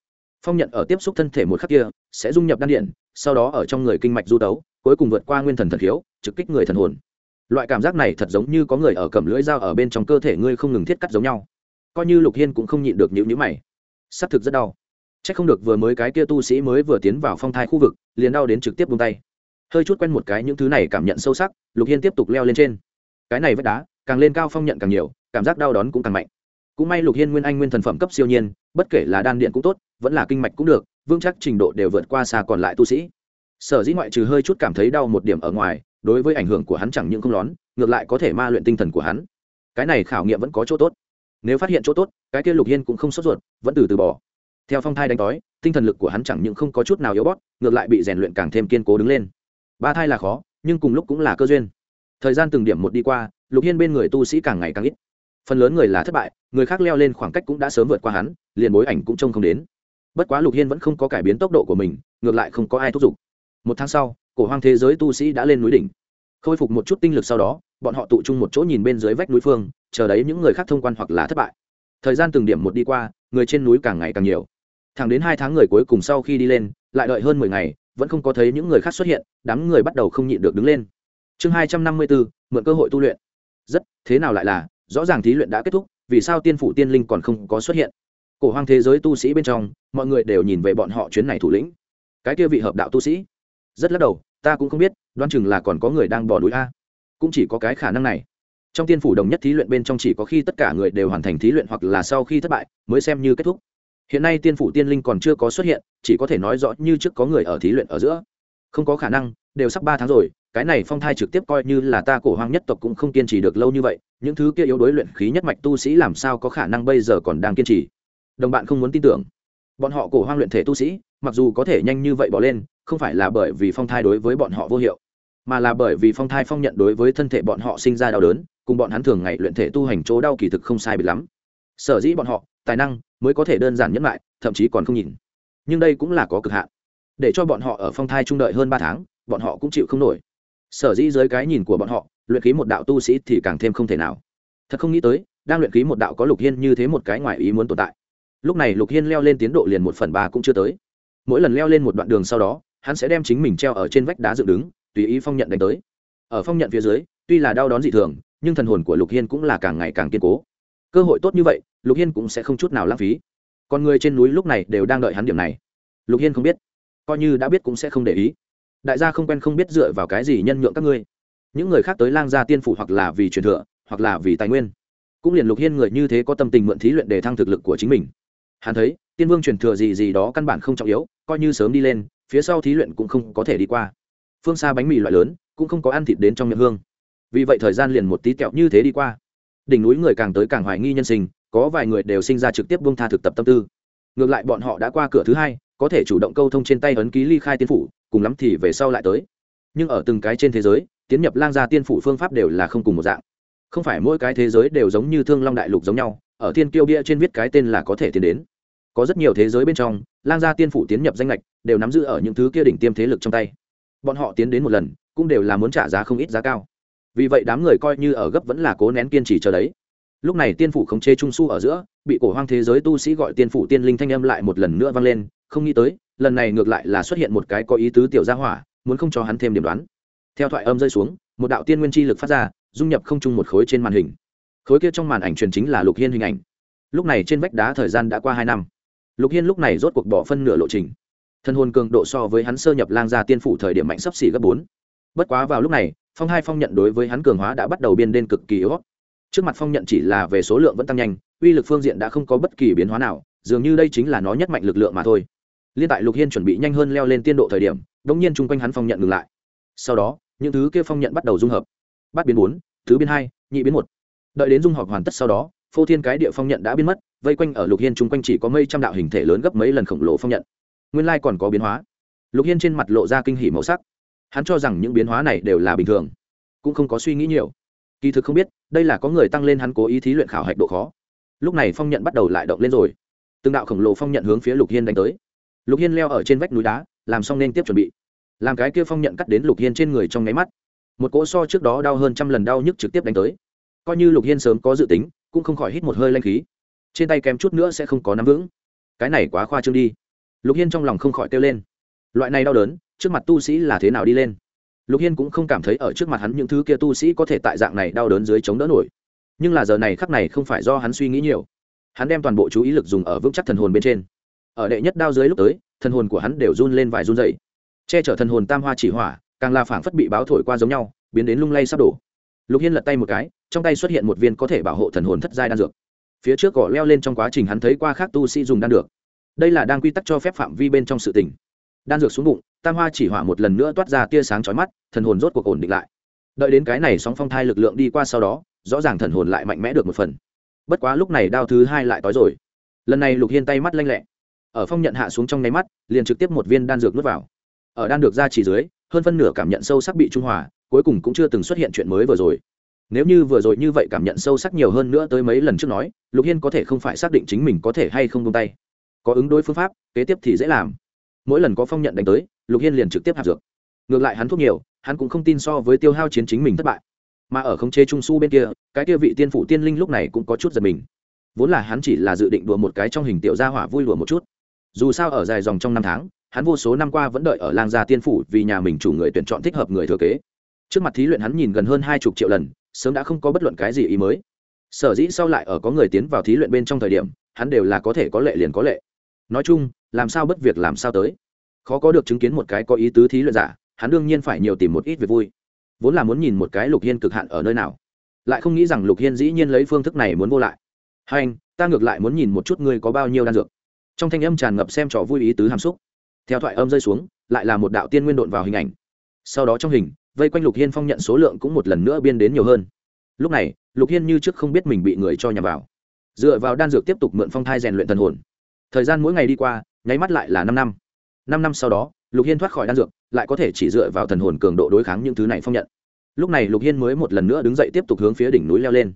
Phong nhận ở tiếp xúc thân thể một khắc kia, sẽ dung nhập đan điện sau đó ở trong người kinh mạch du tấu, cuối cùng vượt qua nguyên thần thần khiếu, trực kích người thần hồn. Loại cảm giác này thật giống như có người ở cầm lưỡi dao ở bên trong cơ thể ngươi không ngừng thiết cắt giống nhau. Coi như lục hiên cũng không nhịn được những nhữ mày. S ắ c thực rất đau. C h ắ c không được vừa mới cái kia tu sĩ mới vừa tiến vào phong thai khu vực, liền đau đến trực tiếp bung tay. Hơi chút quen một cái những thứ này cảm nhận sâu sắc, lục hiên tiếp tục leo lên trên. Cái này vách đá, càng lên cao phong nhận càng nhiều, cảm giác đau đón cũng càng mạnh. Cũng may lục hiên nguyên anh nguyên thần phẩm cấp siêu nhiên, bất kể là đan điện cũng tốt, vẫn là kinh mạch cũng được vững chắc trình độ đều vượt qua xa còn lại tu sĩ. Sở dĩ ngoại trừ hơi chút cảm thấy đau một điểm ở ngoài, đối với ảnh hưởng của hắn chẳng những không lón, ngược lại có thể ma luyện tinh thần của hắn. Cái này khảo nghiệm vẫn có chỗ tốt. Nếu phát hiện chỗ tốt, cái kia lục hiên cũng không sốt ruột, vẫn từ từ bỏ. Theo phong thai đánh đói tinh thần lực của hắn chẳng những không có chút nào yếu bót ngược lại bị rèn luyện càng thêm kiên cố đứng lên. Ba thai là khó, nhưng cùng lúc cũng là cơ duyên. Thời gian từng điểm một đi qua, lục hiên bên người tu sĩ càng ngày càng ít. Phần lớn người là thất bại, người khác leo lên khoảng cách cũng đã sớm vượt qua hắn, liền bối ảnh cũng trông không đến bất quá lục hiên vẫn không có cải biến tốc độ của mình, ngược lại không có ai thúc giục. Một tháng sau, cổ hoang thế giới tu sĩ đã lên núi đỉnh. Khôi phục một chút tinh lực sau đó, bọn họ tụ chung một chỗ nhìn bên dưới vách núi phương, chờ đấy những người khác thông quan hoặc là thất bại. Thời gian từng điểm một đi qua, người trên núi càng ngày càng nhiều. Thẳng đến hai tháng người cuối cùng sau khi đi lên, lại đợi hơn mười ngày, vẫn không có thấy những người khác xuất hiện, đám người bắt đầu không nhịn được đứng lên. Chương hai trăm năm mươi bốn, mượn cơ hội tu luyện. Rất, thế nào lại là, rõ ràng thí luyện đã kết thúc, vì sao tiên phủ tiên linh còn không có xuất hiện? Cổ hoang thế giới tu sĩ bên trong, mọi người đều nhìn về bọn họ chuyến này thủ lĩnh. Cái kia vị hợp đạo tu sĩ, rất lắc đầu, ta cũng không biết, đoán chừng là còn có người đang bỏ núi a. Cũng chỉ có cái khả năng này. Trong tiên phủ đồng nhất thí luyện bên trong chỉ có khi tất cả người đều hoàn thành thí luyện hoặc là sau khi thất bại, mới xem như kết thúc. Hiện nay tiên phủ tiên linh còn chưa có xuất hiện, chỉ có thể nói rõ như trước có người ở thí luyện ở giữa. Không có khả năng, đều sắp ba tháng rồi, cái này phong thai trực tiếp coi như là ta cổ hoang nhất tộc cũng không kiên trì được lâu như vậy, những thứ kia yếu đối luyện khí nhất mạch tu sĩ làm sao có khả năng bây giờ còn đang kiên trì? Đồng bạn không muốn tin tưởng. Bọn họ cổ hoang luyện thể tu sĩ, mặc dù có thể nhanh như vậy bỏ lên, không phải là bởi vì phong thai đối với bọn họ vô hiệu, mà là bởi vì phong thai phong nhận đối với thân thể bọn họ sinh ra đau đớn, cùng bọn hắn thường ngày luyện thể tu hành chỗ đau kỳ thực không sai biệt lắm. Sở dĩ bọn họ, tài năng mới có thể đơn giản nhẫn lại, thậm chí còn không nhìn. Nhưng đây cũng là có cực hạn. Để cho bọn họ ở phong thai trung đợi hơn ba tháng, bọn họ cũng chịu không nổi. Sở dĩ dưới cái nhìn của bọn họ, luyện khí một đạo tu sĩ thì càng thêm không thể nào. Thật không nghĩ tới, đang luyện khí một đạo có lục hiên như thế một cái ngoài ý muốn tồn tại lúc này lục hiên leo lên tiến độ liền một phần ba cũng chưa tới. Mỗi lần leo lên một đoạn đường sau đó, hắn sẽ đem chính mình treo ở trên vách đá dựng đứng, tùy ý phong nhận đánh tới. Ở phong nhận phía dưới, tuy là đau đón dị thường, nhưng thần hồn của lục hiên cũng là càng ngày càng kiên cố. Cơ hội tốt như vậy, lục hiên cũng sẽ không chút nào lãng phí. Còn người trên núi lúc này đều đang đợi hắn điểm này. Lục hiên không biết, coi như đã biết cũng sẽ không để ý. Đại gia không quen không biết dựa vào cái gì nhân nhượng các ngươi. Những người khác tới lang gia tiên phủ hoặc là vì truyền thừa, hoặc là vì tài nguyên. Cũng liền lục hiên người như thế có tâm tình mượn thí luyện để thăng thực lực của chính mình hắn thấy, tiên vương truyền thừa gì gì đó căn bản không trọng yếu, coi như sớm đi lên, phía sau thí luyện cũng không có thể đi qua. Phương xa bánh mì loại lớn, cũng không có ăn thịt đến trong miệng hương. Vì vậy thời gian liền một tí kẹo như thế đi qua. Đỉnh núi người càng tới càng hoài nghi nhân sinh, có vài người đều sinh ra trực tiếp buông tha thực tập tâm tư. Ngược lại bọn họ đã qua cửa thứ hai, có thể chủ động câu thông trên tay ấn ký ly khai tiên phủ, cùng lắm thì về sau lại tới. Nhưng ở từng cái trên thế giới, tiến nhập lang gia tiên phủ phương pháp đều là không cùng một dạng. Không phải mỗi cái thế giới đều giống như thương long đại lục giống nhau ở thiên kiêu bia trên viết cái tên là có thể tiến đến. Có rất nhiều thế giới bên trong, lang gia tiên phủ tiến nhập danh lệch đều nắm giữ ở những thứ kia đỉnh tiêm thế lực trong tay. Bọn họ tiến đến một lần, cũng đều là muốn trả giá không ít giá cao. Vì vậy đám người coi như ở gấp vẫn là cố nén kiên trì chờ đấy. Lúc này tiên phủ khống chế trung su ở giữa, bị cổ hoang thế giới tu sĩ gọi tiên phủ tiên linh thanh âm lại một lần nữa vang lên, không nghĩ tới, lần này ngược lại là xuất hiện một cái có ý tứ tiểu gia hỏa, muốn không cho hắn thêm điểm đoán. Theo thoại âm rơi xuống, một đạo tiên nguyên chi lực phát ra, dung nhập không chung một khối trên màn hình khối kia trong màn ảnh truyền chính là lục hiên hình ảnh. Lúc này trên vách đá thời gian đã qua hai năm. Lục hiên lúc này rốt cuộc bỏ phân nửa lộ trình. Thân hồn cường độ so với hắn sơ nhập lang gia tiên phủ thời điểm mạnh sấp xỉ gấp bốn. Bất quá vào lúc này, phong hai phong nhận đối với hắn cường hóa đã bắt đầu biên đen cực kỳ yếu trước mặt phong nhận chỉ là về số lượng vẫn tăng nhanh, uy lực phương diện đã không có bất kỳ biến hóa nào, dường như đây chính là nó nhất mạnh lực lượng mà thôi. Liên tại lục hiên chuẩn bị nhanh hơn leo lên tiên độ thời điểm đ ỗ n g nhiên chung quanh hắn phong nhận ngừng lại. Sau đó, những thứ kia phong nhận bắt đầu dung hợp. Bắt biến bốn, thứ biến hai, nhị biến một đợi đến dung họp hoàn tất sau đó, phô thiên cái địa phong nhận đã biến mất, vây quanh ở lục hiên chung quanh chỉ có mây trăm đạo hình thể lớn gấp mấy lần khổng lồ phong nhận. Nguyên lai còn có biến hóa. Lục hiên trên mặt lộ ra kinh hỉ màu sắc. Hắn cho rằng những biến hóa này đều là bình thường, cũng không có suy nghĩ nhiều. Kỳ thực không biết, đây là có người tăng lên hắn cố ý thí luyện khảo hạch độ khó. Lúc này phong nhận bắt đầu lại động lên rồi. Từng đạo khổng lồ phong nhận hướng phía lục hiên đánh tới. Lục hiên leo ở trên vách núi đá, làm xong nên tiếp chuẩn bị. Làm cái kia phong nhận cắt đến lục hiên trên người trong nháy mắt. Một cỗ so trước đó đau hơn trăm lần đau nhức trực tiếp đánh tới coi như lục hiên sớm có dự tính, cũng không khỏi hít một hơi lanh khí. Trên tay kém chút nữa sẽ không có nắm vững. Cái này quá khoa trương đi. Lục hiên trong lòng không khỏi kêu lên. Loại này đau đớn, trước mặt tu sĩ là thế nào đi lên? Lục hiên cũng không cảm thấy ở trước mặt hắn những thứ kia tu sĩ có thể tại dạng này đau đớn dưới chống đỡ nổi. Nhưng là giờ này khắc này không phải do hắn suy nghĩ nhiều. Hắn đem toàn bộ chú ý lực dùng ở vững chắc thần hồn bên trên. Ở đệ nhất đao dưới lúc tới, thần hồn của hắn đều run lên vài run dày che chở thần hồn tam hoa chỉ hỏa, càng là phảng phất bị báo thổi qua giống nhau, biến đến lung lay sắp đổ. Lục hiên lật tay một cái trong tay xuất hiện một viên có thể bảo hộ thần hồn thất giai đan dược. Phía trước cỏ leo lên trong quá trình hắn thấy qua khác tu sĩ dùng đan được đây là đang quy tắc cho phép phạm vi bên trong sự tình. Đan dược xuống bụng, tam hoa chỉ hỏa một lần nữa toát ra tia sáng chói mắt, thần hồn rốt cuộc ổn định lại. Đợi đến cái này sóng phong thai lực lượng đi qua sau đó, rõ ràng thần hồn lại mạnh mẽ được một phần. Bất quá lúc này đao thứ hai lại tối rồi. Lần này lục hiên tay mắt lanh lẹ. Ở phong nhận hạ xuống trong nháy mắt, liền trực tiếp một viên đan dược nuốt vào. Ở đan được ra chỉ dưới, hơn phân nửa cảm nhận sâu sắc bị trung hòa, cuối cùng cũng chưa từng xuất hiện chuyện mới vừa rồi nếu như vừa rồi như vậy cảm nhận sâu sắc nhiều hơn nữa tới mấy lần trước nói, lục hiên có thể không phải xác định chính mình có thể hay không tung tay. Có ứng đối phương pháp, kế tiếp thì dễ làm. Mỗi lần có phong nhận đánh tới, lục hiên liền trực tiếp hạt dược. Ngược lại hắn thuốc nhiều, hắn cũng không tin so với tiêu hao chiến chính mình thất bại. Mà ở khống chế trung su bên kia, cái kia vị tiên phủ tiên linh lúc này cũng có chút giật mình. Vốn là hắn chỉ là dự định đùa một cái trong hình tiểu gia hỏa vui đùa một chút. Dù sao ở dài dòng trong năm tháng, hắn vô số năm qua vẫn đợi ở lang gia tiên phủ vì nhà mình chủ người tuyển chọn thích hợp người thừa kế. Trước mặt thí luyện hắn nhìn gần hơn hai chục triệu lần sớm đã không có bất luận cái gì ý mới. Sở dĩ sau lại ở có người tiến vào thí luyện bên trong thời điểm, hắn đều là có thể có lệ liền có lệ. Nói chung, làm sao bất việc làm sao tới. Khó có được chứng kiến một cái có ý tứ thí luyện giả, hắn đương nhiên phải nhiều tìm một ít việc vui. Vốn là muốn nhìn một cái lục hiên cực hạn ở nơi nào. Lại không nghĩ rằng lục hiên dĩ nhiên lấy phương thức này muốn vô lại. Hai anh, ta ngược lại muốn nhìn một chút ngươi có bao nhiêu đan dược. Trong thanh âm tràn ngập xem trò vui ý tứ hàm xúc. Theo thoại âm rơi xuống, lại là một đạo tiên nguyên độn vào hình ảnh. Sau đó trong hình vây quanh lục hiên phong nhận số lượng cũng một lần nữa biên đến nhiều hơn. Lúc này, lục hiên như trước không biết mình bị người cho nhằm vào. Dựa vào đan dược tiếp tục mượn phong thai rèn luyện thần hồn. Thời gian mỗi ngày đi qua, nháy mắt lại là năm năm. Năm năm sau đó, lục hiên thoát khỏi đan dược, lại có thể chỉ dựa vào thần hồn cường độ đối kháng những thứ này phong nhận. Lúc này lục hiên mới một lần nữa đứng dậy tiếp tục hướng phía đỉnh núi leo lên.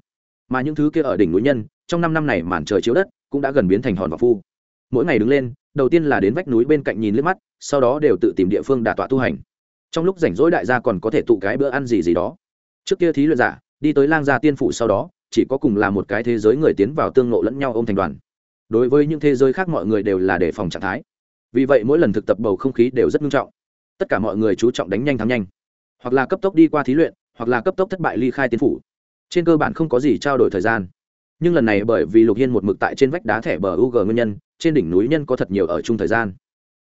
Mà những thứ kia ở đỉnh núi nhân, trong năm năm này màn trời chiếu đất cũng đã gần biến thành hòn và phu. Mỗi ngày đứng lên, đầu tiên là đến vách núi bên cạnh nhìn liếc mắt, sau đó đều tự tìm địa phương đả tọa tu hành trong lúc rảnh rỗi đại gia còn có thể tụ cái bữa ăn gì gì đó. Trước kia thí luyện giả, đi tới lang gia tiên phủ sau đó, chỉ có cùng là một cái thế giới người tiến vào tương ngộ lẫn nhau ôm thành đoàn. Đối với những thế giới khác mọi người đều là đề phòng trạng thái. Vì vậy mỗi lần thực tập bầu không khí đều rất nghiêm trọng. Tất cả mọi người chú trọng đánh nhanh thắng nhanh. Hoặc là cấp tốc đi qua thí luyện, hoặc là cấp tốc thất bại ly khai tiên phủ. Trên cơ bản không có gì trao đổi thời gian. Nhưng lần này bởi vì lục hiên một mực tại trên vách đá thẻ bờ u g nguyên nhân, trên đỉnh núi nhân có thật nhiều ở chung thời gian.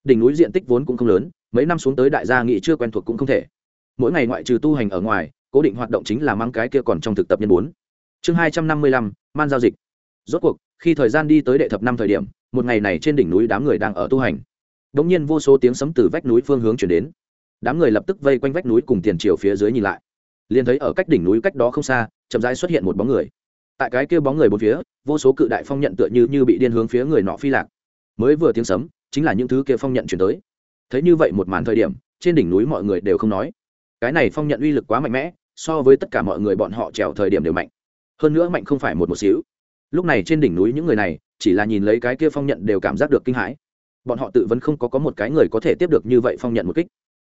Đỉnh núi diện tích vốn cũng không lớn mấy năm xuống tới đại gia nghị chưa quen thuộc cũng không thể. Mỗi ngày ngoại trừ tu hành ở ngoài, cố định hoạt động chính là mang cái kia còn trong thực tập nhân bốn. Chương hai trăm năm mươi lăm, man giao dịch. Rốt cuộc, khi thời gian đi tới đệ thập năm thời điểm, một ngày này trên đỉnh núi đám người đang ở tu hành. Đ ỗ n g nhiên vô số tiếng sấm từ vách núi phương hướng chuyển đến. Đám người lập tức vây quanh vách núi cùng tiền chiều phía dưới nhìn lại. Liền thấy ở cách đỉnh núi cách đó không xa, chậm rãi xuất hiện một bóng người. Tại cái kia bóng người bốn phía, vô số cự đại phong nhận tựa như như bị điên hướng phía người nọ phi lạc. Mới vừa tiếng sấm, chính là những thứ kia phong nhận chuyển tới thấy như vậy một màn thời điểm, trên đỉnh núi mọi người đều không nói. Cái này phong nhận uy lực quá mạnh mẽ, so với tất cả mọi người bọn họ trèo thời điểm đều mạnh. Hơn nữa mạnh không phải một một xíu. Lúc này trên đỉnh núi những người này, chỉ là nhìn lấy cái kia phong nhận đều cảm giác được kinh hãi. Bọn họ tự vẫn không có có một cái người có thể tiếp được như vậy phong nhận một kích.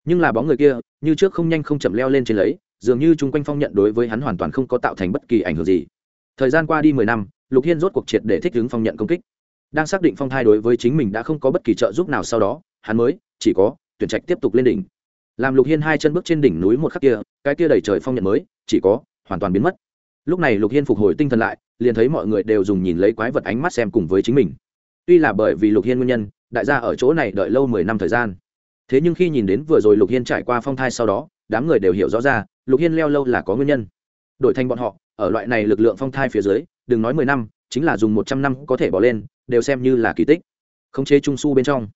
Nhưng là bóng người kia, như trước không nhanh không chậm leo lên trên lấy, dường như chung quanh phong nhận đối với hắn hoàn toàn không có tạo thành bất kỳ ảnh hưởng gì. Thời gian qua đi mười năm, lục hiên rốt cuộc triệt để thích ứng phong nhận công kích. Đang xác định phong thai đối với chính mình đã không có bất kỳ trợ giúp nào sau đó, hắn mới chỉ có, tuyển trạch tiếp tục lên đỉnh. Làm lục hiên hai chân bước trên đỉnh núi một khắc kia, cái kia đầy trời phong nhận mới, chỉ có, hoàn toàn biến mất. Lúc này lục hiên phục hồi tinh thần lại, liền thấy mọi người đều dùng nhìn lấy quái vật ánh mắt xem cùng với chính mình. Tuy là bởi vì lục hiên nguyên nhân, đại gia ở chỗ này đợi lâu mười năm thời gian. Thế nhưng khi nhìn đến vừa rồi lục hiên trải qua phong thai sau đó, đám người đều hiểu rõ ra, lục hiên leo lâu là có nguyên nhân. Đổi thành bọn họ, ở loại này lực lượng phong thai phía dưới, đừng nói mười năm, chính là dùng một trăm năm có thể bỏ lên, đều xem như là kỳ tích. Khống chế trung su bên trong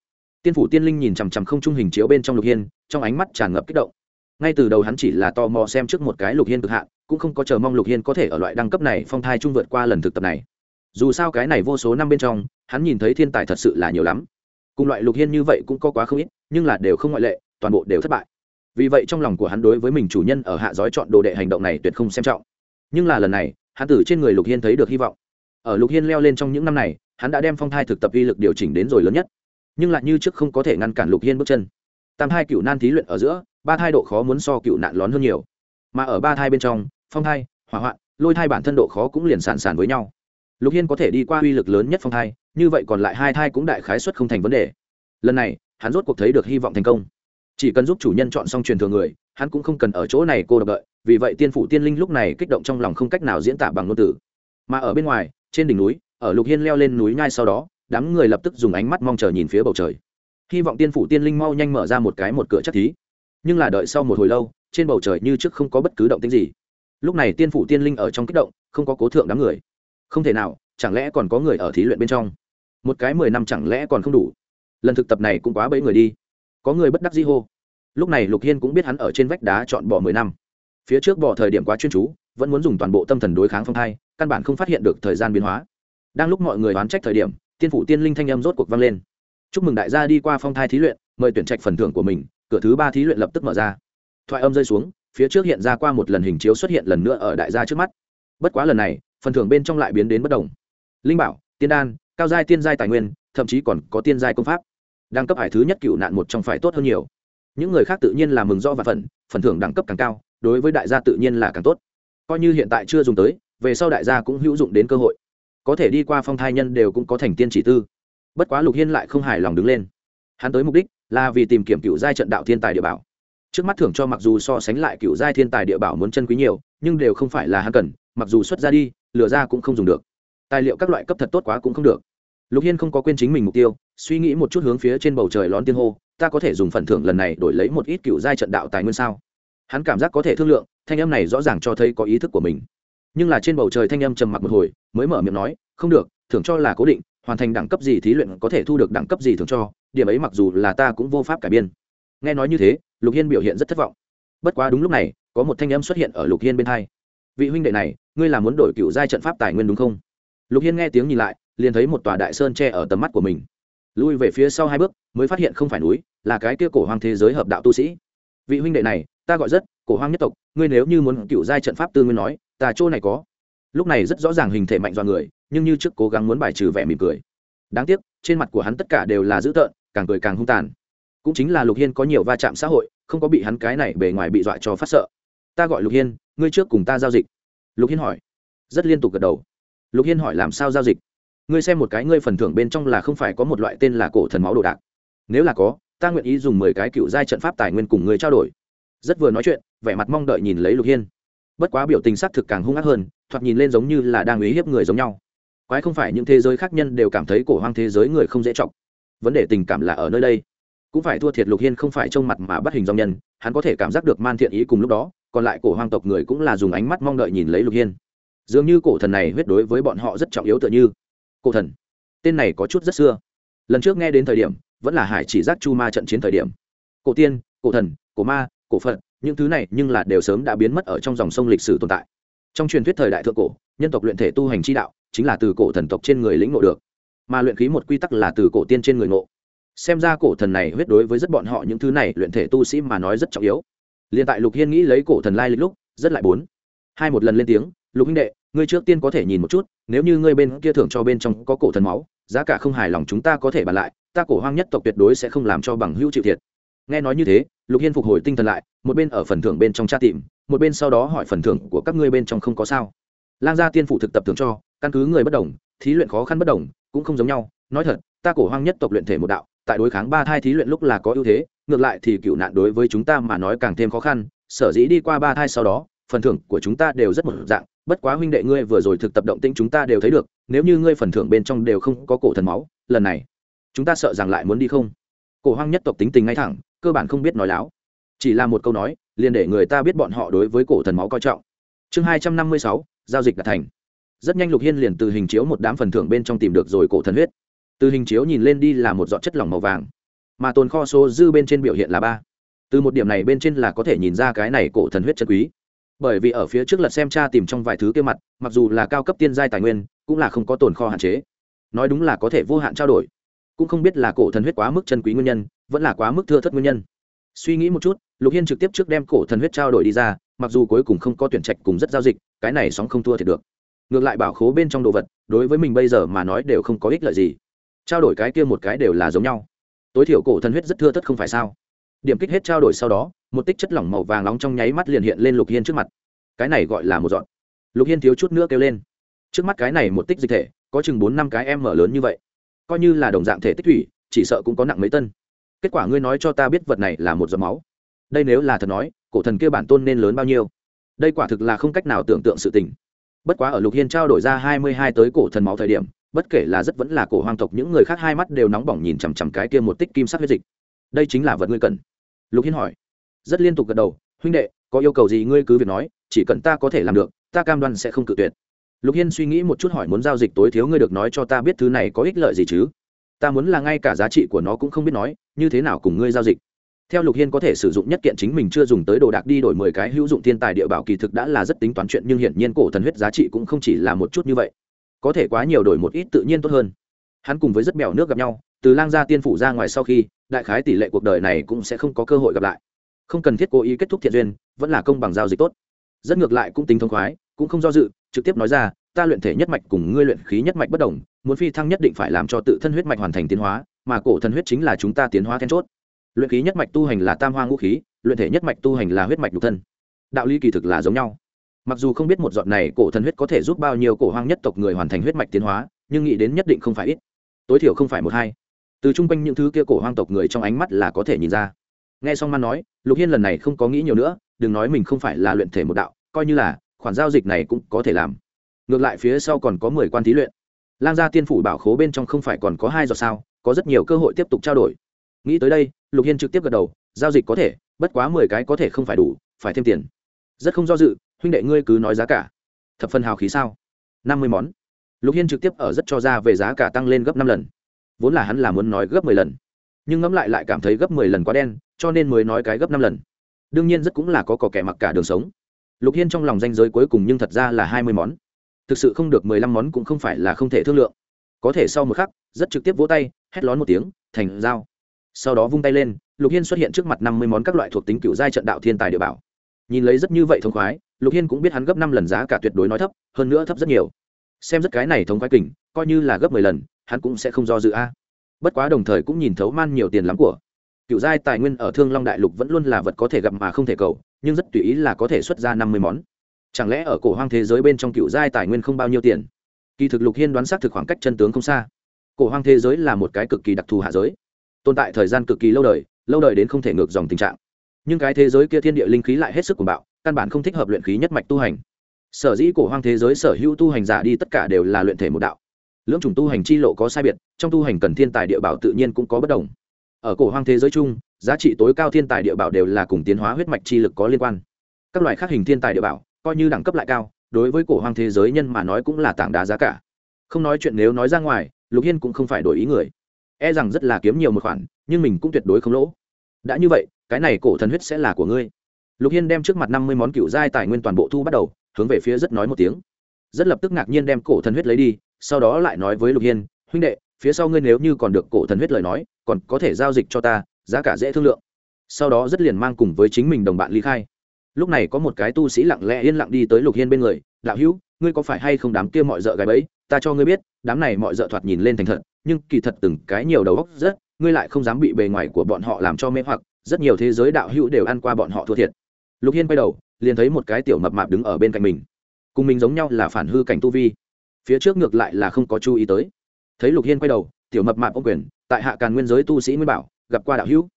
tiên phủ tiên linh nhìn chằm chằm không trung hình chiếu bên trong lục hiên, trong ánh mắt tràn ngập kích động. Ngay từ đầu hắn chỉ là tò mò xem trước một cái lục hiên cực hạn, cũng không có chờ mong lục hiên có thể ở loại đẳng cấp này phong thai trung vượt qua lần thực tập này. Dù sao cái này vô số năm bên trong, hắn nhìn thấy thiên tài thật sự là nhiều lắm. Cùng loại lục hiên như vậy cũng có quá không ít, nhưng là đều không ngoại lệ, toàn bộ đều thất bại. Vì vậy trong lòng của hắn đối với mình chủ nhân ở hạ giói chọn đồ đệ hành động này tuyệt không xem trọng. Nhưng là lần này, hắn từ trên người lục hiên thấy được hy vọng. Ở lục hiên leo lên trong những năm này, hắn đã đem phong thai thực tập uy lực điều chỉnh đến rồi lớn nhất nhưng lại như trước không có thể ngăn cản lục hiên bước chân tam thai cựu nan thí luyện ở giữa ba thai độ khó muốn so cựu nạn lón hơn nhiều mà ở ba thai bên trong phong thai hỏa hoạn lôi thai bản thân độ khó cũng liền sản sản với nhau lục hiên có thể đi qua uy lực lớn nhất phong thai như vậy còn lại hai thai cũng đại khái xuất không thành vấn đề lần này hắn rốt cuộc thấy được hy vọng thành công chỉ cần giúp chủ nhân chọn xong truyền thừa người hắn cũng không cần ở chỗ này cô độc đợi vì vậy tiên phủ tiên linh lúc này kích động trong lòng không cách nào diễn tả bằng ngôn từ mà ở bên ngoài trên đỉnh núi ở lục hiên leo lên núi nhai sau đó đám người lập tức dùng ánh mắt mong chờ nhìn phía bầu trời. Hy vọng tiên phủ tiên linh mau nhanh mở ra một cái một cửa chắc thí. Nhưng là đợi sau một hồi lâu, trên bầu trời như trước không có bất cứ động tính gì. Lúc này tiên phủ tiên linh ở trong kích động, không có cố thượng đám người. Không thể nào, chẳng lẽ còn có người ở thí luyện bên trong? Một cái mười năm chẳng lẽ còn không đủ? Lần thực tập này cũng quá bẫy người đi. Có người bất đắc di hô. Lúc này lục hiên cũng biết hắn ở trên vách đá chọn bỏ mười năm. Phía trước bỏ thời điểm quá chuyên chú, vẫn muốn dùng toàn bộ tâm thần đối kháng phong thai, căn bản không phát hiện được thời gian biến hóa. Đang lúc mọi người đoán trách thời điểm tiên phủ tiên linh thanh âm rốt cuộc vang lên. Chúc mừng đại gia đi qua phong thai thí luyện, mời tuyển trạch phần thưởng của mình, cửa thứ ba thí luyện lập tức mở ra. Thoại âm rơi xuống, phía trước hiện ra qua một lần hình chiếu xuất hiện lần nữa ở đại gia trước mắt. Bất quá lần này, phần thưởng bên trong lại biến đến bất đồng. Linh bảo, tiên đan, cao giai tiên giai tài nguyên, thậm chí còn có tiên giai công pháp. Đẳng cấp hải thứ nhất cựu nạn một trong phải tốt hơn nhiều. Những người khác tự nhiên là mừng do và phần phần thưởng đẳng cấp càng cao, đối với đại gia tự nhiên là càng tốt. Coi như hiện tại chưa dùng tới, về sau đại gia cũng hữu dụng đến cơ hội có thể đi qua phong thai nhân đều cũng có thành tiên chỉ tư. Bất quá lục hiên lại không hài lòng đứng lên. Hắn tới mục đích là vì tìm kiếm cựu giai trận đạo thiên tài địa bảo. Trước mắt thưởng cho mặc dù so sánh lại cựu giai thiên tài địa bảo muốn chân quý nhiều, nhưng đều không phải là hắn cần, mặc dù xuất ra đi, lừa ra cũng không dùng được. Tài liệu các loại cấp thật tốt quá cũng không được. Lục hiên không có quên chính mình mục tiêu, suy nghĩ một chút hướng phía trên bầu trời lón tiên hô, ta có thể dùng phần thưởng lần này đổi lấy một ít cựu giai trận đạo tài nguyên sao? Hắn cảm giác có thể thương lượng, thanh âm này rõ ràng cho thấy có ý thức của mình nhưng là trên bầu trời thanh âm trầm mặc một hồi, mới mở miệng nói, không được, thưởng cho là cố định, hoàn thành đẳng cấp gì thí luyện có thể thu được đẳng cấp gì thưởng cho, điểm ấy mặc dù là ta cũng vô pháp cải biên. Nghe nói như thế, lục hiên biểu hiện rất thất vọng. Bất quá đúng lúc này, có một thanh âm xuất hiện ở lục hiên bên hai. Vị huynh đệ này, ngươi là muốn đổi cựu giai trận pháp tài nguyên đúng không? Lục hiên nghe tiếng nhìn lại, liền thấy một tòa đại sơn tre ở tầm mắt của mình. Lui về phía sau hai bước, mới phát hiện không phải núi, là cái kia cổ hoang thế giới hợp đạo tu sĩ. Vị huynh đệ này ta gọi rất, cổ hoang nhất tộc, ngươi nếu như muốn cựu giai trận pháp tư nguyên nói, ta chỗ này có. Lúc này rất rõ ràng hình thể mạnh do người, nhưng như trước cố gắng muốn bài trừ vẻ mỉm cười. Đáng tiếc, trên mặt của hắn tất cả đều là dữ tợn, càng cười càng hung tàn. Cũng chính là lục hiên có nhiều va chạm xã hội, không có bị hắn cái này bề ngoài bị dọa cho phát sợ. Ta gọi lục hiên, ngươi trước cùng ta giao dịch. Lục hiên hỏi. Rất liên tục gật đầu. Lục hiên hỏi làm sao giao dịch? Ngươi xem một cái ngươi phần thưởng bên trong là không phải có một loại tên là cổ thần máu đồ đạc. Nếu là có, ta nguyện ý dùng mười cái cựu giai trận pháp tài nguyên cùng ngươi trao đổi rất vừa nói chuyện, vẻ mặt mong đợi nhìn lấy lục hiên. Bất quá biểu tình xác thực càng hung ác hơn, thoạt nhìn lên giống như là đang uy hiếp người giống nhau. Quái không phải những thế giới khác nhân đều cảm thấy cổ hoang thế giới người không dễ chọc. Vấn đề tình cảm là ở nơi đây. Cũng phải thua thiệt lục hiên không phải trông mặt mà bắt hình dòng nhân, hắn có thể cảm giác được man thiện ý cùng lúc đó, còn lại cổ hoang tộc người cũng là dùng ánh mắt mong đợi nhìn lấy lục hiên. Dường như cổ thần này huyết đối với bọn họ rất trọng yếu tựa như. Cổ thần, tên này có chút rất xưa. Lần trước nghe đến thời điểm, vẫn là hải chỉ giác chu ma trận chiến thời điểm. Cổ tiên, cổ thần, cổ ma cổ phận, những thứ này nhưng là đều sớm đã biến mất ở trong dòng sông lịch sử tồn tại. Trong truyền thuyết thời đại thượng cổ nhân tộc luyện thể tu hành chi đạo chính là từ cổ thần tộc trên người lĩnh ngộ được mà luyện khí một quy tắc là từ cổ tiên trên người ngộ. Xem ra cổ thần này huyết đối với rất bọn họ những thứ này luyện thể tu sĩ mà nói rất trọng yếu. Liền tại lục hiên nghĩ lấy cổ thần lai lịch lúc rất lại bốn. Hai một lần lên tiếng lục huynh đệ ngươi trước tiên có thể nhìn một chút nếu như ngươi bên kia thưởng cho bên trong có cổ thần máu giá cả không hài lòng chúng ta có thể bàn lại ta cổ hoang nhất tộc tuyệt đối sẽ không làm cho bằng hữu chịu thiệt nghe nói như thế, lục hiên phục hồi tinh thần lại, một bên ở phần thưởng bên trong tra tìm, một bên sau đó hỏi phần thưởng của các ngươi bên trong không có sao. Lang gia tiên phụ thực tập thưởng cho, căn cứ người bất đồng, thí luyện khó khăn bất đồng, cũng không giống nhau. Nói thật, ta cổ hoang nhất tộc luyện thể một đạo, tại đối kháng ba thai thí luyện lúc là có ưu thế, ngược lại thì cựu nạn đối với chúng ta mà nói càng thêm khó khăn. Sở dĩ đi qua ba thai sau đó, phần thưởng của chúng ta đều rất một dạng, bất quá huynh đệ ngươi vừa rồi thực tập động tĩnh chúng ta đều thấy được, nếu như ngươi phần thưởng bên trong đều không có cổ thần máu, lần này, chúng ta sợ rằng lại muốn đi không? Cổ hoang nhất tộc tính tình ngay thẳng cơ bản không biết nói láo. Chỉ là một câu nói, liền để người ta biết bọn họ đối với cổ thần máu coi trọng. Chương hai trăm năm mươi sáu, giao dịch đạt thành. Rất nhanh lục hiên liền từ hình chiếu một đám phần thưởng bên trong tìm được rồi cổ thần huyết. Từ hình chiếu nhìn lên đi là một giọt chất lỏng màu vàng, mà tồn kho số dư bên trên biểu hiện là ba. Từ một điểm này bên trên là có thể nhìn ra cái này cổ thần huyết chân quý. Bởi vì ở phía trước lật xem tra tìm trong vài thứ kia mặt, mặc dù là cao cấp tiên giai tài nguyên, cũng là không có tồn kho hạn chế. Nói đúng là có thể vô hạn trao đổi cũng không biết là cổ thần huyết quá mức chân quý nguyên nhân, vẫn là quá mức thưa thất nguyên nhân. Suy nghĩ một chút, lục hiên trực tiếp trước đem cổ thần huyết trao đổi đi ra, mặc dù cuối cùng không có tuyển trạch cùng rất giao dịch, cái này sóng không thua thiệt được. Ngược lại bảo khố bên trong đồ vật, đối với mình bây giờ mà nói đều không có ích lợi gì. Trao đổi cái kia một cái đều là giống nhau. Tối thiểu cổ thần huyết rất thưa thất không phải sao? Điểm kích hết trao đổi sau đó, một tích chất lỏng màu vàng nóng trong nháy mắt liền hiện lên lục hiên trước mặt. Cái này gọi là một dọn lục hiên thiếu chút nữa kêu lên. Trước mắt cái này một tích dịch thể, có chừng bốn năm cái em mở lớn như vậy coi như là đồng dạng thể tích thủy, chỉ sợ cũng có nặng mấy tân. Kết quả ngươi nói cho ta biết vật này là một giọt máu. Đây nếu là thật nói, cổ thần kia bản tôn nên lớn bao nhiêu? Đây quả thực là không cách nào tưởng tượng sự tình. Bất quá ở lục hiên trao đổi ra hai mươi hai tới cổ thần máu thời điểm, bất kể là rất vẫn là cổ hoang tộc, những người khác hai mắt đều nóng bỏng nhìn chằm chằm cái kia một tích kim sắc huyết dịch. Đây chính là vật ngươi cần. Lục hiên hỏi. Rất liên tục gật đầu. Huynh đệ, có yêu cầu gì ngươi cứ việc nói, chỉ cần ta có thể làm được, ta cam đoan sẽ không cự tuyệt lục hiên suy nghĩ một chút hỏi muốn giao dịch tối thiếu ngươi được nói cho ta biết thứ này có ích lợi gì chứ? Ta muốn là ngay cả giá trị của nó cũng không biết nói, như thế nào cùng ngươi giao dịch? Theo lục hiên có thể sử dụng nhất kiện chính mình chưa dùng tới đồ đạc đi đổi mười cái hữu dụng thiên tài địa bảo kỳ thực đã là rất tính toán chuyện nhưng hiển nhiên cổ thần huyết giá trị cũng không chỉ là một chút như vậy. Có thể quá nhiều đổi một ít tự nhiên tốt hơn. Hắn cùng với rất bèo nước gặp nhau, từ lang gia tiên phủ ra ngoài sau khi, đại khái tỷ lệ cuộc đời này cũng sẽ không có cơ hội gặp lại. Không cần thiết cố ý kết thúc thiện duyên, vẫn là công bằng giao dịch tốt. Rất ngược lại cũng tính thông khoái cũng không do dự, trực tiếp nói ra, ta luyện thể nhất mạch cùng ngươi luyện khí nhất mạch bất đồng, muốn phi thăng nhất định phải làm cho tự thân huyết mạch hoàn thành tiến hóa, mà cổ thần huyết chính là chúng ta tiến hóa then chốt. Luyện khí nhất mạch tu hành là tam hoa ngũ khí, luyện thể nhất mạch tu hành là huyết mạch nhục thân. Đạo lý kỳ thực là giống nhau. Mặc dù không biết một dọn này cổ thần huyết có thể giúp bao nhiêu cổ hoang nhất tộc người hoàn thành huyết mạch tiến hóa, nhưng nghĩ đến nhất định không phải ít. Tối thiểu không phải một hai. Từ chung quanh những thứ kia cổ hoang tộc người trong ánh mắt là có thể nhìn ra. Nghe xong man nói, lục hiên lần này không có nghĩ nhiều nữa, đừng nói mình không phải là luyện thể một đạo, coi như là khoản giao dịch này cũng có thể làm. Ngược lại phía sau còn có mười quan thí luyện. Lang gia tiên phủ bảo khố bên trong không phải còn có hai giọt sao, có rất nhiều cơ hội tiếp tục trao đổi. Nghĩ tới đây, lục hiên trực tiếp gật đầu, giao dịch có thể, bất quá mười cái có thể không phải đủ, phải thêm tiền. Rất không do dự, huynh đệ ngươi cứ nói giá cả. Thập phần hào khí sao? Năm mươi món. Lục hiên trực tiếp ở rất cho ra về giá cả tăng lên gấp năm lần. Vốn là hắn là muốn nói gấp mười lần. Nhưng ngẫm lại lại cảm thấy gấp mười lần quá đen, cho nên mới nói cái gấp năm lần. Đương nhiên rất cũng là có cỏ kẻ mặc cả đường sống lục hiên trong lòng danh giới cuối cùng nhưng thật ra là hai mươi món. Thực sự không được mười lăm món cũng không phải là không thể thương lượng. Có thể sau một khắc, rất trực tiếp vỗ tay, hét lón một tiếng, thành dao sau đó vung tay lên, lục hiên xuất hiện trước mặt năm mươi món các loại thuộc tính cựu giai trận đạo thiên tài địa bảo. Nhìn lấy rất như vậy thông khoái, lục hiên cũng biết hắn gấp năm lần giá cả tuyệt đối nói thấp, hơn nữa thấp rất nhiều. Xem rất cái này thống khoái kình, coi như là gấp mười lần, hắn cũng sẽ không do dự a. Bất quá đồng thời cũng nhìn thấu man nhiều tiền lắm của. Cựu giai tài nguyên ở thương long đại lục vẫn luôn là vật có thể gặp mà không thể cầu nhưng rất tùy ý là có thể xuất ra năm mươi món. Chẳng lẽ ở cổ hoang thế giới bên trong cựu giai tài nguyên không bao nhiêu tiền? Kỳ thực lục hiên đoán xác thực khoảng cách chân tướng không xa. Cổ hoang thế giới là một cái cực kỳ đặc thù hạ giới. Tồn tại thời gian cực kỳ lâu đời lâu đời đến không thể ngược dòng tình trạng. Nhưng cái thế giới kia thiên địa linh khí lại hết sức cuồng bạo, căn bản không thích hợp luyện khí nhất mạch tu hành. Sở dĩ cổ hoang thế giới sở hữu tu hành giả đi tất cả đều là luyện thể một đạo. Lưỡng chủng tu hành chi lộ có sai biệt, trong tu hành cần thiên tài địa bảo tự nhiên cũng có bất đồng. Ở cổ hoang thế giới chung giá trị tối cao thiên tài địa bảo đều là cùng tiến hóa huyết mạch chi lực có liên quan. Các loại khác hình thiên tài địa bảo, coi như đẳng cấp lại cao, đối với cổ hoang thế giới nhân mà nói cũng là tảng đá giá cả. Không nói chuyện nếu nói ra ngoài, lục hiên cũng không phải đổi ý người. E rằng rất là kiếm nhiều một khoản, nhưng mình cũng tuyệt đối không lỗ. Đã như vậy, cái này cổ thần huyết sẽ là của ngươi. Lục hiên đem trước mặt năm mươi món cựu giai tài nguyên toàn bộ thu bắt đầu, hướng về phía rất nói một tiếng. Rất lập tức ngạc nhiên đem cổ thần huyết lấy đi, sau đó lại nói với lục hiên, huynh đệ, phía sau ngươi nếu như còn được cổ thần huyết lời nói, còn có thể giao dịch cho ta giá cả dễ thương lượng. Sau đó rất liền mang cùng với chính mình đồng bạn ly khai. Lúc này có một cái tu sĩ lặng lẽ yên lặng đi tới lục hiên bên người, đạo hữu, ngươi có phải hay không đám kia mọi d ợ gái bẫy? Ta cho ngươi biết, đám này mọi d ợ thoạt nhìn lên thành thật, nhưng kỳ thật từng cái nhiều đầu góc rất, ngươi lại không dám bị bề ngoài của bọn họ làm cho mê hoặc, rất nhiều thế giới đạo hữu đều ăn qua bọn họ thua thiệt. Lục hiên quay đầu, liền thấy một cái tiểu mập mạp đứng ở bên cạnh mình. Cùng mình giống nhau là phản hư cảnh tu vi. Phía trước ngược lại là không có chú ý tới. Thấy lục hiên quay đầu, tiểu mập mạp ô quyền, tại hạ càn nguyên giới tu sĩ nguyên bảo gặp qua đạo hữu.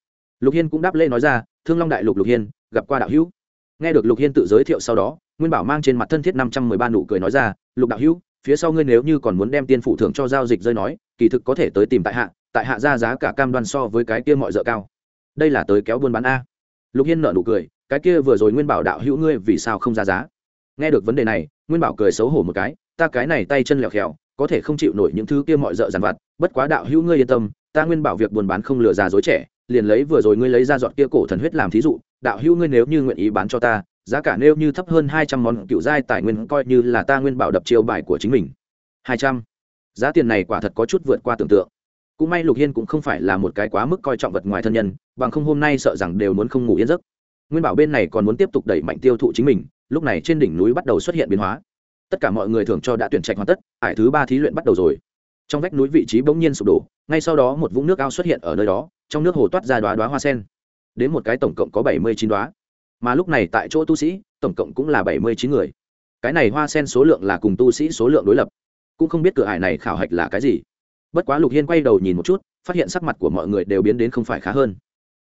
Lục hiên cũng đáp lê nói ra, thương long đại lục lục hiên, gặp qua đạo hữu. Nghe được lục hiên tự giới thiệu sau đó, nguyên bảo mang trên mặt thân thiết năm trăm mười ba nụ cười nói ra, lục đạo hữu, phía sau ngươi nếu như còn muốn đem tiên phụ thưởng cho giao dịch rơi nói, kỳ thực có thể tới tìm tại hạ tại hạ ra giá cả cam đoan so với cái kia mọi dợ cao. Đây là tới kéo buôn bán a. Lục hiên nợ nụ cười, cái kia vừa rồi nguyên bảo đạo hữu ngươi vì sao không ra giá? Nghe được vấn đề này, nguyên bảo cười xấu hổ một cái, ta cái này tay chân lẹo khèo có thể không chịu nổi những thứ kia mọi dợ dàn vặt, bất quá đạo hữu ngươi yên tâm, ta nguyên bảo việc buôn bán không lừa già dối trẻ, liền lấy vừa rồi ngươi lấy ra dọn kia cổ thần huyết làm thí dụ, đạo hữu ngươi nếu như nguyện ý bán cho ta, giá cả nêu như thấp hơn hai trăm món cựu giai tài nguyên coi như là ta nguyên bảo đập chiêu bài của chính mình. Hai trăm. Giá tiền này quả thật có chút vượt qua tưởng tượng. Cũng may lục hiên cũng không phải là một cái quá mức coi trọng vật ngoài thân nhân, bằng không hôm nay sợ rằng đều muốn không ngủ yên giấc. Nguyên bảo bên này còn muốn tiếp tục đẩy mạnh tiêu thụ chính mình lúc này trên đỉnh núi bắt đầu xuất hiện biến hóa. Tất cả mọi người thường cho đã tuyển trạch hoàn tất, ải thứ ba thí luyện bắt đầu rồi. Trong vách núi vị trí bỗng nhiên sụp đổ, ngay sau đó một vũng nước ao xuất hiện ở nơi đó, trong nước hồ toát ra đoá đoá hoa sen. Đến một cái tổng cộng có bảy mươi chín đoá mà lúc này tại chỗ tu sĩ, tổng cộng cũng là bảy mươi chín người. Cái này hoa sen số lượng là cùng tu sĩ số lượng đối lập. Cũng không biết cửa ải này khảo hạch là cái gì. Bất quá lục hiên quay đầu nhìn một chút, phát hiện sắc mặt của mọi người đều biến đến không phải khá hơn.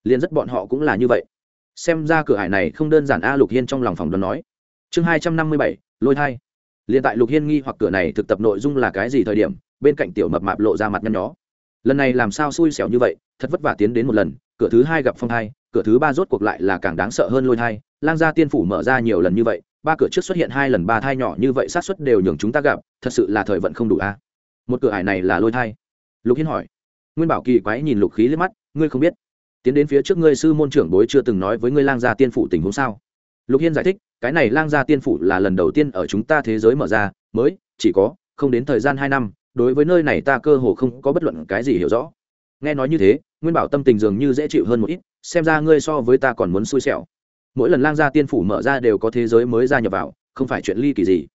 Liền rất bọn họ cũng là như vậy. Xem ra cửa ải này không đơn giản a, lục hiên trong lòng phòng đoán nói chương hai trăm năm mươi bảy, lôi thai. Liền tại lục hiên nghi hoặc cửa này thực tập nội dung là cái gì thời điểm, bên cạnh tiểu mập mạp lộ ra mặt nhăn nhó. Lần này làm sao xui xẻo như vậy, thật vất vả tiến đến một lần, cửa thứ hai gặp phong thai, cửa thứ ba rốt cuộc lại là càng đáng sợ hơn lôi thai. Lang gia tiên phủ mở ra nhiều lần như vậy, ba cửa trước xuất hiện hai lần ba thai nhỏ như vậy sát xuất đều nhường chúng ta gặp, thật sự là thời vận không đủ a. Một cửa ải này là lôi thai. Lục hiên hỏi. Nguyên bảo kỳ quái nhìn lục khí liếc mắt, ngươi không biết. Tiến đến phía trước ngươi sư môn trưởng bối chưa từng nói với ngươi lang gia tiên phủ tình huống sao? Lục hiên giải thích, cái này lang gia tiên phủ là lần đầu tiên ở chúng ta thế giới mở ra, mới, chỉ có, không đến thời gian hai năm, đối với nơi này ta cơ hồ không có bất luận cái gì hiểu rõ. Nghe nói như thế, nguyên bảo tâm tình dường như dễ chịu hơn một ít, xem ra ngươi so với ta còn muốn xui xẻo. Mỗi lần lang gia tiên phủ mở ra đều có thế giới mới gia nhập vào, không phải chuyện ly kỳ gì.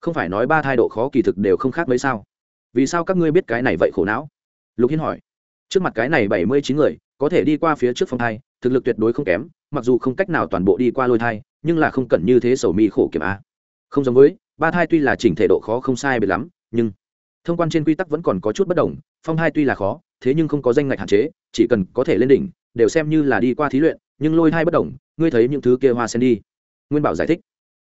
Không phải nói ba thai độ khó kỳ thực đều không khác mấy sao. Vì sao các ngươi biết cái này vậy khổ não? Lục hiên hỏi. Trước mặt cái này bảy mươi chín người, có thể đi qua phía trước phong thai, thực lực tuyệt đối không kém, mặc dù không cách nào toàn bộ đi qua lôi thai nhưng là không cần như thế sầu mi khổ kiểm a. Không giống với, ba thai tuy là chỉnh thể độ khó không sai biệt lắm, nhưng thông quan trên quy tắc vẫn còn có chút bất đồng, phong hai tuy là khó, thế nhưng không có danh ngạch hạn chế, chỉ cần có thể lên đỉnh, đều xem như là đi qua thí luyện, nhưng lôi hai bất đồng, ngươi thấy những thứ kia hoa sen đi. Nguyên bảo giải thích.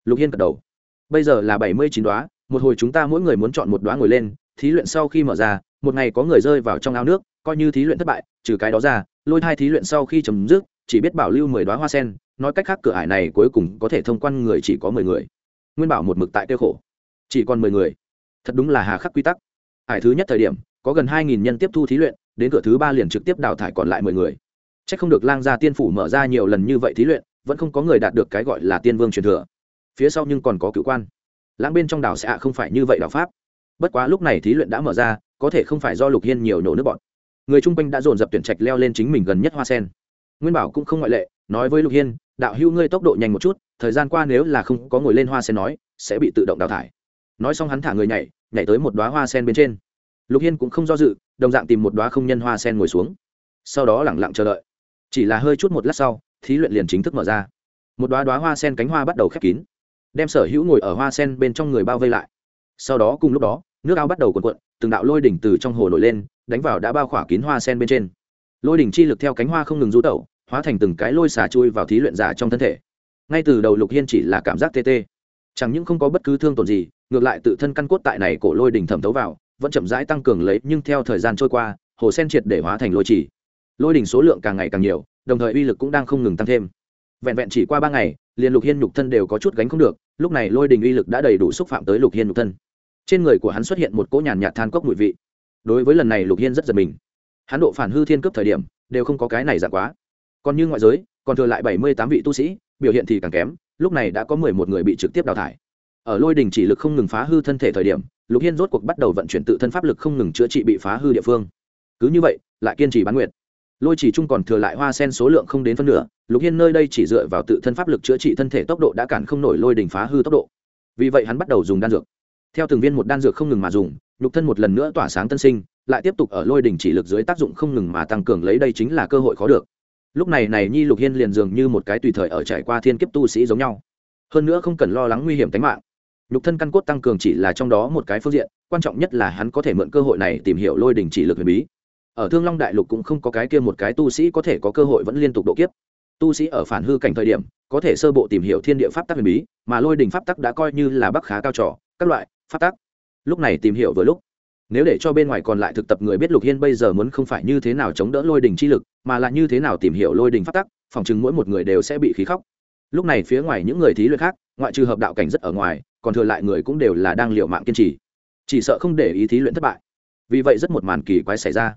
Lục hiên gật đầu. Bây giờ là bảy mươi chín đoá, một hồi chúng ta mỗi người muốn chọn một đoá ngồi lên, thí luyện sau khi mở ra, một ngày có người rơi vào trong ao nước, coi như thí luyện thất bại, trừ cái đó ra, lôi hai thí luyện sau khi chấm dứt, chỉ biết bảo lưu mười đoá hoa sen nói cách khác cửa ải này cuối cùng có thể thông quan người chỉ có mười người. Nguyên bảo một mực tại tiêu khổ. Chỉ còn mười người. Thật đúng là hà khắc quy tắc. Ải thứ nhất thời điểm, có gần hai nghìn nhân tiếp thu thí luyện, đến cửa thứ ba liền trực tiếp đào thải còn lại mười người. C h ắ c không được lang gia tiên phủ mở ra nhiều lần như vậy thí luyện, vẫn không có người đạt được cái gọi là tiên vương truyền thừa. Phía sau nhưng còn có cựu quan. Lãng bên trong đảo sẽ ạ không phải như vậy đảo pháp. Bất quá lúc này thí luyện đã mở ra, có thể không phải do lục hiên nhiều nổ nước bọn. Người chung quanh đã dồn dập tuyển trạch leo lên chính mình gần nhất hoa sen. Nguyên bảo cũng không ngoại lệ, nói với lục hiên đạo hữu ngươi tốc độ nhanh một chút, thời gian qua nếu là không có ngồi lên hoa sen nói, sẽ bị tự động đào thải. Nói xong hắn thả người nhảy nhảy tới một đoá hoa sen bên trên. Lục hiên cũng không do dự, đồng dạng tìm một đoá không nhân hoa sen ngồi xuống. Sau đó lẳng lặng chờ đợi. Chỉ là hơi chút một lát sau, thí luyện liền chính thức mở ra. Một đoá đoá hoa sen cánh hoa bắt đầu khép kín, đem sở hữu ngồi ở hoa sen bên trong người bao vây lại. Sau đó cùng lúc đó, nước ao bắt đầu cuộn cuộn, từng đạo lôi đỉnh từ trong hồ nổi lên, đánh vào đã bao khỏa kín hoa sen bên trên. Lôi đỉnh chi lực theo cánh hoa không ngừng rú tẩu hóa thành từng cái lôi xà chui vào thí luyện giả trong thân thể. Ngay từ đầu lục hiên chỉ là cảm giác tê tê. Chẳng những không có bất cứ thương tổn gì, ngược lại tự thân căn cốt tại này cổ lôi đỉnh thẩm thấu vào, vẫn chậm rãi tăng cường lấy, nhưng theo thời gian trôi qua, hồ sen triệt để hóa thành lôi chỉ. Lôi đỉnh số lượng càng ngày càng nhiều, đồng thời uy lực cũng đang không ngừng tăng thêm. Vẹn vẹn chỉ qua ba ngày, liền lục hiên nhục thân đều có chút gánh không được, lúc này lôi đình uy lực đã đầy đủ xúc phạm tới lục hiên nhục thân. Trên người của hắn xuất hiện một cỗ nhàn nhạt than cốc mùi vị. Đối với lần này lục hiên rất giật mình. Hắn độ phản hư thiên cấp thời điểm, đều không có cái này dạng quá còn như ngoại giới, còn thừa lại bảy mươi tám vị tu sĩ, biểu hiện thì càng kém, lúc này đã có mười một người bị trực tiếp đào thải. Ở lôi đình chỉ lực không ngừng phá hư thân thể thời điểm, lục hiên rốt cuộc bắt đầu vận chuyển tự thân pháp lực không ngừng chữa trị bị phá hư địa phương. Cứ như vậy, lại kiên trì bán nguyện lôi chỉ chung còn thừa lại hoa sen số lượng không đến phân nửa, lục hiên nơi đây chỉ dựa vào tự thân pháp lực chữa trị thân thể tốc độ đã cản không nổi lôi đình phá hư tốc độ. Vì vậy hắn bắt đầu dùng đan dược. Theo từng viên một đan dược không ngừng mà dùng lục thân một lần nữa tỏa sáng tân sinh, lại tiếp tục ở lôi đỉnh chỉ lực dưới tác dụng không ngừng mà tăng cường lấy đây chính là cơ hội khó được lúc này này nhi lục hiên liền dường như một cái tùy thời ở trải qua thiên kiếp tu sĩ giống nhau. Hơn nữa không cần lo lắng nguy hiểm tính mạng. Nhục thân căn cốt tăng cường chỉ là trong đó một cái phương diện, quan trọng nhất là hắn có thể mượn cơ hội này tìm hiểu lôi đỉnh chỉ lực huyền bí. Ở thương long đại lục cũng không có cái kia một cái tu sĩ có thể có cơ hội vẫn liên tục độ kiếp. Tu sĩ ở phản hư cảnh thời điểm, có thể sơ bộ tìm hiểu thiên địa pháp tắc huyền bí, mà lôi đình pháp tắc đã coi như là bắc khá cao trò, các loại pháp tắc. Lúc này tìm hiểu vừa lúc nếu để cho bên ngoài còn lại thực tập người biết lục hiên bây giờ muốn không phải như thế nào chống đỡ lôi đình chi lực, mà là như thế nào tìm hiểu lôi đình phát tắc, phòng chừng mỗi một người đều sẽ bị khí khóc. Lúc này phía ngoài những người thí luyện khác, ngoại trừ hợp đạo cảnh rất ở ngoài, còn thừa lại người cũng đều là đang liệu mạng kiên trì. Chỉ sợ không để ý thí luyện thất bại. Vì vậy rất một màn kỳ quái xảy ra.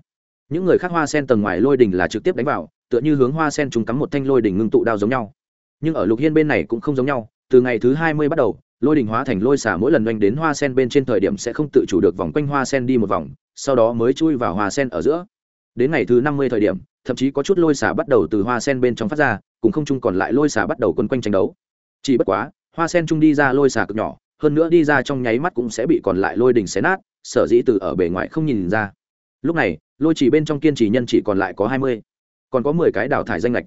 Những người khác hoa sen tầng ngoài lôi đình là trực tiếp đánh vào, tựa như hướng hoa sen chúng cắm một thanh lôi đình ngưng tụ đao giống nhau. Nhưng ở lục hiên bên này cũng không giống nhau, từ ngày thứ hai mươi bắt đầu lôi đình hóa thành lôi xả mỗi lần oanh đến hoa sen bên trên thời điểm sẽ không tự chủ được vòng quanh hoa sen đi một vòng, sau đó mới chui vào hoa sen ở giữa. Đến ngày thứ năm mươi thời điểm, thậm chí có chút lôi xả bắt đầu từ hoa sen bên trong phát ra, cùng không chung còn lại lôi xả bắt đầu quân quanh tranh đấu. Chỉ bất quá, hoa sen chung đi ra lôi xả cực nhỏ, hơn nữa đi ra trong nháy mắt cũng sẽ bị còn lại lôi đình xé nát, sở dĩ từ ở bề ngoài không nhìn ra. Lúc này, lôi chỉ bên trong kiên trì nhân chỉ còn lại có hai mươi, còn có mười cái đào thải danh lệch.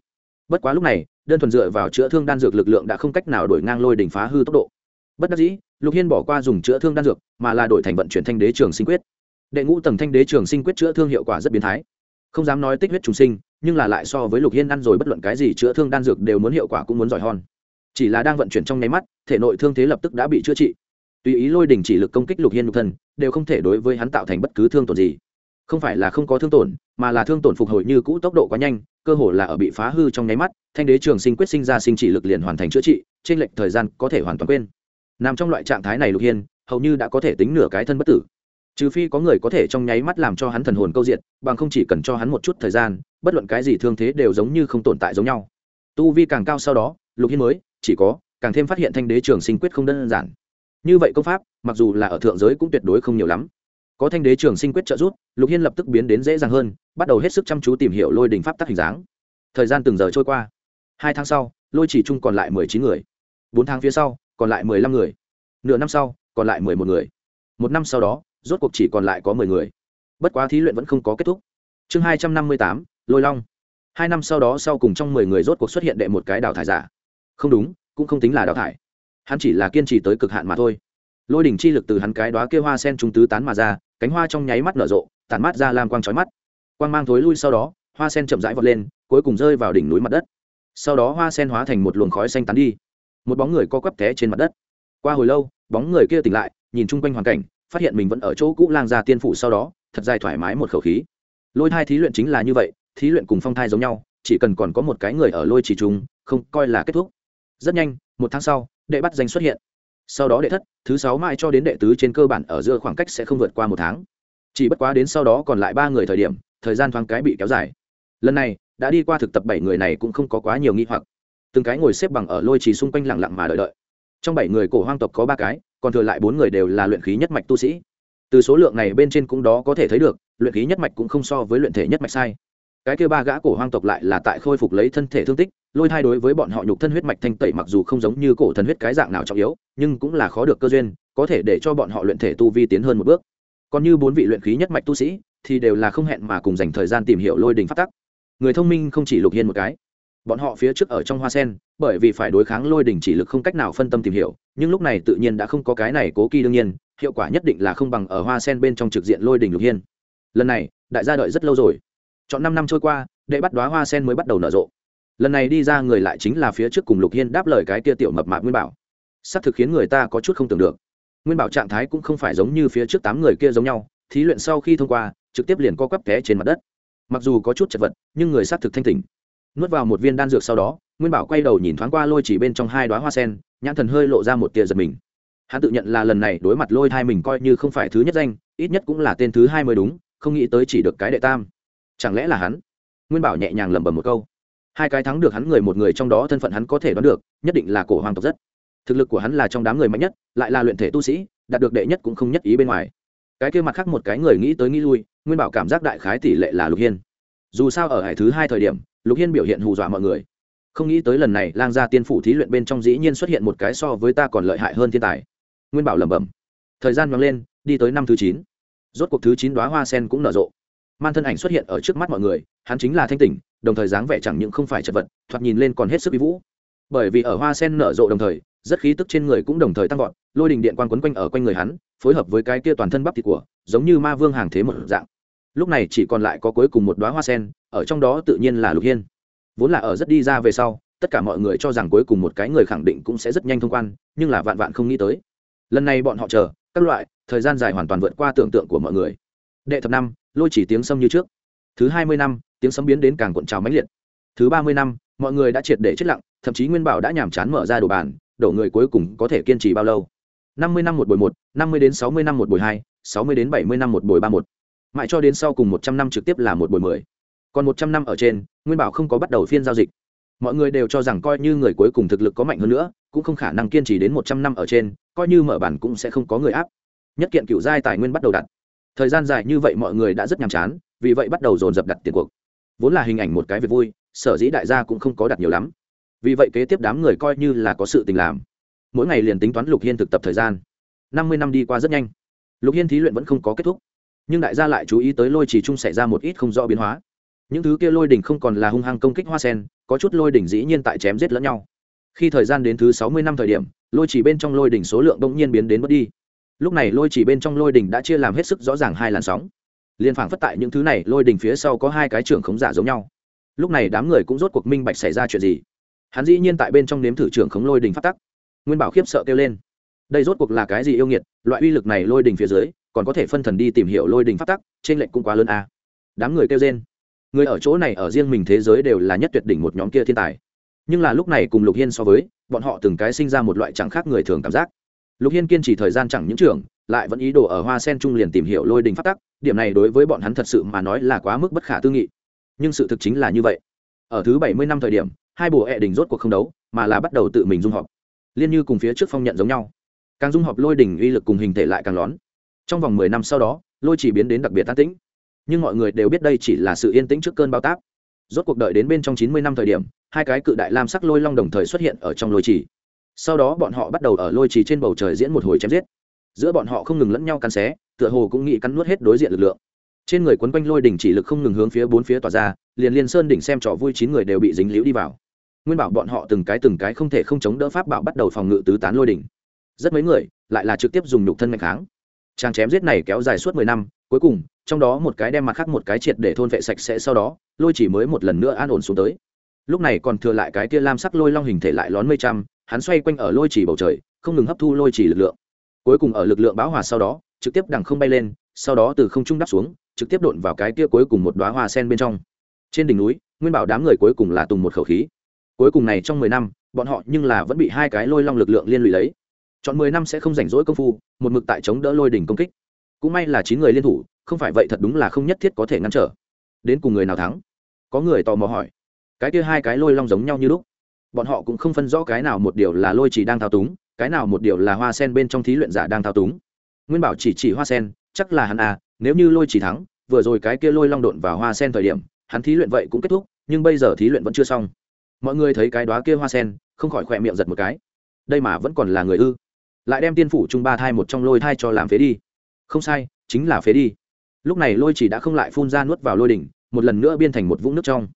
Bất quá lúc này, đơn thuần dựa vào chữa thương đan dược lực lượng đã không cách nào đổi ngang lôi đỉnh phá hư tốc độ bất đắc dĩ, lục hiên bỏ qua dùng chữa thương đan dược, mà là đổi thành vận chuyển thanh đế trường sinh quyết. Đệ ngũ tầng thanh đế trường sinh quyết chữa thương hiệu quả rất biến thái. Không dám nói tích huyết trùng sinh, nhưng là lại so với lục hiên ăn rồi bất luận cái gì chữa thương đan dược đều muốn hiệu quả cũng muốn giỏi hòn chỉ là đang vận chuyển trong nháy mắt, thể nội thương thế lập tức đã bị chữa trị. Tùy ý lôi đình chỉ lực công kích lục hiên nhục thân, đều không thể đối với hắn tạo thành bất cứ thương tổn gì. Không phải là không có thương tổn, mà là thương tổn phục hồi như cũ tốc độ quá nhanh, cơ hồ là ở bị phá hư trong nháy mắt, thanh đế trường sinh quyết sinh ra sinh chỉ lực liền hoàn thành chữa trị, trên lệch thời gian có thể hoàn toàn quên nằm trong loại trạng thái này lục hiên, hầu như đã có thể tính nửa cái thân bất tử. Trừ phi có người có thể trong nháy mắt làm cho hắn thần hồn câu diện bằng không chỉ cần cho hắn một chút thời gian, bất luận cái gì thương thế đều giống như không tồn tại giống nhau. Tu vi càng cao sau đó, lục hiên mới, chỉ có, càng thêm phát hiện thanh đế trường sinh quyết không đơn giản. Như vậy công pháp, mặc dù là ở thượng giới cũng tuyệt đối không nhiều lắm. Có thanh đế trường sinh quyết trợ giúp, lục hiên lập tức biến đến dễ dàng hơn, bắt đầu hết sức chăm chú tìm hiểu lôi đình pháp tắc hình dáng. Thời gian từng giờ trôi qua. Hai tháng sau, lôi chỉ chung còn lại mười chín người. Bốn tháng phía sau còn lại mười lăm người. Nửa năm sau, còn lại mười một người. Một năm sau đó, rốt cuộc chỉ còn lại có mười người. Bất quá thí luyện vẫn không có kết thúc. Chương hai trăm năm mươi tám, lôi long. Hai năm sau đó sau cùng trong mười người rốt cuộc xuất hiện đệ một cái đào thải giả. Không đúng, cũng không tính là đào thải. Hắn chỉ là kiên trì tới cực hạn mà thôi. Lôi đỉnh chi lực từ hắn cái đóa kia hoa sen trung tứ tán mà ra, cánh hoa trong nháy mắt nở rộ, tản mát ra làm quang trói mắt. Quang mang thối lui sau đó, hoa sen chậm rãi vọt lên, cuối cùng rơi vào đỉnh núi mặt đất. Sau đó hoa sen hóa thành một luồng khói xanh tán đi một bóng người co quắp té trên mặt đất. Qua hồi lâu bóng người kia tỉnh lại nhìn chung quanh hoàn cảnh phát hiện mình vẫn ở chỗ cũ lang gia tiên phủ sau đó thật dài thoải mái một khẩu khí. Lôi thai thí luyện chính là như vậy thí luyện cùng phong thai giống nhau chỉ cần còn có một cái người ở lôi chỉ trùng, không coi là kết thúc. Rất nhanh một tháng sau đệ bắt danh xuất hiện. Sau đó đệ thất thứ sáu mai cho đến đệ tứ trên cơ bản ở giữa khoảng cách sẽ không vượt qua một tháng. Chỉ bất quá đến sau đó còn lại ba người thời điểm thời gian thoáng cái bị kéo dài. Lần này đã đi qua thực tập bảy người này cũng không có quá nhiều nghi hoặc từng cái ngồi xếp bằng ở lôi trì xung quanh lặng lặng mà đợi đợi. Trong bảy người cổ hoang tộc có ba cái, còn thừa lại bốn người đều là luyện khí nhất mạch tu sĩ. Từ số lượng này bên trên cũng đó có thể thấy được, luyện khí nhất mạch cũng không so với luyện thể nhất mạch sai. Cái kia ba gã cổ hoang tộc lại là tại khôi phục lấy thân thể thương tích, lôi thai đối với bọn họ nhục thân huyết mạch thanh tẩy mặc dù không giống như cổ thần huyết cái dạng nào trọng yếu, nhưng cũng là khó được cơ duyên, có thể để cho bọn họ luyện thể tu vi tiến hơn một bước. Còn như bốn vị luyện khí nhất mạch tu sĩ, thì đều là không hẹn mà cùng dành thời gian tìm hiểu lôi đình phát tắc. Người thông minh không chỉ lục hiên một cái bọn họ phía trước ở trong hoa sen, bởi vì phải đối kháng lôi đỉnh chỉ lực không cách nào phân tâm tìm hiểu, nhưng lúc này tự nhiên đã không có cái này cố kỳ đương nhiên, hiệu quả nhất định là không bằng ở hoa sen bên trong trực diện lôi đỉnh lục hiên. Lần này, đại gia đợi rất lâu rồi. Chọn năm năm trôi qua, đệ bắt đoá hoa sen mới bắt đầu nở rộ. Lần này đi ra người lại chính là phía trước cùng lục hiên đáp lời cái kia tiểu mập mạp nguyên bảo. S ắ c thực khiến người ta có chút không tưởng được. Nguyên bảo trạng thái cũng không phải giống như phía trước tám người kia giống nhau, thí luyện sau khi thông qua, trực tiếp liền co quắp té trên mặt đất. Mặc dù có chút chật vật, nhưng người s á c thực thanh tỉnh nuốt vào một viên đan dược sau đó, nguyên bảo quay đầu nhìn thoáng qua lôi chỉ bên trong hai đoá hoa sen, nhãn thần hơi lộ ra một tia giật mình. Hắn tự nhận là lần này đối mặt lôi thai mình coi như không phải thứ nhất danh, ít nhất cũng là tên thứ hai mới đúng, không nghĩ tới chỉ được cái đệ tam. Chẳng lẽ là hắn? Nguyên bảo nhẹ nhàng lẩm bẩm một câu. Hai cái thắng được hắn người một người trong đó thân phận hắn có thể đoán được, nhất định là cổ hoàng tộc rất. Thực lực của hắn là trong đám người mạnh nhất, lại là luyện thể tu sĩ, đạt được đệ nhất cũng không nhất ý bên ngoài. Cái kia mặt khác một cái người nghĩ tới nghĩ lui, nguyên bảo cảm giác đại khái tỷ lệ là lục hiên. Dù sao ở hải thứ hai thời điểm lục hiên biểu hiện hù dọa mọi người. Không nghĩ tới lần này, lang gia tiên phủ thí luyện bên trong dĩ nhiên xuất hiện một cái so với ta còn lợi hại hơn thiên tài. Nguyên bảo lẩm bẩm. Thời gian vắng lên, đi tới năm thứ chín. Rốt cuộc thứ chín đoá hoa sen cũng nở rộ. Man thân ảnh xuất hiện ở trước mắt mọi người, hắn chính là thanh tỉnh, đồng thời dáng vẻ chẳng những không phải chật vật, thoạt nhìn lên còn hết sức bí vũ. Bởi vì ở hoa sen nở rộ đồng thời, rất khí tức trên người cũng đồng thời tăng vọt, lôi đình điện quan quấn quanh ở quanh người hắn, phối hợp với cái kia toàn thân bắp thịt của, giống như ma vương hàng thế một dạng lúc này chỉ còn lại có cuối cùng một đoá hoa sen, ở trong đó tự nhiên là lục hiên. Vốn là ở rất đi ra về sau, tất cả mọi người cho rằng cuối cùng một cái người khẳng định cũng sẽ rất nhanh thông quan, nhưng là vạn vạn không nghĩ tới. Lần này bọn họ chờ, các loại, thời gian dài hoàn toàn vượt qua tưởng tượng của mọi người. Đệ thập năm, lôi chỉ tiếng sâm như trước. Thứ hai mươi năm, tiếng sấm biến đến càng cuộn trào mãnh liệt. Thứ ba mươi năm, mọi người đã triệt để chết lặng, thậm chí nguyên bảo đã nhàm chán mở ra đồ bàn, đổ người cuối cùng có thể kiên trì bao lâu? năm mươi năm một buổi một, năm mươi đến sáu mươi năm một buổi hai, sáu mươi đến bảy mươi năm một buổi ba một mãi cho đến sau cùng một trăm năm trực tiếp là một buổi mười. Còn một trăm năm ở trên, nguyên bảo không có bắt đầu phiên giao dịch. Mọi người đều cho rằng coi như người cuối cùng thực lực có mạnh hơn nữa, cũng không khả năng kiên trì đến một trăm năm ở trên, coi như mở bản cũng sẽ không có người áp. Nhất kiện cựu giai tài nguyên bắt đầu đặt. Thời gian dài như vậy mọi người đã rất nhàm chán, vì vậy bắt đầu dồn dập đặt tiền cuộc. Vốn là hình ảnh một cái việc vui, sở dĩ đại gia cũng không có đặt nhiều lắm. Vì vậy kế tiếp đám người coi như là có sự tình làm. Mỗi ngày liền tính toán lục hiên thực tập thời gian. Năm mươi năm đi qua rất nhanh. Lục hiên thí luyện vẫn không có kết thúc nhưng đại gia lại chú ý tới lôi chỉ trung xảy ra một ít không rõ biến hóa. Những thứ kia lôi đỉnh không còn là hung hăng công kích hoa sen, có chút lôi đỉnh dĩ nhiên tại chém giết lẫn nhau. Khi thời gian đến thứ sáu mươi năm thời điểm, lôi chỉ bên trong lôi đỉnh số lượng bỗng nhiên biến đến mất đi. Lúc này lôi chỉ bên trong lôi đỉnh đã chia làm hết sức rõ ràng hai làn sóng. Liên phản phất tại những thứ này, lôi đỉnh phía sau có hai cái trưởng khống giả giống nhau. Lúc này đám người cũng rốt cuộc minh bạch xảy ra chuyện gì. Hắn dĩ nhiên tại bên trong nếm thử trưởng khống lôi đỉnh phát tắc. Nguyên bảo khiếp sợ kêu lên. Đây rốt cuộc là cái gì yêu nghiệt? Loại uy lực này lôi đỉnh phía dưới còn có thể phân thần đi tìm hiểu lôi đình phát tắc trên lệnh cũng quá lớn à. đám người kêu trên người ở chỗ này ở riêng mình thế giới đều là nhất tuyệt đỉnh một nhóm kia thiên tài. Nhưng là lúc này cùng lục hiên so với, bọn họ từng cái sinh ra một loại chẳng khác người thường cảm giác. Lục hiên kiên trì thời gian chẳng những trưởng lại vẫn ý đồ ở hoa sen trung liền tìm hiểu lôi đình phát tắc, điểm này đối với bọn hắn thật sự mà nói là quá mức bất khả tư nghị. Nhưng sự thực chính là như vậy. Ở thứ bảy mươi năm thời điểm, hai bộ hệ đình rốt cuộc không đấu, mà là bắt đầu tự mình dung họp. Liên như cùng phía trước phong nhận giống nhau. Càng dung họp lôi đình uy lực cùng hình thể lại càng lón trong vòng mười năm sau đó, lôi chỉ biến đến đặc biệt tan tĩnh. Nhưng mọi người đều biết đây chỉ là sự yên tĩnh trước cơn bao táp. Rốt cuộc đợi đến bên trong chín mươi năm thời điểm, hai cái cự đại lam sắc lôi long đồng thời xuất hiện ở trong lôi chỉ. Sau đó bọn họ bắt đầu ở lôi chỉ trên bầu trời diễn một hồi chém giết. Giữa bọn họ không ngừng lẫn nhau cắn xé, tựa hồ cũng nghĩ cắn nuốt hết đối diện lực lượng. Trên người quấn quanh lôi đỉnh chỉ lực không ngừng hướng phía bốn phía tỏa ra, liền liên sơn đỉnh xem trò vui chín người đều bị dính liễu đi vào. Nguyên bảo bọn họ từng cái từng cái không thể không chống đỡ pháp bảo bắt đầu phòng ngự tứ tán lôi đỉnh. Rất mấy người lại là trực tiếp dùng nhục thân mạnh kháng. Tràng chém giết này kéo dài suốt mười năm, cuối cùng, trong đó một cái đem mặt khác một cái triệt để thôn vệ sạch sẽ sau đó, lôi chỉ mới một lần nữa an ổn xuống tới. Lúc này còn thừa lại cái kia lam sắc lôi long hình thể lại lón mây trăm, hắn xoay quanh ở lôi chỉ bầu trời, không ngừng hấp thu lôi chỉ lực lượng. Cuối cùng ở lực lượng bão hòa sau đó, trực tiếp đằng không bay lên, sau đó từ không trung đắp xuống, trực tiếp độn vào cái kia cuối cùng một đóa hoa sen bên trong. Trên đỉnh núi, nguyên bảo đám người cuối cùng là tùng một khẩu khí. Cuối cùng này trong mười năm, bọn họ nhưng là vẫn bị hai cái lôi long lực lượng liên lụy lấy chọn mười năm sẽ không rảnh rỗi công phu, một mực tại chống đỡ lôi đỉnh công kích. Cũng may là chín người liên thủ, không phải vậy thật đúng là không nhất thiết có thể ngăn trở. Đến cùng người nào thắng? Có người tò mò hỏi. Cái kia hai cái lôi long giống nhau như lúc. Bọn họ cũng không phân rõ cái nào một điều là lôi chỉ đang thao túng, cái nào một điều là hoa sen bên trong thí luyện giả đang thao túng. Nguyên bảo chỉ chỉ hoa sen, chắc là hắn à nếu như lôi chỉ thắng, vừa rồi cái kia lôi long độn vào hoa sen thời điểm, hắn thí luyện vậy cũng kết thúc, nhưng bây giờ thí luyện vẫn chưa xong. Mọi người thấy cái đó kia hoa sen, không khỏi khỏe miệng giật một cái. Đây mà vẫn còn là người ư? Lại đem tiên phủ trung ba thai một trong lôi thai cho làm phế đi. Không sai, chính là phế đi. Lúc này lôi chỉ đã không lại phun ra nuốt vào lôi đỉnh, một lần nữa biên thành một vũng nước trong.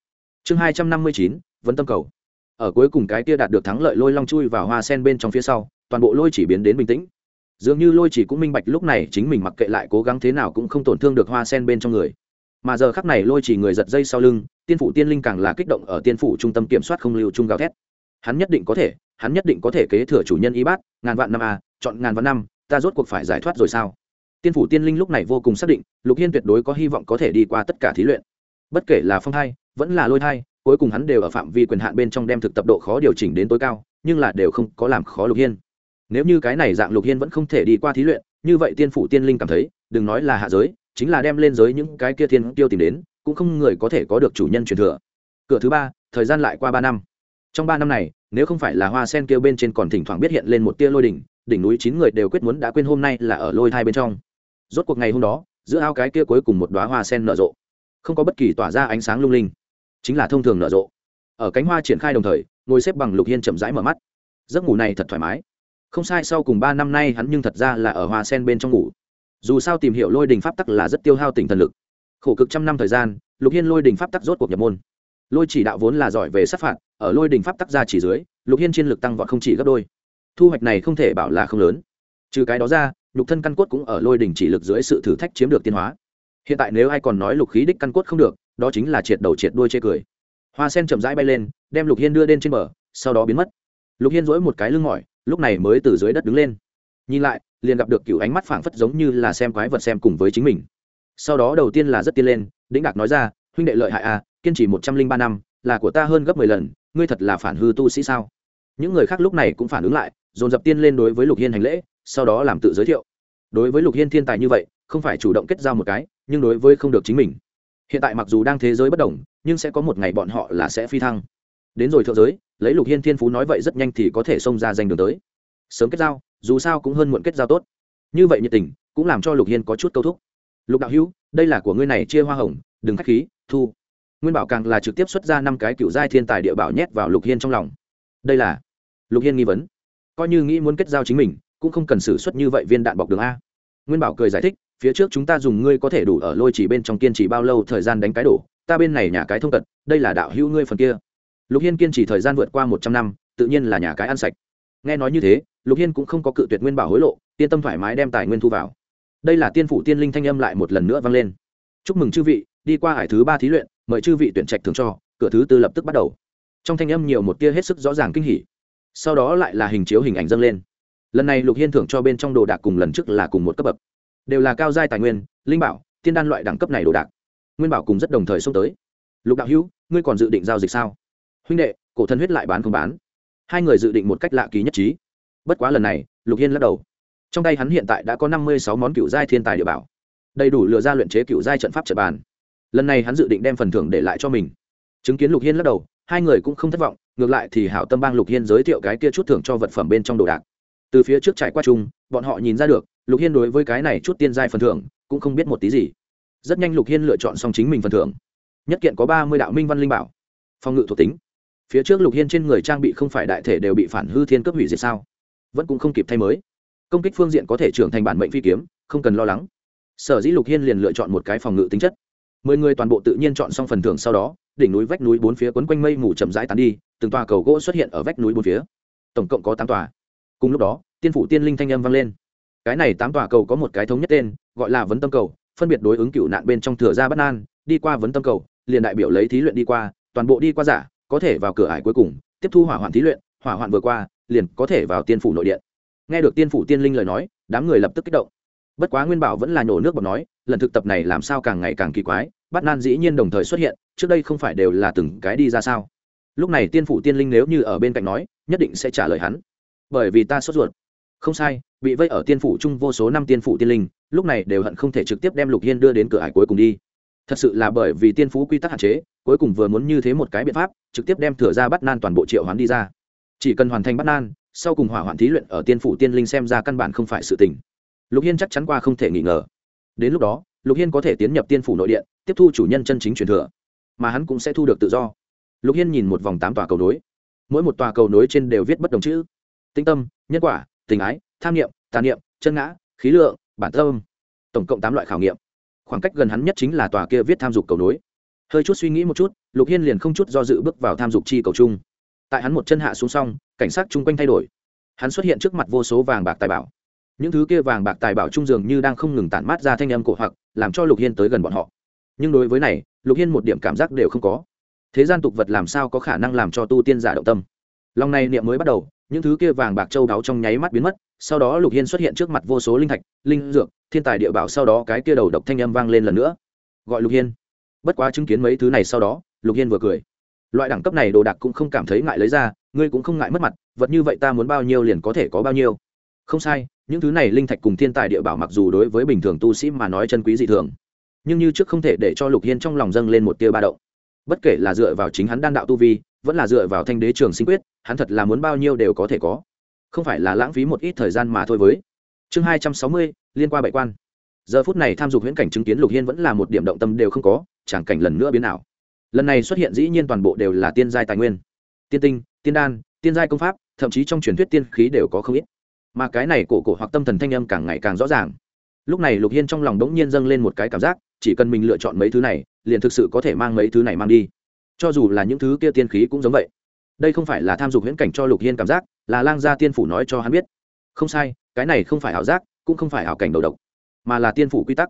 Chương hai trăm năm mươi chín vẫn tâm cầu. Ở cuối cùng cái kia đạt được thắng lợi lôi long chui vào hoa sen bên trong phía sau, toàn bộ lôi chỉ biến đến bình tĩnh. Dường như lôi chỉ cũng minh bạch lúc này chính mình mặc kệ lại cố gắng thế nào cũng không tổn thương được hoa sen bên trong người. Mà giờ khắc này lôi chỉ người giật dây sau lưng, tiên phủ tiên linh càng là kích động ở tiên phủ trung tâm kiểm soát không lưu trung gào thét hắn nhất định có thể hắn nhất định có thể kế thừa chủ nhân y bát ngàn vạn năm a à, chọn ngàn vạn năm ta rốt cuộc phải giải thoát rồi sao? Tiên phủ tiên linh lúc này vô cùng xác định lục hiên tuyệt đối có hy vọng có thể đi qua tất cả thí luyện. Bất kể là phong thai vẫn là lôi thai cuối cùng hắn đều ở phạm vi quyền hạn bên trong đem thực tập độ khó điều chỉnh đến tối cao nhưng là đều không có làm khó lục hiên. Nếu như cái này dạng lục hiên vẫn không thể đi qua thí luyện như vậy tiên phủ tiên linh cảm thấy đừng nói là hạ giới chính là đem lên giới những cái kia thiên tiêu tìm đến cũng không người có thể có được chủ nhân truyền thừa. Cửa thứ ba thời gian lại qua ba năm trong ba năm này, nếu không phải là hoa sen kêu bên trên còn thỉnh thoảng biết hiện lên một tia lôi đỉnh đỉnh núi chín người đều quyết muốn đã quên hôm nay là ở lôi thai bên trong. Rốt cuộc ngày hôm đó, giữa ao cái kia cuối cùng một đoá hoa sen nở rộ. Không có bất kỳ tỏa ra ánh sáng lung linh, chính là thông thường nở rộ. Ở cánh hoa triển khai đồng thời, ngồi xếp bằng lục hiên chậm rãi mở mắt. Giấc ngủ này thật thoải mái. Không sai sau cùng ba năm nay hắn nhưng thật ra là ở hoa sen bên trong ngủ. Dù sao tìm hiểu lôi đình pháp tắc là rất tiêu hao tỉnh thần lực. Khổ cực trăm năm thời gian, lục hiên lôi đình pháp tắc rốt cuộc nhập môn lôi chỉ đạo vốn là giỏi về sát phạt, ở lôi đình pháp tắc ra chỉ dưới, lục hiên chiến lực tăng vọt không chỉ gấp đôi. Thu hoạch này không thể bảo là không lớn. Trừ cái đó ra lục thân căn cốt cũng ở lôi đình chỉ lực dưới sự thử thách chiếm được tiến hóa. Hiện tại nếu ai còn nói lục khí đích căn cốt không được, đó chính là triệt đầu triệt đuôi chê cười. Hoa sen chậm rãi bay lên, đem lục hiên đưa lên trên bờ, sau đó biến mất. Lục hiên dỗi một cái lưng mỏi, lúc này mới từ dưới đất đứng lên. Nhìn lại, liền gặp được cựu ánh mắt phảng phất giống như là xem quái vật xem cùng với chính mình. Sau đó đầu tiên là rất tiên lên, đĩnh đạc nói ra, huynh đệ lợi hại à kiên trì một trăm linh ba năm, là của ta hơn gấp mười lần, ngươi thật là phản hư tu sĩ sao? Những người khác lúc này cũng phản ứng lại, dồn dập tiên lên đối với lục hiên hành lễ, sau đó làm tự giới thiệu. Đối với lục hiên thiên tài như vậy, không phải chủ động kết giao một cái, nhưng đối với không được chính mình. Hiện tại mặc dù đang thế giới bất đồng, nhưng sẽ có một ngày bọn họ là sẽ phi thăng. Đến rồi thượng giới, lấy lục hiên thiên phú nói vậy rất nhanh thì có thể xông ra danh đường tới. Sớm kết giao, dù sao cũng hơn muộn kết giao tốt. Như vậy nhiệt tình, cũng làm cho lục hiên có chút câu thúc. Lục đạo hữu, đây là của ngươi này, chia hoa hồng, đừng k h á c h khí, thu nguyên bảo càng là trực tiếp xuất ra năm cái cựu giai thiên tài địa bảo nhét vào lục hiên trong lòng. Đây là lục hiên nghi vấn. Coi như nghĩ muốn kết giao chính mình, cũng không cần xử suất như vậy viên đạn bọc đường a. Nguyên bảo cười giải thích, phía trước chúng ta dùng ngươi có thể đủ ở lôi chỉ bên trong kiên trì bao lâu thời gian đánh cái đổ, ta bên này nhà cái thông tật đây là đạo hữu ngươi phần kia. Lục hiên kiên trì thời gian vượt qua một trăm năm, tự nhiên là nhà cái ăn sạch. Nghe nói như thế, lục hiên cũng không có cự tuyệt nguyên bảo hối lộ tiên tâm thoải mái đem tài nguyên thu vào. Đây là tiên phủ tiên linh thanh âm lại một lần nữa vang lên. Chúc mừng chư vị, đi qua hải thứ ba thí luyện mời chư vị tuyển trạch thường cho, cửa thứ tư lập tức bắt đầu. Trong thanh âm nhiều một tia hết sức rõ ràng kinh hỉ. Sau đó lại là hình chiếu hình ảnh dâng lên. Lần này lục hiên thưởng cho bên trong đồ đạc cùng lần trước là cùng một cấp bậc. Đều là cao giai tài nguyên, linh bảo, tiên đan loại đẳng cấp này đồ đạc. Nguyên bảo cùng rất đồng thời xông tới. Lục đạo hữu, ngươi còn dự định giao dịch sao? Huynh đệ, cổ thân huyết lại bán không bán? Hai người dự định một cách lạ kỳ nhất trí. Bất quá lần này, lục hiên lắc đầu. Trong tay hắn hiện tại đã có năm mươi sáu món cựu giai thiên tài địa bảo. Đầy đủ lừa ra luyện chế cựu giai trận pháp trận bàn lần này hắn dự định đem phần thưởng để lại cho mình. Chứng kiến lục hiên lắc đầu, hai người cũng không thất vọng, ngược lại thì hảo tâm bang lục hiên giới thiệu cái kia chút thưởng cho vật phẩm bên trong đồ đạc. Từ phía trước trải qua chung, bọn họ nhìn ra được, lục hiên đối với cái này chút tiên giai phần thưởng, cũng không biết một tí gì. Rất nhanh lục hiên lựa chọn xong chính mình phần thưởng. Nhất kiện có ba mươi đạo minh văn linh bảo. Phòng ngự thuộc tính. Phía trước lục hiên trên người trang bị không phải đại thể đều bị phản hư thiên cấp hủy diệt sao? Vẫn cũng không kịp thay mới. Công kích phương diện có thể trưởng thành bản mệnh phi kiếm, không cần lo lắng. Sở dĩ lục hiên liền lựa chọn một cái phòng ngự tính chất mười người toàn bộ tự nhiên chọn xong phần thưởng sau đó, đỉnh núi vách núi bốn phía quấn quanh mây mù chậm rãi tán đi, từng tòa cầu gỗ xuất hiện ở vách núi bốn phía. Tổng cộng có tám tòa. Cùng lúc đó, tiên phủ tiên linh thanh âm vang lên. Cái này tám tòa cầu có một cái thống nhất tên, gọi là vấn tâm cầu, phân biệt đối ứng cựu nạn bên trong thừa ra bất an, đi qua vấn tâm cầu, liền đại biểu lấy thí luyện đi qua, toàn bộ đi qua giả, có thể vào cửa ải cuối cùng, tiếp thu hỏa hoạn thí luyện, hỏa hoạn vừa qua, liền có thể vào tiên phủ nội điện. Nghe được tiên phủ tiên linh lời nói, đám người lập tức kích động bất quá nguyên bảo vẫn là nhổ nước bọt nói, lần thực tập này làm sao càng ngày càng kỳ quái bắt nan dĩ nhiên đồng thời xuất hiện, trước đây không phải đều là từng cái đi ra sao? Lúc này tiên phủ tiên linh nếu như ở bên cạnh nói, nhất định sẽ trả lời hắn. Bởi vì ta sốt ruột. Không sai, bị vây ở tiên phủ chung vô số năm tiên phủ tiên linh, lúc này đều hận không thể trực tiếp đem lục hiên đưa đến cửa hải cuối cùng đi. Thật sự là bởi vì tiên phú quy tắc hạn chế, cuối cùng vừa muốn như thế một cái biện pháp, trực tiếp đem thừa ra bắt nan toàn bộ triệu hoán đi ra. Chỉ cần hoàn thành bắt nan, sau cùng hỏa hoạn thí luyện ở tiên phủ tiên linh xem ra căn bản không phải sự tình lục hiên chắc chắn qua không thể nghi ngờ. Đến lúc đó, lục hiên có thể tiến nhập tiên phủ nội điện, tiếp thu chủ nhân chân chính truyền thừa, mà hắn cũng sẽ thu được tự do. Lục hiên nhìn một vòng tám tòa cầu nối. Mỗi một tòa cầu nối trên đều viết bất đồng chữ. Tinh tâm, nhân quả, tình ái, tham nghiệm tà niệm, chân ngã, khí lượng, bản tâm. Tổng cộng tám loại khảo nghiệm. Khoảng cách gần hắn nhất chính là tòa kia viết tham dục cầu nối. Hơi chút suy nghĩ một chút, lục hiên liền không chút do dự bước vào tham dục chi cầu chung. Tại hắn một chân hạ xuống xong, cảnh sát chung quanh thay đổi. Hắn xuất hiện trước mặt vô số vàng bạc tài bảo những thứ kia vàng bạc tài bảo trung dường như đang không ngừng tản mát ra thanh âm cổ hoặc, làm cho lục hiên tới gần bọn họ. Nhưng đối với này, lục hiên một điểm cảm giác đều không có. Thế gian tục vật làm sao có khả năng làm cho tu tiên giả động tâm? Lòng này niệm mới bắt đầu, những thứ kia vàng bạc châu đáo trong nháy mắt biến mất, sau đó lục hiên xuất hiện trước mặt vô số linh thạch, linh dược, thiên tài địa bảo, sau đó cái kia đầu độc thanh âm vang lên lần nữa. Gọi lục hiên. Bất quá chứng kiến mấy thứ này sau đó, lục hiên vừa cười. Loại đẳng cấp này đồ đạc cũng không cảm thấy ngại lấy ra, ngươi cũng không ngại mất mặt, vật như vậy ta muốn bao nhiêu liền có thể có bao nhiêu. Không sai những thứ này linh thạch cùng thiên tài địa bảo mặc dù đối với bình thường tu sĩ mà nói chân quý dị thường, nhưng như trước không thể để cho lục hiên trong lòng dâng lên một tia ba động. Bất kể là dựa vào chính hắn đan đạo tu vi, vẫn là dựa vào thanh đế trường sinh quyết, hắn thật là muốn bao nhiêu đều có thể có. Không phải là lãng phí một ít thời gian mà thôi với. Chương hai trăm sáu mươi, liên qua bảy quan. Giờ phút này tham dục huyễn cảnh chứng kiến lục hiên vẫn là một điểm động tâm đều không có, chẳng cảnh lần nữa biến ảo. Lần này xuất hiện dĩ nhiên toàn bộ đều là tiên giai tài nguyên. Tiên tinh, tiên đan, tiên giai công pháp, thậm chí trong truyền thuyết tiên khí đều có không ít mà cái này cổ cổ hoặc tâm thần thanh âm càng ngày càng rõ ràng. Lúc này lục hiên trong lòng đống nhiên dâng lên một cái cảm giác, chỉ cần mình lựa chọn mấy thứ này, liền thực sự có thể mang mấy thứ này mang đi. Cho dù là những thứ kia tiên khí cũng giống vậy. Đây không phải là tham dục huyễn cảnh cho lục hiên cảm giác, là lang gia tiên phủ nói cho hắn biết. Không sai, cái này không phải ảo giác, cũng không phải ảo cảnh đầu độc, mà là tiên phủ quy tắc.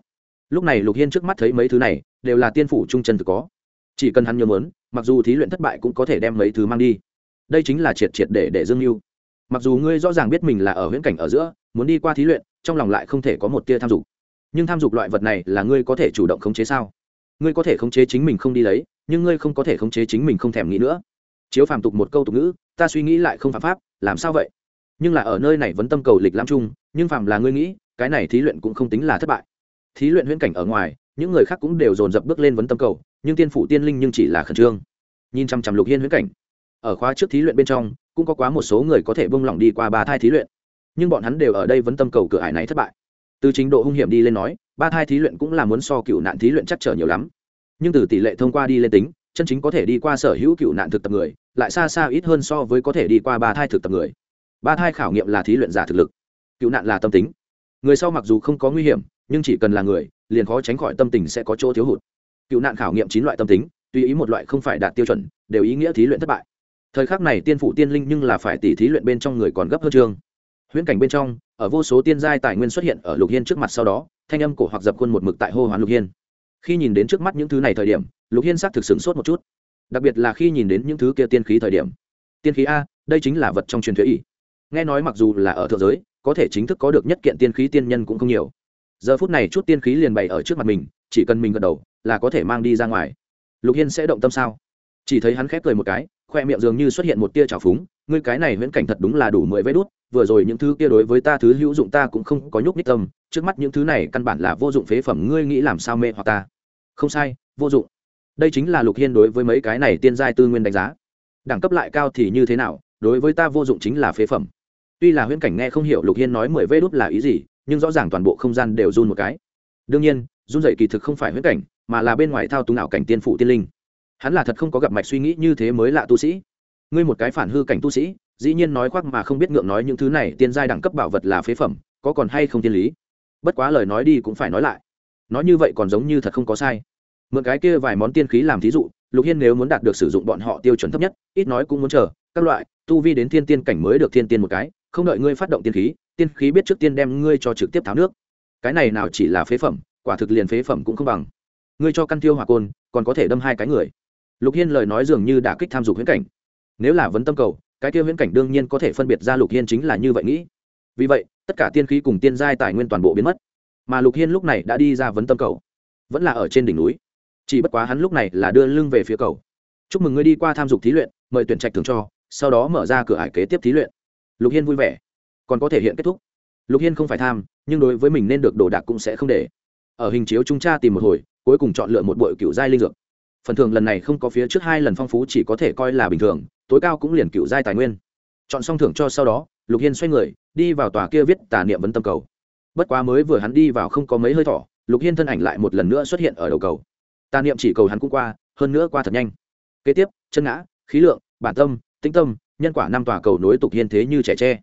Lúc này lục hiên trước mắt thấy mấy thứ này, đều là tiên phủ trung chân thực có. Chỉ cần hắn nhớ mớn mặc dù thí luyện thất bại cũng có thể đem mấy thứ mang đi. Đây chính là triệt triệt để để dương mưu mặc dù ngươi rõ ràng biết mình là ở huyễn cảnh ở giữa, muốn đi qua thí luyện, trong lòng lại không thể có một tia tham dục. Nhưng tham dục loại vật này là ngươi có thể chủ động khống chế sao? Ngươi có thể khống chế chính mình không đi lấy, nhưng ngươi không có thể khống chế chính mình không thèm nghĩ nữa. Chiếu phàm tục một câu tục ngữ, ta suy nghĩ lại không phạm pháp, làm sao vậy? Nhưng là ở nơi này vẫn tâm cầu lịch lam chung, nhưng phàm là ngươi nghĩ, cái này thí luyện cũng không tính là thất bại. Thí luyện huyễn cảnh ở ngoài, những người khác cũng đều dồn dập bước lên vấn tâm cầu, nhưng tiên phủ tiên linh nhưng chỉ là khẩn trương. Nhìn chăm chăm lục hiên huyễn cảnh ở khóa trước thí luyện bên trong, cũng có quá một số người có thể bông lỏng đi qua ba thai thí luyện. Nhưng bọn hắn đều ở đây vẫn tâm cầu cửa ải này thất bại. Từ trình độ hung hiểm đi lên nói, ba thai thí luyện cũng là muốn so cựu nạn thí luyện chắc trở nhiều lắm. Nhưng từ tỷ lệ thông qua đi lên tính, chân chính có thể đi qua sở hữu cựu nạn thực tập người, lại xa xa ít hơn so với có thể đi qua ba thai thực tập người. Ba thai khảo nghiệm là thí luyện giả thực lực. Cựu nạn là tâm tính. Người sau mặc dù không có nguy hiểm, nhưng chỉ cần là người, liền khó tránh khỏi tâm tình sẽ có chỗ thiếu hụt. Cựu nạn khảo nghiệm chín loại tâm tính, tùy ý một loại không phải đạt tiêu chuẩn, đều ý nghĩa thí luyện thất bại thời khắc này tiên phụ tiên linh nhưng là phải tỉ thí luyện bên trong người còn gấp hơn chương huyễn cảnh bên trong, ở vô số tiên giai tài nguyên xuất hiện ở lục hiên trước mặt sau đó, thanh âm cổ hoặc dập khuôn một mực tại hô hoán lục hiên. Khi nhìn đến trước mắt những thứ này thời điểm, lục hiên xác thực sửng sốt một chút. Đặc biệt là khi nhìn đến những thứ kia tiên khí thời điểm. Tiên khí a, đây chính là vật trong truyền thuyết ỷ. Nghe nói mặc dù là ở thượng giới, có thể chính thức có được nhất kiện tiên khí tiên nhân cũng không nhiều. Giờ phút này chút tiên khí liền bày ở trước mặt mình, chỉ cần mình gật đầu, là có thể mang đi ra ngoài. Lục hiên sẽ động tâm sao? Chỉ thấy hắn khép cười một cái khoe miệng dường như xuất hiện một tia trào phúng, ngươi cái này viễn cảnh thật đúng là đủ mười vết đút, vừa rồi những thứ kia đối với ta thứ hữu dụng ta cũng không có nhúc nhích tâm, trước mắt những thứ này căn bản là vô dụng phế phẩm, ngươi nghĩ làm sao mê hoặc ta? Không sai, vô dụng. Đây chính là lục hiên đối với mấy cái này tiên giai tư nguyên đánh giá. Đẳng cấp lại cao thì như thế nào, đối với ta vô dụng chính là phế phẩm. Tuy là huyễn cảnh nghe không hiểu lục hiên nói mười vê đút là ý gì, nhưng rõ ràng toàn bộ không gian đều run một cái. Đương nhiên, run dậy kỳ thực không phải huyễn cảnh, mà là bên ngoài thao túng ảo cảnh tiên phụ tiên linh hắn là thật không có gặp mạch suy nghĩ như thế mới lạ tu sĩ. Ngươi một cái phản hư cảnh tu sĩ, dĩ nhiên nói khoác mà không biết ngượng nói những thứ này, tiên giai đẳng cấp bảo vật là phế phẩm, có còn hay không tiên lý? Bất quá lời nói đi cũng phải nói lại. Nói như vậy còn giống như thật không có sai. Mượn cái kia vài món tiên khí làm thí dụ, lục hiên nếu muốn đạt được sử dụng bọn họ tiêu chuẩn thấp nhất, ít nói cũng muốn chờ, các loại, tu vi đến thiên tiên cảnh mới được thiên tiên một cái, không đợi ngươi phát động tiên khí tiên khí biết trước tiên đem ngươi cho trực tiếp tháo nước. Cái này nào chỉ là phế phẩm, quả thực liền phế phẩm cũng không bằng. Ngươi cho căn tiêu hỏa côn, còn có thể đâm hai cái người lục hiên lời nói dường như đã kích tham dục huyễn cảnh. Nếu là vấn tâm cầu, cái kia huyễn cảnh đương nhiên có thể phân biệt ra lục hiên chính là như vậy nghĩ. Vì vậy, tất cả tiên khí cùng tiên giai tài nguyên toàn bộ biến mất. Mà lục hiên lúc này đã đi ra vấn tâm cầu, vẫn là ở trên đỉnh núi. Chỉ bất quá hắn lúc này là đưa lưng về phía cầu. Chúc mừng ngươi đi qua tham dục thí luyện, mời tuyển trạch thường cho, sau đó mở ra cửa hải kế tiếp thí luyện. Lục hiên vui vẻ. Còn có thể hiện kết thúc. Lục hiên không phải tham, nhưng đối với mình nên được đồ đạc cũng sẽ không để. Ở hình chiếu trung tra tìm một hồi, cuối cùng chọn lựa một bội cựu giai linh dược phần thưởng lần này không có phía trước hai lần phong phú, chỉ có thể coi là bình thường, tối cao cũng liền cựu giai tài nguyên. Chọn xong thưởng cho sau đó, lục hiên xoay người, đi vào tòa kia viết tà niệm vấn tâm cầu. Bất quá mới vừa hắn đi vào không có mấy hơi thỏ lục hiên thân ảnh lại một lần nữa xuất hiện ở đầu cầu. Tà niệm chỉ cầu hắn cũng qua, hơn nữa qua thật nhanh. Kế tiếp, chân ngã, khí lượng, bản tâm, tĩnh tâm, nhân quả năm tòa cầu nối tục hiên thế như trẻ tre.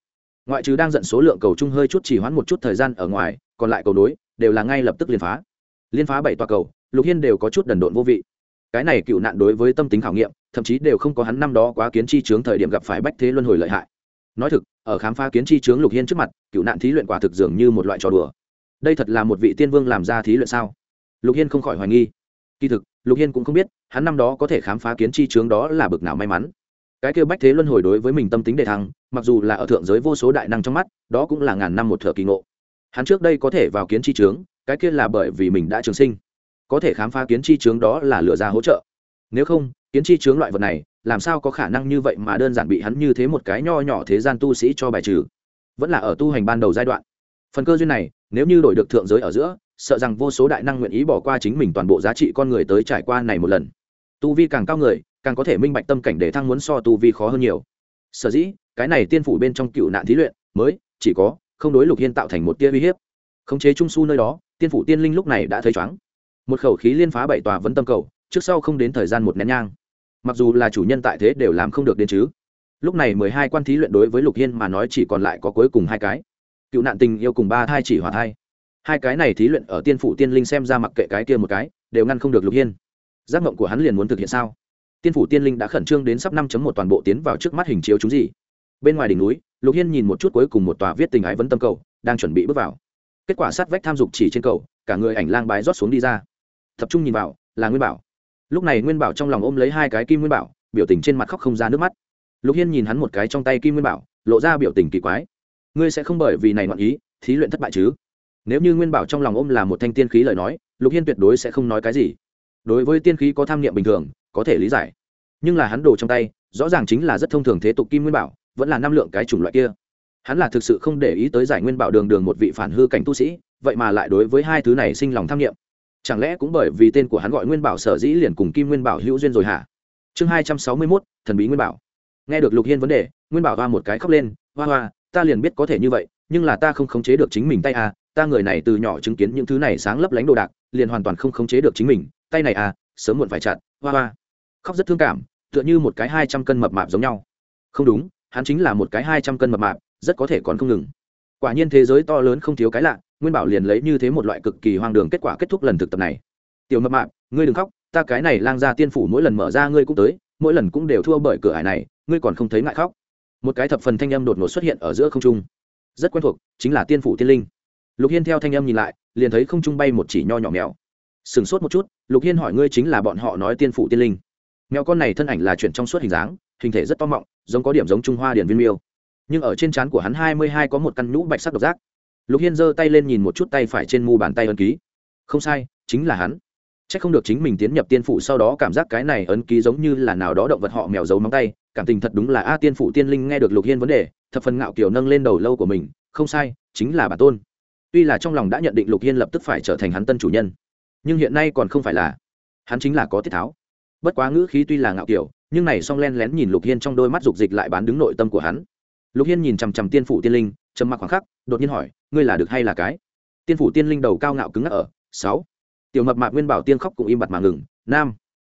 Ngoại trừ đang dẫn số lượng cầu chung hơi chút chỉ hoãn một chút thời gian ở ngoài, còn lại cầu nối đều là ngay lập tức liên phá. Liên phá bảy tòa cầu, lục hiên đều có chút đần độn vô vị cái này cựu nạn đối với tâm tính khảo nghiệm, thậm chí đều không có hắn năm đó quá kiến chi chướng thời điểm gặp phải bách thế luân hồi lợi hại. Nói thực, ở khám phá kiến chi chướng lục hiên trước mặt, cựu nạn thí luyện quả thực dường như một loại trò đùa. Đây thật là một vị tiên vương làm ra thí luyện sao? Lục hiên không khỏi hoài nghi. Kỳ thực, lục hiên cũng không biết, hắn năm đó có thể khám phá kiến chi chướng đó là bực nào may mắn. Cái kêu bách thế luân hồi đối với mình tâm tính đề thăng, mặc dù là ở thượng giới vô số đại năng trong mắt, đó cũng là ngàn năm một thợ kỳ ngộ. Hắn trước đây có thể vào kiến chi chướng, cái kia là bởi vì mình đã trường sinh có thể khám phá kiến chi chướng đó là lựa ra hỗ trợ. Nếu không, kiến chi chướng loại vật này, làm sao có khả năng như vậy mà đơn giản bị hắn như thế một cái nho nhỏ thế gian tu sĩ cho bài trừ? Vẫn là ở tu hành ban đầu giai đoạn. Phần cơ duyên này, nếu như đổi được thượng giới ở giữa, sợ rằng vô số đại năng nguyện ý bỏ qua chính mình toàn bộ giá trị con người tới trải qua này một lần. Tu vi càng cao người, càng có thể minh bạch tâm cảnh để thăng muốn so tu vi khó hơn nhiều. Sở dĩ, cái này tiên phủ bên trong cựu nạn thí luyện, mới, chỉ có, không đối lục hiên tạo thành một tia uy hiếp. Khống chế trung su nơi đó, tiên phủ tiên linh lúc này đã thấy chóng một khẩu khí liên phá bảy tòa vẫn tâm cầu, trước sau không đến thời gian một nén nhang. Mặc dù là chủ nhân tại thế đều làm không được đến chứ. Lúc này mười hai quan thí luyện đối với lục hiên mà nói chỉ còn lại có cuối cùng hai cái. Cựu nạn tình yêu cùng ba thai chỉ hỏa thai. Hai cái này thí luyện ở tiên phủ tiên linh xem ra mặc kệ cái kia một cái, đều ngăn không được lục hiên. Giác mộng của hắn liền muốn thực hiện sao? Tiên phủ tiên linh đã khẩn trương đến sắp năm một toàn bộ tiến vào trước mắt hình chiếu chúng gì? Bên ngoài đỉnh núi, lục hiên nhìn một chút cuối cùng một tòa viết tình ái vấn tâm cầu, đang chuẩn bị bước vào. Kết quả sát vách tham dục chỉ trên cầu, cả người ảnh lang bái rót xuống đi ra tập trung nhìn vào, là nguyên bảo. Lúc này nguyên bảo trong lòng ôm lấy hai cái kim nguyên bảo, biểu tình trên mặt khóc không ra nước mắt. Lục hiên nhìn hắn một cái trong tay kim nguyên bảo, lộ ra biểu tình kỳ quái. Ngươi sẽ không bởi vì này ngoạn ý, thí luyện thất bại chứ? Nếu như nguyên bảo trong lòng ôm là một thanh tiên khí lời nói, lục hiên tuyệt đối sẽ không nói cái gì. Đối với tiên khí có tham niệm bình thường, có thể lý giải. Nhưng là hắn đồ trong tay, rõ ràng chính là rất thông thường thế tục kim nguyên bảo, vẫn là năm lượng cái chủng loại kia. Hắn là thực sự không để ý tới giải nguyên bảo đường đường một vị phản hư cảnh tu sĩ, vậy mà lại đối với hai thứ này sinh lòng tham nghiệm chẳng lẽ cũng bởi vì tên của hắn gọi nguyên bảo sở dĩ liền cùng kim nguyên bảo hữu duyên rồi hả? Chương hai trăm sáu mươi mốt, thần bí nguyên bảo. Nghe được lục hiên vấn đề, nguyên bảo hoa một cái khóc lên, hoa hoa, ta liền biết có thể như vậy, nhưng là ta không khống chế được chính mình tay à ta người này từ nhỏ chứng kiến những thứ này sáng lấp lánh đồ đạc, liền hoàn toàn không khống chế được chính mình, tay này à sớm muộn phải chặt, hoa hoa. Khóc rất thương cảm, tựa như một cái hai trăm cân mập mạp giống nhau. Không đúng, hắn chính là một cái hai trăm cân mập mạp, rất có thể còn không ngừng. Quả nhiên thế giới to lớn không thiếu cái lạ nguyên bảo liền lấy như thế một loại cực kỳ hoang đường kết quả kết thúc lần thực tập này. Tiểu mập mạp, ngươi đừng khóc, ta cái này lang ra tiên phủ mỗi lần mở ra ngươi cũng tới, mỗi lần cũng đều thua bởi cửa ải này, ngươi còn không thấy ngại khóc. Một cái thập phần thanh âm đột ngột xuất hiện ở giữa không trung. Rất quen thuộc, chính là tiên phủ tiên linh. Lục hiên theo thanh âm nhìn lại, liền thấy không trung bay một chỉ nho nhỏ mèo. Sừng sốt một chút, lục hiên hỏi ngươi chính là bọn họ nói tiên phủ tiên linh. Mèo con này thân ảnh là chuyện trong suốt hình dáng, hình thể rất to mọng, giống có điểm giống trung hoa điển viên miêu. Nhưng ở trên trán của hắn hai mươi hai có một căn nhũ bạch sắc độc giác lục hiên giơ tay lên nhìn một chút tay phải trên mu bàn tay ấn ký. Không sai, chính là hắn. C h ắ c không được chính mình tiến nhập tiên phụ sau đó cảm giác cái này ấn ký giống như là nào đó động vật họ mèo giấu móng tay. Cảm tình thật đúng là a tiên phụ tiên linh nghe được lục hiên vấn đề, thập phần ngạo kiểu nâng lên đầu lâu của mình. Không sai, chính là bản tôn. Tuy là trong lòng đã nhận định lục hiên lập tức phải trở thành hắn tân chủ nhân, nhưng hiện nay còn không phải là. Hắn chính là có tiết tháo. Bất quá ngữ khí tuy là ngạo kiểu, nhưng này song len lén nhìn lục hiên trong đôi mắt dục dịch lại bán đứng nội tâm của hắn lục hiên nhìn chằm chằm tiên phủ tiên linh, trầm mặc khoảng khắc, đột nhiên hỏi, ngươi là được hay là cái? Tiên phủ tiên linh đầu cao ngạo cứng ngắc ở, sáu. Tiểu mập Mạc nguyên bảo tiên khóc cũng im bặt mà ngừng, nam.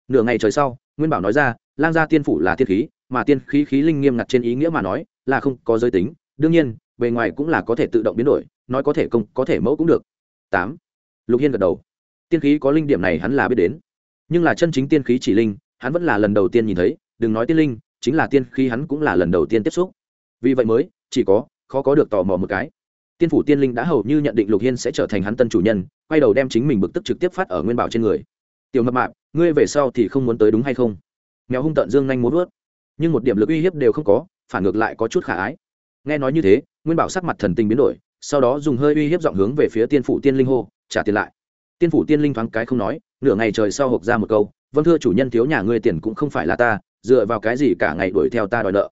Nửa ngày trời sau, nguyên bảo nói ra, lang gia tiên phủ là tiên khí, mà tiên khí khí linh nghiêm ngặt trên ý nghĩa mà nói, là không có giới tính. Đương nhiên, bề ngoài cũng là có thể tự động biến đổi, nói có thể công, có thể mẫu cũng được. Tám. Lục hiên gật đầu. Tiên khí có linh điểm này hắn là biết đến. Nhưng là chân chính tiên khí chỉ linh, hắn vẫn là lần đầu tiên nhìn thấy, đừng nói tiên linh, chính là tiên khí hắn cũng là lần đầu tiên tiếp xúc vì vậy mới, chỉ có, khó có được tò mò một cái. Tiên phủ tiên linh đã hầu như nhận định lục hiên sẽ trở thành hắn tân chủ nhân, quay đầu đem chính mình bực tức trực tiếp phát ở nguyên bảo trên người. Tiểu mập mạp, ngươi về sau thì không muốn tới đúng hay không? Mèo hung tận dương nhanh muốn vớt nhưng một điểm lực uy hiếp đều không có, phản ngược lại có chút khả ái. Nghe nói như thế, nguyên bảo sắc mặt thần tình biến đổi, sau đó dùng hơi uy hiếp giọng hướng về phía tiên phủ tiên linh hô, trả tiền lại. Tiên phủ tiên linh thoáng cái không nói, nửa ngày trời sau hộp ra một câu vâng thưa chủ nhân thiếu nhà ngươi tiền cũng không phải là ta, dựa vào cái gì cả ngày đuổi theo ta đòi nợ?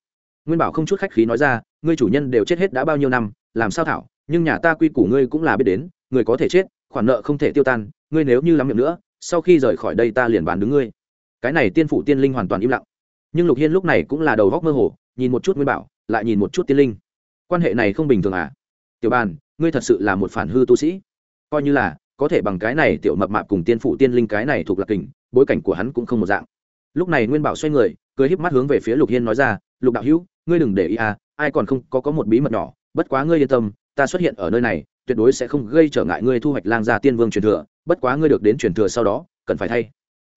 Nguyên bảo không chút khách khí nói ra, ngươi chủ nhân đều chết hết đã bao nhiêu năm, làm sao thảo? Nhưng nhà ta quy củ ngươi cũng là biết đến, người có thể chết, khoản nợ không thể tiêu tan, ngươi nếu như lắm miệng nữa, sau khi rời khỏi đây ta liền bán đứng ngươi. Cái này tiên phủ tiên linh hoàn toàn im lặng. Nhưng lục hiên lúc này cũng là đầu góc mơ hồ, nhìn một chút nguyên bảo, lại nhìn một chút tiên linh. Quan hệ này không bình thường à? Tiểu bàn, ngươi thật sự là một phản hư tu sĩ. Coi như là, có thể bằng cái này tiểu mập mạp cùng tiên phụ tiên linh cái này thuộc lạc kình, bối cảnh của hắn cũng không một dạng. Lúc này nguyên bảo xoay người, cười híp mắt hướng về phía lục hiên nói ra, lục đạo hữu ngươi đừng để ý à ai còn không có có một bí mật nhỏ, bất quá ngươi yên tâm, ta xuất hiện ở nơi này, tuyệt đối sẽ không gây trở ngại ngươi thu hoạch lang gia tiên vương truyền thừa, bất quá ngươi được đến truyền thừa sau đó, cần phải thay.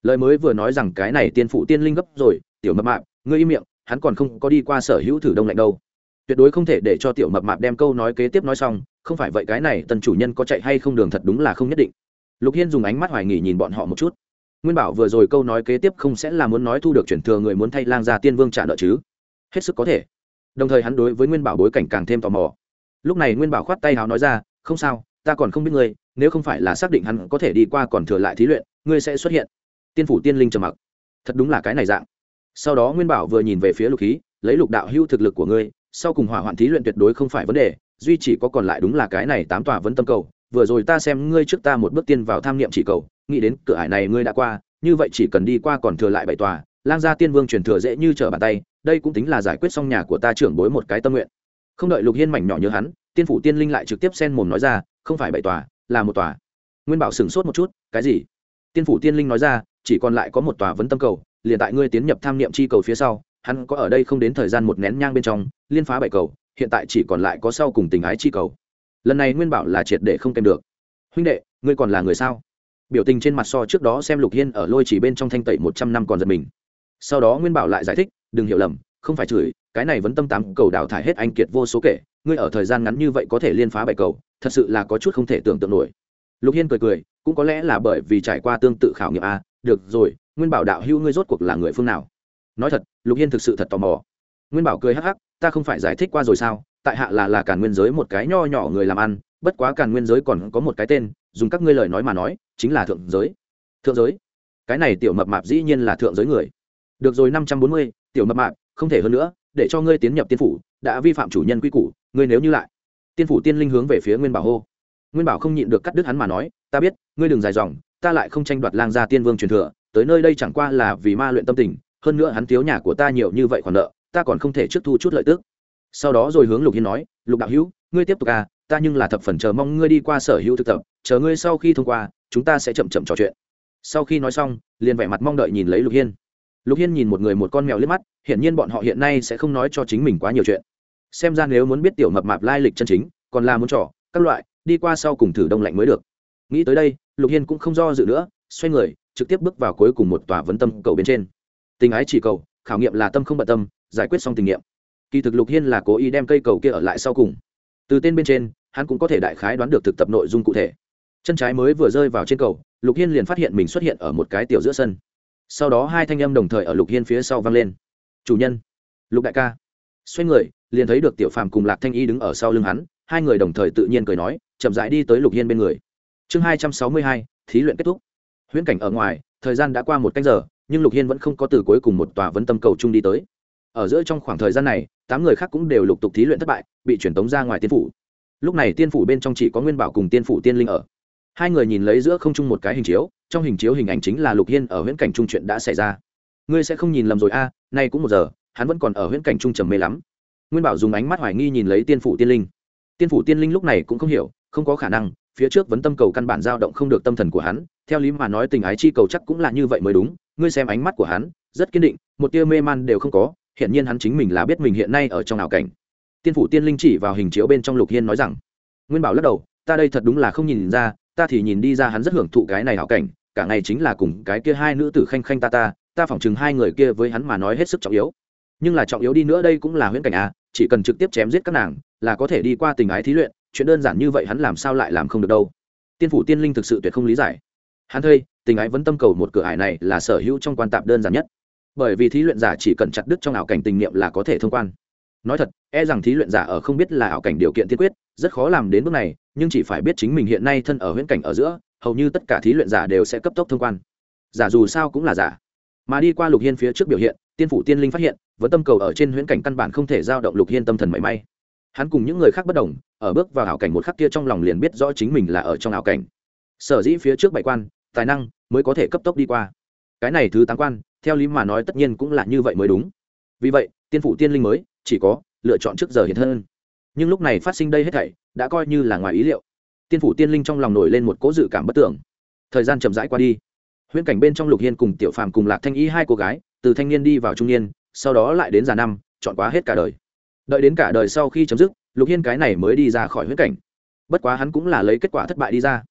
Lời mới vừa nói rằng cái này tiên phụ tiên linh gấp rồi, tiểu mập mạp, ngươi im miệng, hắn còn không có đi qua sở hữu thử đông lạnh đâu. Tuyệt đối không thể để cho tiểu mập mạp đem câu nói kế tiếp nói xong, không phải vậy cái này tần chủ nhân có chạy hay không đường thật đúng là không nhất định. Lục hiên dùng ánh mắt hoài nghỉ nhìn bọn họ một chút. Nguyên bảo vừa rồi câu nói kế tiếp không sẽ là muốn nói thu được chuyển thừa người muốn thay lang gia tiên vương trả nợ chứ? Hết sức có thể. Đồng thời hắn đối với nguyên bảo bối cảnh càng thêm tò mò. Lúc này nguyên bảo khoát tay hào nói ra, không sao, ta còn không biết ngươi, nếu không phải là xác định hắn có thể đi qua còn thừa lại thí luyện, ngươi sẽ xuất hiện. Tiên phủ tiên linh trầm mặc. Thật đúng là cái này dạng. Sau đó nguyên bảo vừa nhìn về phía lục khí lấy lục đạo hưu thực lực của ngươi, sau cùng hỏa hoạn thí luyện tuyệt đối không phải vấn đề, duy chỉ có còn lại đúng là cái này tám tòa vấn tâm cầu, vừa rồi ta xem ngươi trước ta một bước tiên vào tham niệm chỉ cầu, nghĩ đến cửa ải này ngươi đã qua, như vậy chỉ cần đi qua còn thừa lại bảy tòa, lang gia tiên vương truyền thừa dễ như trở bàn tay đây cũng tính là giải quyết xong nhà của ta trưởng bối một cái tâm nguyện. Không đợi lục hiên mảnh nhỏ nhớ hắn, tiên phủ tiên linh lại trực tiếp xen mồm nói ra, không phải bảy tòa, là một tòa. Nguyên bảo sửng sốt một chút, cái gì? Tiên phủ tiên linh nói ra, chỉ còn lại có một tòa vấn tâm cầu, liền tại ngươi tiến nhập tham niệm chi cầu phía sau, hắn có ở đây không đến thời gian một nén nhang bên trong, liên phá bảy cầu, hiện tại chỉ còn lại có sau cùng tình ái chi cầu. Lần này nguyên bảo là triệt để không kèm được. Huynh đệ, ngươi còn là người sao? Biểu tình trên mặt so trước đó xem lục hiên ở lôi chỉ bên trong thanh tẩy một trăm năm còn giật mình. Sau đó nguyên bảo lại giải thích đừng hiểu lầm, không phải chửi, cái này vẫn tâm tám cầu đào thải hết anh kiệt vô số kể, ngươi ở thời gian ngắn như vậy có thể liên phá bảy cầu, thật sự là có chút không thể tưởng tượng nổi. Lục hiên cười cười, cũng có lẽ là bởi vì trải qua tương tự khảo nghiệm a, được rồi, nguyên bảo đạo hữu ngươi rốt cuộc là người phương nào? Nói thật, lục hiên thực sự thật tò mò. Nguyên bảo cười hắc hắc, ta không phải giải thích qua rồi sao, tại hạ là là càn nguyên giới một cái nho nhỏ người làm ăn, bất quá càn nguyên giới còn có một cái tên, dùng các ngươi lời nói mà nói, chính là thượng giới. Thượng giới? Cái này tiểu mập mạp dĩ nhiên là thượng giới người. Được rồi, năm trăm bốn mươi tiểu mập mạp, không thể hơn nữa, để cho ngươi tiến nhập tiên phủ, đã vi phạm chủ nhân quy củ, ngươi nếu như lại, tiên phủ tiên linh hướng về phía nguyên bảo hô. Nguyên bảo không nhịn được cắt đứt hắn mà nói, ta biết, ngươi đừng dài dòng, ta lại không tranh đoạt lang gia tiên vương truyền thừa, tới nơi đây chẳng qua là vì ma luyện tâm tình, hơn nữa hắn thiếu nhà của ta nhiều như vậy khoản nợ, ta còn không thể trước thu chút lợi tức. Sau đó rồi hướng lục hiên nói, lục đạo hữu, ngươi tiếp tục à ta nhưng là thập phần chờ mong ngươi đi qua sở hữu thực tập, chờ ngươi sau khi thông qua, chúng ta sẽ chậm chậm trò chuyện. Sau khi nói xong, liền vẻ mặt mong đợi nhìn lấy lục hiên lục hiên nhìn một người một con mèo liếc mắt, hiển nhiên bọn họ hiện nay sẽ không nói cho chính mình quá nhiều chuyện. Xem ra nếu muốn biết tiểu mập mạp lai lịch chân chính, còn là muốn trò, các loại, đi qua sau cùng thử đông lạnh mới được. Nghĩ tới đây, lục hiên cũng không do dự nữa, xoay người, trực tiếp bước vào cuối cùng một tòa vấn tâm cầu bên trên. Tình ái chỉ cầu, khảo nghiệm là tâm không bận tâm, giải quyết xong tình nghiệm. Kỳ thực lục hiên là cố ý đem cây cầu kia ở lại sau cùng. Từ tên bên trên, hắn cũng có thể đại khái đoán được thực tập nội dung cụ thể. Chân trái mới vừa rơi vào trên cầu, lục hiên liền phát hiện mình xuất hiện ở một cái tiểu giữa sân sau đó hai thanh âm đồng thời ở lục hiên phía sau vang lên. Chủ nhân, lục đại ca. Xoay người, liền thấy được tiểu phàm cùng lạc thanh y đứng ở sau lưng hắn, hai người đồng thời tự nhiên cười nói, chậm rãi đi tới lục hiên bên người. Chương hai trăm sáu mươi hai, thí luyện kết thúc. Huyễn cảnh ở ngoài, thời gian đã qua một canh giờ, nhưng lục hiên vẫn không có từ cuối cùng một tòa vấn tâm cầu chung đi tới. Ở giữa trong khoảng thời gian này, tám người khác cũng đều lục tục thí luyện thất bại, bị truyền tống ra ngoài tiên phủ. Lúc này tiên phủ bên trong chỉ có nguyên bảo cùng tiên phủ tiên linh ở. Hai người nhìn lấy giữa không chung một cái hình chiếu trong hình chiếu hình ảnh chính là lục hiên ở huyễn cảnh trung chuyện đã xảy ra. Ngươi sẽ không nhìn lầm rồi a, nay cũng một giờ, hắn vẫn còn ở huyễn cảnh trung trầm mê lắm. Nguyên bảo dùng ánh mắt hoài nghi nhìn lấy tiên phủ tiên linh. Tiên phủ tiên linh lúc này cũng không hiểu, không có khả năng, phía trước vấn tâm cầu căn bản dao động không được tâm thần của hắn, theo lý mà nói tình ái chi cầu chắc cũng là như vậy mới đúng, ngươi xem ánh mắt của hắn, rất kiên định, một tia mê man đều không có hiện nhiên hắn chính mình là biết mình hiện nay ở trong ảo cảnh. Tiên phủ tiên linh chỉ vào hình chiếu bên trong lục hiên nói rằng, nguyên bảo lắc đầu, ta đây thật đúng là không nhìn ra, ta thì nhìn đi ra hắn rất hưởng thụ cái này ảo cảnh cả ngày chính là cùng cái kia hai nữ tử khanh khanh ta ta ta phỏng chừng hai người kia với hắn mà nói hết sức trọng yếu. Nhưng là trọng yếu đi nữa đây cũng là huyễn cảnh à chỉ cần trực tiếp chém giết các nàng, là có thể đi qua tình ái thí luyện, chuyện đơn giản như vậy hắn làm sao lại làm không được đâu. Tiên phủ tiên linh thực sự tuyệt không lý giải. Hắn thây tình ái vẫn tâm cầu một cửa ải này là sở hữu trong quan tạp đơn giản nhất. Bởi vì thí luyện giả chỉ cần chặt đứt trong ảo cảnh tình niệm là có thể thông quan. Nói thật e rằng thí luyện giả ở không biết là ảo cảnh điều kiện tiên quyết, rất khó làm đến bước này, nhưng chỉ phải biết chính mình hiện nay thân ở huyễn cảnh ở giữa hầu như tất cả thí luyện giả đều sẽ cấp tốc thông quan. Giả dù sao cũng là giả. Mà đi qua lục hiên phía trước biểu hiện, tiên phủ tiên linh phát hiện vẫn tâm cầu ở trên huyễn cảnh căn bản không thể giao động lục hiên tâm thần mảy may. Hắn cùng những người khác bất đồng, ở bước vào ảo cảnh một khắc kia trong lòng liền biết rõ chính mình là ở trong ảo cảnh. Sở dĩ phía trước bảy quan, tài năng mới có thể cấp tốc đi qua. Cái này thứ tám quan, theo lý mà nói tất nhiên cũng là như vậy mới đúng. Vì vậy, tiên phủ tiên linh mới chỉ có lựa chọn trước giờ hiện hơn nhưng lúc này phát sinh đây hết thảy, đã coi như là ngoài ý liệu tiên phủ tiên linh trong lòng nổi lên một cố dự cảm bất tưởng. Thời gian chậm rãi qua đi. Huyễn cảnh bên trong lục hiên cùng tiểu phàm cùng lạc thanh y hai cô gái, từ thanh niên đi vào trung niên, sau đó lại đến già năm, chọn quá hết cả đời. Đợi đến cả đời sau khi chấm dứt, lục hiên cái này mới đi ra khỏi huyễn cảnh. Bất quá hắn cũng là lấy kết quả thất bại đi ra.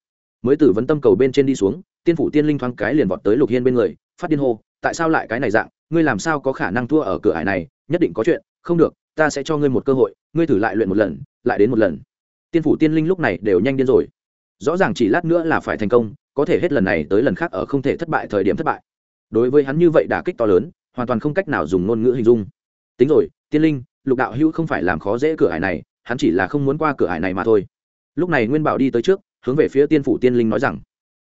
Mới từ vấn tâm cầu bên trên đi xuống, tiên phủ tiên linh thoáng cái liền vọt tới lục hiên bên người, phát điên hô, tại sao lại cái này dạng? Ngươi làm sao có khả năng thua ở cửa hải này? Nhất định có chuyện. Không được, ta sẽ cho ngươi một cơ hội. Ngươi thử lại luyện một lần, lại đến một lần tiên phủ tiên linh lúc này đều nhanh điên rồi. Rõ ràng chỉ lát nữa là phải thành công, có thể hết lần này tới lần khác ở không thể thất bại thời điểm thất bại. Đối với hắn như vậy đả kích to lớn, hoàn toàn không cách nào dùng ngôn ngữ hình dung. Tính rồi, tiên linh, lục đạo hữu không phải làm khó dễ cửa hải này, hắn chỉ là không muốn qua cửa hải này mà thôi. Lúc này nguyên bảo đi tới trước, hướng về phía tiên phủ tiên linh nói rằng,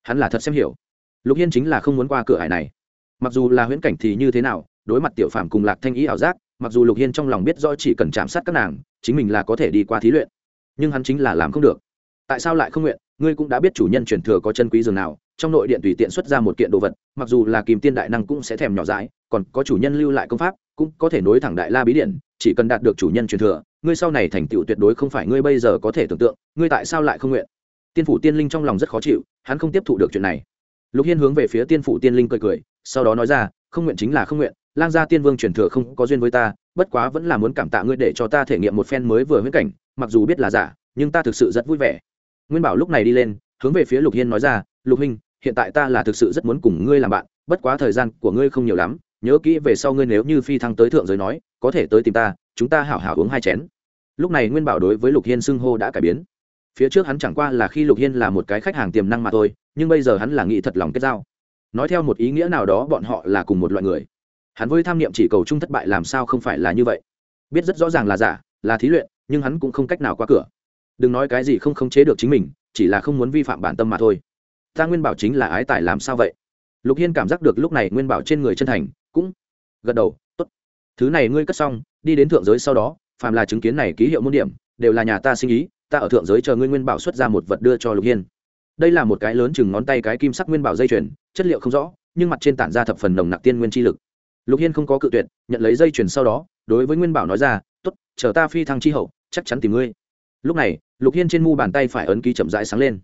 hắn là thật xem hiểu. Lục hiên chính là không muốn qua cửa hải này. Mặc dù là huyễn cảnh thì như thế nào, đối mặt tiểu phạm cùng lạc thanh ý ảo giác, mặc dù lục hiên trong lòng biết rõ chỉ cần chạm sát các nàng, chính mình là có thể đi qua thí luyện nhưng hắn chính là làm không được. Tại sao lại không nguyện? Ngươi cũng đã biết chủ nhân truyền thừa có chân quý dường nào, trong nội điện tùy tiện xuất ra một kiện đồ vật, mặc dù là kìm tiên đại năng cũng sẽ thèm nhỏ dãi, còn có chủ nhân lưu lại công pháp, cũng có thể nối thẳng đại la bí điện, chỉ cần đạt được chủ nhân truyền thừa, ngươi sau này thành tựu tuyệt đối không phải ngươi bây giờ có thể tưởng tượng, ngươi tại sao lại không nguyện? Tiên phủ tiên linh trong lòng rất khó chịu, hắn không tiếp thụ được chuyện này. Lục hiên hướng về phía tiên phủ tiên linh cười cười, sau đó nói ra, không nguyện chính là không nguyện, lang gia tiên vương truyền thừa không có duyên với ta bất quá vẫn là muốn cảm tạ ngươi để cho ta thể nghiệm một phen mới vừa huyết cảnh, mặc dù biết là giả, nhưng ta thực sự rất vui vẻ. Nguyên bảo lúc này đi lên, hướng về phía lục hiên nói ra, lục huynh, hiện tại ta là thực sự rất muốn cùng ngươi làm bạn, bất quá thời gian của ngươi không nhiều lắm, nhớ kỹ về sau ngươi nếu như phi thăng tới thượng giới nói, có thể tới tìm ta, chúng ta hảo hảo uống hai chén. Lúc này nguyên bảo đối với lục hiên xưng hô đã cải biến. Phía trước hắn chẳng qua là khi lục hiên là một cái khách hàng tiềm năng mà thôi, nhưng bây giờ hắn là nghĩ thật lòng kết giao. Nói theo một ý nghĩa nào đó bọn họ là cùng một loại người hắn với tham niệm chỉ cầu chung thất bại làm sao không phải là như vậy? Biết rất rõ ràng là giả, là thí luyện, nhưng hắn cũng không cách nào qua cửa. Đừng nói cái gì không khống chế được chính mình, chỉ là không muốn vi phạm bản tâm mà thôi. Ta nguyên bảo chính là ái tài làm sao vậy? Lục hiên cảm giác được lúc này nguyên bảo trên người chân thành, cũng gật đầu, tốt. Thứ này ngươi cất xong, đi đến thượng giới sau đó, phàm là chứng kiến này ký hiệu môn điểm, đều là nhà ta sinh ý, ta ở thượng giới chờ ngươi nguyên bảo xuất ra một vật đưa cho lục hiên. Đây là một cái lớn chừng ngón tay cái kim sắc nguyên bảo dây chuyền, chất liệu không rõ, nhưng mặt trên tản ra thập phần nồng nặc tiên nguyên chi lực lục hiên không có cự tuyệt, nhận lấy dây chuyền sau đó, đối với nguyên bảo nói ra t ố t chờ ta phi thăng chi hậu, chắc chắn tìm ngươi. Lúc này, lục hiên trên mu bàn tay phải ấn ký chậm rãi sáng lên.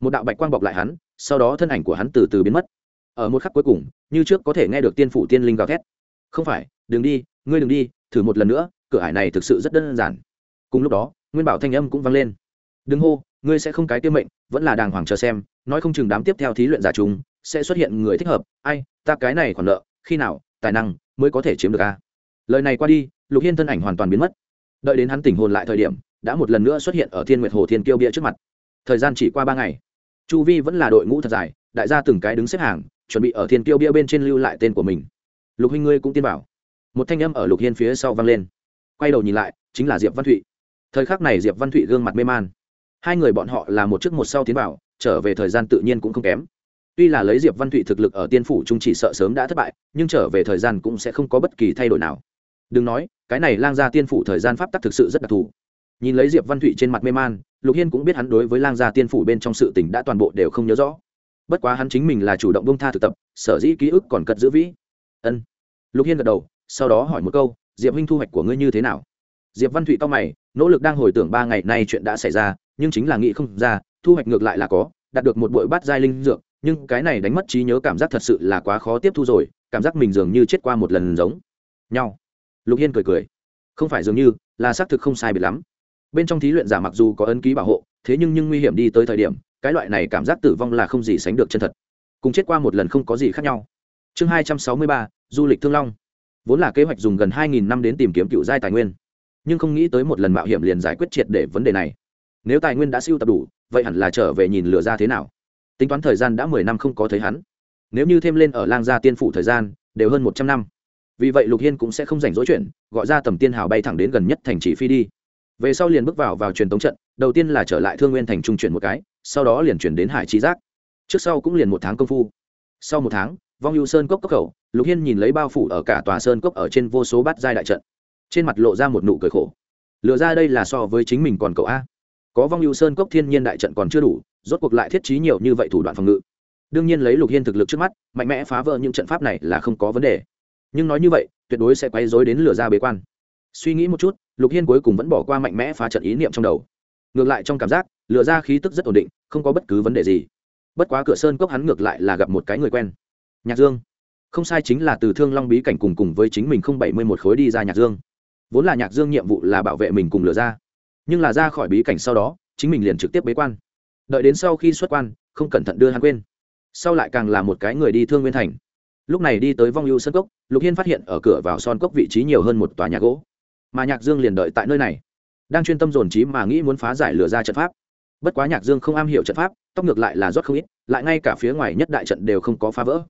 Một đạo bạch quang bọc lại hắn, sau đó thân ảnh của hắn từ từ biến mất. Ở một khắc cuối cùng, như trước có thể nghe được tiên phủ tiên linh gào thét. Không phải, đừng đi, ngươi đừng đi, thử một lần nữa, cửa hải này thực sự rất đơn giản. Cùng lúc đó, nguyên bảo thanh âm cũng vang lên. Đừng hô, ngươi sẽ không cái tiêu mệnh, vẫn là đàng hoàng chờ xem, nói không chừng đám tiếp theo thí luyện giả chúng sẽ xuất hiện người thích hợp. Ai, ta cái này còn nợ, khi nào tài năng mới có thể chiếm được a. Lời này qua đi, lục hiên thân ảnh hoàn toàn biến mất. Đợi đến hắn tỉnh hồn lại thời điểm, đã một lần nữa xuất hiện ở thiên nguyệt hồ thiên kiêu bia trước mặt. Thời gian chỉ qua ba ngày. Chu vi vẫn là đội ngũ thật dài, đại gia từng cái đứng xếp hàng, chuẩn bị ở thiên kiêu bia bên trên lưu lại tên của mình. Lục huynh ngươi cũng tin bảo một thanh âm ở lục hiên phía sau vang lên. Quay đầu nhìn lại, chính là diệp văn thụy. Thời khắc này diệp văn thụy gương mặt mê man. Hai người bọn họ là một trước một sau tiến vào, trở về thời gian tự nhiên cũng không kém tuy là lấy diệp văn thụy thực lực ở tiên phủ trung chỉ sợ sớm đã thất bại, nhưng trở về thời gian cũng sẽ không có bất kỳ thay đổi nào. Đừng nói, cái này lang gia tiên phủ thời gian pháp tắc thực sự rất đặc thù. Nhìn lấy diệp văn thụy trên mặt mê man, lục hiên cũng biết hắn đối với lang gia tiên phủ bên trong sự tình đã toàn bộ đều không nhớ rõ. Bất quá hắn chính mình là chủ động bông tha thực tập, sở dĩ ký ức còn cất giữ vĩ. Ân. Lục hiên gật đầu, sau đó hỏi một câu, diệp huynh thu hoạch của ngươi như thế nào? Diệp văn thụy to mày, nỗ lực đang hồi tưởng ba ngày nay chuyện đã xảy ra, nhưng chính là nghĩ không ra, thu hoạch ngược lại là có, đạt được một bội bát giai linh dược nhưng cái này đánh mất trí nhớ cảm giác thật sự là quá khó tiếp thu rồi, cảm giác mình dường như chết qua một lần giống nhau. Lục hiên cười cười. Không phải dường như, là xác thực không sai biệt lắm. Bên trong thí luyện giả mặc dù có ấn ký bảo hộ, thế nhưng nhưng nguy hiểm đi tới thời điểm, cái loại này cảm giác tử vong là không gì sánh được chân thật. Cùng chết qua một lần không có gì khác nhau. Chương hai trăm sáu mươi ba, du lịch thương long. Vốn là kế hoạch dùng gần hai nghìn năm đến tìm kiếm cựu giai tài nguyên. Nhưng không nghĩ tới một lần mạo hiểm liền giải quyết triệt để vấn đề này. Nếu tài nguyên đã siêu tập đủ, vậy hẳn là trở về nhìn lửa ra thế nào? Tính toán thời gian đã mười năm không có thấy hắn. Nếu như thêm lên ở lang gia tiên phủ thời gian, đều hơn một trăm năm. Vì vậy lục hiên cũng sẽ không rảnh rỗi chuyện, gọi ra tầm tiên hào bay thẳng đến gần nhất thành trì phi đi. Về sau liền bước vào vào truyền tống trận, đầu tiên là trở lại thương nguyên thành trung chuyển một cái, sau đó liền chuyển đến hải trí giác. Trước sau cũng liền một tháng công phu. Sau một tháng, vong ưu sơn cốc cốc khẩu, lục hiên nhìn lấy bao phủ ở cả tòa sơn cốc ở trên vô số bát giai đại trận. Trên mặt lộ ra một nụ cười khổ. Lựa ra đây là so với chính mình còn cậu a có vong ưu sơn cốc thiên nhiên đại trận còn chưa đủ, rốt cuộc lại thiết trí nhiều như vậy thủ đoạn phòng ngự. Đương nhiên lấy lục hiên thực lực trước mắt, mạnh mẽ phá vỡ những trận pháp này là không có vấn đề. Nhưng nói như vậy, tuyệt đối sẽ quay dối đến lửa ra bế quan. Suy nghĩ một chút, lục hiên cuối cùng vẫn bỏ qua mạnh mẽ phá trận ý niệm trong đầu. Ngược lại trong cảm giác, lửa ra khí tức rất ổn định, không có bất cứ vấn đề gì. Bất quá cửa sơn cốc hắn ngược lại là gặp một cái người quen. Nhạc dương. Không sai chính là từ thương long bí cảnh cùng cùng với chính mình không bảy mươi một khối đi ra nhạc dương. Vốn là nhạc dương nhiệm vụ là bảo vệ mình cùng lửa ra nhưng là ra khỏi bí cảnh sau đó, chính mình liền trực tiếp bế quan. Đợi đến sau khi xuất quan, không cẩn thận đưa hắn quên. Sau lại càng là một cái người đi thương nguyên thành. Lúc này đi tới vong ưu sân cốc, lục hiên phát hiện ở cửa vào son cốc vị trí nhiều hơn một tòa nhà gỗ. Mà nhạc dương liền đợi tại nơi này. Đang chuyên tâm dồn trí mà nghĩ muốn phá giải lửa ra trận pháp. Bất quá nhạc dương không am hiểu trận pháp tóc ngược lại là rót không ít, lại ngay cả phía ngoài nhất đại trận đều không có phá vỡ.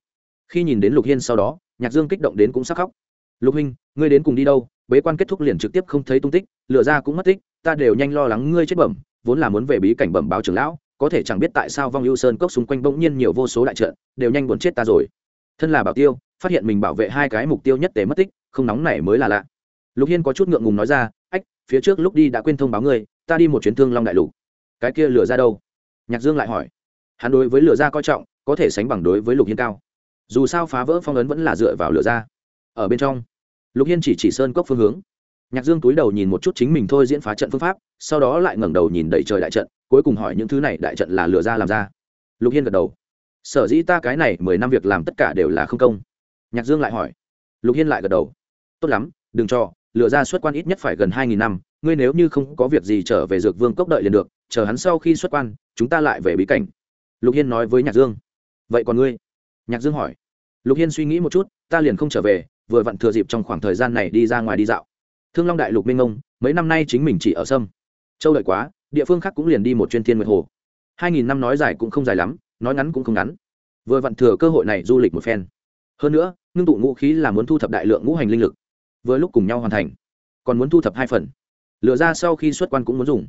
Khi nhìn đến lục hiên sau đó, nhạc dương kích động đến cũng sắc khóc. Lục huynh, ngươi đến cùng đi đâu? Bế quan kết thúc liền trực tiếp không thấy tung tích lựa ra cũng mất tích ta đều nhanh lo lắng ngươi chết bẩm, vốn là muốn về bí cảnh bẩm báo trưởng lão, có thể chẳng biết tại sao vong ưu sơn cốc xung quanh bỗng nhiên nhiều vô số đại trận, đều nhanh muốn chết ta rồi. Thân là bảo tiêu, phát hiện mình bảo vệ hai cái mục tiêu nhất để mất tích, không nóng này mới là lạ. Lục hiên có chút ngượng ngùng nói ra, ách, phía trước lúc đi đã quên thông báo ngươi, ta đi một chuyến thương long đại lục. Cái kia lửa ra đâu? Nhạc dương lại hỏi. Hắn đối với lửa ra coi trọng, có thể sánh bằng đối với lục hiên cao. Dù sao phá vỡ phong ấn vẫn là dựa vào lửa ra. Ở bên trong, lục hiên chỉ chỉ sơn cốc phương hướng nhạc dương túi đầu nhìn một chút chính mình thôi diễn phá trận phương pháp, sau đó lại ngẩng đầu nhìn đầy trời đại trận, cuối cùng hỏi những thứ này đại trận là Lừa ra làm ra. Lục hiên gật đầu. Sở dĩ ta cái này mười năm việc làm tất cả đều là không công. Nhạc dương lại hỏi. Lục hiên lại gật đầu. Tốt lắm, đừng cho lựa ra xuất quan ít nhất phải gần hai nghìn năm, ngươi nếu như không có việc gì trở về dược vương cốc đợi liền được, chờ hắn sau khi xuất quan, chúng ta lại về bí cảnh. Lục hiên nói với nhạc dương. Vậy còn ngươi? Nhạc dương hỏi. Lục hiên suy nghĩ một chút, ta liền không trở về, vừa vặn thừa dịp trong khoảng thời gian này đi ra ngoài đi dạo thương long đại lục minh ông mấy năm nay chính mình chỉ ở sâm. Châu đợi quá, địa phương khác cũng liền đi một chuyên thiên nguyệt hồ. Hai nghìn năm nói dài cũng không dài lắm, nói ngắn cũng không ngắn. Vừa vặn thừa cơ hội này du lịch một phen. Hơn nữa, ngưng tụ ngũ khí là muốn thu thập đại lượng ngũ hành linh lực. Vừa lúc cùng nhau hoàn thành, còn muốn thu thập hai phần. Lựa ra sau khi xuất quan cũng muốn dùng.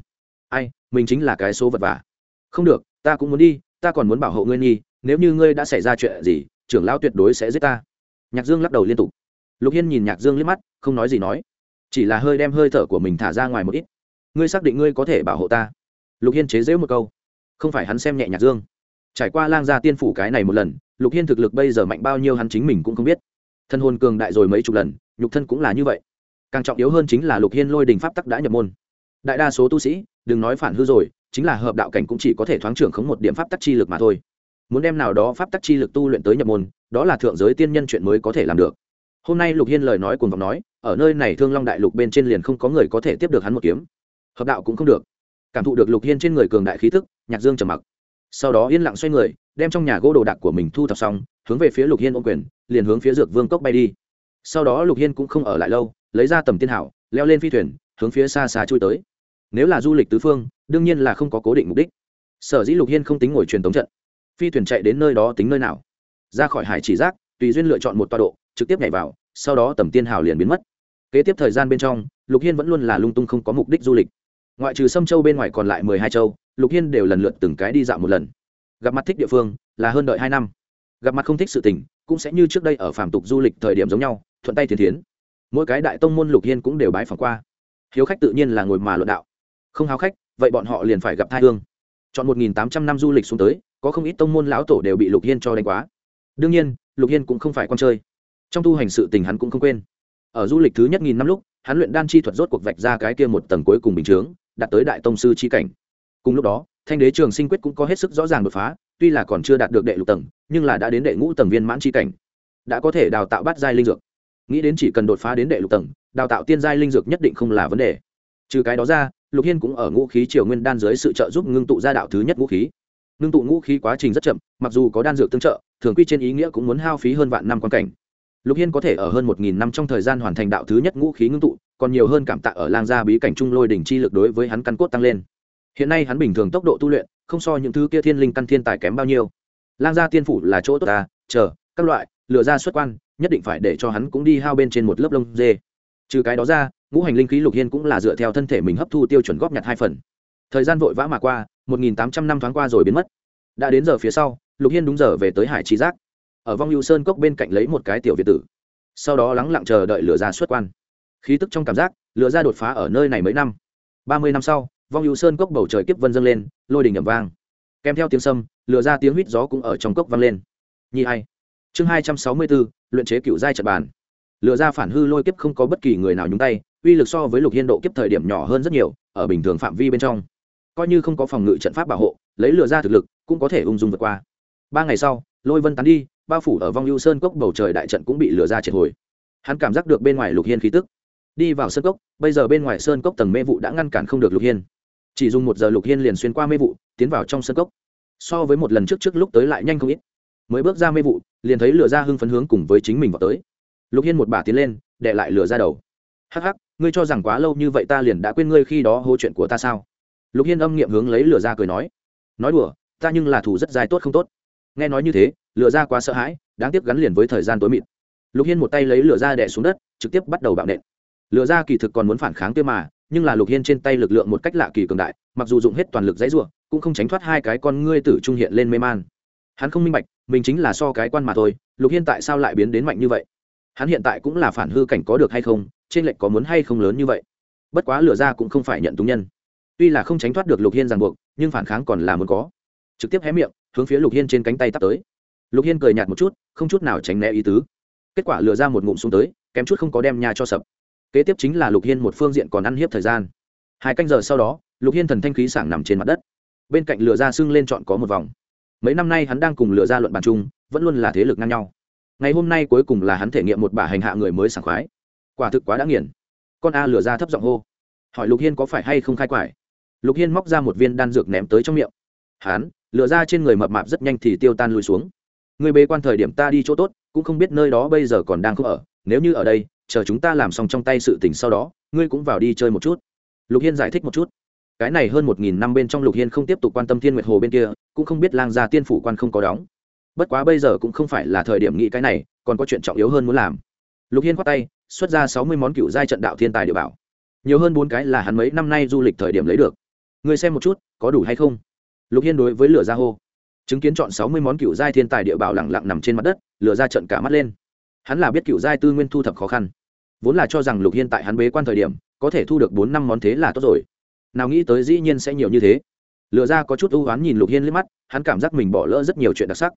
Ai, mình chính là cái số vật vả. Không được, ta cũng muốn đi, ta còn muốn bảo hộ ngươi nhi, nếu như ngươi đã xảy ra chuyện gì, trưởng lão tuyệt đối sẽ giết ta. Nhạc dương lắc đầu liên tục. Lục hiên nhìn nhạc dương liếc mắt, không nói gì nói chỉ là hơi đem hơi thở của mình thả ra ngoài một ít. Ngươi xác định ngươi có thể bảo hộ ta? Lục hiên chế giễu một câu. Không phải hắn xem nhẹ nhạc dương. Trải qua lang gia tiên phủ cái này một lần, lục hiên thực lực bây giờ mạnh bao nhiêu hắn chính mình cũng không biết. Thân hồn cường đại rồi mấy chục lần, nhục thân cũng là như vậy. Càng trọng yếu hơn chính là lục hiên lôi đình pháp tắc đã nhập môn. Đại đa số tu sĩ, đừng nói phản hư rồi, chính là hợp đạo cảnh cũng chỉ có thể thoáng trưởng khống một điểm pháp tắc chi lực mà thôi. Muốn đem nào đó pháp tắc chi lực tu luyện tới nhập môn, đó là thượng giới tiên nhân chuyện mới có thể làm được hôm nay lục hiên lời nói cùng vọng nói, ở nơi này thương long đại lục bên trên liền không có người có thể tiếp được hắn một kiếm. Hợp đạo cũng không được. Cảm thụ được lục hiên trên người cường đại khí thức nhạc dương trầm mặc. Sau đó yên lặng xoay người, đem trong nhà gỗ đồ đạc của mình thu thập xong, hướng về phía lục hiên ôm quyền, liền hướng phía dược vương cốc bay đi. Sau đó lục hiên cũng không ở lại lâu, lấy ra tầm tiên hảo, leo lên phi thuyền, hướng phía xa xa chui tới. Nếu là du lịch tứ phương, đương nhiên là không có cố định mục đích. Sở dĩ lục hiên không tính ngồi truyền tống trận. Phi thuyền chạy đến nơi đó tính nơi nào? Ra khỏi hải chỉ giác, tùy duyên lựa chọn một toa độ trực tiếp nhảy vào, sau đó tầm tiên hào liền biến mất. Kế tiếp thời gian bên trong, lục hiên vẫn luôn là lung tung không có mục đích du lịch. Ngoại trừ sâm châu bên ngoài còn lại mười hai châu, lục hiên đều lần lượt từng cái đi dạo một lần. Gặp mặt thích địa phương là hơn đợi hai năm. Gặp mặt không thích sự tình, cũng sẽ như trước đây ở phàm tục du lịch thời điểm giống nhau, thuận tay thiền thiến. Mỗi cái đại tông môn lục hiên cũng đều bái phỏng qua. Hiếu khách tự nhiên là ngồi mà luận đạo. Không háo khách, vậy bọn họ liền phải gặp thai hương. Chọn một nghìn tám trăm năm du lịch xuống tới, có không ít tông môn lão tổ đều bị lục hiên cho đánh quá. Đương nhiên, lục hiên cũng không phải con chơi trong tu hành sự tình hắn cũng không quên. Ở du lịch thứ nhất nghìn năm lúc, hắn luyện đan chi thuật rốt cuộc vạch ra cái kia một tầng cuối cùng bình chướng, đạt tới đại tông sư chi cảnh. Cùng lúc đó, thanh đế trường sinh quyết cũng có hết sức rõ ràng đột phá, tuy là còn chưa đạt được đệ lục tầng, nhưng là đã đến đệ ngũ tầng viên mãn chi cảnh. Đã có thể đào tạo bát giai linh dược. Nghĩ đến chỉ cần đột phá đến đệ lục tầng, đào tạo tiên giai linh dược nhất định không là vấn đề. Trừ cái đó ra, lục hiên cũng ở ngũ khí triều nguyên đan dưới sự trợ giúp ngưng tụ ra đạo thứ nhất ngũ khí. Ngưng tụ ngũ khí quá trình rất chậm, mặc dù có đan dược tương trợ, thường quy trên ý nghĩa cũng muốn hao phí hơn vạn năm quan cảnh lục hiên có thể ở hơn một nghìn năm trong thời gian hoàn thành đạo thứ nhất ngũ khí ngưng tụ, còn nhiều hơn cảm tạ ở lang gia bí cảnh trung lôi đỉnh chi lực đối với hắn căn cốt tăng lên. Hiện nay hắn bình thường tốc độ tu luyện, không so những thứ kia thiên linh căn thiên tài kém bao nhiêu. Lang gia tiên phủ là chỗ tốt ta, chờ, các loại lựa ra xuất quan, nhất định phải để cho hắn cũng đi hao bên trên một lớp lông dê. Trừ cái đó ra, ngũ hành linh khí lục hiên cũng là dựa theo thân thể mình hấp thu tiêu chuẩn góp nhặt hai phần. Thời gian vội vã mà qua, một nghìn tám trăm năm thoáng qua rồi biến mất. Đã đến giờ phía sau, lục hiên đúng giờ về tới hải trí giác ở vong lưu sơn cốc bên cạnh lấy một cái tiểu việt tử. Sau đó lắng lặng chờ đợi lửa ra xuất quan. Khí tức trong cảm giác, lửa ra đột phá ở nơi này mấy năm. Ba mươi năm sau, vong lưu sơn cốc bầu trời kiếp vân dâng lên, lôi đình ẩm vang. Kèm theo tiếng sâm, lửa ra tiếng huýt gió cũng ở trong cốc vang lên. Nhi hai chương hai trăm sáu mươi bốn, luyện chế cựu giai trận bàn. Lửa ra phản hư lôi kiếp không có bất kỳ người nào nhúng tay, uy lực so với lục hiên độ kiếp thời điểm nhỏ hơn rất nhiều, ở bình thường phạm vi bên trong. Coi như không có phòng ngự trận pháp bảo hộ, lấy lửa ra thực lực, cũng có thể ung dung vượt qua ba ngày sau, lôi vân tán đi, bao phủ ở vong ưu sơn cốc bầu trời đại trận cũng bị lửa ra triệt hồi. Hắn cảm giác được bên ngoài lục hiên khí tức. Đi vào sơn cốc, bây giờ bên ngoài sơn cốc tầng mê vụ đã ngăn cản không được lục hiên. Chỉ dùng một giờ lục hiên liền xuyên qua mê vụ, tiến vào trong sơn cốc. So với một lần trước trước lúc tới lại nhanh không ít. Mới bước ra mê vụ, liền thấy lửa ra hưng phấn hướng cùng với chính mình vào tới. Lục hiên một bà tiến lên đệ lại lửa ra đầu. Hắc hắc, ngươi cho rằng quá lâu như vậy ta liền đã quên ngươi khi đó hô chuyện của ta sao? Lục hiên âm nghiệm hướng lấy lửa ra cười nói. Nói đùa, ta nhưng là thủ rất dài tốt không tốt nghe nói như thế, lửa ra quá sợ hãi, đáng tiếc gắn liền với thời gian tối mịt. Lục hiên một tay lấy lửa ra đẻ xuống đất, trực tiếp bắt đầu bạo nện. Lửa ra kỳ thực còn muốn phản kháng kia mà, nhưng là lục hiên trên tay lực lượng một cách lạ kỳ cường đại, mặc dù dùng hết toàn lực dãy r u ộ cũng không tránh thoát hai cái con ngươi tử trung hiện lên mê man. Hắn không minh bạch, mình chính là so cái quan mà thôi, lục hiên tại sao lại biến đến mạnh như vậy? Hắn hiện tại cũng là phản hư cảnh có được hay không, trên lệnh có muốn hay không lớn như vậy? Bất quá lửa ra cũng không phải nhận túng nhân. Tuy là không tránh thoát được lục hiên ràng buộc, nhưng phản kháng còn là muốn có trực tiếp hé miệng, hướng phía lục hiên trên cánh tay tắt tới. Lục hiên cười nhạt một chút, không chút nào tránh né ý tứ. Kết quả lừa ra một ngụm xuống tới, kém chút không có đem nhà cho sập. Kế tiếp chính là lục hiên một phương diện còn ăn hiếp thời gian. Hai canh giờ sau đó, lục hiên thần thanh khí sảng nằm trên mặt đất. Bên cạnh lừa ra sưng lên chọn có một vòng. Mấy năm nay hắn đang cùng lừa ra luận bàn chung, vẫn luôn là thế lực ngang nhau. Ngày hôm nay cuối cùng là hắn thể nghiệm một bả hành hạ người mới sảng khoái. Quả thực quá đã nghiền. Con a lừa ra thấp giọng hô. Hỏi lục hiên có phải hay không khai quải? Lục hiên móc ra một viên đan dược ném tới trong miệng. Hắn Lửa ra trên người mập mạp rất nhanh thì tiêu tan lùi xuống. Người bế quan thời điểm ta đi chỗ tốt, cũng không biết nơi đó bây giờ còn đang không ở, nếu như ở đây, chờ chúng ta làm xong trong tay sự tình sau đó, ngươi cũng vào đi chơi một chút. Lục hiên giải thích một chút. Cái này hơn một nghìn năm bên trong lục hiên không tiếp tục quan tâm thiên nguyệt hồ bên kia, cũng không biết lang gia tiên phủ quan không có đóng. Bất quá bây giờ cũng không phải là thời điểm nghĩ cái này, còn có chuyện trọng yếu hơn muốn làm. Lục hiên khoát tay, xuất ra sáu mươi món cựu giai trận đạo thiên tài địa bảo. Nhiều hơn bốn cái là hắn mấy năm nay du lịch thời điểm lấy được. Người xem một chút, có đủ hay không? Lục hiên đối với lửa ra hô, chứng kiến chọn sáu mươi món cựu giai thiên tài địa bảo lẳng lặng nằm trên mặt đất, lửa ra trận cả mắt lên. Hắn là biết cựu giai tư nguyên thu thập khó khăn, vốn là cho rằng lục hiên tại hắn bế quan thời điểm, có thể thu được bốn năm món thế là tốt rồi. Nào nghĩ tới dĩ nhiên sẽ nhiều như thế. Lựa ra có chút ưu oán nhìn lục hiên liếc mắt, hắn cảm giác mình bỏ lỡ rất nhiều chuyện đặc sắc.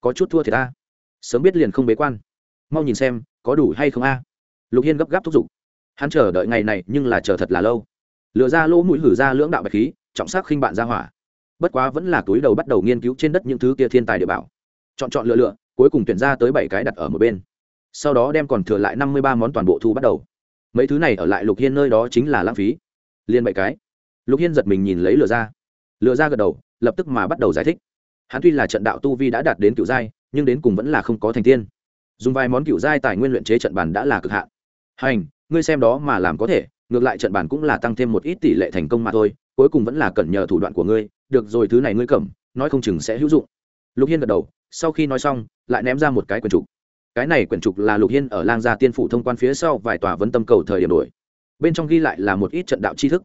Có chút thua thì ta. Sớm biết liền không bế quan. Mau nhìn xem, có đủ hay không a? Lục hiên gấp gáp thúc giục. Hắn chờ đợi ngày này, nhưng là chờ thật là lâu. Lựa ra lỗ mũi hử ra lưỡng đạo bạch khí, trọng sắc khinh bạn ra hỏa bất quá vẫn là túi đầu bắt đầu nghiên cứu trên đất những thứ kia thiên tài địa bảo. Chọn chọn lựa lựa, cuối cùng tuyển ra tới bảy cái đặt ở một bên. Sau đó đem còn thừa lại năm mươi ba món toàn bộ thu bắt đầu. Mấy thứ này ở lại lục hiên nơi đó chính là lãng phí. Liên bảy cái. Lục hiên giật mình nhìn lấy lựa ra. Lựa ra gật đầu, lập tức mà bắt đầu giải thích. Hắn tuy là trận đạo tu vi đã đạt đến cựu giai, nhưng đến cùng vẫn là không có thành tiên. Dùng vài món cựu giai tài nguyên luyện chế trận bàn đã là cực hạn. Hành, ngươi xem đó mà làm có thể, ngược lại trận bàn cũng là tăng thêm một ít tỷ lệ thành công mà thôi, cuối cùng vẫn là cần nhờ thủ đoạn của ngươi được rồi thứ này ngươi cầm, nói không chừng sẽ hữu dụng. Lục hiên gật đầu, sau khi nói xong, lại ném ra một cái quyển trục. Cái này quyển trục là lục hiên ở lang gia tiên phủ thông quan phía sau vài tòa vấn tâm cầu thời điểm đổi. Bên trong ghi lại là một ít trận đạo tri thức.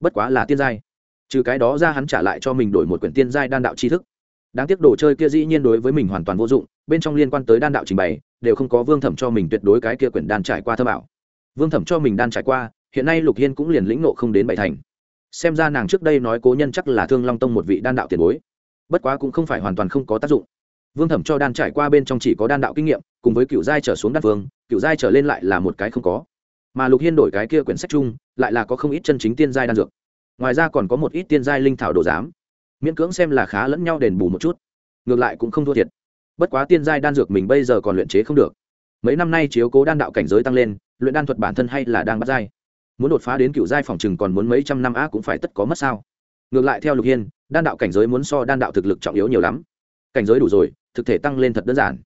Bất quá là tiên giai. Trừ cái đó ra hắn trả lại cho mình đổi một quyển tiên giai đan đạo tri thức. Đáng tiếc đồ chơi kia dĩ nhiên đối với mình hoàn toàn vô dụng, bên trong liên quan tới đan đạo trình bày, đều không có vương thẩm cho mình tuyệt đối cái kia quyển đan trải qua thơ bảo. Vương thẩm cho mình đan trải qua, hiện nay lục hiên cũng liền lĩnh nộ không đến bảy thành xem ra nàng trước đây nói cố nhân chắc là thương long tông một vị đan đạo tiền bối. Bất quá cũng không phải hoàn toàn không có tác dụng. Vương thẩm cho đan trải qua bên trong chỉ có đan đạo kinh nghiệm, cùng với cựu giai trở xuống đan vương, cựu giai trở lên lại là một cái không có. Mà lục hiên đổi cái kia quyển sách chung, lại là có không ít chân chính tiên giai đan dược. Ngoài ra còn có một ít tiên giai linh thảo đồ giám. Miễn cưỡng xem là khá lẫn nhau đền bù một chút. Ngược lại cũng không thua thiệt. Bất quá tiên giai đan dược mình bây giờ còn luyện chế không được. Mấy năm nay chiếu cố đan đạo cảnh giới tăng lên, luyện đan thuật bản thân hay là đang bắt giai muốn đột phá đến cựu giai phòng chừng còn muốn mấy trăm năm á cũng phải tất có mất sao. Ngược lại theo lục hiên, đan đạo cảnh giới muốn so đan đạo thực lực trọng yếu nhiều lắm. Cảnh giới đủ rồi, thực thể tăng lên thật đơn giản.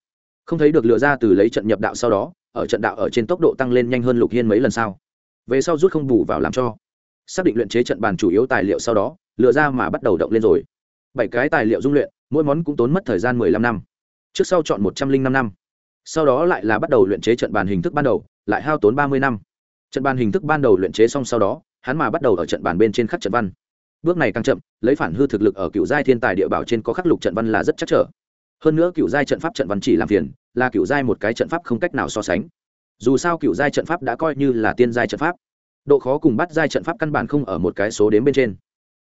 Không thấy được lựa ra từ lấy trận nhập đạo sau đó, ở trận đạo ở trên tốc độ tăng lên nhanh hơn lục hiên mấy lần sau về sau rút không bù vào làm cho. Xác định luyện chế trận bàn chủ yếu tài liệu sau đó, lựa ra mà bắt đầu động lên rồi. Bảy cái tài liệu dung luyện, mỗi món cũng tốn mất thời gian mười lăm năm. Trước sau chọn một trăm linh năm năm. Sau đó lại là bắt đầu luyện chế trận bàn hình thức ban đầu, lại hao tốn ba mươi năm trận bàn hình thức ban đầu luyện chế xong sau đó, hắn mà bắt đầu ở trận bàn bên trên khắc trận văn. Bước này càng chậm, lấy phản hư thực lực ở cựu giai thiên tài địa bảo trên có khắc lục trận văn là rất chắc trở. Hơn nữa cựu giai trận pháp trận văn chỉ làm phiền, là cựu giai một cái trận pháp không cách nào so sánh. Dù sao cựu giai trận pháp đã coi như là tiên giai trận pháp. Độ khó cùng bắt giai trận pháp căn bản không ở một cái số đến bên trên.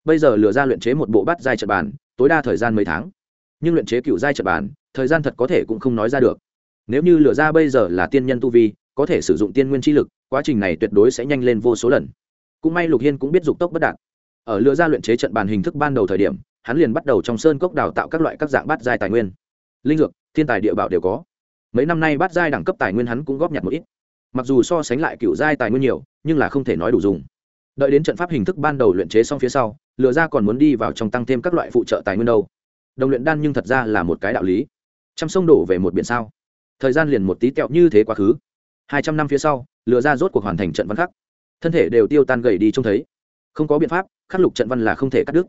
Bây giờ lừa ra luyện chế một bộ bắt giai trận bàn, tối đa thời gian mấy tháng. Nhưng luyện chế cựu giai trận bàn, thời gian thật có thể cũng không nói ra được. Nếu như lừa ra bây giờ là tiên nhân tu vi, có thể sử dụng tiên nguyên chi lực quá trình này tuyệt đối sẽ nhanh lên vô số lần. Cũng may lục hiên cũng biết dục tốc bất đạt. Ở lừa ra luyện chế trận bàn hình thức ban đầu thời điểm, hắn liền bắt đầu trong sơn cốc đào tạo các loại các dạng bát giai tài nguyên. Linh dược, thiên tài địa bảo đều có. Mấy năm nay bát giai đẳng cấp tài nguyên hắn cũng góp nhặt một ít. Mặc dù so sánh lại cựu giai tài nguyên nhiều, nhưng là không thể nói đủ dùng. Đợi đến trận pháp hình thức ban đầu luyện chế xong phía sau lừa ra còn muốn đi vào trong tăng thêm các loại phụ trợ tài nguyên đâu. Đồng luyện đan nhưng thật ra là một cái đạo lý. Chăm sông đổ về một biển sao? Thời gian liền một tí kẹo như thế quá khứ hai trăm năm phía sau, lừa ra rốt cuộc hoàn thành trận văn khắc. Thân thể đều tiêu tan gầy đi trông thấy. Không có biện pháp, khắc lục trận văn là không thể cắt đứt.